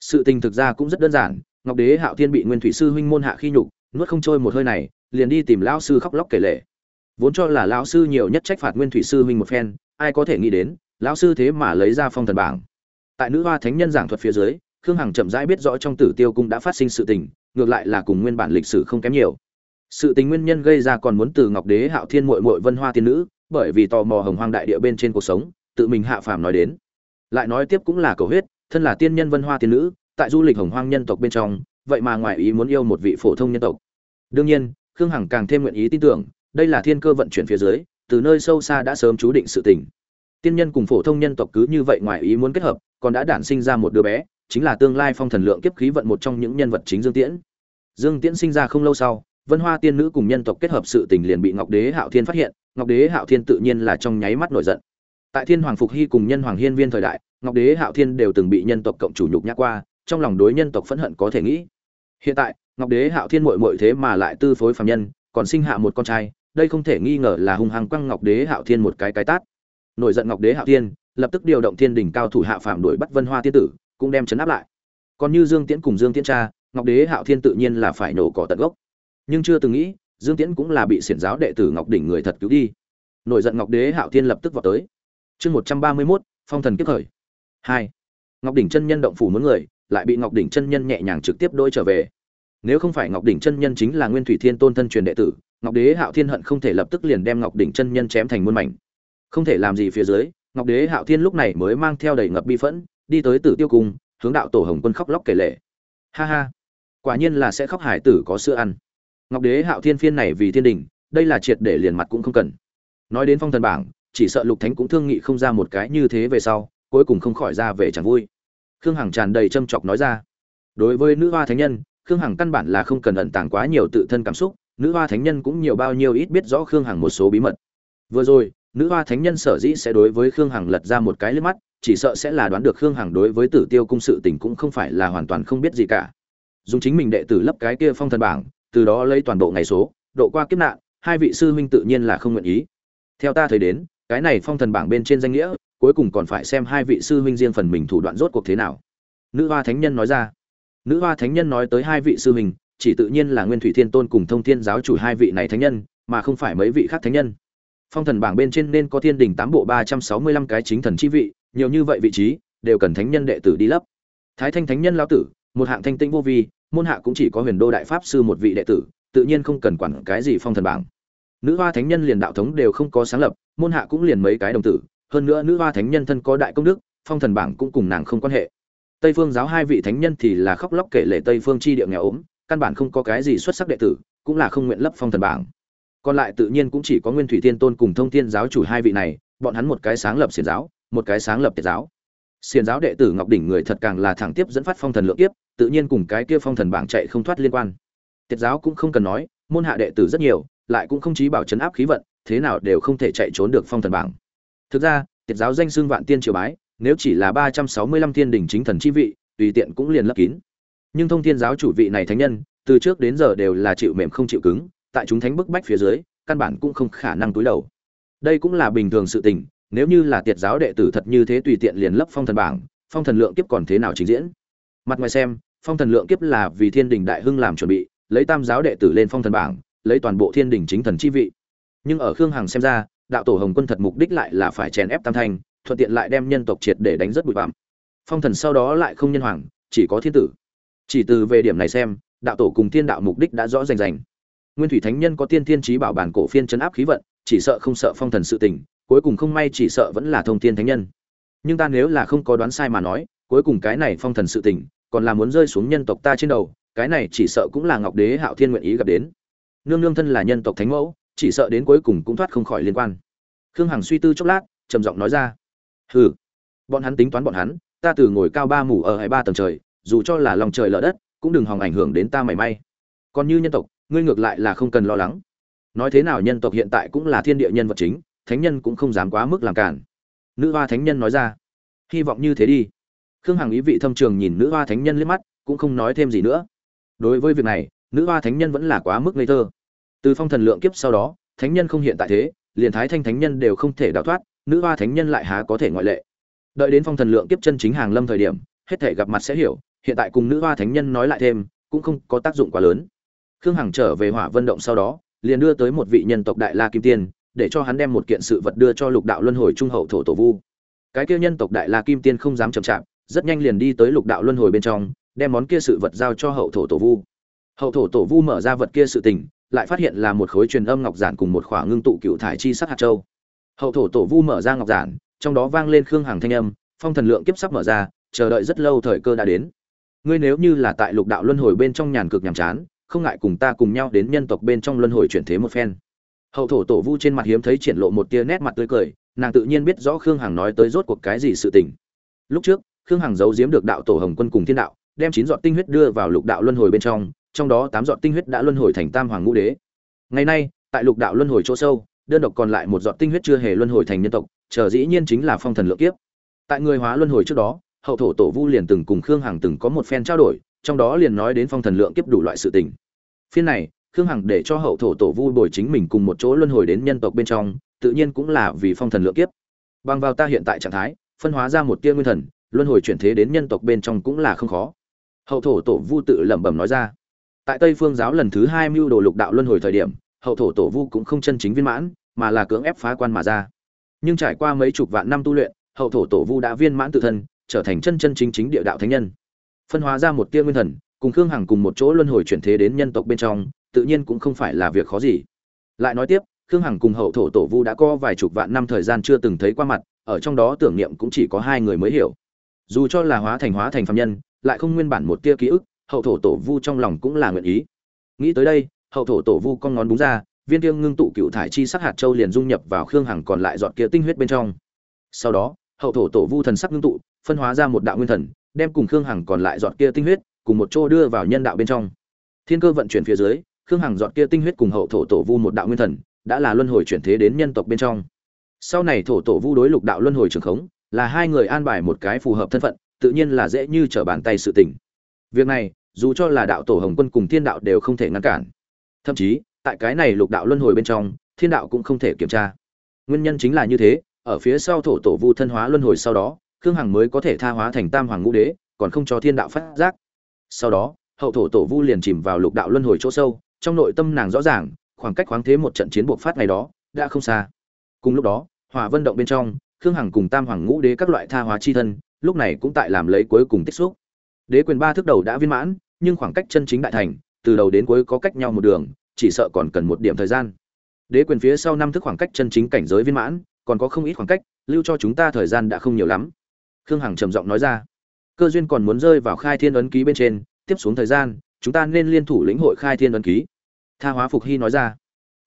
Sự tình thực ra cũng rất đơn giản, ngọc đế hạo thiên bị nguyên thủy sư huynh môn hạ khi nhục, nuốt không trôi một hơi này, liền đi tìm lão sư khóc lóc kể lể. Vốn cho là lão sư nhiều nhất trách phạt nguyên thủy sư huynh một phen, ai có thể nghĩ đến, lão sư thế mà lấy ra phong thần bảng. Tại nữ hoa thánh nhân giảng thuật phía dưới, khương hằng chậm rãi biết rõ trong tử tiêu cung đã phát sinh sự tình, ngược lại là cùng nguyên bản lịch sử không kém nhiều. Sự tình nguyên nhân gây ra còn muốn từ ngọc đế hạo thiên muội muội vân hoa tiên nữ bởi vì tò mò hồng hoang đại địa bên trên cuộc sống, tự mình hạ phàm nói đến. Lại nói tiếp cũng là cầu huyết, thân là tiên nhân vân hoa tiên nữ, tại du lịch hồng hoang nhân tộc bên trong, vậy mà ngoài ý muốn yêu một vị phổ thông nhân tộc. Đương nhiên, khương hằng càng thêm nguyện ý tin tưởng, đây là thiên cơ vận chuyển phía dưới, từ nơi sâu xa đã sớm chú định sự tình. Tiên nhân cùng phổ thông nhân tộc cứ như vậy ngoài ý muốn kết hợp, còn đã đản sinh ra một đứa bé, chính là tương lai phong thần lượng kiếp khí vận một trong những nhân vật chính dương tiễn. Dương tiễn sinh ra không lâu sau vân hoa tiên nữ cùng nhân tộc kết hợp sự tình liền bị ngọc đế hạo thiên phát hiện, ngọc đế hạo thiên tự nhiên là trong nháy mắt nổi giận. Tại thiên hoàng phục hy cùng nhân hoàng hiên viên thời đại, ngọc đế hạo thiên đều từng bị nhân tộc cộng chủ nhục nhã qua, trong lòng đối nhân tộc phẫn hận có thể nghĩ. Hiện tại, ngọc đế hạo thiên muội muội thế mà lại tư phối phàm nhân, còn sinh hạ một con trai, đây không thể nghi ngờ là hung hăng quăng ngọc đế hạo thiên một cái cái tát. Nổi giận ngọc đế hạo thiên, lập tức điều động thiên đỉnh cao thủ hạ phạm đuổi bắt vân hoa tiên tử, cũng đem chấn áp lại. Còn như dương tiễn cùng dương tiễn cha, ngọc đế hạo thiên tự nhiên là phải nổ cỏ tận gốc nhưng chưa từng nghĩ, dương tiễn cũng là bị xiển giáo đệ tử ngọc đỉnh người thật cứu đi. Nổi giận ngọc đế hạo thiên lập tức vào tới. Chương một trăm ba mươi mốt, phong thần kiếp thời hai. Ngọc đỉnh chân nhân động phủ muốn người, lại bị ngọc đỉnh chân nhân nhẹ nhàng trực tiếp đôi trở về. Nếu không phải ngọc đỉnh chân nhân chính là nguyên thủy thiên tôn thân truyền đệ tử, ngọc đế hạo thiên hận không thể lập tức liền đem ngọc đỉnh chân nhân chém thành muôn mảnh. Không thể làm gì phía dưới, ngọc đế hạo thiên lúc này mới mang theo đầy ngập bi phẫn, đi tới tử tiêu cung, hướng đạo tổ hồng quân khóc lóc kể lệ ha ha, quả nhiên là sẽ khóc hải tử có sữa ăn ngọc đế hạo thiên phiên này vì thiên đình, đây là triệt để liền mặt cũng không cần. Nói đến phong thần bảng, chỉ sợ lục thánh cũng thương nghị không ra một cái như thế về sau, cuối cùng không khỏi ra về chẳng vui. Khương hằng tràn đầy châm chọc nói ra, đối với nữ hoa thánh nhân, khương hằng căn bản là không cần ẩn tàng quá nhiều tự thân cảm xúc, nữ hoa thánh nhân cũng nhiều bao nhiêu ít biết rõ khương hằng một số bí mật. Vừa rồi, nữ hoa thánh nhân sở dĩ sẽ đối với khương hằng lật ra một cái liếc mắt, chỉ sợ sẽ là đoán được khương hằng đối với tử tiêu cung sự tình cũng không phải là hoàn toàn không biết gì cả. Dùng chính mình đệ tử lấp cái kia phong thần bảng từ đó lấy toàn bộ ngày số, độ qua kiếp nạn, hai vị sư huynh tự nhiên là không nguyện ý. Theo ta thấy đến, cái này phong thần bảng bên trên danh nghĩa, cuối cùng còn phải xem hai vị sư huynh riêng phần mình thủ đoạn rốt cuộc thế nào. Nữ hoa thánh nhân nói ra. Nữ hoa thánh nhân nói tới hai vị sư huynh, chỉ tự nhiên là nguyên thủy thiên tôn cùng thông thiên giáo chủ hai vị này thánh nhân, mà không phải mấy vị khác thánh nhân. Phong thần bảng bên trên nên có thiên đình tám bộ ba trăm sáu mươi lăm cái chính thần chi vị, nhiều như vậy vị trí, đều cần thánh nhân đệ tử đi lấp. Thái thanh thánh nhân lao tử một hạng thanh tinh vô vi, môn hạ cũng chỉ có huyền đô đại pháp sư một vị đệ tử, tự nhiên không cần quản cái gì phong thần bảng. Nữ hoa thánh nhân liền đạo thống đều không có sáng lập, môn hạ cũng liền mấy cái đồng tử, hơn nữa nữ hoa thánh nhân thân có đại công đức, phong thần bảng cũng cùng nàng không quan hệ. Tây phương giáo hai vị thánh nhân thì là khóc lóc kể lệ tây phương chi địa nghèo ốm, căn bản không có cái gì xuất sắc đệ tử, cũng là không nguyện lấp phong thần bảng. Còn lại tự nhiên cũng chỉ có nguyên thủy tiên tôn cùng thông thiên giáo chủ hai vị này, bọn hắn một cái sáng lập xiển giáo, một cái sáng lập tiệt giáo xiển giáo đệ tử ngọc đỉnh người thật càng là thẳng tiếp dẫn phát phong thần lượng kiếp, tự nhiên cùng cái kia phong thần bảng chạy không thoát liên quan. Tiệt giáo cũng không cần nói, môn hạ đệ tử rất nhiều, lại cũng không chí bảo chấn áp khí vận, thế nào đều không thể chạy trốn được phong thần bảng. Thực ra tiệt giáo danh xưng vạn tiên triều bái, nếu chỉ là ba trăm sáu mươi lăm thiên đỉnh chính thần chi vị, tùy tiện cũng liền lấp kín. Nhưng thông thiên giáo chủ vị này thánh nhân, từ trước đến giờ đều là chịu mềm không chịu cứng, tại chúng thánh bức bách phía dưới, căn bản cũng không khả năng túi đầu. Đây cũng là bình thường sự tình nếu như là tiệt giáo đệ tử thật như thế tùy tiện liền lấp phong thần bảng, phong thần lượng kiếp còn thế nào trình diễn? Mặt ngoài xem, phong thần lượng kiếp là vì thiên đình đại hưng làm chuẩn bị, lấy tam giáo đệ tử lên phong thần bảng, lấy toàn bộ thiên đình chính thần chi vị. Nhưng ở khương hằng xem ra, đạo tổ hồng quân thật mục đích lại là phải chèn ép tam thanh thuận tiện lại đem nhân tộc triệt để đánh rất bụi bặm. Phong thần sau đó lại không nhân hoàng, chỉ có thiên tử. Chỉ từ về điểm này xem, đạo tổ cùng thiên đạo mục đích đã rõ rành rành. Nguyên thủy thánh nhân có tiên thiên trí bảo bản cổ phiên chấn áp khí vận, chỉ sợ không sợ phong thần sự tình cuối cùng không may chỉ sợ vẫn là thông thiên thánh nhân. Nhưng ta nếu là không có đoán sai mà nói, cuối cùng cái này phong thần sự tình, còn là muốn rơi xuống nhân tộc ta trên đầu, cái này chỉ sợ cũng là ngọc đế hạo thiên nguyện ý gặp đến. Nương nương thân là nhân tộc thánh mẫu, chỉ sợ đến cuối cùng cũng thoát không khỏi liên quan. Khương hằng suy tư chốc lát, trầm giọng nói ra. Hừ, bọn hắn tính toán bọn hắn, ta từ ngồi cao ba mù ở hai ba tầng trời, dù cho là lòng trời lở đất, cũng đừng hòng ảnh hưởng đến ta mảy may. Còn như nhân tộc, ngươi ngược lại là không cần lo lắng. Nói thế nào nhân tộc hiện tại cũng là thiên địa nhân vật chính thánh nhân cũng không dám quá mức làm cản. Nữ hoa thánh nhân nói ra, hy vọng như thế đi. Khương hằng ý vị thâm trường nhìn nữ hoa thánh nhân liếc mắt, cũng không nói thêm gì nữa. Đối với việc này, nữ hoa thánh nhân vẫn là quá mức ngây thơ. Từ phong thần lượng kiếp sau đó, thánh nhân không hiện tại thế, liền thái thanh thánh nhân đều không thể đào thoát, nữ hoa thánh nhân lại há có thể ngoại lệ. Đợi đến phong thần lượng kiếp chân chính hàng lâm thời điểm, hết thể gặp mặt sẽ hiểu, hiện tại cùng nữ hoa thánh nhân nói lại thêm, cũng không có tác dụng quá lớn. Khương hằng trở về hỏa vân động sau đó, liền đưa tới một vị nhân tộc đại la kim tiên để cho hắn đem một kiện sự vật đưa cho lục đạo luân hồi trung hậu thổ tổ vu. Cái kia nhân tộc đại la kim tiên không dám chậm chạp, rất nhanh liền đi tới lục đạo luân hồi bên trong, đem món kia sự vật giao cho hậu thổ tổ vu. Hậu thổ tổ vu mở ra vật kia sự tình, lại phát hiện là một khối truyền âm ngọc giản cùng một khỏa ngưng tụ cựu thải chi sắc hạt châu. Hậu thổ tổ vu mở ra ngọc giản, trong đó vang lên khương hàng thanh âm, phong thần lượng kiếp sắp mở ra, chờ đợi rất lâu thời cơ đã đến. Ngươi nếu như là tại lục đạo luân hồi bên trong nhàn cực nhàm chán, không ngại cùng ta cùng nhau đến nhân tộc bên trong luân hồi chuyển thế một phen hậu thổ tổ vu trên mặt hiếm thấy triển lộ một tia nét mặt tươi cười, nàng tự nhiên biết rõ khương hằng nói tới rốt cuộc cái gì sự tình. Lúc trước, khương hằng giấu giếm được đạo tổ hồng quân cùng thiên đạo, đem chín dọn tinh huyết đưa vào lục đạo luân hồi bên trong trong đó tám dọn tinh huyết đã luân hồi thành tam hoàng ngũ đế. Ngày nay, tại lục đạo luân hồi chỗ sâu, đơn độc còn lại một dọn tinh huyết chưa hề luân hồi thành nhân tộc, chờ dĩ nhiên chính là phong thần lượng kiếp. Tại người hóa luân hồi trước đó, hậu thổ tổ vu liền từng cùng khương hằng từng có một phen trao đổi, trong đó liền nói đến phong thần lượng kiếp đủ loại sự tình. Phiên này khương hằng để cho hậu thổ tổ vu bồi chính mình cùng một chỗ luân hồi đến nhân tộc bên trong, tự nhiên cũng là vì phong thần lượng kiếp. Bằng vào ta hiện tại trạng thái, phân hóa ra một tia nguyên thần, luân hồi chuyển thế đến nhân tộc bên trong cũng là không khó. Hậu thổ tổ vu tự lẩm bẩm nói ra. Tại tây phương giáo lần thứ hai mưu đồ lục đạo luân hồi thời điểm, hậu thổ tổ vu cũng không chân chính viên mãn, mà là cưỡng ép phá quan mà ra. Nhưng trải qua mấy chục vạn năm tu luyện, hậu thổ tổ vu đã viên mãn tự thân, trở thành chân chân chính chính địa đạo thánh nhân. Phân hóa ra một tia nguyên thần, cùng khương hằng cùng một chỗ luân hồi chuyển thế đến nhân tộc bên trong tự nhiên cũng không phải là việc khó gì. Lại nói tiếp, khương hằng cùng hậu thổ tổ vu đã có vài chục vạn năm thời gian chưa từng thấy qua mặt, ở trong đó tưởng niệm cũng chỉ có hai người mới hiểu. Dù cho là hóa thành hóa thành phàm nhân, lại không nguyên bản một tia ký ức, hậu thổ tổ vu trong lòng cũng là nguyện ý. Nghĩ tới đây, hậu thổ tổ vu con ngón đúng ra, viên tiêu ngưng tụ cựu thải chi sắc hạt châu liền dung nhập vào khương hằng còn lại dọn kia tinh huyết bên trong. Sau đó, hậu thổ tổ vu thần sắc ngưng tụ, phân hóa ra một đạo nguyên thần, đem cùng khương hằng còn lại dọn kia tinh huyết cùng một chỗ đưa vào nhân đạo bên trong. Thiên cơ vận chuyển phía dưới khương hằng dọn kia tinh huyết cùng hậu thổ tổ vu một đạo nguyên thần, đã là luân hồi chuyển thế đến nhân tộc bên trong. Sau này thổ tổ vu đối lục đạo luân hồi trường khống, là hai người an bài một cái phù hợp thân phận, tự nhiên là dễ như trở bàn tay sự tình. Việc này, dù cho là đạo tổ hồng quân cùng thiên đạo đều không thể ngăn cản. Thậm chí, tại cái này lục đạo luân hồi bên trong, thiên đạo cũng không thể kiểm tra. Nguyên nhân chính là như thế, ở phía sau thổ tổ vu thân hóa luân hồi sau đó, khương hằng mới có thể tha hóa thành tam hoàng ngũ đế, còn không cho thiên đạo phát giác. Sau đó, hậu thổ tổ vu liền chìm vào lục đạo luân hồi chỗ sâu trong nội tâm nàng rõ ràng, khoảng cách khoáng thế một trận chiến buộc phát ngày đó, đã không xa. Cùng lúc đó, hỏa vân động bên trong, khương hằng cùng tam hoàng ngũ đế các loại tha hóa chi thân, lúc này cũng tại làm lấy cuối cùng tích xúc. Đế quyền ba thước đầu đã viên mãn, nhưng khoảng cách chân chính đại thành, từ đầu đến cuối có cách nhau một đường, chỉ sợ còn cần một điểm thời gian. Đế quyền phía sau năm thước khoảng cách chân chính cảnh giới viên mãn, còn có không ít khoảng cách, lưu cho chúng ta thời gian đã không nhiều lắm. Khương hằng trầm giọng nói ra. Cơ duyên còn muốn rơi vào khai thiên ấn ký bên trên, tiếp xuống thời gian chúng ta nên liên thủ lĩnh hội khai thiên ấn ký. Tha hóa phục hy nói ra.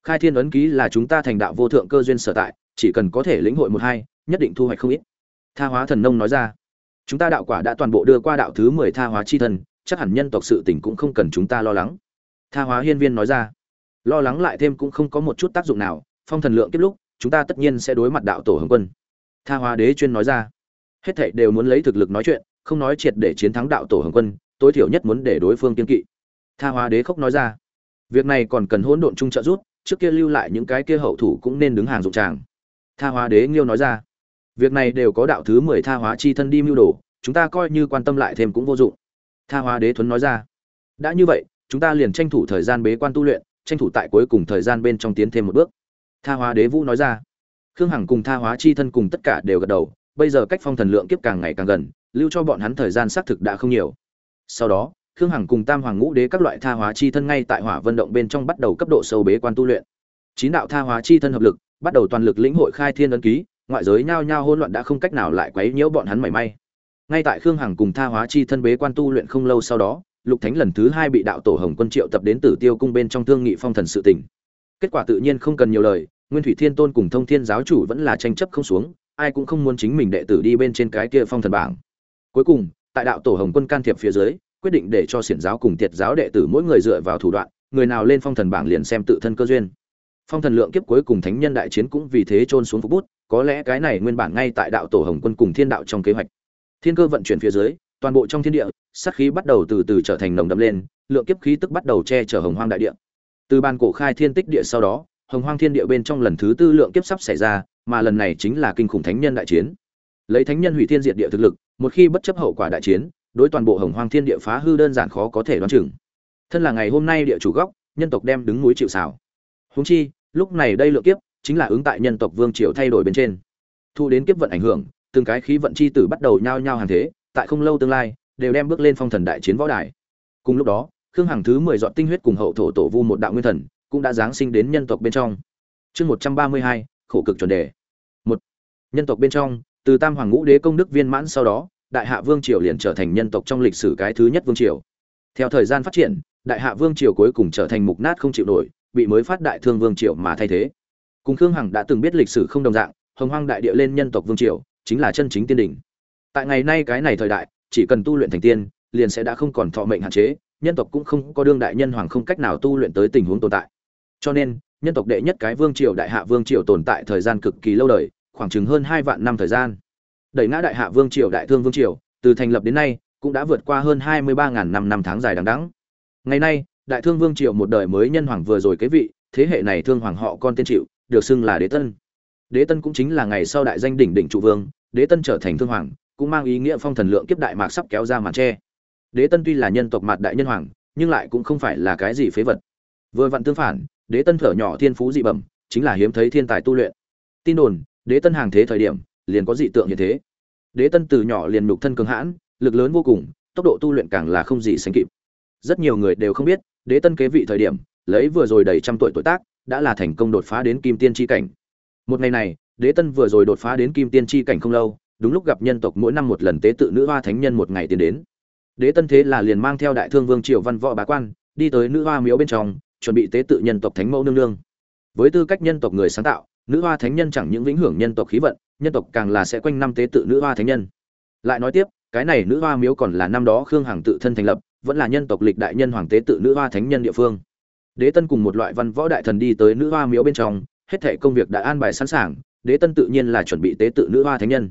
Khai thiên ấn ký là chúng ta thành đạo vô thượng cơ duyên sở tại, chỉ cần có thể lĩnh hội một hai, nhất định thu hoạch không ít. Tha hóa thần nông nói ra. Chúng ta đạo quả đã toàn bộ đưa qua đạo thứ mười tha hóa chi thân chắc hẳn nhân tộc sự tình cũng không cần chúng ta lo lắng. Tha hóa hiên viên nói ra. Lo lắng lại thêm cũng không có một chút tác dụng nào, phong thần lượng kết lúc, chúng ta tất nhiên sẽ đối mặt đạo tổ hồng quân. Tha hóa đế chuyên nói ra. Hết thảy đều muốn lấy thực lực nói chuyện, không nói triệt để chiến thắng đạo tổ hồng quân tối thiểu nhất muốn để đối phương kiên kỵ. Tha hóa đế khóc nói ra, việc này còn cần hỗn độn chung trợ giúp, trước kia lưu lại những cái kia hậu thủ cũng nên đứng hàng dụng tràng. Tha hóa đế nghiêu nói ra, việc này đều có đạo thứ mười tha hóa chi thân đi mưu đồ, chúng ta coi như quan tâm lại thêm cũng vô dụng. Tha hóa đế thuấn nói ra, đã như vậy, chúng ta liền tranh thủ thời gian bế quan tu luyện, tranh thủ tại cuối cùng thời gian bên trong tiến thêm một bước. Tha hóa đế vũ nói ra, khương hằng cùng tha hóa chi thân cùng tất cả đều gật đầu, bây giờ cách phong thần lượng kiếp càng ngày càng gần, lưu cho bọn hắn thời gian xác thực đã không nhiều sau đó, khương hằng cùng tam hoàng ngũ đế các loại tha hóa chi thân ngay tại hỏa vân động bên trong bắt đầu cấp độ sâu bế quan tu luyện. Chín đạo tha hóa chi thân hợp lực, bắt đầu toàn lực lĩnh hội khai thiên ấn ký, ngoại giới nhao nhao hỗn loạn đã không cách nào lại quấy nhiễu bọn hắn mảy may. Ngay tại khương hằng cùng tha hóa chi thân bế quan tu luyện không lâu sau đó, lục thánh lần thứ hai bị đạo tổ hồng quân triệu tập đến tử tiêu cung bên trong thương nghị phong thần sự tỉnh. Kết quả tự nhiên không cần nhiều lời, nguyên thủy thiên tôn cùng thông thiên giáo chủ vẫn là tranh chấp không xuống, ai cũng không muốn chính mình đệ tử đi bên trên cái kia phong thần bảng. Cuối cùng tại đạo tổ hồng quân can thiệp phía dưới, quyết định để cho xiển giáo cùng tiệt giáo đệ tử mỗi người dựa vào thủ đoạn, người nào lên phong thần bảng liền xem tự thân cơ duyên. Phong thần lượng kiếp cuối cùng thánh nhân đại chiến cũng vì thế trôn xuống phục bút, có lẽ cái này nguyên bản ngay tại đạo tổ hồng quân cùng thiên đạo trong kế hoạch. Thiên cơ vận chuyển phía dưới, toàn bộ trong thiên địa, sát khí bắt đầu từ từ trở thành nồng đậm lên, lượng kiếp khí tức bắt đầu che chở hồng hoang đại địa. Từ ban cổ khai thiên tích địa sau đó, hồng hoang thiên địa bên trong lần thứ tư lượng kiếp sắp xảy ra, mà lần này chính là kinh khủng thánh nhân đại chiến. Lấy thánh nhân hủy thiên diệt địa thực lực một khi bất chấp hậu quả đại chiến, đối toàn bộ hồng hoang thiên địa phá hư đơn giản khó có thể đoán chừng. Thân là ngày hôm nay địa chủ góc, nhân tộc đem đứng núi chịu xảo húng chi, lúc này đây lượng kiếp, chính là ứng tại nhân tộc vương triều thay đổi bên trên. Thu đến kiếp vận ảnh hưởng, từng cái khí vận chi tử bắt đầu nhao nhao hàng thế, tại không lâu tương lai, đều đem bước lên phong thần đại chiến võ đài. Cùng lúc đó, khương hằng thứ mười dọn tinh huyết cùng hậu thổ tổ vu một đạo nguyên thần, cũng đã giáng sinh đến nhân tộc bên trong. Chương một trăm ba mươi hai, khổ cực chuẩn đề. Một, nhân tộc bên trong, từ tam hoàng ngũ đế công đức viên mãn sau đó đại hạ vương triều liền trở thành nhân tộc trong lịch sử cái thứ nhất vương triều. Theo thời gian phát triển, đại hạ vương triều cuối cùng trở thành mục nát không chịu nổi, bị mới phát đại thương vương triều mà thay thế. Cùng khương hằng đã từng biết lịch sử không đồng dạng, hồng hoang đại địa lên nhân tộc vương triều, chính là chân chính tiên đỉnh. Tại ngày nay cái này thời đại, chỉ cần tu luyện thành tiên, liền sẽ đã không còn thọ mệnh hạn chế, nhân tộc cũng không có đương đại nhân hoàng không cách nào tu luyện tới tình huống tồn tại. Cho nên, nhân tộc đệ nhất cái vương triều đại hạ vương triều tồn tại thời gian cực kỳ lâu đời, khoảng chừng hơn hai vạn năm thời gian đẩy ngã đại hạ vương triều đại thương vương triều, từ thành lập đến nay, cũng đã vượt qua hơn hai mươi ba ngàn năm năm tháng dài đằng đẵng. Ngày nay, đại thương vương triều một đời mới nhân hoàng vừa rồi kế vị, thế hệ này thương hoàng họ con tên chịu được xưng là đế tân. Đế tân cũng chính là ngày sau đại danh đỉnh đỉnh trụ vương, đế tân trở thành thương hoàng, cũng mang ý nghĩa phong thần lượng kiếp đại mạc sắp kéo ra màn tre. Đế tân tuy là nhân tộc mặt đại nhân hoàng, nhưng lại cũng không phải là cái gì phế vật. Vừa vặn tương phản, đế tân thở nhỏ thiên phú dị bẩm, chính là hiếm thấy thiên tài tu luyện. Tin đồn, đế tân hàng thế thời điểm liền có dị tượng như thế. Đế tân từ nhỏ liền nhục thân cường hãn, lực lớn vô cùng, tốc độ tu luyện càng là không gì sánh kịp. Rất nhiều người đều không biết, đế tân kế vị thời điểm, lấy vừa rồi đầy trăm tuổi tuổi tác, đã là thành công đột phá đến kim tiên chi cảnh. Một ngày này, đế tân vừa rồi đột phá đến kim tiên chi cảnh không lâu, đúng lúc gặp nhân tộc mỗi năm một lần tế tự nữ hoa thánh nhân một ngày tiến đến. Đế tân thế là liền mang theo đại thương vương triều văn võ bá quan, đi tới nữ hoa miếu bên trong, chuẩn bị tế tự nhân tộc thánh mẫu nương nương. Với tư cách nhân tộc người sáng tạo, nữ hoa thánh nhân chẳng những vĩnh hưởng nhân tộc khí vận nhân tộc càng là sẽ quanh năm tế tự nữ hoa thánh nhân. Lại nói tiếp, cái này nữ hoa miếu còn là năm đó khương hằng tự thân thành lập, vẫn là nhân tộc lịch đại nhân hoàng tế tự nữ hoa thánh nhân địa phương. Đế tân cùng một loại văn võ đại thần đi tới nữ hoa miếu bên trong, hết thảy công việc đã an bài sẵn sàng, đế tân tự nhiên là chuẩn bị tế tự nữ hoa thánh nhân.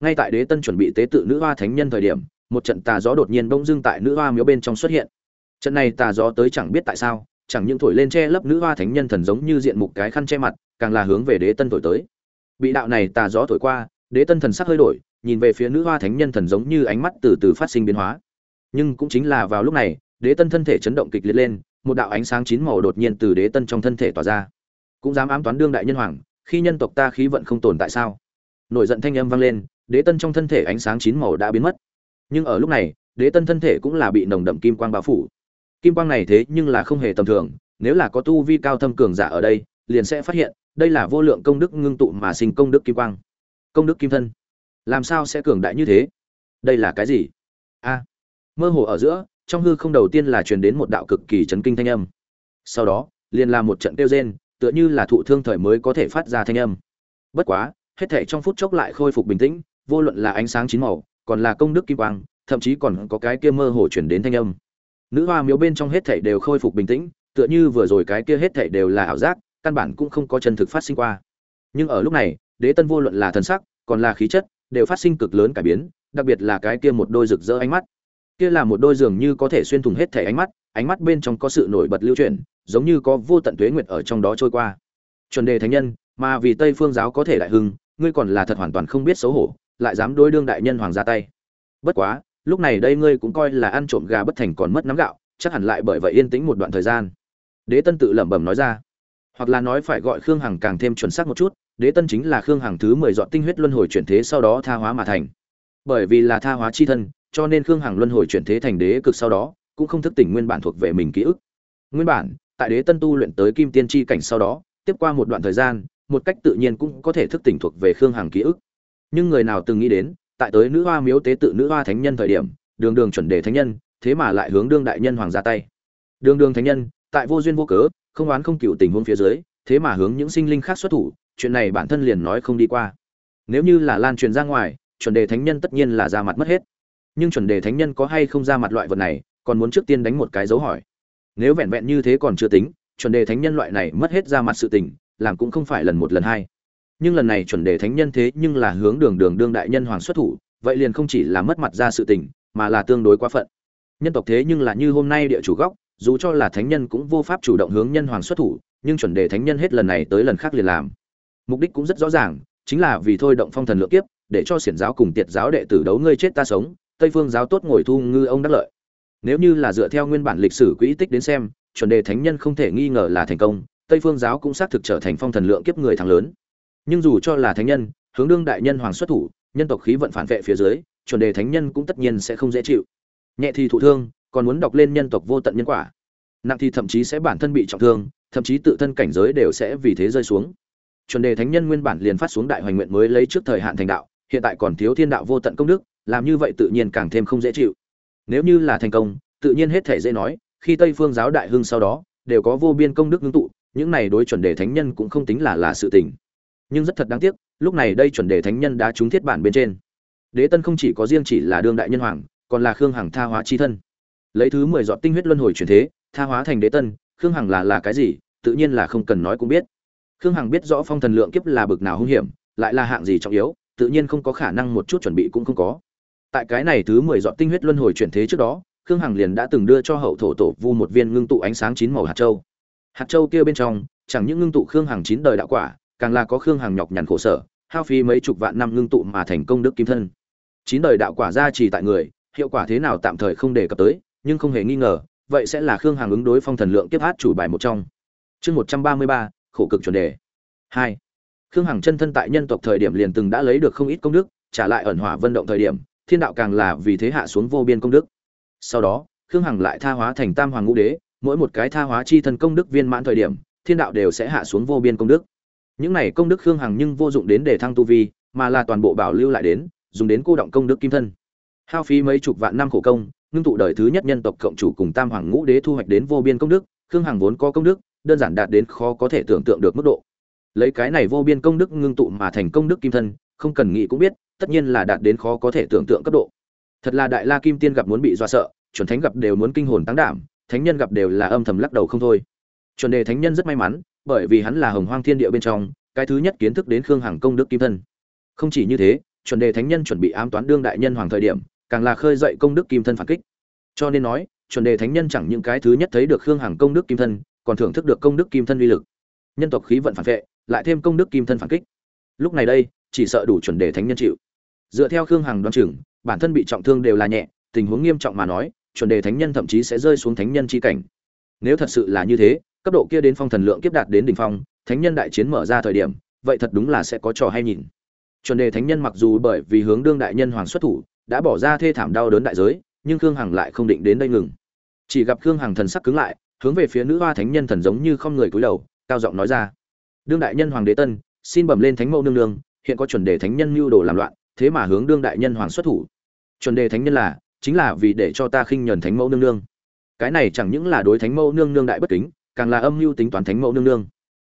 Ngay tại đế tân chuẩn bị tế tự nữ hoa thánh nhân thời điểm, một trận tà gió đột nhiên bỗng dưng tại nữ hoa miếu bên trong xuất hiện. Trận này tà gió tới chẳng biết tại sao, chẳng những thổi lên che lấp nữ hoa thánh nhân thần giống như diện mục cái khăn che mặt, càng là hướng về đế tân thổi tới bị đạo này tà gió thổi qua, đế tân thần sắc hơi đổi, nhìn về phía nữ hoa thánh nhân thần giống như ánh mắt từ từ phát sinh biến hóa. Nhưng cũng chính là vào lúc này, đế tân thân thể chấn động kịch liệt lên, một đạo ánh sáng chín màu đột nhiên từ đế tân trong thân thể tỏa ra. Cũng dám ám toán đương đại nhân hoàng, khi nhân tộc ta khí vận không tồn tại sao? Nổi giận thanh âm vang lên, đế tân trong thân thể ánh sáng chín màu đã biến mất. Nhưng ở lúc này, đế tân thân thể cũng là bị nồng đậm kim quang bao phủ. Kim quang này thế nhưng là không hề tầm thường, nếu là có tu vi cao thâm cường giả ở đây liền sẽ phát hiện, đây là vô lượng công đức ngưng tụ mà sinh công đức kim quang. Công đức kim thân. Làm sao sẽ cường đại như thế? Đây là cái gì? A. Mơ hồ ở giữa, trong hư không đầu tiên là truyền đến một đạo cực kỳ chấn kinh thanh âm. Sau đó, liền là một trận tiêu rên, tựa như là thụ thương thời mới có thể phát ra thanh âm. Bất quá, hết thể trong phút chốc lại khôi phục bình tĩnh, vô luận là ánh sáng chín màu, còn là công đức kim quang, thậm chí còn có cái kia mơ hồ chuyển đến thanh âm. Nữ hoa miếu bên trong hết thể đều khôi phục bình tĩnh, tựa như vừa rồi cái kia hết thể đều là ảo giác căn bản cũng không có chân thực phát sinh qua. Nhưng ở lúc này, đế tân vô luận là thần sắc, còn là khí chất, đều phát sinh cực lớn cải biến, đặc biệt là cái kia một đôi rực rỡ ánh mắt. Kia là một đôi dường như có thể xuyên thủng hết thể ánh mắt ánh mắt bên trong có sự nổi bật lưu chuyển, giống như có vô tận tuế nguyệt ở trong đó trôi qua. Chuẩn đề thánh nhân, mà vì tây phương giáo có thể đại hưng, ngươi còn là thật hoàn toàn không biết xấu hổ, lại dám đối đương đại nhân hoàng ra tay. Bất quá, lúc này đây ngươi cũng coi là ăn trộm gà bất thành còn mất nắm gạo, chắc hẳn lại bởi vậy yên tĩnh một đoạn thời gian. Đế tân tự lẩm bẩm nói ra hoặc là nói phải gọi khương hằng càng thêm chuẩn xác một chút, đế tân chính là khương hằng thứ mười dọn tinh huyết luân hồi chuyển thế sau đó tha hóa mà thành. Bởi vì là tha hóa chi thân, cho nên khương hằng luân hồi chuyển thế thành đế cực sau đó, cũng không thức tỉnh nguyên bản thuộc về mình ký ức. Nguyên bản, tại đế tân tu luyện tới kim tiên tri cảnh sau đó, tiếp qua một đoạn thời gian, một cách tự nhiên cũng có thể thức tỉnh thuộc về khương hằng ký ức. Nhưng người nào từng nghĩ đến, tại tới nữ hoa miếu tế tự nữ hoa thánh nhân thời điểm, đường đường chuẩn đề thánh nhân, thế mà lại hướng đương đại nhân hoàng ra tay. Đường đường thánh nhân, tại vô duyên vô cớ không oán không cựu tình huống phía dưới, thế mà hướng những sinh linh khác xuất thủ, chuyện này bản thân liền nói không đi qua. Nếu như là lan truyền ra ngoài, chuẩn đề thánh nhân tất nhiên là ra mặt mất hết. Nhưng chuẩn đề thánh nhân có hay không ra mặt loại vật này, còn muốn trước tiên đánh một cái dấu hỏi. Nếu vẹn vẹn như thế còn chưa tính, chuẩn đề thánh nhân loại này mất hết ra mặt sự tình, làm cũng không phải lần một lần hai. Nhưng lần này chuẩn đề thánh nhân thế nhưng là hướng đường đường đương đại nhân hoàng xuất thủ, vậy liền không chỉ là mất mặt ra sự tình, mà là tương đối quá phận. Nhân tộc thế nhưng là như hôm nay địa chủ góc dù cho là thánh nhân cũng vô pháp chủ động hướng nhân hoàng xuất thủ, nhưng chuẩn đề thánh nhân hết lần này tới lần khác liền làm. Mục đích cũng rất rõ ràng, chính là vì thôi động phong thần lượng kiếp, để cho xiển giáo cùng tiệt giáo đệ tử đấu ngươi chết ta sống, tây phương giáo tốt ngồi thu ngư ông đắc lợi. Nếu như là dựa theo nguyên bản lịch sử quỹ tích đến xem, chuẩn đề thánh nhân không thể nghi ngờ là thành công, tây phương giáo cũng xác thực trở thành phong thần lượng kiếp người thắng lớn. Nhưng dù cho là thánh nhân, hướng đương đại nhân hoàng xuất thủ, nhân tộc khí vận phản vệ phía dưới, chuẩn đề thánh nhân cũng tất nhiên sẽ không dễ chịu. Nhẹ thì thụ thương còn muốn đọc lên nhân tộc vô tận nhân quả. Nặng thì thậm chí sẽ bản thân bị trọng thương, thậm chí tự thân cảnh giới đều sẽ vì thế rơi xuống. Chuẩn đề thánh nhân nguyên bản liền phát xuống đại hoành nguyện mới lấy trước thời hạn thành đạo, hiện tại còn thiếu thiên đạo vô tận công đức, làm như vậy tự nhiên càng thêm không dễ chịu. Nếu như là thành công, tự nhiên hết thể dễ nói, khi tây phương giáo đại hưng sau đó, đều có vô biên công đức ngưng tụ, những này đối chuẩn đề thánh nhân cũng không tính là là sự tình. Nhưng rất thật đáng tiếc, lúc này đây chuẩn đề thánh nhân đã trúng thiết bản bên trên. Đế tân không chỉ có riêng chỉ là đương đại nhân hoàng, còn là khương hằng tha hóa chi thân lấy thứ mười dọn tinh huyết luân hồi chuyển thế, tha hóa thành đế tân, khương hằng là là cái gì, tự nhiên là không cần nói cũng biết. Khương hằng biết rõ phong thần lượng kiếp là bực nào hung hiểm, lại là hạng gì trọng yếu, tự nhiên không có khả năng một chút chuẩn bị cũng không có. Tại cái này thứ mười dọn tinh huyết luân hồi chuyển thế trước đó, khương hằng liền đã từng đưa cho hậu thổ tổ vu một viên ngưng tụ ánh sáng chín màu hạt châu. Hạt châu kia bên trong, chẳng những ngưng tụ khương hằng chín đời đạo quả, càng là có khương hằng nhọc nhằn khổ sở, hao phí mấy chục vạn năm ngưng tụ mà thành công đức kim thân. Chín đời đạo quả ra chỉ tại người, hiệu quả thế nào tạm thời không đề cập tới nhưng không hề nghi ngờ, vậy sẽ là khương hàng ứng đối phong thần lượng kiếp hát chủ bài một trong. Chương một trăm ba mươi ba, khổ cực chuẩn đề. Hai, khương hằng chân thân tại nhân tộc thời điểm liền từng đã lấy được không ít công đức, trả lại ẩn hỏa vận động thời điểm, thiên đạo càng là vì thế hạ xuống vô biên công đức. Sau đó, khương hằng lại tha hóa thành tam hoàng ngũ đế, mỗi một cái tha hóa chi thân công đức viên mãn thời điểm, thiên đạo đều sẽ hạ xuống vô biên công đức. Những này công đức khương hằng nhưng vô dụng đến để thăng tu vi, mà là toàn bộ bảo lưu lại đến, dùng đến cô động công đức kim thân. Hao phí mấy chục vạn năm khổ công ngưng tụ đời thứ nhất nhân tộc cộng chủ cùng tam hoàng ngũ đế thu hoạch đến vô biên công đức, khương hằng vốn có công đức, đơn giản đạt đến khó có thể tưởng tượng được mức độ. Lấy cái này vô biên công đức ngưng tụ mà thành công đức kim thân, không cần nghĩ cũng biết, tất nhiên là đạt đến khó có thể tưởng tượng cấp độ. Thật là đại la kim tiên gặp muốn bị do sợ, chuẩn thánh gặp đều muốn kinh hồn tăng đảm, thánh nhân gặp đều là âm thầm lắc đầu không thôi. Chuẩn đề thánh nhân rất may mắn, bởi vì hắn là hồng hoang thiên địa bên trong, cái thứ nhất kiến thức đến khương hằng công đức kim thân. Không chỉ như thế, chuẩn đề thánh nhân chuẩn bị ám toán đương đại nhân hoàng thời điểm càng là khơi dậy công đức kim thân phản kích. Cho nên nói, chuẩn đề thánh nhân chẳng những cái thứ nhất thấy được khương hằng công đức kim thân, còn thưởng thức được công đức kim thân uy lực. Nhân tộc khí vận phản vệ, lại thêm công đức kim thân phản kích. Lúc này đây, chỉ sợ đủ chuẩn đề thánh nhân chịu. Dựa theo khương hằng đoan chừng, bản thân bị trọng thương đều là nhẹ, tình huống nghiêm trọng mà nói, chuẩn đề thánh nhân thậm chí sẽ rơi xuống thánh nhân chi cảnh. Nếu thật sự là như thế, cấp độ kia đến phong thần lượng kiếp đạt đến đỉnh phong, thánh nhân đại chiến mở ra thời điểm, vậy thật đúng là sẽ có trò hay nhìn. Chuẩn đề thánh nhân mặc dù bởi vì hướng đương đại nhân hoàng xuất thủ đã bỏ ra thê thảm đau đớn đại giới, nhưng khương hằng lại không định đến đây ngừng. Chỉ gặp khương hằng thần sắc cứng lại, hướng về phía nữ hoa thánh nhân thần giống như không người cúi đầu, cao giọng nói ra. Đương đại nhân hoàng đế tân, xin bẩm lên thánh mẫu nương nương, hiện có chuẩn đề thánh nhân mưu đồ làm loạn, thế mà hướng đương đại nhân hoàng xuất thủ. Chuẩn đề thánh nhân là, chính là vì để cho ta khinh nhẫn thánh mẫu nương nương. Cái này chẳng những là đối thánh mẫu nương nương đại bất kính, càng là âm mưu tính toán thánh mẫu nương nương.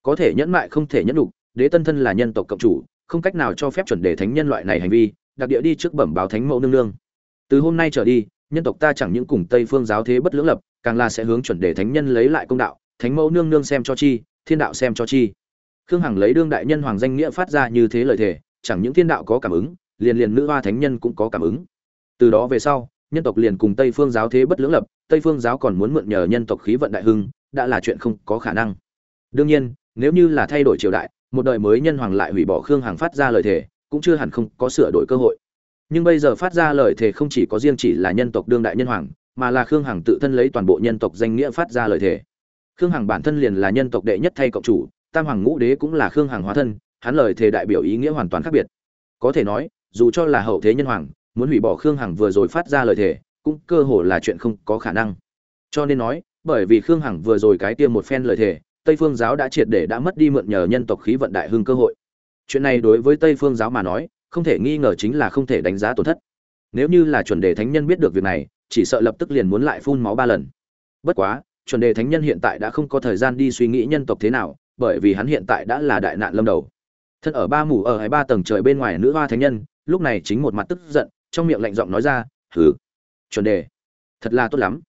Có thể nhẫn mại không thể nhẫn đủ đế tân thân là nhân tộc cộng chủ, không cách nào cho phép chuẩn đề thánh nhân loại này hành vi đặc địa đi trước bẩm báo thánh mẫu nương nương. Từ hôm nay trở đi, nhân tộc ta chẳng những cùng tây phương giáo thế bất lưỡng lập, càng là sẽ hướng chuẩn để thánh nhân lấy lại công đạo, thánh mẫu nương nương xem cho chi, thiên đạo xem cho chi. Khương hằng lấy đương đại nhân hoàng danh nghĩa phát ra như thế lời thề, chẳng những thiên đạo có cảm ứng, liền liền nữ hoa thánh nhân cũng có cảm ứng. Từ đó về sau, nhân tộc liền cùng tây phương giáo thế bất lưỡng lập, tây phương giáo còn muốn mượn nhờ nhân tộc khí vận đại hưng, đã là chuyện không có khả năng. Đương nhiên, nếu như là thay đổi triều đại, một đời mới nhân hoàng lại hủy bỏ khương hằng phát ra lời thề cũng chưa hẳn không có sửa đổi cơ hội. Nhưng bây giờ phát ra lời thề không chỉ có riêng chỉ là nhân tộc đương đại nhân hoàng, mà là khương hằng tự thân lấy toàn bộ nhân tộc danh nghĩa phát ra lời thề. Khương hằng bản thân liền là nhân tộc đệ nhất thay cộng chủ, tam hoàng ngũ đế cũng là khương hằng hóa thân, hắn lời thề đại biểu ý nghĩa hoàn toàn khác biệt. Có thể nói, dù cho là hậu thế nhân hoàng, muốn hủy bỏ khương hằng vừa rồi phát ra lời thề, cũng cơ hồ là chuyện không có khả năng. Cho nên nói, bởi vì khương hằng vừa rồi cái tiêm một phen lời thề, tây phương giáo đã triệt để đã mất đi mượn nhờ nhân tộc khí vận đại hưng cơ hội chuyện này đối với tây phương giáo mà nói, không thể nghi ngờ chính là không thể đánh giá tổn thất. Nếu như là chuẩn đề thánh nhân biết được việc này, chỉ sợ lập tức liền muốn lại phun máu ba lần. Bất quá, chuẩn đề thánh nhân hiện tại đã không có thời gian đi suy nghĩ nhân tộc thế nào, bởi vì hắn hiện tại đã là đại nạn lâm đầu. Thân ở ba mù ở hai ba tầng trời bên ngoài nữ hoa thánh nhân, lúc này chính một mặt tức giận, trong miệng lạnh giọng nói ra, hừ, chuẩn đề, thật là tốt lắm.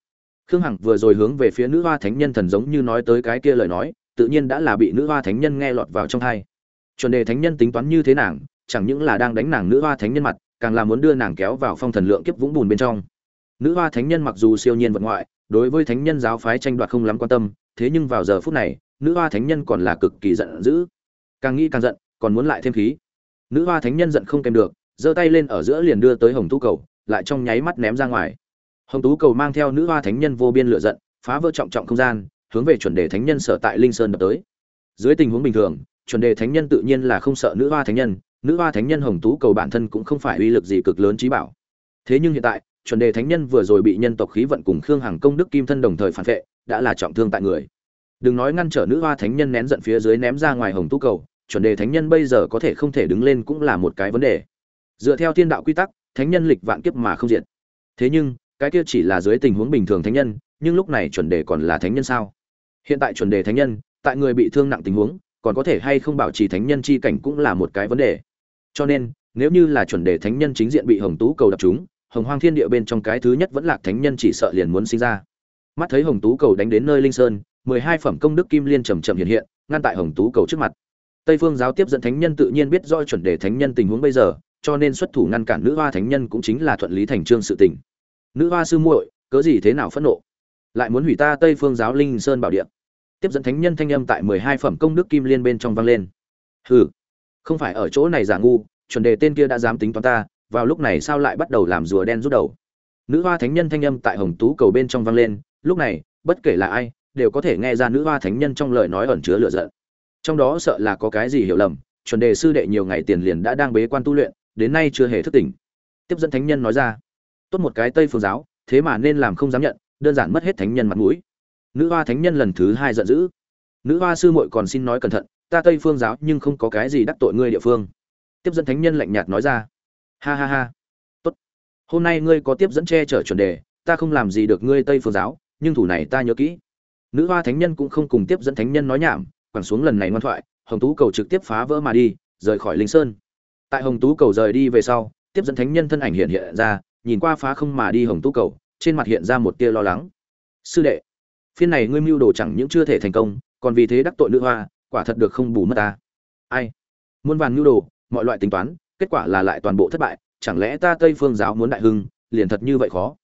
Khương hằng vừa rồi hướng về phía nữ hoa thánh nhân thần giống như nói tới cái kia lời nói, tự nhiên đã là bị nữ hoa thánh nhân nghe lọt vào trong thai chuẩn đề thánh nhân tính toán như thế nàng, chẳng những là đang đánh nàng nữ hoa thánh nhân mặt, càng là muốn đưa nàng kéo vào phong thần lượng kiếp vũng bùn bên trong. Nữ hoa thánh nhân mặc dù siêu nhiên vật ngoại, đối với thánh nhân giáo phái tranh đoạt không lắm quan tâm, thế nhưng vào giờ phút này, nữ hoa thánh nhân còn là cực kỳ giận dữ. Càng nghĩ càng giận, còn muốn lại thêm khí. Nữ hoa thánh nhân giận không kèm được, giơ tay lên ở giữa liền đưa tới hồng tú cầu, lại trong nháy mắt ném ra ngoài. Hồng tú cầu mang theo nữ hoa thánh nhân vô biên lửa giận, phá vỡ trọng trọng không gian, hướng về chuẩn đề thánh nhân sở tại linh sơn đập tới. Dưới tình huống bình thường chuẩn đề thánh nhân tự nhiên là không sợ nữ hoa thánh nhân, nữ hoa thánh nhân hồng tú cầu bản thân cũng không phải uy lực gì cực lớn trí bảo. Thế nhưng hiện tại, chuẩn đề thánh nhân vừa rồi bị nhân tộc khí vận cùng khương hằng công đức kim thân đồng thời phản vệ, đã là trọng thương tại người. Đừng nói ngăn trở nữ hoa thánh nhân nén giận phía dưới ném ra ngoài hồng tú cầu, chuẩn đề thánh nhân bây giờ có thể không thể đứng lên cũng là một cái vấn đề. Dựa theo thiên đạo quy tắc, thánh nhân lịch vạn kiếp mà không diệt. Thế nhưng, cái kia chỉ là dưới tình huống bình thường thánh nhân, nhưng lúc này chuẩn đề còn là thánh nhân sao? Hiện tại chuẩn đề thánh nhân, tại người bị thương nặng tình huống còn có thể hay không bảo trì thánh nhân chi cảnh cũng là một cái vấn đề. Cho nên, nếu như là chuẩn đề thánh nhân chính diện bị hồng tú cầu đập chúng, hồng hoang thiên địa bên trong cái thứ nhất vẫn lạc thánh nhân chỉ sợ liền muốn sinh ra. Mắt thấy hồng tú cầu đánh đến nơi linh sơn, mười hai phẩm công đức kim liên trầm chậm hiện hiện, ngăn tại hồng tú cầu trước mặt. Tây phương giáo tiếp dẫn thánh nhân tự nhiên biết do chuẩn đề thánh nhân tình huống bây giờ, cho nên xuất thủ ngăn cản nữ hoa thánh nhân cũng chính là thuận lý thành trương sự tình. Nữ hoa sư muội, cớ gì thế nào phẫn nộ? Lại muốn hủy ta tây phương giáo linh sơn bảo địa tiếp dẫn thánh nhân thanh âm tại mười hai phẩm công đức kim liên bên trong vang lên. Hừ, không phải ở chỗ này giả ngu, chuẩn đề tên kia đã dám tính toán ta, vào lúc này sao lại bắt đầu làm rùa đen rút đầu? Nữ hoa thánh nhân thanh âm tại hồng tú cầu bên trong vang lên, lúc này, bất kể là ai, đều có thể nghe ra nữ hoa thánh nhân trong lời nói ẩn chứa lửa giận. Trong đó sợ là có cái gì hiểu lầm, chuẩn đề sư đệ nhiều ngày tiền liền đã đang bế quan tu luyện, đến nay chưa hề thức tỉnh. Tiếp dẫn thánh nhân nói ra, tốt một cái tây phương giáo, thế mà nên làm không dám nhận, đơn giản mất hết thánh nhân mặt mũi nữ hoa thánh nhân lần thứ hai giận dữ. Nữ hoa sư muội còn xin nói cẩn thận, ta tây phương giáo nhưng không có cái gì đắc tội ngươi địa phương. Tiếp dẫn thánh nhân lạnh nhạt nói ra. Ha ha ha. Tốt. Hôm nay ngươi có tiếp dẫn che chở chuẩn đề, ta không làm gì được ngươi tây phương giáo, nhưng thủ này ta nhớ kỹ. Nữ hoa thánh nhân cũng không cùng tiếp dẫn thánh nhân nói nhảm, quẳng xuống lần này ngoan thoại, hồng tú cầu trực tiếp phá vỡ mà đi, rời khỏi linh sơn. Tại hồng tú cầu rời đi về sau, tiếp dẫn thánh nhân thân ảnh hiện hiện ra, nhìn qua phá không mà đi hồng tú cầu, trên mặt hiện ra một tia lo lắng. Sư đệ phiên này ngươi mưu đồ chẳng những chưa thể thành công, còn vì thế đắc tội nữ hoa, quả thật được không bù mất ta. Ai? Muôn vàn mưu đồ, mọi loại tính toán, kết quả là lại toàn bộ thất bại, chẳng lẽ ta tây phương giáo muốn đại hưng, liền thật như vậy khó?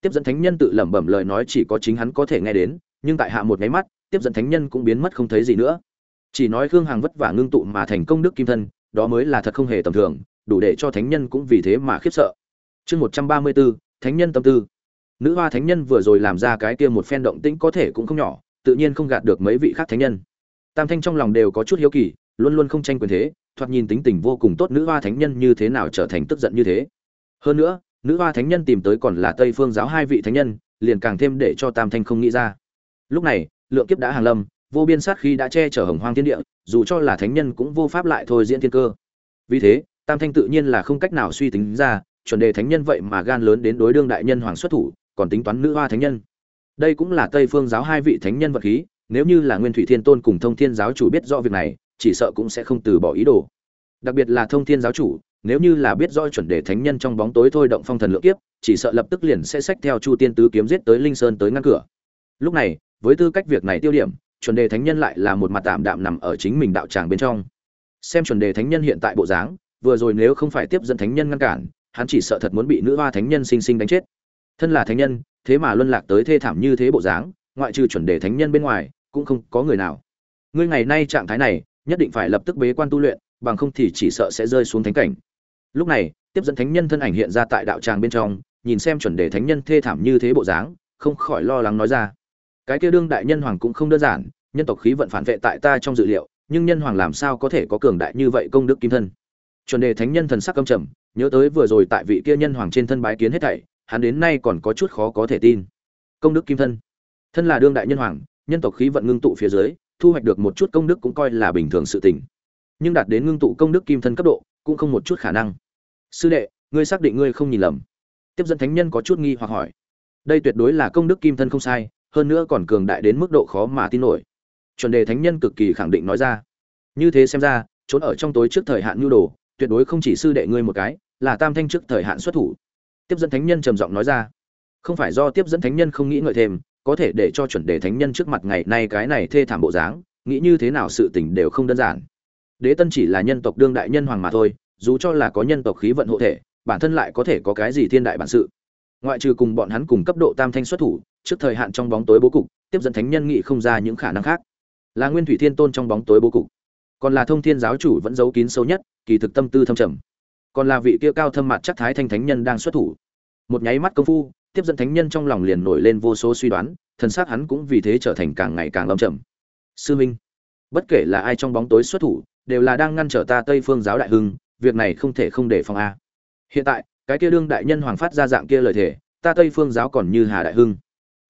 Tiếp dẫn thánh nhân tự lẩm bẩm lời nói chỉ có chính hắn có thể nghe đến, nhưng tại hạ một nháy mắt, tiếp dẫn thánh nhân cũng biến mất không thấy gì nữa. Chỉ nói khương hằng vất vả ngưng tụ mà thành công đức kim thân, đó mới là thật không hề tầm thường, đủ để cho thánh nhân cũng vì thế mà khiếp sợ. Chương một trăm ba mươi bốn thánh nhân tâm tư nữ hoa thánh nhân vừa rồi làm ra cái kia một phen động tĩnh có thể cũng không nhỏ, tự nhiên không gạt được mấy vị khác thánh nhân. Tam thanh trong lòng đều có chút hiếu kỳ, luôn luôn không tranh quyền thế, thoạt nhìn tính tình vô cùng tốt nữ hoa thánh nhân như thế nào trở thành tức giận như thế. Hơn nữa, nữ hoa thánh nhân tìm tới còn là tây phương giáo hai vị thánh nhân, liền càng thêm để cho tam thanh không nghĩ ra. Lúc này, lượng kiếp đã hàng lâm, vô biên sát khi đã che chở hồng hoang thiên địa, dù cho là thánh nhân cũng vô pháp lại thôi diễn thiên cơ. Vì thế, tam thanh tự nhiên là không cách nào suy tính ra, chuẩn đề thánh nhân vậy mà gan lớn đến đối đương đại nhân hoàng xuất thủ còn tính toán nữ hoa thánh nhân. Đây cũng là tây phương giáo hai vị thánh nhân vật khí, nếu như là nguyên thủy thiên tôn cùng thông thiên giáo chủ biết rõ việc này, chỉ sợ cũng sẽ không từ bỏ ý đồ. Đặc biệt là thông thiên giáo chủ, nếu như là biết rõ chuẩn đề thánh nhân trong bóng tối thôi động phong thần lượng kiếp, chỉ sợ lập tức liền sẽ xách theo chu tiên tứ kiếm giết tới linh sơn tới ngăn cửa. Lúc này, với tư cách việc này tiêu điểm, chuẩn đề thánh nhân lại là một mặt tạm đạm nằm ở chính mình đạo tràng bên trong. Xem chuẩn đề thánh nhân hiện tại bộ dáng, vừa rồi nếu không phải tiếp dẫn thánh nhân ngăn cản, hắn chỉ sợ thật muốn bị nữ hoa thánh nhân sinh sinh đánh chết thân là thánh nhân, thế mà luân lạc tới thê thảm như thế bộ dáng, ngoại trừ chuẩn đề thánh nhân bên ngoài, cũng không có người nào. Ngươi ngày nay trạng thái này, nhất định phải lập tức bế quan tu luyện, bằng không thì chỉ sợ sẽ rơi xuống thánh cảnh. Lúc này, tiếp dẫn thánh nhân thân ảnh hiện ra tại đạo tràng bên trong, nhìn xem chuẩn đề thánh nhân thê thảm như thế bộ dáng, không khỏi lo lắng nói ra. Cái kia đương đại nhân hoàng cũng không đơn giản, nhân tộc khí vận phản vệ tại ta trong dự liệu, nhưng nhân hoàng làm sao có thể có cường đại như vậy công đức kim thân? Chuẩn đề thánh nhân thần sắc căm trầm, nhớ tới vừa rồi tại vị kia nhân hoàng trên thân bái kiến hết thảy hắn đến nay còn có chút khó có thể tin. Công đức kim thân. Thân là đương đại nhân hoàng, nhân tộc khí vận ngưng tụ phía dưới, thu hoạch được một chút công đức cũng coi là bình thường sự tình. Nhưng đạt đến ngưng tụ công đức kim thân cấp độ, cũng không một chút khả năng. Sư đệ, ngươi xác định ngươi không nhìn lầm. Tiếp dẫn thánh nhân có chút nghi hoặc hỏi. Đây tuyệt đối là công đức kim thân không sai, hơn nữa còn cường đại đến mức độ khó mà tin nổi. Chuẩn đề thánh nhân cực kỳ khẳng định nói ra. Như thế xem ra, trốn ở trong tối trước thời hạn nhu đồ, tuyệt đối không chỉ sư đệ ngươi một cái, là tam thanh trước thời hạn xuất thủ tiếp dẫn thánh nhân trầm giọng nói ra. Không phải do tiếp dẫn thánh nhân không nghĩ ngợi thêm, có thể để cho chuẩn đề thánh nhân trước mặt ngày nay cái này thê thảm bộ dáng, nghĩ như thế nào sự tình đều không đơn giản. Đế tân chỉ là nhân tộc đương đại nhân hoàng mà thôi, dù cho là có nhân tộc khí vận hộ thể, bản thân lại có thể có cái gì thiên đại bản sự. Ngoại trừ cùng bọn hắn cùng cấp độ tam thanh xuất thủ, trước thời hạn trong bóng tối bố cục, tiếp dẫn thánh nhân nghĩ không ra những khả năng khác. Là nguyên thủy thiên tôn trong bóng tối bố cục. Còn là thông thiên giáo chủ vẫn giấu kín sâu nhất, kỳ thực tâm tư thâm trầm. Còn là vị kia cao thâm mặt chắc thái thanh thánh nhân đang xuất thủ một nháy mắt công phu, tiếp dẫn thánh nhân trong lòng liền nổi lên vô số suy đoán, thần xác hắn cũng vì thế trở thành càng ngày càng lâm trầm. Sư minh, bất kể là ai trong bóng tối xuất thủ, đều là đang ngăn trở ta tây phương giáo đại hưng, việc này không thể không để phòng a. Hiện tại, cái kia đương đại nhân hoàng phát ra dạng kia lời thể ta tây phương giáo còn như hà đại hưng.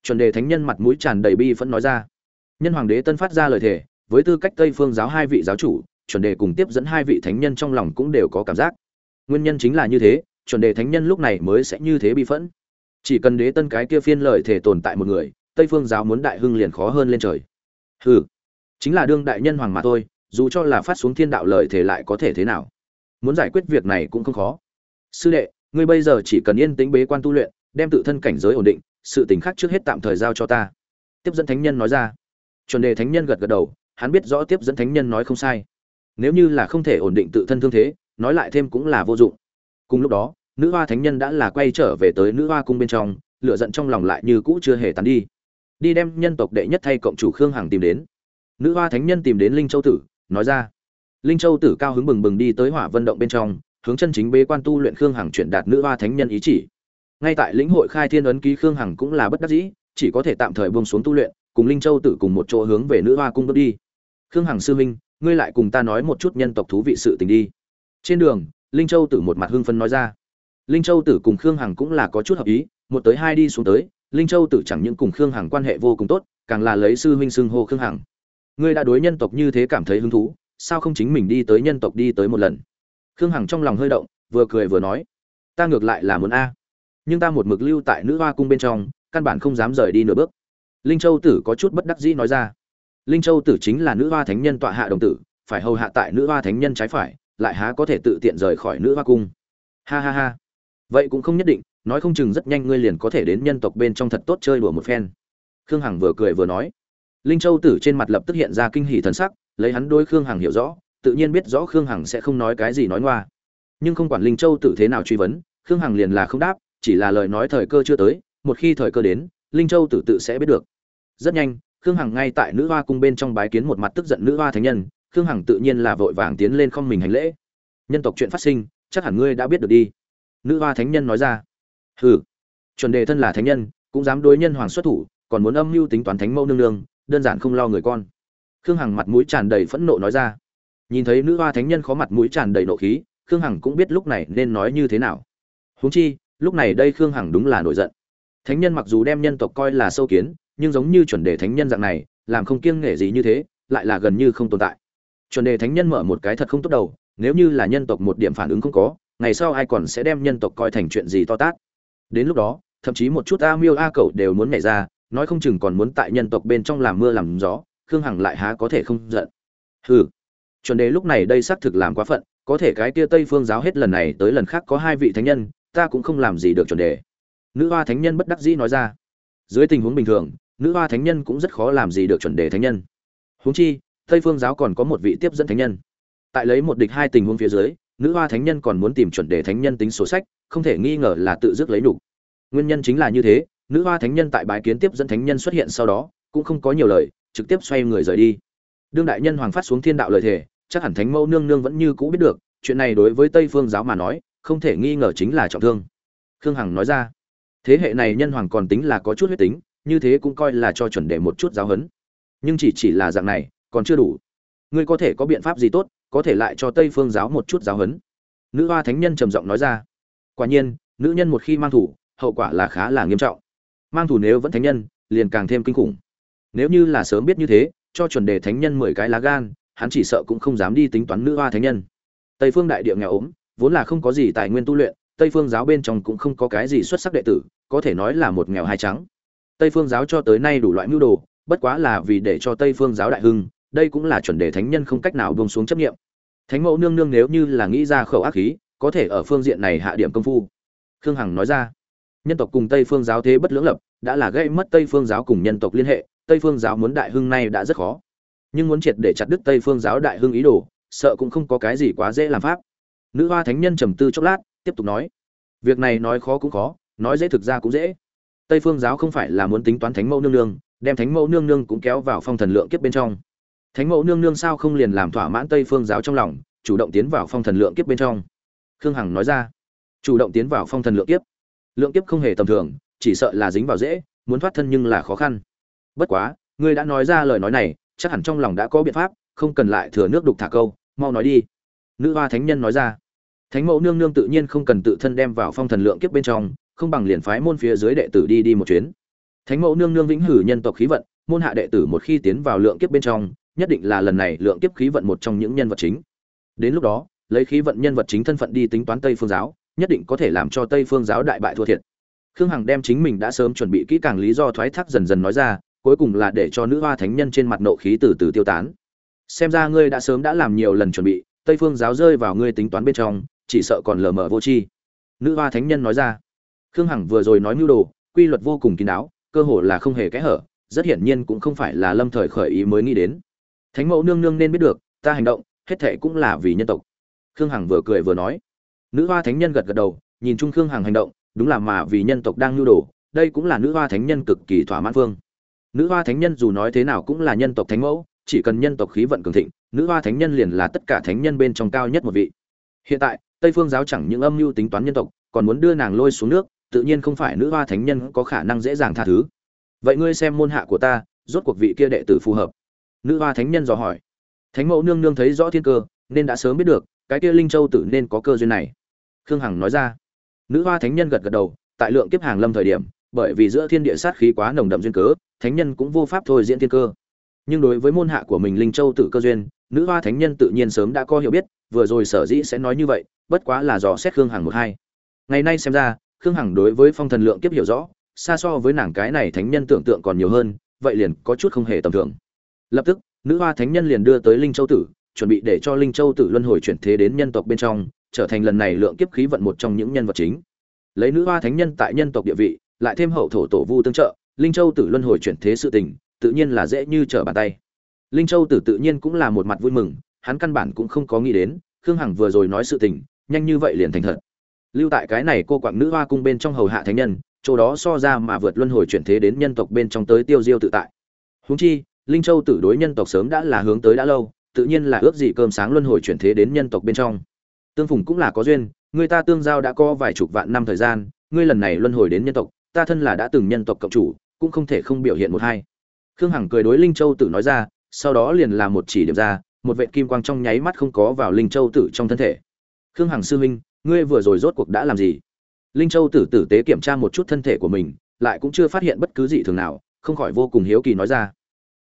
Chuẩn đề thánh nhân mặt mũi tràn đầy bi phẫn nói ra. Nhân hoàng đế tân phát ra lời thề, với tư cách tây phương giáo hai vị giáo chủ, chuẩn đề cùng tiếp dẫn hai vị thánh nhân trong lòng cũng đều có cảm giác. Nguyên nhân chính là như thế chuẩn đề thánh nhân lúc này mới sẽ như thế bi phẫn. Chỉ cần đế tân cái kia phiên lời thể tồn tại một người, tây phương giáo muốn đại hưng liền khó hơn lên trời. Hừ, chính là đương đại nhân hoàng mà thôi, dù cho là phát xuống thiên đạo lời thể lại có thể thế nào? Muốn giải quyết việc này cũng không khó. Sư đệ, ngươi bây giờ chỉ cần yên tĩnh bế quan tu luyện, đem tự thân cảnh giới ổn định, sự tình khác trước hết tạm thời giao cho ta. Tiếp dẫn thánh nhân nói ra. Chuẩn đề thánh nhân gật gật đầu, hắn biết rõ tiếp dẫn thánh nhân nói không sai. Nếu như là không thể ổn định tự thân thương thế, nói lại thêm cũng là vô dụng cùng lúc đó, nữ hoa thánh nhân đã là quay trở về tới nữ hoa cung bên trong lựa giận trong lòng lại như cũ chưa hề tán đi. Đi đem nhân tộc đệ nhất thay cộng chủ khương hằng tìm đến. Nữ hoa thánh nhân tìm đến linh châu tử, nói ra. Linh châu tử cao hứng bừng bừng đi tới hỏa vân động bên trong, hướng chân chính bế quan tu luyện khương hằng chuyển đạt nữ hoa thánh nhân ý chỉ. Ngay tại lĩnh hội khai thiên ấn ký khương hằng cũng là bất đắc dĩ, chỉ có thể tạm thời buông xuống tu luyện, cùng linh châu tử cùng một chỗ hướng về nữ hoa cung bước đi. Khương hằng sư minh ngươi lại cùng ta nói một chút nhân tộc thú vị sự tình đi. Trên đường linh châu tử một mặt hưng phấn nói ra. Linh châu tử cùng khương hằng cũng là có chút hợp ý, một tới hai đi xuống tới, linh châu tử chẳng những cùng khương hằng quan hệ vô cùng tốt, càng là lấy sư huynh xưng hô khương hằng. Ngươi đã đối nhân tộc như thế cảm thấy hứng thú, sao không chính mình đi tới nhân tộc đi tới một lần? Khương hằng trong lòng hơi động, vừa cười vừa nói, ta ngược lại là muốn a, nhưng ta một mực lưu tại nữ hoa cung bên trong, căn bản không dám rời đi nửa bước. Linh châu tử có chút bất đắc dĩ nói ra, linh châu tử chính là nữ hoa thánh nhân tọa hạ đồng tử, phải hầu hạ tại nữ hoa thánh nhân trái phải lại há có thể tự tiện rời khỏi nữ hoa cung. Ha ha ha. Vậy cũng không nhất định, nói không chừng rất nhanh ngươi liền có thể đến nhân tộc bên trong thật tốt chơi đùa một phen. Khương hằng vừa cười vừa nói. Linh châu tử trên mặt lập tức hiện ra kinh hỷ thần sắc, lấy hắn đôi khương hằng hiểu rõ, tự nhiên biết rõ khương hằng sẽ không nói cái gì nói ngoa. Nhưng không quản linh châu tử thế nào truy vấn, khương hằng liền là không đáp, chỉ là lời nói thời cơ chưa tới, một khi thời cơ đến, linh châu tử tự sẽ biết được. Rất nhanh, khương hằng ngay tại nữ hoa cung bên trong bái kiến một mặt tức giận nữ hoa thánh nhân khương hằng tự nhiên là vội vàng tiến lên không mình hành lễ. Nhân tộc chuyện phát sinh, chắc hẳn ngươi đã biết được đi. Nữ hoa thánh nhân nói ra. Hừ. Chuẩn đề thân là thánh nhân, cũng dám đối nhân hoàng xuất thủ, còn muốn âm mưu tính toán thánh mẫu nương nương, đơn giản không lo người con. Khương hằng mặt mũi tràn đầy phẫn nộ nói ra. Nhìn thấy nữ hoa thánh nhân khó mặt mũi tràn đầy nộ khí, khương hằng cũng biết lúc này nên nói như thế nào. Huống chi, lúc này đây khương hằng đúng là nổi giận. Thánh nhân mặc dù đem nhân tộc coi là sâu kiến, nhưng giống như chuẩn đề thánh nhân dạng này, làm không kiêng nghệ gì như thế, lại là gần như không tồn tại chuẩn đề thánh nhân mở một cái thật không tốt đầu, nếu như là nhân tộc một điểm phản ứng không có, ngày sau ai còn sẽ đem nhân tộc coi thành chuyện gì to tát? Đến lúc đó, thậm chí một chút a miêu a cậu đều muốn nhảy ra, nói không chừng còn muốn tại nhân tộc bên trong làm mưa làm gió, khương hằng lại há có thể không giận. Hừ. Chuẩn đề lúc này đây xác thực làm quá phận, có thể cái kia tây phương giáo hết lần này tới lần khác có hai vị thánh nhân, ta cũng không làm gì được chuẩn đề. Nữ hoa thánh nhân bất đắc dĩ nói ra. Dưới tình huống bình thường, nữ hoa thánh nhân cũng rất khó làm gì được chuẩn đề thánh nhân. Huống chi tây phương giáo còn có một vị tiếp dẫn thánh nhân. Tại lấy một địch hai tình huống phía dưới, nữ hoa thánh nhân còn muốn tìm chuẩn đề thánh nhân tính sổ sách, không thể nghi ngờ là tự dứt lấy đủ. nguyên nhân chính là như thế, nữ hoa thánh nhân tại bái kiến tiếp dẫn thánh nhân xuất hiện sau đó, cũng không có nhiều lời, trực tiếp xoay người rời đi. Đương đại nhân hoàng phát xuống thiên đạo lời thề, chắc hẳn thánh mẫu nương nương vẫn như cũ biết được, chuyện này đối với tây phương giáo mà nói, không thể nghi ngờ chính là trọng thương. Khương hằng nói ra, thế hệ này nhân hoàng còn tính là có chút huyết tính, như thế cũng coi là cho chuẩn đề một chút giáo huấn. Nhưng chỉ chỉ là dạng này còn chưa đủ. Ngươi có thể có biện pháp gì tốt, có thể lại cho tây phương giáo một chút giáo huấn? Nữ hoa thánh nhân trầm giọng nói ra. Quả nhiên, nữ nhân một khi mang thủ, hậu quả là khá là nghiêm trọng. Mang thủ nếu vẫn thánh nhân, liền càng thêm kinh khủng. Nếu như là sớm biết như thế, cho chuẩn đề thánh nhân mười cái lá gan, hắn chỉ sợ cũng không dám đi tính toán nữ hoa thánh nhân. Tây phương đại địa nghèo ốm, vốn là không có gì tài nguyên tu luyện, tây phương giáo bên trong cũng không có cái gì xuất sắc đệ tử, có thể nói là một nghèo hai trắng. Tây phương giáo cho tới nay đủ loại mưu đồ, bất quá là vì để cho tây phương giáo đại hưng đây cũng là chuẩn đề thánh nhân không cách nào buông xuống chấp nghiệm thánh mẫu nương nương nếu như là nghĩ ra khẩu ác khí, có thể ở phương diện này hạ điểm công phu. Khương hằng nói ra, nhân tộc cùng tây phương giáo thế bất lưỡng lập, đã là gây mất tây phương giáo cùng nhân tộc liên hệ, tây phương giáo muốn đại hưng nay đã rất khó. Nhưng muốn triệt để chặt đứt tây phương giáo đại hưng ý đồ, sợ cũng không có cái gì quá dễ làm pháp. Nữ hoa thánh nhân trầm tư chốc lát, tiếp tục nói, việc này nói khó cũng khó, nói dễ thực ra cũng dễ. Tây phương giáo không phải là muốn tính toán thánh mẫu nương nương, đem thánh mẫu nương nương cũng kéo vào phong thần lượng kiếp bên trong thánh mẫu nương nương sao không liền làm thỏa mãn tây phương giáo trong lòng, chủ động tiến vào phong thần lượng kiếp bên trong? Khương hằng nói ra. Chủ động tiến vào phong thần lượng kiếp. Lượng kiếp không hề tầm thường, chỉ sợ là dính vào dễ, muốn thoát thân nhưng là khó khăn. Bất quá, ngươi đã nói ra lời nói này, chắc hẳn trong lòng đã có biện pháp, không cần lại thừa nước đục thả câu, mau nói đi. Nữ hoa thánh nhân nói ra. Thánh mẫu nương nương tự nhiên không cần tự thân đem vào phong thần lượng kiếp bên trong, không bằng liền phái môn phía dưới đệ tử đi đi một chuyến. Thánh mẫu nương nương vĩnh hử nhân tộc khí vận, môn hạ đệ tử một khi tiến vào lượng kiếp bên trong nhất định là lần này lượng kiếp khí vận một trong những nhân vật chính. Đến lúc đó, lấy khí vận nhân vật chính thân phận đi tính toán tây phương giáo, nhất định có thể làm cho tây phương giáo đại bại thua thiệt. Khương hằng đem chính mình đã sớm chuẩn bị kỹ càng lý do thoái thác dần dần nói ra, cuối cùng là để cho nữ hoa thánh nhân trên mặt nộ khí từ từ tiêu tán. Xem ra ngươi đã sớm đã làm nhiều lần chuẩn bị, tây phương giáo rơi vào ngươi tính toán bên trong, chỉ sợ còn lờ mờ vô tri. Nữ hoa thánh nhân nói ra. Khương hằng vừa rồi nói mưu đồ, quy luật vô cùng kín đáo, cơ hồ là không hề kẽ hở, rất hiển nhiên cũng không phải là lâm thời khởi ý mới nghĩ đến thánh mẫu nương nương nên biết được, ta hành động, hết thệ cũng là vì nhân tộc. Khương hằng vừa cười vừa nói. Nữ hoa thánh nhân gật gật đầu, nhìn chung khương hằng hành động, đúng là mà vì nhân tộc đang nhu đồ, đây cũng là nữ hoa thánh nhân cực kỳ thỏa mãn phương. Nữ hoa thánh nhân dù nói thế nào cũng là nhân tộc thánh mẫu, chỉ cần nhân tộc khí vận cường thịnh, nữ hoa thánh nhân liền là tất cả thánh nhân bên trong cao nhất một vị. Hiện tại, tây phương giáo chẳng những âm mưu tính toán nhân tộc, còn muốn đưa nàng lôi xuống nước, tự nhiên không phải nữ hoa thánh nhân có khả năng dễ dàng tha thứ. Vậy ngươi xem môn hạ của ta, rốt cuộc vị kia đệ tử phù hợp nữ hoa thánh nhân dò hỏi. Thánh mẫu nương nương thấy rõ thiên cơ, nên đã sớm biết được, cái kia linh châu tử nên có cơ duyên này. Khương hằng nói ra. Nữ hoa thánh nhân gật gật đầu, tại lượng kiếp hàng lâm thời điểm, bởi vì giữa thiên địa sát khí quá nồng đậm duyên cớ, thánh nhân cũng vô pháp thôi diễn thiên cơ. Nhưng đối với môn hạ của mình linh châu tử cơ duyên, nữ hoa thánh nhân tự nhiên sớm đã có hiểu biết, vừa rồi sở dĩ sẽ nói như vậy, bất quá là dò xét khương hằng một hai. Ngày nay xem ra, khương hằng đối với phong thần lượng kiếp hiểu rõ, xa so với nàng cái này thánh nhân tưởng tượng còn nhiều hơn, vậy liền có chút không hề tầm thường lập tức, nữ hoa thánh nhân liền đưa tới linh châu tử, chuẩn bị để cho linh châu tử luân hồi chuyển thế đến nhân tộc bên trong, trở thành lần này lượng kiếp khí vận một trong những nhân vật chính. Lấy nữ hoa thánh nhân tại nhân tộc địa vị, lại thêm hậu thổ tổ vu tương trợ, linh châu tử luân hồi chuyển thế sự tình, tự nhiên là dễ như trở bàn tay. Linh châu tử tự nhiên cũng là một mặt vui mừng, hắn căn bản cũng không có nghĩ đến, khương hằng vừa rồi nói sự tình, nhanh như vậy liền thành thật. Lưu tại cái này cô quạng nữ hoa cung bên trong hầu hạ thánh nhân, chỗ đó so ra mà vượt luân hồi chuyển thế đến nhân tộc bên trong tới tiêu diêu tự tại. Huống chi linh châu tử đối nhân tộc sớm đã là hướng tới đã lâu, tự nhiên là ước gì cơm sáng luân hồi chuyển thế đến nhân tộc bên trong. Tương phùng cũng là có duyên, người ta tương giao đã có vài chục vạn năm thời gian, ngươi lần này luân hồi đến nhân tộc, ta thân là đã từng nhân tộc cộng chủ, cũng không thể không biểu hiện một hai. Khương hằng cười đối linh châu tử nói ra, sau đó liền là một chỉ điểm ra, một vệ kim quang trong nháy mắt không có vào linh châu tử trong thân thể. Khương hằng sư huynh, ngươi vừa rồi rốt cuộc đã làm gì? Linh châu tử tử tế kiểm tra một chút thân thể của mình, lại cũng chưa phát hiện bất cứ gì thường nào, không khỏi vô cùng hiếu kỳ nói ra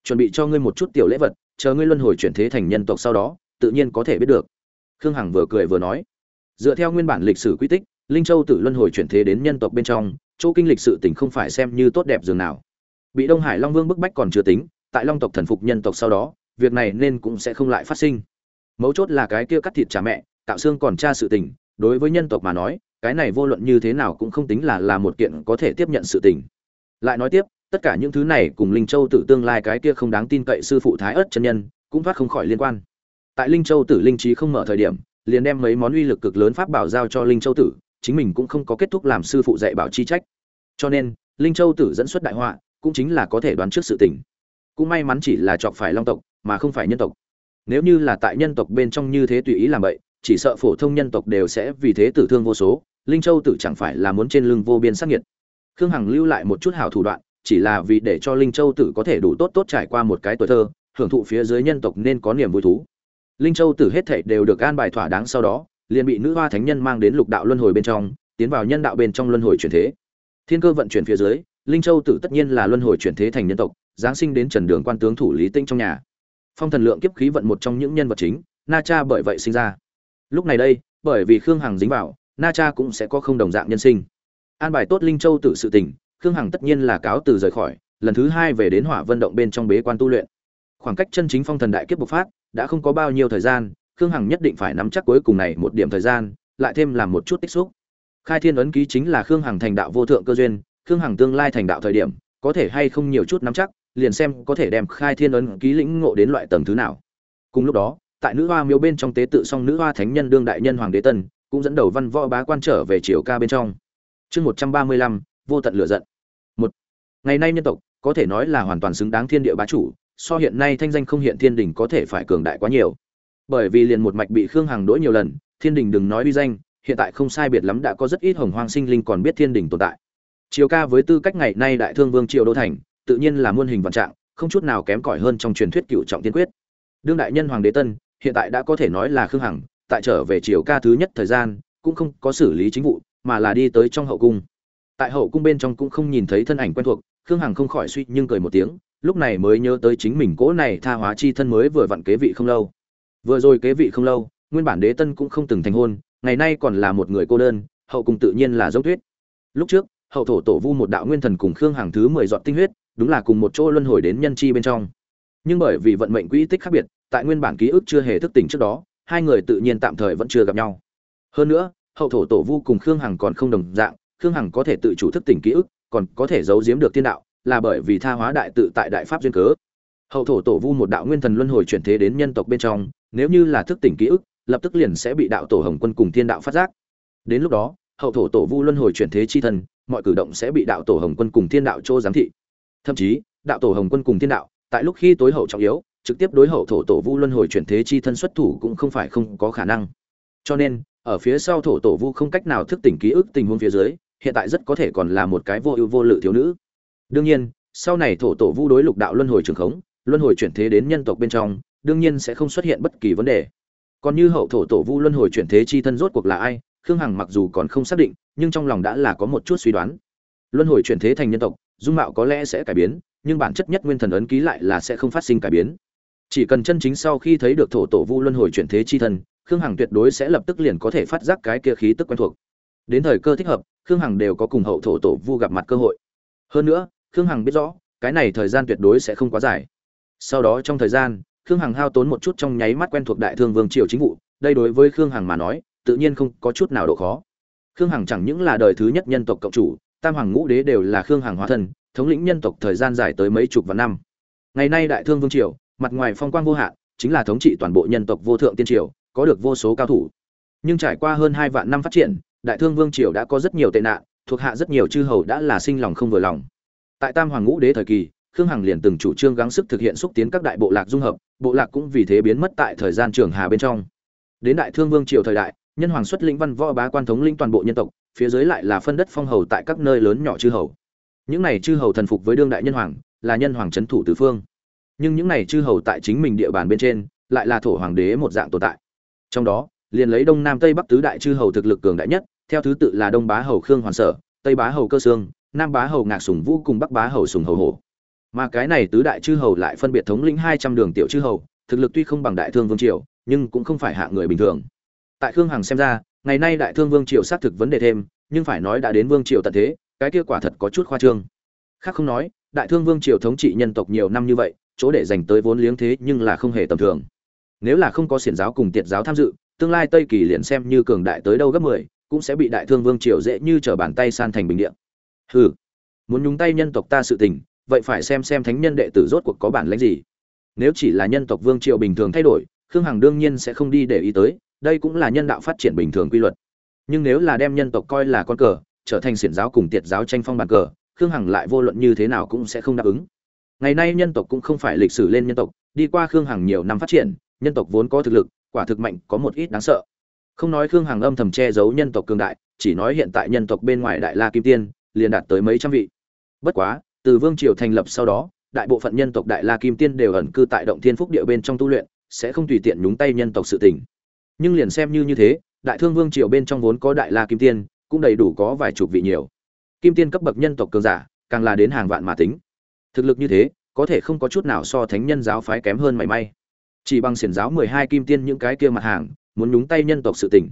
chuẩn bị cho ngươi một chút tiểu lễ vật, chờ ngươi luân hồi chuyển thế thành nhân tộc sau đó, tự nhiên có thể biết được. Khương hằng vừa cười vừa nói. Dựa theo nguyên bản lịch sử quy tích, linh châu tự luân hồi chuyển thế đến nhân tộc bên trong, chỗ kinh lịch sự tình không phải xem như tốt đẹp dường nào. Bị đông hải long vương bức bách còn chưa tính, tại long tộc thần phục nhân tộc sau đó, việc này nên cũng sẽ không lại phát sinh. Mấu chốt là cái kia cắt thịt cha mẹ tạo xương còn cha sự tình, đối với nhân tộc mà nói, cái này vô luận như thế nào cũng không tính là là một kiện có thể tiếp nhận sự tình. Lại nói tiếp tất cả những thứ này cùng linh châu tử tương lai cái kia không đáng tin cậy sư phụ thái ớt chân nhân, cũng thoát không khỏi liên quan. Tại linh châu tử linh trí không mở thời điểm, liền đem mấy món uy lực cực lớn pháp bảo giao cho linh châu tử, chính mình cũng không có kết thúc làm sư phụ dạy bảo chi trách. Cho nên, linh châu tử dẫn xuất đại họa, cũng chính là có thể đoán trước sự tình. Cũng may mắn chỉ là chọc phải long tộc, mà không phải nhân tộc. Nếu như là tại nhân tộc bên trong như thế tùy ý làm vậy, chỉ sợ phổ thông nhân tộc đều sẽ vì thế tử thương vô số, linh châu tử chẳng phải là muốn trên lưng vô biên sắc nhiệt khương hằng lưu lại một chút hảo thủ đoạn chỉ là vì để cho linh châu tử có thể đủ tốt tốt trải qua một cái tuổi thơ, hưởng thụ phía dưới nhân tộc nên có niềm vui thú. Linh châu tử hết thảy đều được an bài thỏa đáng sau đó, liền bị nữ hoa thánh nhân mang đến lục đạo luân hồi bên trong, tiến vào nhân đạo bên trong luân hồi chuyển thế. Thiên cơ vận chuyển phía dưới, linh châu tử tất nhiên là luân hồi chuyển thế thành nhân tộc, giáng sinh đến trần đường quan tướng thủ lý tinh trong nhà. Phong thần lượng kiếp khí vận một trong những nhân vật chính, na cha bởi vậy sinh ra. Lúc này đây, bởi vì khương hằng dính vào, na cha cũng sẽ có không đồng dạng nhân sinh. An bài tốt linh châu tử sự tình khương hằng tất nhiên là cáo từ rời khỏi, lần thứ hai về đến hỏa vận động bên trong bế quan tu luyện. Khoảng cách chân chính phong thần đại kiếp bộc phát, đã không có bao nhiêu thời gian, khương hằng nhất định phải nắm chắc cuối cùng này một điểm thời gian, lại thêm làm một chút tích xúc. Khai thiên ấn ký chính là khương hằng thành đạo vô thượng cơ duyên, khương hằng tương lai thành đạo thời điểm, có thể hay không nhiều chút nắm chắc, liền xem có thể đem khai thiên ấn ký lĩnh ngộ đến loại tầng thứ nào. Cùng lúc đó, tại nữ hoa miếu bên trong tế tự song nữ hoa thánh nhân đương đại nhân hoàng đế tân, cũng dẫn đầu văn võ bá quan trở về triều ca bên trong. Chương một trăm ba mươi lăm vô tận lửa giận. Một, ngày nay nhân tộc, có thể nói là hoàn toàn xứng đáng thiên địa bá chủ, so hiện nay thanh danh không hiện thiên đình có thể phải cường đại quá nhiều. Bởi vì liền một mạch bị khương hằng đỗi nhiều lần, thiên đình đừng nói uy danh, hiện tại không sai biệt lắm đã có rất ít hồng hoang sinh linh còn biết thiên đình tồn tại. Triều ca với tư cách ngày nay đại thương vương triều đô thành, tự nhiên là muôn hình vạn trạng, không chút nào kém cỏi hơn trong truyền thuyết cựu trọng tiên quyết. Đương đại nhân hoàng đế tân, hiện tại đã có thể nói là khương hằng, tại trở về triều ca thứ nhất thời gian, cũng không có xử lý chính vụ, mà là đi tới trong hậu cung tại hậu cung bên trong cũng không nhìn thấy thân ảnh quen thuộc, khương hằng không khỏi suy nhưng cười một tiếng, lúc này mới nhớ tới chính mình cỗ này tha hóa chi thân mới vừa vặn kế vị không lâu. Vừa rồi kế vị không lâu, nguyên bản đế tân cũng không từng thành hôn, ngày nay còn là một người cô đơn, hậu cùng tự nhiên là dốc tuyết. Lúc trước, hậu thổ tổ vu một đạo nguyên thần cùng khương hàng thứ mười dọn tinh huyết, đúng là cùng một chỗ luân hồi đến nhân chi bên trong. Nhưng bởi vì vận mệnh quỹ tích khác biệt, tại nguyên bản ký ức chưa hề thức tỉnh trước đó, hai người tự nhiên tạm thời vẫn chưa gặp nhau. Hơn nữa, hậu thổ tổ vu cùng khương hằng còn không đồng dạng khương hằng có thể tự chủ thức tỉnh ký ức, còn có thể giấu giếm được tiên đạo, là bởi vì tha hóa đại tự tại đại pháp duyên cớ. Hậu thổ tổ vu một đạo nguyên thần luân hồi chuyển thế đến nhân tộc bên trong, nếu như là thức tỉnh ký ức, lập tức liền sẽ bị đạo tổ hồng quân cùng thiên đạo phát giác. Đến lúc đó, hậu thổ tổ vu luân hồi chuyển thế chi thân mọi cử động sẽ bị đạo tổ hồng quân cùng thiên đạo chô giám thị. Thậm chí, đạo tổ hồng quân cùng thiên đạo, tại lúc khi tối hậu trọng yếu, trực tiếp đối hậu thổ tổ vu luân hồi chuyển thế chi thân xuất thủ cũng không phải không có khả năng. Cho nên, ở phía sau thổ tổ vu không cách nào thức tỉnh ký ức tình huống phía dưới hiện tại rất có thể còn là một cái vô ưu vô lự thiếu nữ. Đương nhiên, sau này thổ tổ vu đối lục đạo luân hồi trường khống, luân hồi chuyển thế đến nhân tộc bên trong, đương nhiên sẽ không xuất hiện bất kỳ vấn đề. Còn như hậu thổ tổ vu luân hồi chuyển thế chi thân rốt cuộc là ai, khương hằng mặc dù còn không xác định, nhưng trong lòng đã là có một chút suy đoán. Luân hồi chuyển thế thành nhân tộc, dung mạo có lẽ sẽ cải biến, nhưng bản chất nhất nguyên thần ấn ký lại là sẽ không phát sinh cải biến. Chỉ cần chân chính sau khi thấy được thổ tổ vu luân hồi chuyển thế chi thân, khương hằng tuyệt đối sẽ lập tức liền có thể phát giác cái kia khí tức quen thuộc. Đến thời cơ thích hợp khương hằng đều có cùng hậu thổ tổ vu gặp mặt cơ hội. Hơn nữa, khương hằng biết rõ, cái này thời gian tuyệt đối sẽ không quá dài. Sau đó trong thời gian, khương hằng hao tốn một chút trong nháy mắt quen thuộc đại thương vương triều chính vụ, đây đối với khương hằng mà nói, tự nhiên không có chút nào độ khó. Khương hằng chẳng những là đời thứ nhất nhân tộc cộng chủ, tam hoàng ngũ đế đều là khương hằng hóa thân, thống lĩnh nhân tộc thời gian dài tới mấy chục vạn năm. Ngày nay đại thương vương triều, mặt ngoài phong quang vô hạn, chính là thống trị toàn bộ nhân tộc vô thượng tiên triều, có được vô số cao thủ. Nhưng trải qua hơn hai vạn năm phát triển đại thương vương triều đã có rất nhiều tệ nạn, thuộc hạ rất nhiều chư hầu đã là sinh lòng không vừa lòng. Tại tam hoàng ngũ đế thời kỳ, khương hằng liền từng chủ trương gắng sức thực hiện xúc tiến các đại bộ lạc dung hợp, bộ lạc cũng vì thế biến mất tại thời gian trường hà bên trong. Đến đại thương vương triều thời đại, nhân hoàng xuất lĩnh văn võ bá quan thống lĩnh toàn bộ nhân tộc, phía dưới lại là phân đất phong hầu tại các nơi lớn nhỏ chư hầu. Những này chư hầu thần phục với đương đại nhân hoàng, là nhân hoàng trấn thủ tứ phương. Nhưng những này chư hầu tại chính mình địa bàn bên trên, lại là thổ hoàng đế một dạng tồn tại. Trong đó, liền lấy đông nam tây bắc tứ đại chư hầu thực lực cường đại nhất theo thứ tự là đông bá hầu khương hoàn sở, tây bá hầu cơ sương, nam bá hầu ngạc sùng vũ cùng bắc bá hầu sùng hầu hổ. Mà cái này tứ đại chư hầu lại phân biệt thống lĩnh hai trăm đường tiểu chư hầu, thực lực tuy không bằng đại thương vương triều, nhưng cũng không phải hạ người bình thường. Tại khương hằng xem ra, ngày nay đại thương vương triều xác thực vấn đề thêm, nhưng phải nói đã đến vương triều tận thế, cái kia quả thật có chút khoa trương. Khác không nói, đại thương vương triều thống trị nhân tộc nhiều năm như vậy, chỗ để dành tới vốn liếng thế nhưng là không hề tầm thường. Nếu là không có xiển giáo cùng tiệt giáo tham dự, tương lai tây kỳ liền xem như cường đại tới đâu gấp mười cũng sẽ bị đại thương vương triều dễ như trở bàn tay san thành bình địa. Hừ, muốn nhúng tay nhân tộc ta sự tình, vậy phải xem xem thánh nhân đệ tử rốt cuộc có bản lĩnh gì. Nếu chỉ là nhân tộc vương triều bình thường thay đổi, khương hằng đương nhiên sẽ không đi để ý tới, đây cũng là nhân đạo phát triển bình thường quy luật. Nhưng nếu là đem nhân tộc coi là con cờ, trở thành xiển giáo cùng tiệt giáo tranh phong bàn cờ, khương hằng lại vô luận như thế nào cũng sẽ không đáp ứng. Ngày nay nhân tộc cũng không phải lịch sử lên nhân tộc, đi qua khương hằng nhiều năm phát triển, nhân tộc vốn có thực lực, quả thực mạnh, có một ít đáng sợ không nói khương hằng âm thầm che giấu nhân tộc cường đại, chỉ nói hiện tại nhân tộc bên ngoài đại la kim tiên liền đạt tới mấy trăm vị. Bất quá, từ vương triều thành lập sau đó, đại bộ phận nhân tộc đại la kim tiên đều ẩn cư tại động thiên phúc địa bên trong tu luyện, sẽ không tùy tiện nhúng tay nhân tộc sự tình. Nhưng liền xem như như thế, đại thương vương triều bên trong vốn có đại la kim tiên, cũng đầy đủ có vài chục vị nhiều. Kim tiên cấp bậc nhân tộc cường giả, càng là đến hàng vạn mà tính. Thực lực như thế, có thể không có chút nào so thánh nhân giáo phái kém hơn mảy may. Chỉ bằng xiển giáo mười hai kim tiên những cái kia mặt hàng muốn nhúng tay nhân tộc sự tình.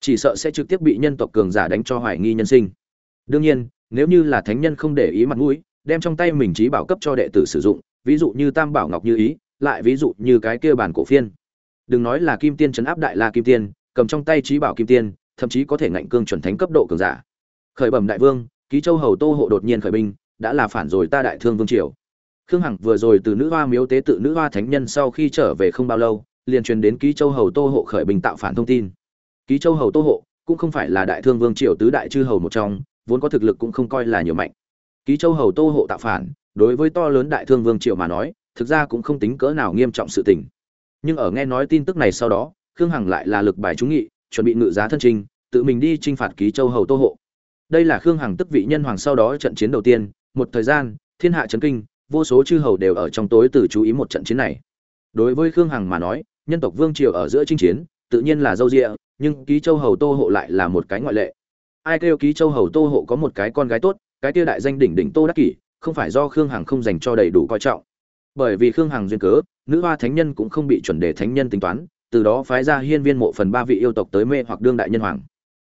Chỉ sợ sẽ trực tiếp bị nhân tộc cường giả đánh cho hoài nghi nhân sinh. Đương nhiên, nếu như là thánh nhân không để ý mặt mũi, đem trong tay mình trí bảo cấp cho đệ tử sử dụng, ví dụ như tam bảo ngọc như ý, lại ví dụ như cái kia bản cổ phiên. Đừng nói là kim tiên chấn áp đại la kim tiên, cầm trong tay trí bảo kim tiên, thậm chí có thể ngạnh cương chuẩn thánh cấp độ cường giả. Khởi bẩm đại vương, ký châu hầu tô hộ đột nhiên khởi binh, đã là phản rồi ta đại thương vương triều. Khương hằng vừa rồi từ nữ hoa miếu tế tự nữ hoa thánh nhân sau khi trở về không bao lâu liền truyền đến ký châu hầu tô hộ khởi binh tạo phản thông tin. Ký châu hầu tô hộ cũng không phải là đại thương vương triều tứ đại chư hầu một trong, vốn có thực lực cũng không coi là nhiều mạnh. Ký châu hầu tô hộ tạo phản, đối với to lớn đại thương vương triều mà nói, thực ra cũng không tính cỡ nào nghiêm trọng sự tình. Nhưng ở nghe nói tin tức này sau đó, khương hằng lại là lực bài trúng nghị, chuẩn bị ngự giá thân trình, tự mình đi t r i n h phạt ký châu hầu tô hộ. Đây là khương hằng tức vị nhân hoàng sau đó trận chiến đầu tiên, một thời gian, thiên hạ trấn kinh, vô số chư hầu đều ở trong tối từ chú ý một trận chiến này. Đối với khương hằng mà nói nhân tộc vương triều ở giữa chinh chiến tự nhiên là dâu dịa, nhưng ký châu hầu tô hộ lại là một cái ngoại lệ. Ai kêu ký châu hầu tô hộ có một cái con gái tốt cái kia đại danh đỉnh đỉnh tô đắc kỷ không phải do khương hằng không dành cho đầy đủ coi trọng. Bởi vì khương hằng duyên cớ nữ hoa thánh nhân cũng không bị chuẩn đề thánh nhân tính toán từ đó phái ra hiên viên mộ phần ba vị yêu tộc tới mê hoặc đương đại nhân hoàng.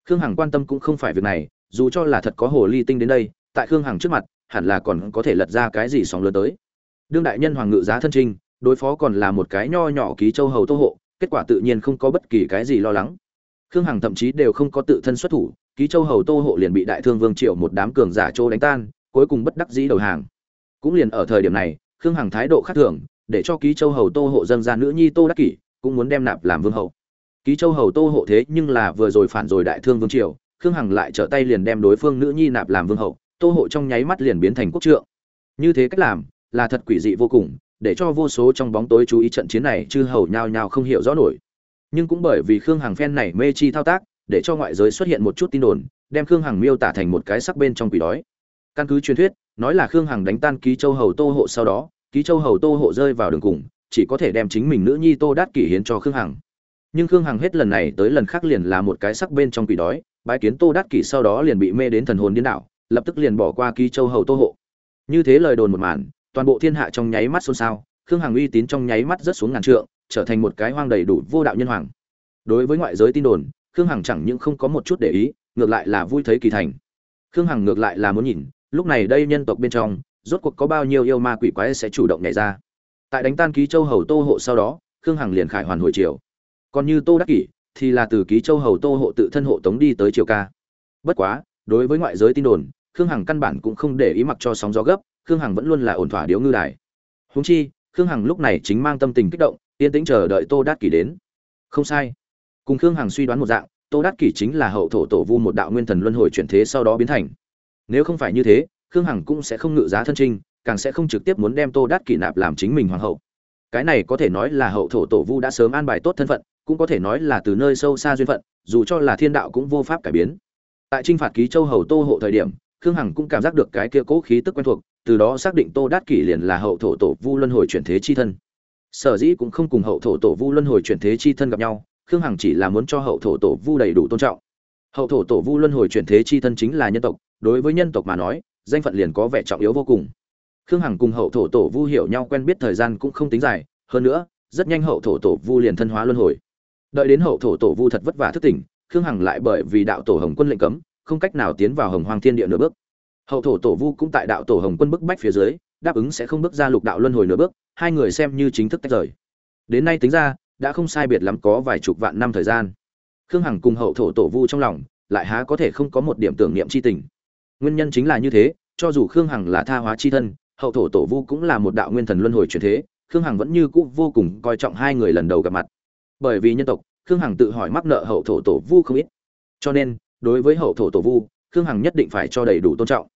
Khương hằng quan tâm cũng không phải việc này dù cho là thật có hồ ly tinh đến đây tại khương hằng trước mặt hẳn là còn có thể lật ra cái gì sóng lớn tới. Đương đại nhân hoàng ngự giá thân trinh đối phó còn là một cái nho nhỏ ký châu hầu tô hộ, kết quả tự nhiên không có bất kỳ cái gì lo lắng. Khương hằng thậm chí đều không có tự thân xuất thủ, ký châu hầu tô hộ liền bị đại thương vương triệu một đám cường giả châu đánh tan, cuối cùng bất đắc dĩ đầu hàng. Cũng liền ở thời điểm này, khương hằng thái độ khác thường, để cho ký châu hầu tô hộ dân ra nữ nhi tô đắc kỷ, cũng muốn đem nạp làm vương hậu. Ký châu hầu tô hộ thế nhưng là vừa rồi phản rồi đại thương vương triều, khương hằng lại trở tay liền đem đối phương nữ nhi nạp làm vương hậu, tô hộ trong nháy mắt liền biến thành quốc trượng. Như thế cách làm, là thật quỷ dị vô cùng để cho vô số trong bóng tối chú ý trận chiến này chư hầu nhao nhao không hiểu rõ nổi. Nhưng cũng bởi vì khương hằng phen này mê chi thao tác, để cho ngoại giới xuất hiện một chút tin đồn, đem khương hằng miêu tả thành một cái sắc bên trong quỷ đói. Căn cứ truyền thuyết, nói là khương hằng đánh tan ký châu hầu tô hộ sau đó, ký châu hầu tô hộ rơi vào đường cùng, chỉ có thể đem chính mình nữ nhi tô đát kỷ hiến cho khương hằng. Nhưng khương hằng hết lần này tới lần khác liền là một cái sắc bên trong quỷ đói, bái kiến tô đát kỷ sau đó liền bị mê đến thần hồn điên đảo, lập tức liền bỏ qua ký châu hầu tô hộ. Như thế lời đồn một màn toàn bộ thiên hạ trong nháy mắt xôn xao, khương hằng uy tín trong nháy mắt rất xuống ngàn trượng, trở thành một cái hoang đầy đủ vô đạo nhân hoàng. Đối với ngoại giới tin đồn, khương hằng chẳng những không có một chút để ý, ngược lại là vui thấy kỳ thành. Khương hằng ngược lại là muốn nhìn, lúc này đây nhân tộc bên trong, rốt cuộc có bao nhiêu yêu ma quỷ quái sẽ chủ động nhảy ra. Tại đánh tan ký châu hầu tô hộ sau đó, khương hằng liền khải hoàn hồi triều. còn như tô đắc kỷ, thì là từ ký châu hầu tô hộ tự thân hộ tống đi tới triều ca. Bất quá, đối với ngoại giới tin đồn khương hằng căn bản cũng không để ý mặc cho sóng gió gấp, khương hằng vẫn luôn là ổn thỏa điếu ngư đài. Húng chi, khương hằng lúc này chính mang tâm tình kích động, yên tĩnh chờ đợi tô đát kỷ đến. Không sai. Cùng khương hằng suy đoán một dạng, tô đát kỷ chính là hậu thổ tổ vu một đạo nguyên thần luân hồi chuyển thế sau đó biến thành. Nếu không phải như thế, khương hằng cũng sẽ không ngự giá thân trinh, càng sẽ không trực tiếp muốn đem tô đát kỷ nạp làm chính mình hoàng hậu. Cái này có thể nói là hậu thổ tổ vu đã sớm an bài tốt thân phận, cũng có thể nói là từ nơi sâu xa duyên phận, dù cho là thiên đạo cũng vô pháp cải biến. Tại trinh phạt ký châu hầu tô hộ thời điểm khương hằng cũng cảm giác được cái kia cố khí tức quen thuộc, từ đó xác định tô đát kỷ liền là hậu thổ tổ vu luân hồi chuyển thế chi thân. Sở dĩ cũng không cùng hậu thổ tổ vu luân hồi chuyển thế chi thân gặp nhau, khương hằng chỉ là muốn cho hậu thổ tổ vu đầy đủ tôn trọng. Hậu thổ tổ vu luân hồi chuyển thế chi thân chính là nhân tộc, đối với nhân tộc mà nói, danh phận liền có vẻ trọng yếu vô cùng. Khương hằng cùng hậu thổ tổ vu hiểu nhau quen biết thời gian cũng không tính dài, hơn nữa, rất nhanh hậu thổ tổ vu liền thân hóa luân hồi. Đợi đến hậu thổ tổ vu thật vất vả thức tỉnh, khương hằng lại bởi vì đạo tổ hồng quân lệnh cấm không cách nào tiến vào hồng hoàng thiên địa nửa bước. Hậu thổ tổ vu cũng tại đạo tổ hồng quân bức bách phía dưới, đáp ứng sẽ không bước ra lục đạo luân hồi nửa bước, hai người xem như chính thức tách rời. Đến nay tính ra, đã không sai biệt lắm có vài chục vạn năm thời gian. Khương hằng cùng hậu thổ tổ vu trong lòng, lại há có thể không có một điểm tưởng niệm c h i tình. Nguyên nhân chính là như thế, cho dù khương hằng là tha hóa c h i thân, hậu thổ tổ vu cũng là một đạo nguyên thần luân hồi truyền thế, khương hằng vẫn như cũ vô cùng coi trọng hai người lần đầu gặp mặt. Bởi vì nhân tộc, khương hằng tự hỏi mắc nợ hậu thổ tổ vu không ít. Cho nên đối với hậu thổ tổ vu, khương hằng nhất định phải cho đầy đủ tôn trọng.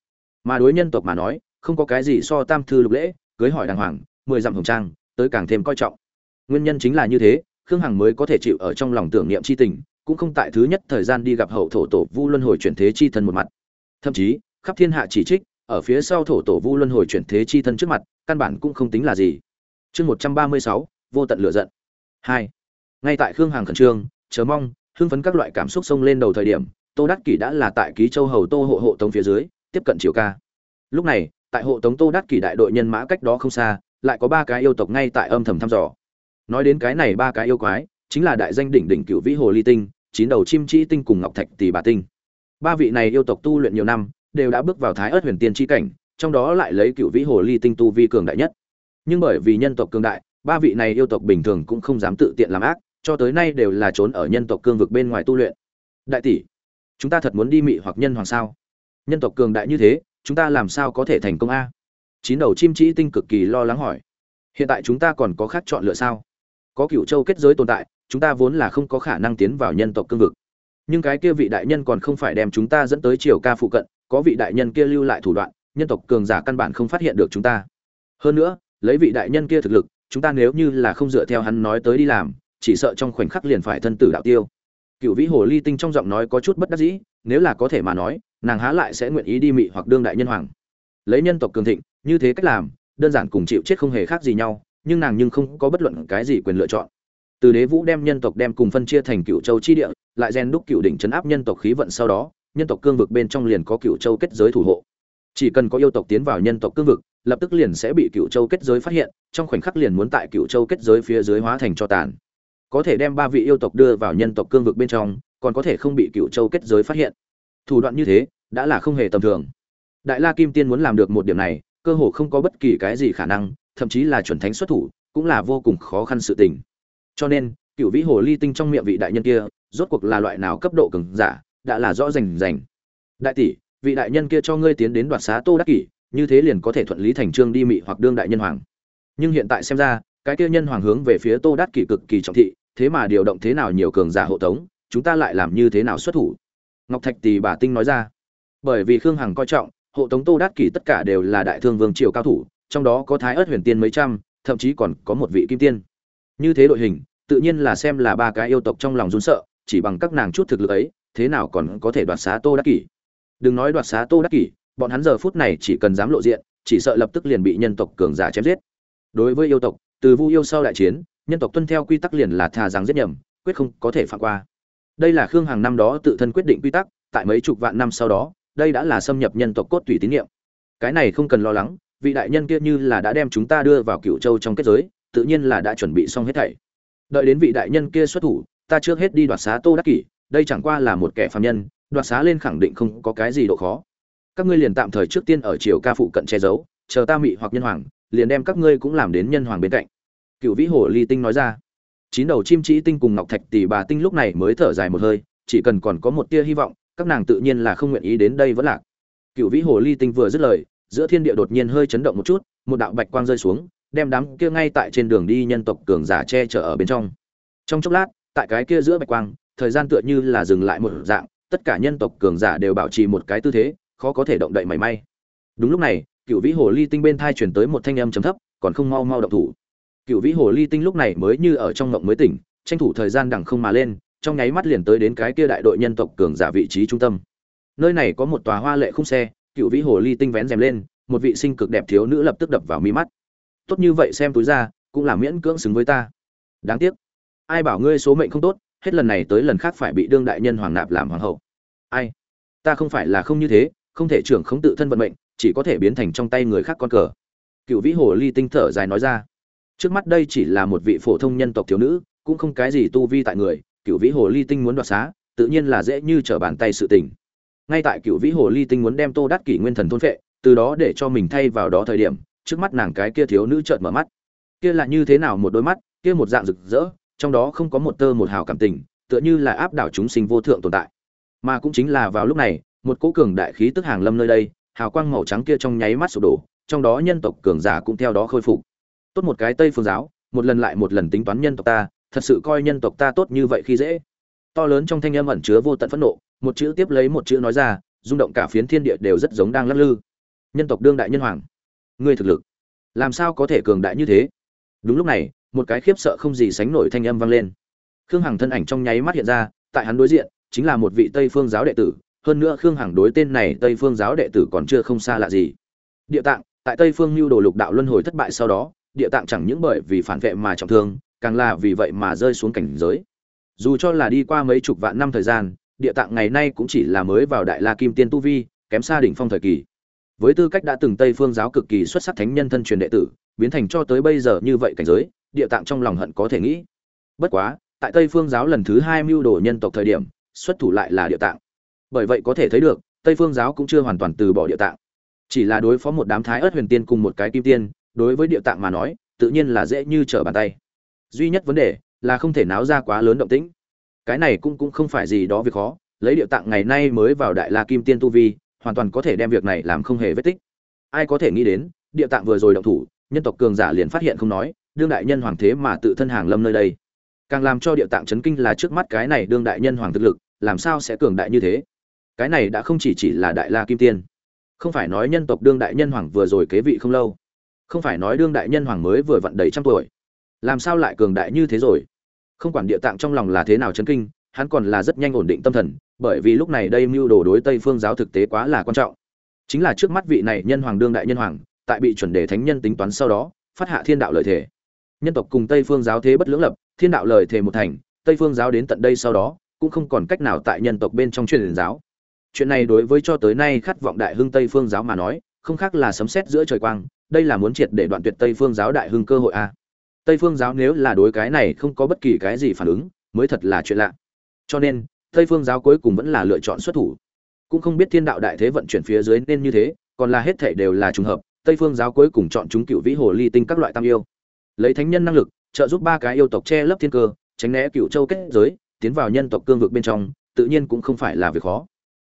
Mà đối nhân tộc mà nói, không có cái gì so tam thư lục lễ, cưới hỏi đàng hoàng, mười dặm hồng trang, tới càng thêm coi trọng. Nguyên nhân chính là như thế, khương hằng mới có thể chịu ở trong lòng tưởng niệm c h i tình, cũng không tại thứ nhất thời gian đi gặp hậu thổ tổ vu luân hồi chuyển thế chi thân một mặt. Thậm chí, khắp thiên hạ chỉ trích, ở phía sau thổ tổ vu luân hồi chuyển thế chi thân trước mặt, căn bản cũng không tính là gì. Chương một trăm ba mươi sáu, vô tận lựa giận. Hai. Ngay tại khương hằng khẩn trương, chờ mong, hưng phấn các loại cảm xúc xông lên đầu thời điểm tô đắc kỷ đã là tại ký châu hầu tô hộ hộ tống phía dưới, tiếp cận triều ca. Lúc này, tại hộ tống tô đắc kỷ đại đội nhân mã cách đó không xa, lại có ba cái yêu tộc ngay tại âm thầm thăm dò. Nói đến cái này ba cái yêu quái, chính là đại danh đỉnh đỉnh cựu vĩ hồ ly tinh, chín đầu chim chi tinh cùng ngọc thạch tỷ bà tinh. Ba vị này yêu tộc tu luyện nhiều năm, đều đã bước vào thái ớt huyền tiên tri cảnh, trong đó lại lấy cựu vĩ hồ ly tinh tu vi cường đại nhất. Nhưng bởi vì nhân tộc cường đại, ba vị này yêu tộc bình thường cũng không dám tự tiện làm ác, cho tới nay đều là trốn ở nhân tộc cương vực bên ngoài tu luyện. Đại tỷ chúng ta thật muốn đi mị hoặc nhân hoàng sao? Nhân tộc cường đại như thế, chúng ta làm sao có thể thành công a? Chín đầu chim trĩ tinh cực kỳ lo lắng hỏi. Hiện tại chúng ta còn có khác chọn lựa sao? Có cựu châu kết giới tồn tại, chúng ta vốn là không có khả năng tiến vào nhân tộc cương vực. Nhưng cái kia vị đại nhân còn không phải đem chúng ta dẫn tới triều ca phụ cận, có vị đại nhân kia lưu lại thủ đoạn, nhân tộc cường giả căn bản không phát hiện được chúng ta. Hơn nữa, lấy vị đại nhân kia thực lực, chúng ta nếu như là không dựa theo hắn nói tới đi làm, chỉ sợ trong khoảnh khắc liền phải thân tử đạo tiêu cựu vĩ hồ ly tinh trong giọng nói có chút bất đắc dĩ, nếu là có thể mà nói, nàng há lại sẽ nguyện ý đi mị hoặc đương đại nhân hoàng. Lấy nhân tộc cường thịnh, như thế cách làm, đơn giản cùng chịu chết không hề khác gì nhau, nhưng nàng nhưng không có bất luận cái gì quyền lựa chọn. Từ đế vũ đem nhân tộc đem cùng phân chia thành cựu châu chi địa, lại gen đúc cựu đỉnh chấn áp nhân tộc khí vận sau đó, nhân tộc cương vực bên trong liền có cựu châu kết giới thủ hộ. Chỉ cần có yêu tộc tiến vào nhân tộc cương vực, lập tức liền sẽ bị cựu châu kết giới phát hiện, trong khoảnh khắc liền muốn tại cựu châu kết giới phía dưới hóa thành cho tàn có thể đem ba vị yêu tộc đưa vào nhân tộc cương vực bên trong, còn có thể không bị cựu châu kết giới phát hiện. Thủ đoạn như thế, đã là không hề tầm thường. Đại la kim tiên muốn làm được một điểm này, cơ hồ không có bất kỳ cái gì khả năng, thậm chí là chuẩn thánh xuất thủ, cũng là vô cùng khó khăn sự tình. Cho nên, cựu vĩ hồ ly tinh trong miệng vị đại nhân kia, rốt cuộc là loại nào cấp độ cường giả, đã là rõ rành rành. Đại tỷ, vị đại nhân kia cho ngươi tiến đến đoạt xá tô đắc kỷ, như thế liền có thể thuận lý thành trương đi mị hoặc đương đại nhân hoàng. Nhưng hiện tại xem ra, cái kia nhân hoàng hướng về phía tô đắc kỷ cực kỳ trọng thị thế mà điều động thế nào nhiều cường giả hộ tống, chúng ta lại làm như thế nào xuất thủ? Ngọc thạch tỳ bà tinh nói ra. Bởi vì khương hằng coi trọng, hộ tống tô đát kỷ tất cả đều là đại thương vương triều cao thủ, trong đó có thái ớt huyền tiên mấy trăm, thậm chí còn có một vị kim tiên. Như thế đội hình, tự nhiên là xem là ba cái yêu tộc trong lòng run sợ, chỉ bằng các nàng chút thực lực ấy, thế nào còn có thể đoạt xá tô đắc kỷ đừng nói đoạt xá tô đắc kỷ bọn hắn giờ phút này chỉ cần dám lộ diện, chỉ sợ lập tức liền bị nhân tộc cường giả chém giết. Đối với yêu tộc, từ vu yêu sau đại chiến nhân tộc tuân theo quy tắc liền là thà rằng giết nhầm, quyết không có thể phạm qua. Đây là khương hàng năm đó tự thân quyết định quy tắc, tại mấy chục vạn năm sau đó, đây đã là xâm nhập nhân tộc cốt tủy tín nhiệm. Cái này không cần lo lắng, vị đại nhân kia như là đã đem chúng ta đưa vào cựu châu trong kết giới, tự nhiên là đã chuẩn bị xong hết thảy. Đợi đến vị đại nhân kia xuất thủ, ta trước hết đi đoạt xá tô đắc kỷ, đây chẳng qua là một kẻ phạm nhân, đoạt xá lên khẳng định không có cái gì độ khó. Các ngươi liền tạm thời trước tiên ở triều ca phụ cận che giấu, chờ ta mị hoặc nhân hoàng, liền đem các ngươi cũng làm đến nhân hoàng bên cạnh cựu vĩ hồ ly tinh nói ra. Chín đầu chim trĩ tinh cùng ngọc thạch tỷ bà tinh lúc này mới thở dài một hơi, chỉ cần còn có một tia hy vọng, các nàng tự nhiên là không nguyện ý đến đây vẫn lạc. Cựu vĩ hồ ly tinh vừa dứt lời, giữa thiên địa đột nhiên hơi chấn động một chút, một đạo bạch quang rơi xuống, đem đám kia ngay tại trên đường đi nhân tộc cường giả che chở ở bên trong. Trong chốc lát, tại cái kia giữa bạch quang, thời gian tựa như là dừng lại một dạng, tất cả nhân tộc cường giả đều bảo trì một cái tư thế, khó có thể động đậy mảy may. Đúng lúc này, cựu vĩ hồ ly tinh bên thai chuyển tới một thanh âm trầm thấp, còn không mau mau động thủ cựu vĩ hồ ly tinh lúc này mới như ở trong ngộng mới tỉnh, tranh thủ thời gian đằng không mà lên, trong nháy mắt liền tới đến cái kia đại đội nhân tộc cường giả vị trí trung tâm. Nơi này có một tòa hoa lệ khung xe cựu vĩ hồ ly tinh vén rèm lên, một vị sinh cực đẹp thiếu nữ lập tức đập vào mi mắt. Tốt như vậy xem túi ra, cũng là miễn cưỡng xứng với ta. Đáng tiếc. Ai bảo ngươi số mệnh không tốt, hết lần này tới lần khác phải bị đương đại nhân hoàng nạp làm hoàng hậu. Ai? Ta không phải là không như thế, không thể trưởng không tự thân vận mệnh, chỉ có thể biến thành trong tay người khác con cờ. Cựu vĩ hồ ly tinh thở dài nói ra trước mắt đây chỉ là một vị phổ thông nhân tộc thiếu nữ, cũng không cái gì tu vi tại người cựu vĩ hồ ly tinh muốn đoạt xá, tự nhiên là dễ như trở bàn tay sự tình. Ngay tại cựu vĩ hồ ly tinh muốn đem tô đắc kỷ nguyên thần thôn phệ, từ đó để cho mình thay vào đó thời điểm, trước mắt nàng cái kia thiếu nữ trợn mở mắt. Kia là như thế nào một đôi mắt, kia một dạng rực rỡ, trong đó không có một tơ một hào cảm tình, tựa như là áp đảo chúng sinh vô thượng tồn tại. Mà cũng chính là vào lúc này, một cỗ cường đại khí tức hàng lâm nơi đây, hào quang màu trắng kia trong nháy mắt sụp đổ, trong đó nhân tộc cường giả cũng theo đó khôi phục tốt một cái tây phương giáo, một lần lại một lần tính toán nhân tộc ta, thật sự coi nhân tộc ta tốt như vậy khi dễ. To lớn trong thanh âm ẩn chứa vô tận phẫn nộ, một chữ tiếp lấy một chữ nói ra, rung động cả phiến thiên địa đều rất giống đang lắc lư. Nhân tộc đương đại nhân hoàng. Ngươi thực lực, làm sao có thể cường đại như thế? Đúng lúc này, một cái khiếp sợ không gì sánh nổi thanh âm vang lên. Khương hằng thân ảnh trong nháy mắt hiện ra, tại hắn đối diện, chính là một vị tây phương giáo đệ tử, hơn nữa khương hằng đối tên này tây phương giáo đệ tử còn chưa không xa lạ gì. Địa tạng, tại tây phương lưu đồ lục đạo luân hồi thất bại sau đó địa tạng chẳng những bởi vì phản vệ mà trọng thương, càng là vì vậy mà rơi xuống cảnh giới. Dù cho là đi qua mấy chục vạn năm thời gian, địa tạng ngày nay cũng chỉ là mới vào đại la kim tiên tu vi, kém xa đỉnh phong thời kỳ. Với tư cách đã từng tây phương giáo cực kỳ xuất sắc thánh nhân thân truyền đệ tử, biến thành cho tới bây giờ như vậy cảnh giới, địa tạng trong lòng hận có thể nghĩ. Bất quá, tại tây phương giáo lần thứ hai mưu đồ nhân tộc thời điểm, xuất thủ lại là địa tạng. Bởi vậy có thể thấy được, tây phương giáo cũng chưa hoàn toàn từ bỏ địa tạng. Chỉ là đối phó một đám thái ớt huyền tiên cùng một cái kim tiên đối với địa tạng mà nói, tự nhiên là dễ như trở bàn tay. Duy nhất vấn đề là không thể náo ra quá lớn động tĩnh. Cái này cũng cũng không phải gì đó việc khó, lấy địa tạng ngày nay mới vào đại la kim tiên tu vi, hoàn toàn có thể đem việc này làm không hề vết tích. Ai có thể nghĩ đến, địa tạng vừa rồi động thủ, nhân tộc cường giả liền phát hiện không nói, đương đại nhân hoàng thế mà tự thân hàng lâm nơi đây. Càng làm cho địa tạng chấn kinh là trước mắt cái này đương đại nhân hoàng thực lực, làm sao sẽ cường đại như thế? Cái này đã không chỉ chỉ là đại la kim tiên. Không phải nói nhân tộc đương đại nhân hoàng vừa rồi kế vị không lâu không phải nói đương đại nhân hoàng mới vừa vặn đầy trăm tuổi. Làm sao lại cường đại như thế rồi? Không quản địa tạng trong lòng là thế nào chấn kinh, hắn còn là rất nhanh ổn định tâm thần, bởi vì lúc này đây mưu đồ đối tây phương giáo thực tế quá là quan trọng. Chính là trước mắt vị này nhân hoàng đương đại nhân hoàng, tại bị chuẩn đề thánh nhân tính toán sau đó, phát hạ thiên đạo lợi thể nhân tộc cùng tây phương giáo thế bất lưỡng lập, thiên đạo lời thể một thành, tây phương giáo đến tận đây sau đó, cũng không còn cách nào tại nhân tộc bên trong truyền giáo. Chuyện này đối với cho tới nay khát vọng đại hưng tây phương giáo mà nói, không khác là sấm sét giữa trời quang đây là muốn triệt để đoạn tuyệt tây phương giáo đại hưng cơ hội a. Tây phương giáo nếu là đối cái này không có bất kỳ cái gì phản ứng, mới thật là chuyện lạ. Cho nên, tây phương giáo cuối cùng vẫn là lựa chọn xuất thủ. Cũng không biết thiên đạo đại thế vận chuyển phía dưới nên như thế, còn là hết thảy đều là trùng hợp, tây phương giáo cuối cùng chọn chúng cựu vĩ hồ ly tinh các loại tam yêu. Lấy thánh nhân năng lực, trợ giúp ba cái yêu tộc che lấp thiên cơ, tránh né cựu châu kết giới, tiến vào nhân tộc cương vực bên trong, tự nhiên cũng không phải là việc khó.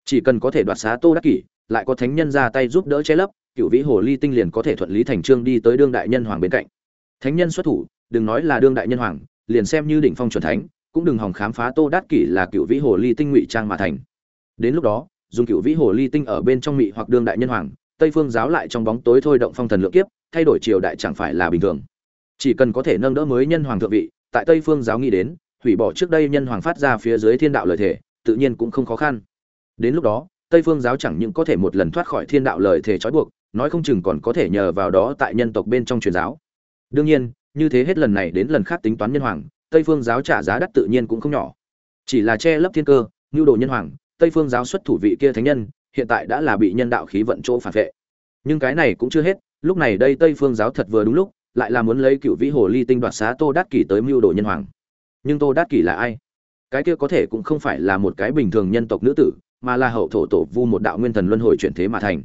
Chỉ cần có thể đoạt xá tô đắc kỷ, lại có thánh nhân ra tay giúp đỡ che lấp cựu vĩ hồ ly tinh liền có thể thuận lý thành trương đi tới đương đại nhân hoàng bên cạnh. Thánh nhân xuất thủ, đừng nói là đương đại nhân hoàng, liền xem như đỉnh phong chuẩn thánh, cũng đừng hòng khám phá tô đát kỷ là cựu vĩ hồ ly tinh ngụy trang mà thành. Đến lúc đó, dùng cựu vĩ hồ ly tinh ở bên trong mị hoặc đương đại nhân hoàng, tây phương giáo lại trong bóng tối thôi động phong thần lượng kiếp, thay đổi triều đại chẳng phải là bình thường. Chỉ cần có thể nâng đỡ mới nhân hoàng thượng vị, tại tây phương giáo nghĩ đến, hủy bỏ trước đây nhân hoàng phát ra phía dưới thiên đạo lời thể tự nhiên cũng không khó khăn. Đến lúc đó, tây phương giáo chẳng những có thể một lần thoát khỏi thiên đạo lời thể trói buộc nói không chừng còn có thể nhờ vào đó tại nhân tộc bên trong truyền giáo. Đương nhiên, như thế hết lần này đến lần khác tính toán nhân hoàng, tây phương giáo trả giá đắt tự nhiên cũng không nhỏ. Chỉ là che lấp thiên cơ, nhu đồ nhân hoàng, tây phương giáo xuất thủ vị kia thánh nhân, hiện tại đã là bị nhân đạo khí vận chỗ phản vệ. Nhưng cái này cũng chưa hết, lúc này đây tây phương giáo thật vừa đúng lúc, lại là muốn lấy cựu vĩ hồ ly tinh đoạt xá tô đát kỷ tới mưu đồ nhân hoàng. Nhưng tô đát kỷ là ai? Cái kia có thể cũng không phải là một cái bình thường nhân tộc nữ tử, mà là hậu thổ tổ vu một đạo nguyên thần luân hồi chuyển thế mà thành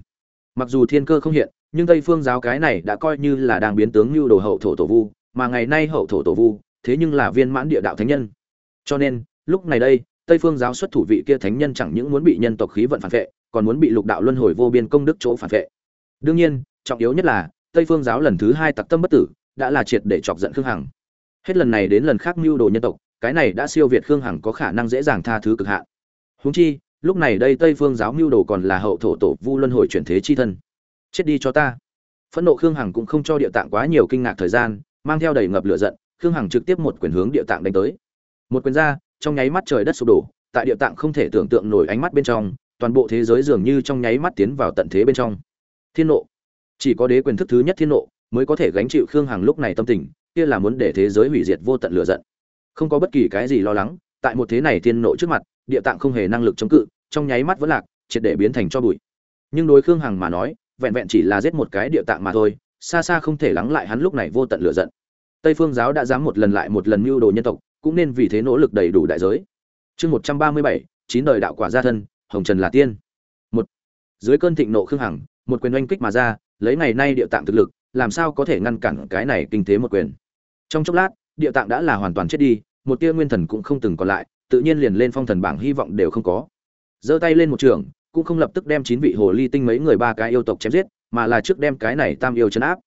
mặc dù thiên cơ không hiện, nhưng tây phương giáo cái này đã coi như là đang biến tướng lưu đồ hậu thổ tổ vu, mà ngày nay hậu thổ tổ vu, thế nhưng là viên mãn địa đạo thánh nhân. Cho nên, lúc này đây, tây phương giáo xuất thủ vị kia thánh nhân chẳng những muốn bị nhân tộc khí vận phản vệ, còn muốn bị lục đạo luân hồi vô biên công đức chỗ phản vệ. Đương nhiên, trọng yếu nhất là, tây phương giáo lần thứ hai tặc tâm bất tử, đã là triệt để chọc giận khương hằng. Hết lần này đến lần khác mưu đồ nhân tộc, cái này đã siêu việt khương hằng có khả năng dễ dàng tha thứ cực hạn. Huống chi lúc này đây tây phương giáo mưu đồ còn là hậu thổ tổ vu luân hồi chuyển thế chi thân. Chết đi cho ta. Phẫn nộ khương hằng cũng không cho địa tạng quá nhiều kinh ngạc thời gian, mang theo đầy ngập lửa giận, khương hằng trực tiếp một quyền hướng địa tạng đánh tới. Một quyền ra, trong nháy mắt trời đất sụp đổ, tại địa tạng không thể tưởng tượng nổi ánh mắt bên trong, toàn bộ thế giới dường như trong nháy mắt tiến vào tận thế bên trong. Thiên nộ. Chỉ có đế quyền thức thứ nhất thiên nộ mới có thể gánh chịu khương hằng lúc này tâm tình, kia là muốn để thế giới hủy diệt vô tận lửa giận. Không có bất kỳ cái gì lo lắng, tại một thế này thiên nộ trước mặt địa tạng không hề năng lực chống cự, trong nháy mắt vẫn lạc, triệt để biến thành cho bụi. Nhưng đối khương hằng mà nói, vẹn vẹn chỉ là giết một cái địa tạng mà thôi, xa xa không thể lắng lại hắn lúc này vô tận lửa giận. Tây phương giáo đã dám một lần lại một lần mưu đồ nhân tộc, cũng nên vì thế nỗ lực đầy đủ đại giới. Chương một trăm ba mươi bảy, chín đời đạo quả gia thân, hồng trần là tiên. Một, dưới cơn thịnh nộ khương hằng, một quyền oanh kích mà ra, lấy ngày nay địa tạng thực lực, làm sao có thể ngăn cản cái này kinh thế một quyền? Trong chốc lát, địa tạng đã là hoàn toàn chết đi, một tia nguyên thần cũng không từng còn lại tự nhiên liền lên phong thần bảng hy vọng đều không có. Giơ tay lên một trường, cũng không lập tức đem chín vị hồ ly tinh mấy người ba cái yêu tộc chém giết, mà là trước đem cái này tam yêu chấn áp.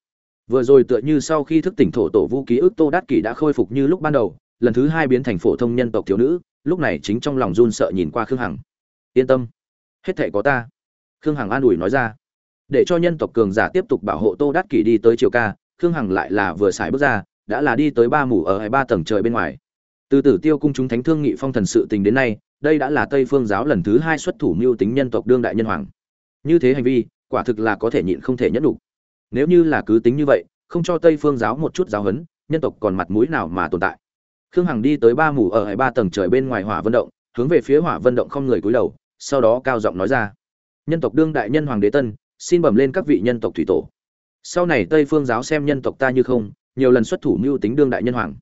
Vừa rồi tựa như sau khi thức tỉnh thổ tổ vũ ký ức tô đát kỷ đã khôi phục như lúc ban đầu, lần thứ hai biến thành phổ thông nhân tộc thiếu nữ, lúc này chính trong lòng run sợ nhìn qua khương hằng. Yên tâm, hết thể có ta. Khương hằng an ủi nói ra. Để cho nhân tộc cường giả tiếp tục bảo hộ tô đát kỷ đi tới triều ca, khương hằng lại là vừa xài bước ra, đã là đi tới ba mủ ở hai ba tầng trời bên ngoài từ tử tiêu cung chúng thánh thương nghị phong thần sự tình đến nay, đây đã là tây phương giáo lần thứ hai xuất thủ mưu tính nhân tộc đương đại nhân hoàng. Như thế hành vi, quả thực là có thể nhịn không thể nhẫn đủ nếu như là cứ tính như vậy, không cho tây phương giáo một chút giáo hấn nhân tộc còn mặt mũi nào mà tồn tại? Khương hằng đi tới ba mù ở hai ba tầng trời bên ngoài hỏa vân động, hướng về phía hỏa vân động không người cúi đầu, sau đó cao giọng nói ra. Nhân tộc đương đại nhân hoàng đế tân, xin bẩm lên các vị nhân tộc thủy tổ. Sau này tây phương giáo xem nhân tộc ta như không, nhiều lần xuất thủ mưu tính đương đại nhân hoàng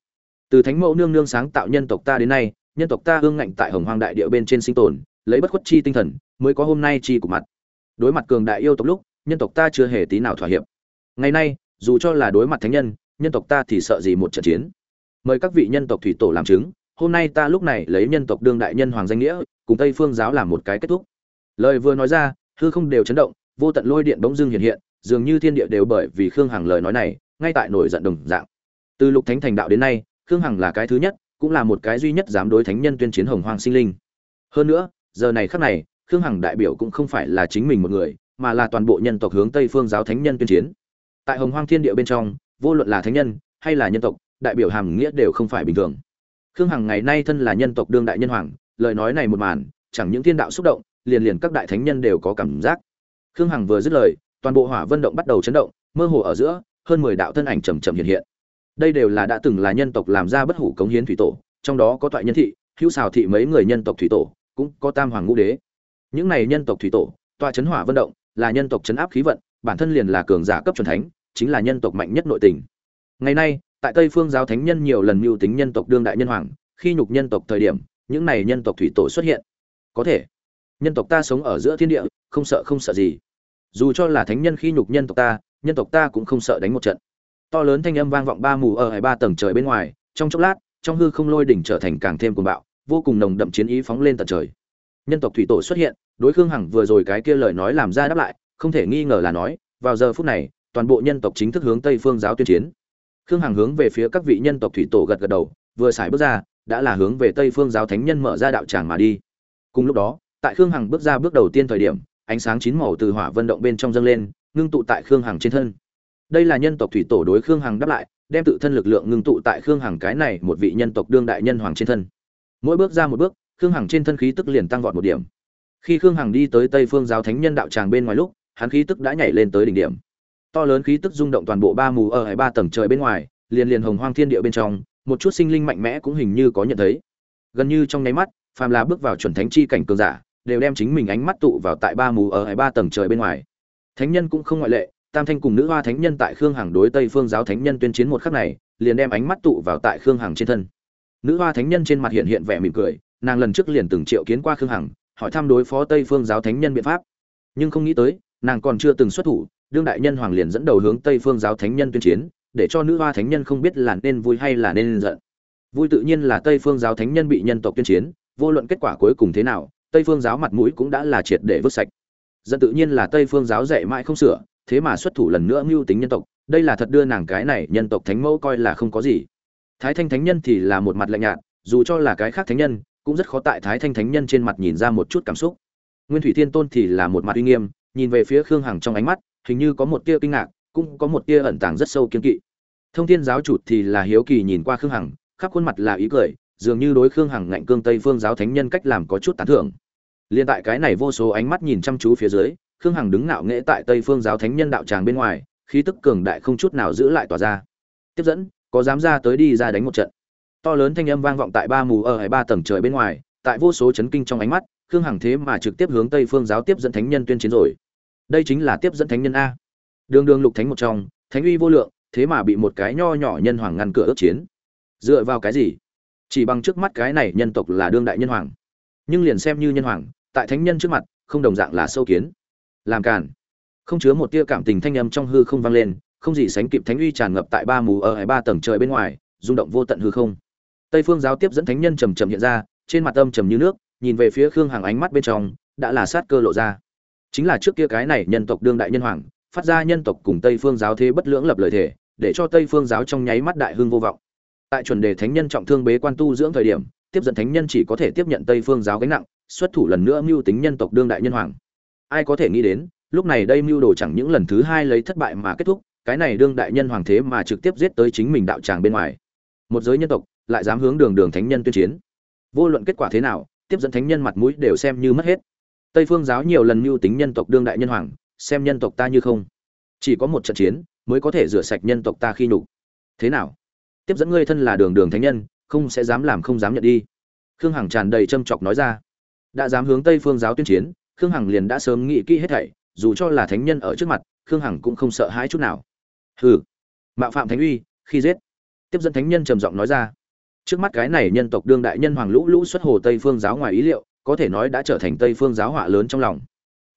từ thánh mẫu nương nương sáng tạo nhân tộc ta đến nay, nhân tộc ta hương ngạnh tại hồng hoang đại địa bên trên sinh tồn, lấy bất khuất chi tinh thần, mới có hôm nay chi của mặt. Đối mặt cường đại yêu tộc lúc, nhân tộc ta chưa hề tí nào thỏa hiệp. Ngày nay, dù cho là đối mặt thánh nhân nhân tộc ta thì sợ gì một trận chiến. Mời các vị nhân tộc thủy tổ làm chứng, hôm nay ta lúc này lấy nhân tộc đương đại nhân hoàng danh nghĩa, cùng tây phương giáo làm một cái kết thúc. Lời vừa nói ra, hư không đều chấn động, vô tận lôi điện bỗng dưng hiện hiện, dường như thiên địa đều bởi vì khương hằng lời nói này, ngay tại nổi giận đồng dạng. Từ lục thánh thành đạo đến nay khương hằng là cái thứ nhất, cũng là một cái duy nhất dám đối thánh nhân tuyên chiến hồng hoang sinh linh. Hơn nữa, giờ này khắc này, khương hằng đại biểu cũng không phải là chính mình một người, mà là toàn bộ nhân tộc hướng tây phương giáo thánh nhân tuyên chiến. Tại hồng hoang thiên địa bên trong, vô luận là thánh nhân, hay là nhân tộc, đại biểu hàm nghĩa đều không phải bình thường. Khương hằng ngày nay thân là nhân tộc đương đại nhân hoàng, lời nói này một màn, chẳng những thiên đạo xúc động, liền liền các đại thánh nhân đều có cảm giác. Khương hằng vừa dứt lời, toàn bộ hỏa vân động bắt đầu chấn động, mơ hồ ở giữa, hơn mười đạo thân ảnh chầm chậm hiện hiện đây đều là đã từng là nhân tộc làm ra bất hủ cống hiến thủy tổ trong đó có toại nhân thị hữu xào thị mấy người nhân tộc thủy tổ cũng có tam hoàng ngũ đế những này nhân tộc thủy tổ toa chấn hỏa vận động là nhân tộc chấn áp khí vận bản thân liền là cường giả cấp chuẩn thánh chính là nhân tộc mạnh nhất nội tình ngày nay tại tây phương giáo thánh nhân nhiều lần mưu tính nhân tộc đương đại nhân hoàng khi nhục nhân tộc thời điểm những này nhân tộc thủy tổ xuất hiện có thể nhân tộc ta sống ở giữa thiên địa không sợ không sợ gì dù cho là thánh nhân khi nhục nhân tộc ta nhân tộc ta cũng không sợ đánh một trận to lớn thanh âm vang vọng ba mù ở hai ba tầng trời bên ngoài, trong chốc lát, trong hư không lôi đỉnh trở thành càng thêm cuồng bạo, vô cùng nồng đậm chiến ý phóng lên tận trời. Nhân tộc thủy tổ xuất hiện, đối khương hằng vừa rồi cái kia lời nói làm ra đáp lại, không thể nghi ngờ là nói, vào giờ phút này, toàn bộ nhân tộc chính thức hướng tây phương giáo tuyên chiến. Khương hằng hướng về phía các vị nhân tộc thủy tổ gật gật đầu, vừa xài bước ra, đã là hướng về tây phương giáo thánh nhân mở ra đạo tràng mà đi. Cùng lúc đó, tại khương hằng bước ra bước đầu tiên thời điểm, ánh sáng chín màu từ hỏa vận động bên trong dâng lên, ngưng tụ tại khương hằng trên thân đây là nhân tộc thủy tổ đối khương hằng đáp lại, đem tự thân lực lượng ngưng tụ tại khương hằng cái này một vị nhân tộc đương đại nhân hoàng trên thân. Mỗi bước ra một bước, khương hằng trên thân khí tức liền tăng vọt một điểm. Khi khương hằng đi tới tây phương giáo thánh nhân đạo tràng bên ngoài lúc, hắn khí tức đã nhảy lên tới đỉnh điểm. To lớn khí tức rung động toàn bộ ba mù ở hai ba tầng trời bên ngoài, liền liền hồng hoang thiên địa bên trong, một chút sinh linh mạnh mẽ cũng hình như có nhận thấy. Gần như trong nháy mắt, phàm là bước vào chuẩn thánh chi cảnh cường giả, đều đem chính mình ánh mắt tụ vào tại ba mù ở hai ba tầng trời bên ngoài. Thánh nhân cũng không ngoại lệ tam thanh cùng nữ hoa thánh nhân tại khương hằng đối tây phương giáo thánh nhân tuyên chiến một khắc này, liền đem ánh mắt tụ vào tại khương hằng trên thân. Nữ hoa thánh nhân trên mặt hiện hiện vẻ mỉm cười, nàng lần trước liền từng triệu kiến qua khương hằng, hỏi thăm đối phó tây phương giáo thánh nhân biện pháp. Nhưng không nghĩ tới, nàng còn chưa từng xuất thủ, đương đại nhân hoàng liền dẫn đầu hướng tây phương giáo thánh nhân tuyên chiến, để cho nữ hoa thánh nhân không biết là nên vui hay là nên giận. Vui tự nhiên là tây phương giáo thánh nhân bị nhân tộc tuyên chiến, vô luận kết quả cuối cùng thế nào, tây phương giáo mặt mũi cũng đã là triệt để vứt sạch. Giận tự nhiên là tây phương giáo dạy mãi không sửa thế mà xuất thủ lần nữa mưu tính nhân tộc, đây là thật đưa nàng cái này nhân tộc thánh mẫu coi là không có gì. Thái thanh thánh nhân thì là một mặt lạnh nhạt, dù cho là cái khác thánh nhân, cũng rất khó tại thái thanh thánh nhân trên mặt nhìn ra một chút cảm xúc. Nguyên thủy thiên tôn thì là một mặt uy nghiêm, nhìn về phía khương hằng trong ánh mắt, hình như có một tia kinh ngạc, cũng có một tia ẩn tàng rất sâu kiên kỵ. Thông thiên giáo chủ thì là hiếu kỳ nhìn qua khương hằng, khắp khuôn mặt là ý cười, dường như đối khương hằng ngạnh cương tây phương giáo thánh nhân cách làm có chút tán thưởng. Liên tại cái này vô số ánh mắt nhìn chăm chú phía dưới khương hằng đứng ngạo nghễ tại tây phương giáo thánh nhân đạo tràng bên ngoài, khí tức cường đại không chút nào giữ lại tỏa ra. Tiếp dẫn, có dám ra tới đi ra đánh một trận. To lớn thanh âm vang vọng tại ba mù ở hai ba tầng trời bên ngoài, tại vô số chấn kinh trong ánh mắt, khương hằng thế mà trực tiếp hướng tây phương giáo tiếp dẫn thánh nhân tuyên chiến rồi. Đây chính là tiếp dẫn thánh nhân a. Đường đường lục thánh một trong, thánh uy vô lượng, thế mà bị một cái nho nhỏ nhân hoàng ngăn cửa ước chiến. Dựa vào cái gì? Chỉ bằng trước mắt cái này nhân tộc là đương đại nhân hoàng. Nhưng liền xem như nhân hoàng, tại thánh nhân trước mặt, không đồng dạng là sâu kiến làm cản, không chứa một tia cảm tình thanh âm trong hư không vang lên không gì sánh kịp thánh uy tràn ngập tại ba mù ở hai ba tầng trời bên ngoài rung động vô tận hư không. Tây phương giáo tiếp dẫn thánh nhân trầm trầm hiện ra trên mặt âm trầm như nước nhìn về phía khương hàng ánh mắt bên trong đã là sát cơ lộ ra. Chính là trước kia cái này nhân tộc đương đại nhân hoàng phát ra nhân tộc cùng tây phương giáo thế bất lưỡng lập lời thể để cho tây phương giáo trong nháy mắt đại hương vô vọng. Tại chuẩn đề thánh nhân trọng thương bế quan tu dưỡng thời điểm tiếp dẫn thánh nhân chỉ có thể tiếp nhận tây phương giáo gánh nặng xuất thủ lần nữa mưu tính nhân tộc đương đại nhân hoàng ai có thể nghĩ đến, lúc này đây mưu đồ chẳng những lần thứ hai lấy thất bại mà kết thúc, cái này đương đại nhân hoàng thế mà trực tiếp giết tới chính mình đạo tràng bên ngoài. Một giới nhân tộc, lại dám hướng đường đường thánh nhân tuyên chiến. Vô luận kết quả thế nào, tiếp dẫn thánh nhân mặt mũi đều xem như mất hết. Tây phương giáo nhiều lần mưu tính nhân tộc đương đại nhân hoàng, xem nhân tộc ta như không. Chỉ có một trận chiến, mới có thể rửa sạch nhân tộc ta khi nhục. Thế nào? Tiếp dẫn ngươi thân là đường đường thánh nhân, không sẽ dám làm không dám nhận đi. Khương hằng tràn đầy châm chọc nói ra. Đã dám hướng tây phương giáo tuyên chiến khương hằng liền đã sớm nghĩ kỹ hết thảy, dù cho là thánh nhân ở trước mặt, khương hằng cũng không sợ hãi chút nào. Hừ. Mạo phạm thánh uy, khi giết. Tiếp dẫn thánh nhân trầm giọng nói ra. Trước mắt cái này nhân tộc đương đại nhân hoàng lũ lũ xuất hồ tây phương giáo ngoài ý liệu, có thể nói đã trở thành tây phương giáo họa lớn trong lòng.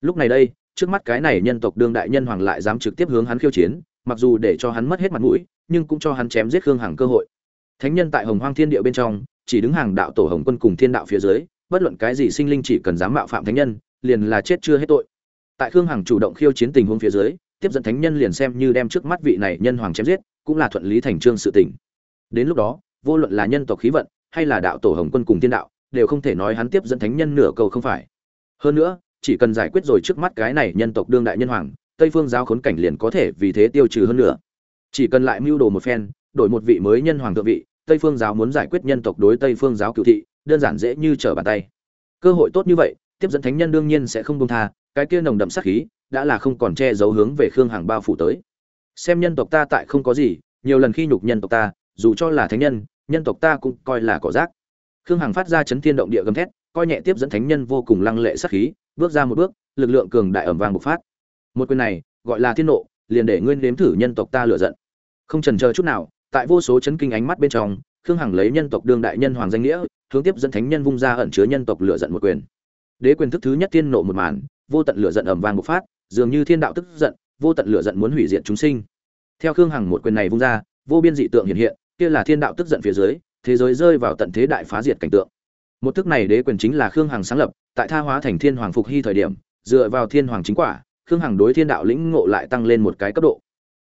Lúc này đây, trước mắt cái này nhân tộc đương đại nhân hoàng lại dám trực tiếp hướng hắn khiêu chiến, mặc dù để cho hắn mất hết mặt mũi, nhưng cũng cho hắn chém giết khương hằng cơ hội. Thánh nhân tại hồng hoang thiên địa bên trong, chỉ đứng hàng đạo tổ hồng quân cùng thiên đạo phía dưới, bất luận cái gì sinh linh chỉ cần dám mạo phạm thánh nhân liền là chết chưa hết tội. Tại khương hằng chủ động khiêu chiến tình huống phía dưới, tiếp dẫn thánh nhân liền xem như đem trước mắt vị này nhân hoàng chém giết, cũng là thuận lý thành trương sự tình. Đến lúc đó, vô luận là nhân tộc khí vận, hay là đạo tổ hồng quân cùng tiên đạo, đều không thể nói hắn tiếp dẫn thánh nhân nửa câu không phải. Hơn nữa, chỉ cần giải quyết rồi trước mắt cái này nhân tộc đương đại nhân hoàng, tây phương giáo khốn cảnh liền có thể vì thế tiêu trừ hơn nữa. Chỉ cần lại mưu đồ một phen, đổi một vị mới nhân hoàng thượng vị, tây phương giáo muốn giải quyết nhân tộc đối tây phương giáo cựu thị, đơn giản dễ như trở bàn tay. Cơ hội tốt như vậy tiếp dẫn thánh nhân đương nhiên sẽ không buông tha, cái kia nồng đậm sát khí đã là không còn che giấu hướng về khương hàng bao phủ tới. Xem nhân tộc ta tại không có gì, nhiều lần khi nhục nhân tộc ta, dù cho là thánh nhân nhân tộc ta cũng coi là cỏ rác. Khương hằng phát ra chấn thiên động địa gầm thét, coi nhẹ tiếp dẫn thánh nhân vô cùng lăng lệ sát khí, bước ra một bước, lực lượng cường đại ẩm vàng bộc phát. Một quyền này, gọi là thiên nộ, liền để nguyên đếm thử nhân tộc ta lựa giận. Không trần chờ chút nào, tại vô số chấn kinh ánh mắt bên trong, khương hằng lấy nhân tộc đương đại nhân hoàng danh nghĩa, hướng tiếp dẫn thánh nhân vung ra ẩn chứa nhân tộc lựa giận một quyền đế quyền thức thứ nhất thiên nộ một màn, vô tận lửa giận ẩm vàng bộc phát, dường như thiên đạo tức giận, vô tận lửa giận muốn hủy diệt chúng sinh. Theo khương hằng một quyền này vung ra, vô biên dị tượng hiện hiện, kia là thiên đạo tức giận phía dưới, thế giới rơi vào tận thế đại phá diệt cảnh tượng. Một thức này đế quyền chính là khương hằng sáng lập, tại tha hóa thành thiên hoàng phục hy thời điểm, dựa vào thiên hoàng chính quả, khương hằng đối thiên đạo lĩnh ngộ lại tăng lên một cái cấp độ.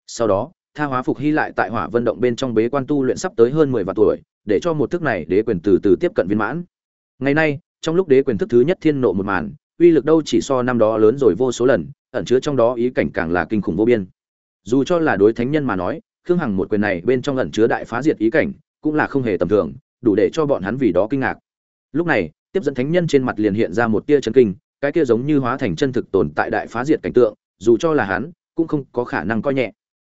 Sau đó, tha hóa phục hy lại tại hỏa vận động bên trong bế quan tu luyện sắp tới hơn mười vạn tuổi, để cho một thức này đế quyền từ từ tiếp cận viên mãn. Ngày nay trong lúc đế quyền thức thứ nhất thiên nộ một màn, uy lực đâu chỉ so năm đó lớn rồi vô số lần, ẩn chứa trong đó ý cảnh càng là kinh khủng vô biên. Dù cho là đối thánh nhân mà nói, khương hằng một quyền này bên trong ẩn chứa đại phá diệt ý cảnh, cũng là không hề tầm thường, đủ để cho bọn hắn vì đó kinh ngạc. Lúc này, tiếp dẫn thánh nhân trên mặt liền hiện ra một tia chân kinh, cái kia giống như hóa thành chân thực tồn tại đại phá diệt cảnh tượng, dù cho là hắn, cũng không có khả năng coi nhẹ.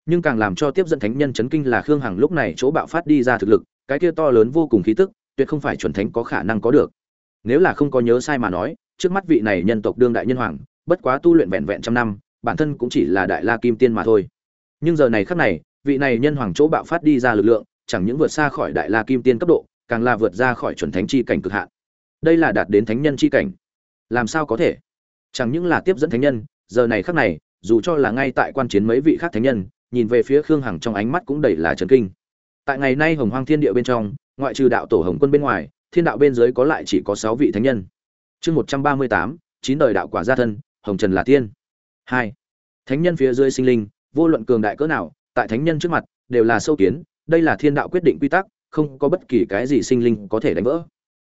Nhưng càng làm cho tiếp dẫn thánh nhân chấn kinh là khương hằng lúc này chỗ bạo phát đi ra thực lực, cái kia to lớn vô cùng khí tức, tuyệt không phải chuẩn thánh có khả năng có được nếu là không có nhớ sai mà nói, trước mắt vị này nhân tộc đương đại nhân hoàng, bất quá tu luyện vẹn vẹn trăm năm, bản thân cũng chỉ là đại la kim tiên mà thôi. Nhưng giờ này khắc này, vị này nhân hoàng chỗ bạo phát đi ra lực lượng, chẳng những vượt xa khỏi đại la kim tiên cấp độ, càng là vượt ra khỏi chuẩn thánh chi cảnh cực hạn. Đây là đạt đến thánh nhân chi cảnh. Làm sao có thể? Chẳng những là tiếp dẫn thánh nhân, giờ này khắc này, dù cho là ngay tại quan chiến mấy vị khác thánh nhân, nhìn về phía khương hằng trong ánh mắt cũng đầy là trấn kinh. Tại ngày nay hồng hoang thiên địa bên trong, ngoại trừ đạo tổ hồng quân bên ngoài thiên đạo bên dưới có lại chỉ có sáu vị thánh nhân. Chương một trăm ba mươi tám, chín đời đạo quả gia thân, hồng trần là tiên. Hai, thánh nhân phía dưới sinh linh, vô luận cường đại cỡ nào, tại thánh nhân trước mặt, đều là sâu kiến, đây là thiên đạo quyết định quy tắc, không có bất kỳ cái gì sinh linh có thể đánh vỡ.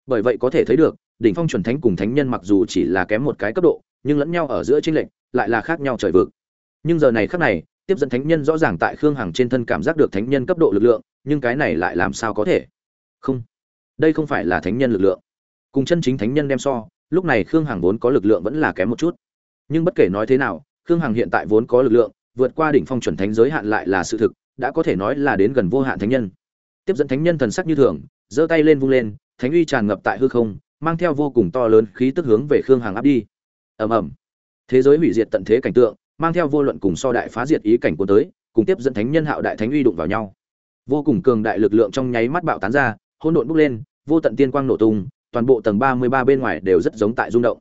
Bởi vậy có thể thấy được, đỉnh phong chuẩn thánh cùng thánh nhân mặc dù chỉ là kém một cái cấp độ, nhưng lẫn nhau ở giữa tranh lệch, lại là khác nhau trời vực. Nhưng giờ này khác này, tiếp dẫn thánh nhân rõ ràng tại khương hằng trên thân cảm giác được thánh nhân cấp độ lực lượng, nhưng cái này lại làm sao có thể? Không đây không phải là thánh nhân lực lượng. Cùng chân chính thánh nhân đem so, lúc này khương hằng vốn có lực lượng vẫn là kém một chút. Nhưng bất kể nói thế nào, khương hằng hiện tại vốn có lực lượng, vượt qua đỉnh phong chuẩn thánh giới hạn lại là sự thực, đã có thể nói là đến gần vô hạn thánh nhân. Tiếp dẫn thánh nhân thần sắc như thường, giơ tay lên vung lên, thánh uy tràn ngập tại hư không, mang theo vô cùng to lớn khí tức hướng về khương hằng áp đi. Ầm ầm. Thế giới hủy diệt tận thế cảnh tượng, mang theo vô luận cùng so đại phá diệt ý cảnh của tới, cùng tiếp dẫn thánh nhân hạo đại thánh uy đụng vào nhau. Vô cùng cường đại lực lượng trong nháy mắt bạo tán ra, hỗn độn bốc lên vô tận tiên quang nổ tung, toàn bộ tầng ba mươi ba bên ngoài đều rất giống tại rung động.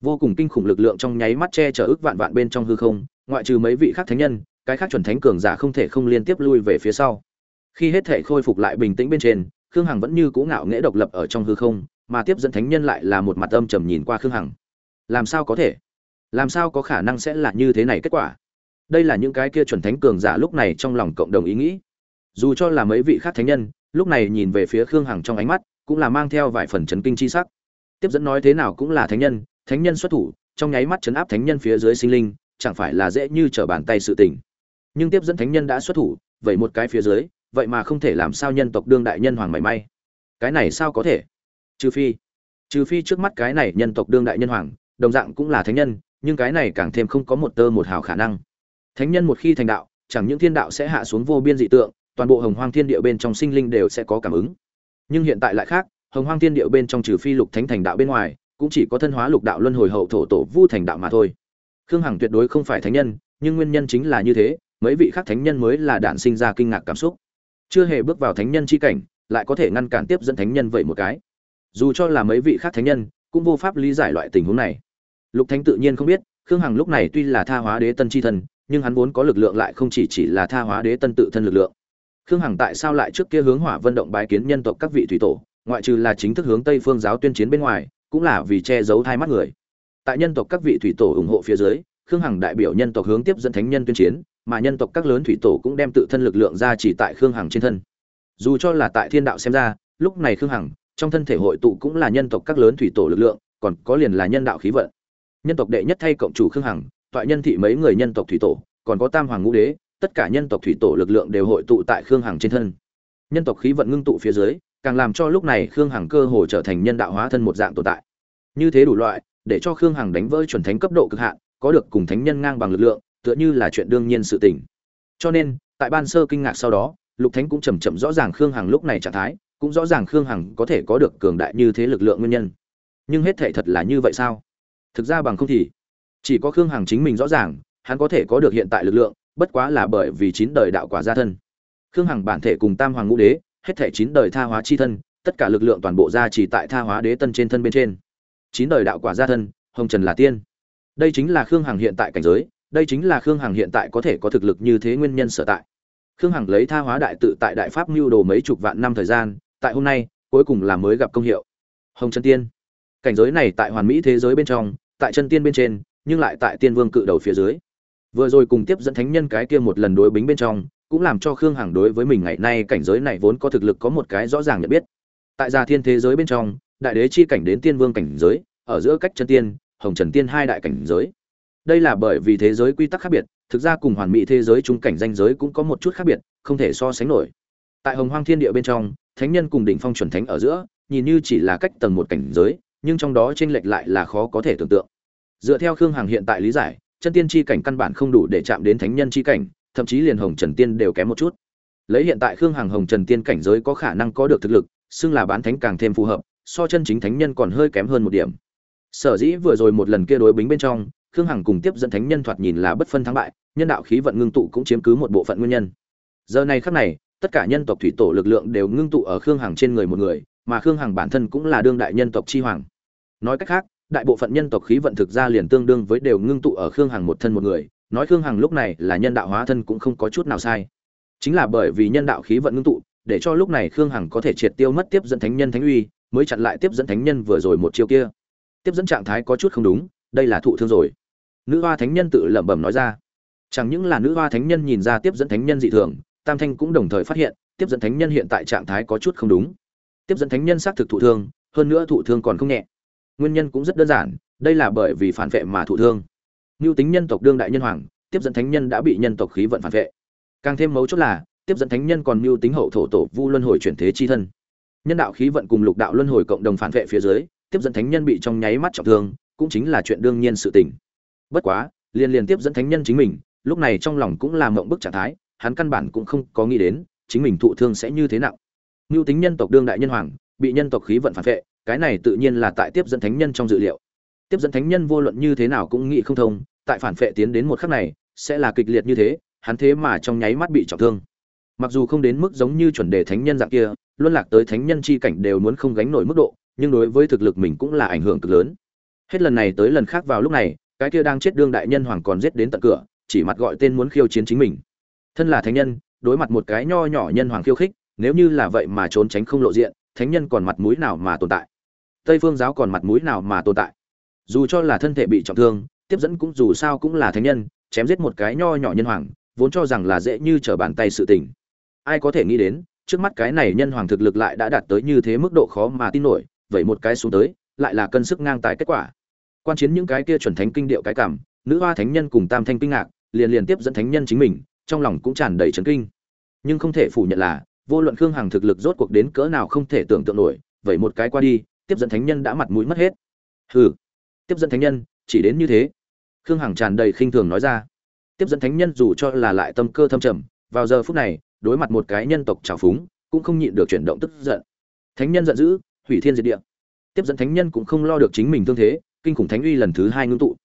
Vô cùng kinh khủng lực lượng trong nháy mắt che chở ức vạn vạn bên trong hư không, ngoại trừ mấy vị khác thánh nhân, cái khác chuẩn thánh cường giả không thể không liên tiếp lui về phía sau. Khi hết thể khôi phục lại bình tĩnh bên trên, khương hằng vẫn như cũ ngạo nghễ độc lập ở trong hư không, mà tiếp dẫn thánh nhân lại là một mặt âm trầm nhìn qua khương hằng. Làm sao có thể? Làm sao có khả năng sẽ là như thế này kết quả? Đây là những cái kia chuẩn thánh cường giả lúc này trong lòng cộng đồng ý nghĩ. Dù cho là mấy vị khác thánh nhân, lúc này nhìn về phía khương hằng trong ánh mắt cũng là mang theo vài phần chấn kinh chi sắc. Tiếp dẫn nói thế nào cũng là thánh nhân thánh nhân xuất thủ, trong nháy mắt chấn áp thánh nhân phía dưới sinh linh, chẳng phải là dễ như trở bàn tay sự tình. Nhưng tiếp dẫn thánh nhân đã xuất thủ, vậy một cái phía dưới, vậy mà không thể làm sao nhân tộc đương đại nhân hoàng mảy may. Cái này sao có thể? Trừ phi trừ phi trước mắt cái này nhân tộc đương đại nhân hoàng, đồng dạng cũng là thánh nhân, nhưng cái này càng thêm không có một tơ một hào khả năng. Thánh nhân một khi thành đạo, chẳng những thiên đạo sẽ hạ xuống vô biên dị tượng, toàn bộ hồng hoang thiên địa bên trong sinh linh đều sẽ có cảm ứng nhưng hiện tại lại khác, hồng hoang thiên địa bên trong trừ phi lục thánh thành đạo bên ngoài, cũng chỉ có thân hóa lục đạo luân hồi hậu thổ tổ vu thành đạo mà thôi. Khương hằng tuyệt đối không phải thánh nhân, nhưng nguyên nhân chính là như thế, mấy vị khác thánh nhân mới là đản sinh ra kinh ngạc cảm xúc. Chưa hề bước vào thánh nhân chi cảnh, lại có thể ngăn cản tiếp dẫn thánh nhân vậy một cái. Dù cho là mấy vị khác thánh nhân, cũng vô pháp lý giải loại tình huống này. Lục thánh tự nhiên không biết, khương hằng lúc này tuy là tha hóa đế tân chi thần nhưng hắn vốn có lực lượng lại không chỉ chỉ là tha hóa đế tân tự thân lực lượng khương hằng tại sao lại trước kia hướng hỏa vân động bái kiến nhân tộc các vị thủy tổ, ngoại trừ là chính thức hướng tây phương giáo tuyên chiến bên ngoài, cũng là vì che giấu hai mắt người. Tại nhân tộc các vị thủy tổ ủng hộ phía dưới, khương hằng đại biểu nhân tộc hướng tiếp dẫn thánh nhân tuyên chiến, mà nhân tộc các lớn thủy tổ cũng đem tự thân lực lượng ra chỉ tại khương hằng trên thân. Dù cho là tại thiên đạo xem ra, lúc này khương hằng, trong thân thể hội tụ cũng là nhân tộc các lớn thủy tổ lực lượng, còn có liền là nhân đạo khí vận. Nhân tộc đệ nhất thay cộng chủ khương hằng, toại nhân thị mấy người nhân tộc thủy tổ, còn có tam hoàng ngũ đế tất cả nhân tộc thủy tổ lực lượng đều hội tụ tại khương hằng trên thân. Nhân tộc khí vận ngưng tụ phía dưới, càng làm cho lúc này khương hằng cơ hồ trở thành nhân đạo hóa thân một dạng tồn tại. Như thế đủ loại, để cho khương hằng đánh vỡ chuẩn thánh cấp độ cực hạn, có được cùng thánh nhân ngang bằng lực lượng, tựa như là chuyện đương nhiên sự tình. Cho nên, tại ban sơ kinh ngạc sau đó, lục thánh cũng chầm chậm rõ ràng khương hằng lúc này trạng thái, cũng rõ ràng khương hằng có thể có được cường đại như thế lực lượng nguyên nhân. Nhưng hết thệ thật là như vậy sao? Thực ra bằng không thì chỉ có khương hằng chính mình rõ ràng, hắn có thể có được hiện tại lực lượng bất quá là bởi vì chín đời đạo quả gia thân. Khương hằng bản thể cùng tam hoàng ngũ đế, hết thể chín đời tha hóa chi thân, tất cả lực lượng toàn bộ ra chỉ tại tha hóa đế tân trên thân bên trên. Chín đời đạo quả gia thân, hồng trần là tiên. Đây chính là khương hằng hiện tại cảnh giới, đây chính là khương hằng hiện tại có thể có thực lực như thế nguyên nhân sở tại. Khương hằng lấy tha hóa đại tự tại đại pháp mưu đồ mấy chục vạn năm thời gian, tại hôm nay, cuối cùng là mới gặp công hiệu. Hồng trần tiên. Cảnh giới này tại hoàn mỹ thế giới bên trong, tại chân tiên bên trên, nhưng lại tại tiên vương cự đầu phía dưới vừa rồi cùng tiếp dẫn thánh nhân cái kia một lần đối bính bên trong, cũng làm cho khương hằng đối với mình ngày nay cảnh giới này vốn có thực lực có một cái rõ ràng nhận biết. Tại gia thiên thế giới bên trong, đại đế chi cảnh đến tiên vương cảnh giới, ở giữa cách chân tiên, hồng trần tiên hai đại cảnh giới. Đây là bởi vì thế giới quy tắc khác biệt, thực ra cùng hoàn mỹ thế giới trung cảnh danh giới cũng có một chút khác biệt, không thể so sánh nổi. Tại hồng hoang thiên địa bên trong, thánh nhân cùng đỉnh phong chuẩn thánh ở giữa, nhìn như chỉ là cách tầng một cảnh giới, nhưng trong đó chênh lệch lại là khó có thể tưởng tượng. Dựa theo khương hằng hiện tại lý giải chân tiên chi cảnh căn bản không đủ để chạm đến thánh nhân chi cảnh, thậm chí liền hồng trần tiên đều kém một chút. Lấy hiện tại khương hằng hồng trần tiên cảnh giới có khả năng có được thực lực, xưng là bán thánh càng thêm phù hợp, so chân chính thánh nhân còn hơi kém hơn một điểm. Sở dĩ vừa rồi một lần kia đối bính bên trong, khương hằng cùng tiếp dẫn thánh nhân thoạt nhìn là bất phân thắng bại, nhân đạo khí vận ngưng tụ cũng chiếm cứ một bộ phận nguyên nhân. Giờ này khắc này, tất cả nhân tộc thủy tổ lực lượng đều ngưng tụ ở khương hằng trên người một người, mà khương hằng bản thân cũng là đương đại nhân tộc chi hoàng. Nói cách khác đại bộ phận nhân tộc khí vận thực ra liền tương đương với đều ngưng tụ ở khương hằng một thân một người. Nói khương hằng lúc này là nhân đạo hóa thân cũng không có chút nào sai. Chính là bởi vì nhân đạo khí vận ngưng tụ, để cho lúc này khương hằng có thể triệt tiêu mất tiếp dẫn thánh nhân thánh uy, mới chặn lại tiếp dẫn thánh nhân vừa rồi một chiêu kia. Tiếp dẫn trạng thái có chút không đúng, đây là thụ thương rồi. Nữ hoa thánh nhân tự lẩm bẩm nói ra. Chẳng những là nữ hoa thánh nhân nhìn ra tiếp dẫn thánh nhân dị thường, tam thanh cũng đồng thời phát hiện, tiếp dẫn thánh nhân hiện tại trạng thái có chút không đúng. Tiếp dẫn thánh nhân xác thực thụ thương, hơn nữa thụ thương còn không nhẹ nguyên nhân cũng rất đơn giản đây là bởi vì phản vệ mà thụ thương mưu tính nhân tộc đương đại nhân hoàng, tiếp dẫn thánh nhân đã bị nhân tộc khí vận phản vệ. Càng thêm mấu chốt là, tiếp dẫn thánh nhân còn mưu tính hậu thổ tổ vu luân hồi chuyển thế chi thân. Nhân đạo khí vận cùng lục đạo luân hồi cộng đồng phản vệ phía dưới, tiếp dẫn thánh nhân bị trong nháy mắt trọng thương, cũng chính là chuyện đương nhiên sự tình. Bất quá, liên liên tiếp dẫn thánh nhân chính mình, lúc này trong lòng cũng là mộng bức trạng thái, hắn căn bản cũng không có nghĩ đến, chính mình thụ thương sẽ như thế nào. mưu tính nhân tộc đương đại nhân hoàng, bị nhân tộc khí vận phản vệ, cái này tự nhiên là tại tiếp dẫn thánh nhân trong dự liệu. Tiếp dẫn thánh nhân vô luận như thế nào cũng nghĩ không thông, tại phản phệ tiến đến một khắc này sẽ là kịch liệt như thế hắn thế mà trong nháy mắt bị trọng thương. Mặc dù không đến mức giống như chuẩn đề thánh nhân dạng kia luân lạc tới thánh nhân chi cảnh đều muốn không gánh nổi mức độ nhưng đối với thực lực mình cũng là ảnh hưởng cực lớn. Hết lần này tới lần khác vào lúc này cái kia đang chết đương đại nhân hoàng còn giết đến tận cửa chỉ mặt gọi tên muốn khiêu chiến chính mình. Thân là thánh nhân đối mặt một cái nho nhỏ nhân hoàng khiêu khích nếu như là vậy mà trốn tránh không lộ diện thánh nhân còn mặt mũi nào mà tồn tại? Tây phương giáo còn mặt mũi nào mà tồn tại? Dù cho là thân thể bị trọng thương, tiếp dẫn cũng dù sao cũng là thánh nhân, chém giết một cái nho nhỏ nhân hoàng, vốn cho rằng là dễ như trở bàn tay sự tình. Ai có thể nghĩ đến, trước mắt cái này nhân hoàng thực lực lại đã đạt tới như thế mức độ khó mà tin nổi, vậy một cái xuống tới, lại là cân sức ngang tài kết quả. Quan chiến những cái kia chuẩn thánh kinh điệu cái cảm, nữ hoa thánh nhân cùng tam thanh kinh ngạc, liền liền tiếp dẫn thánh nhân chính mình, trong lòng cũng tràn đầy trấn kinh. Nhưng không thể phủ nhận là vô luận khương hằng thực lực rốt cuộc đến cỡ nào không thể tưởng tượng nổi vậy một cái qua đi, tiếp dẫn thánh nhân đã mặt mũi mất hết. Hừ, tiếp dẫn thánh nhân, chỉ đến như thế. Khương hằng tràn đầy khinh thường nói ra. Tiếp dẫn thánh nhân dù cho là lại tâm cơ thâm trầm, vào giờ phút này, đối mặt một cái nhân tộc trào phúng, cũng không nhịn được chuyển động tức giận. Thánh nhân giận dữ, hủy thiên diệt địa. Tiếp dẫn thánh nhân cũng không lo được chính mình thương thế, kinh khủng thánh uy lần thứ hai ngưng tụ.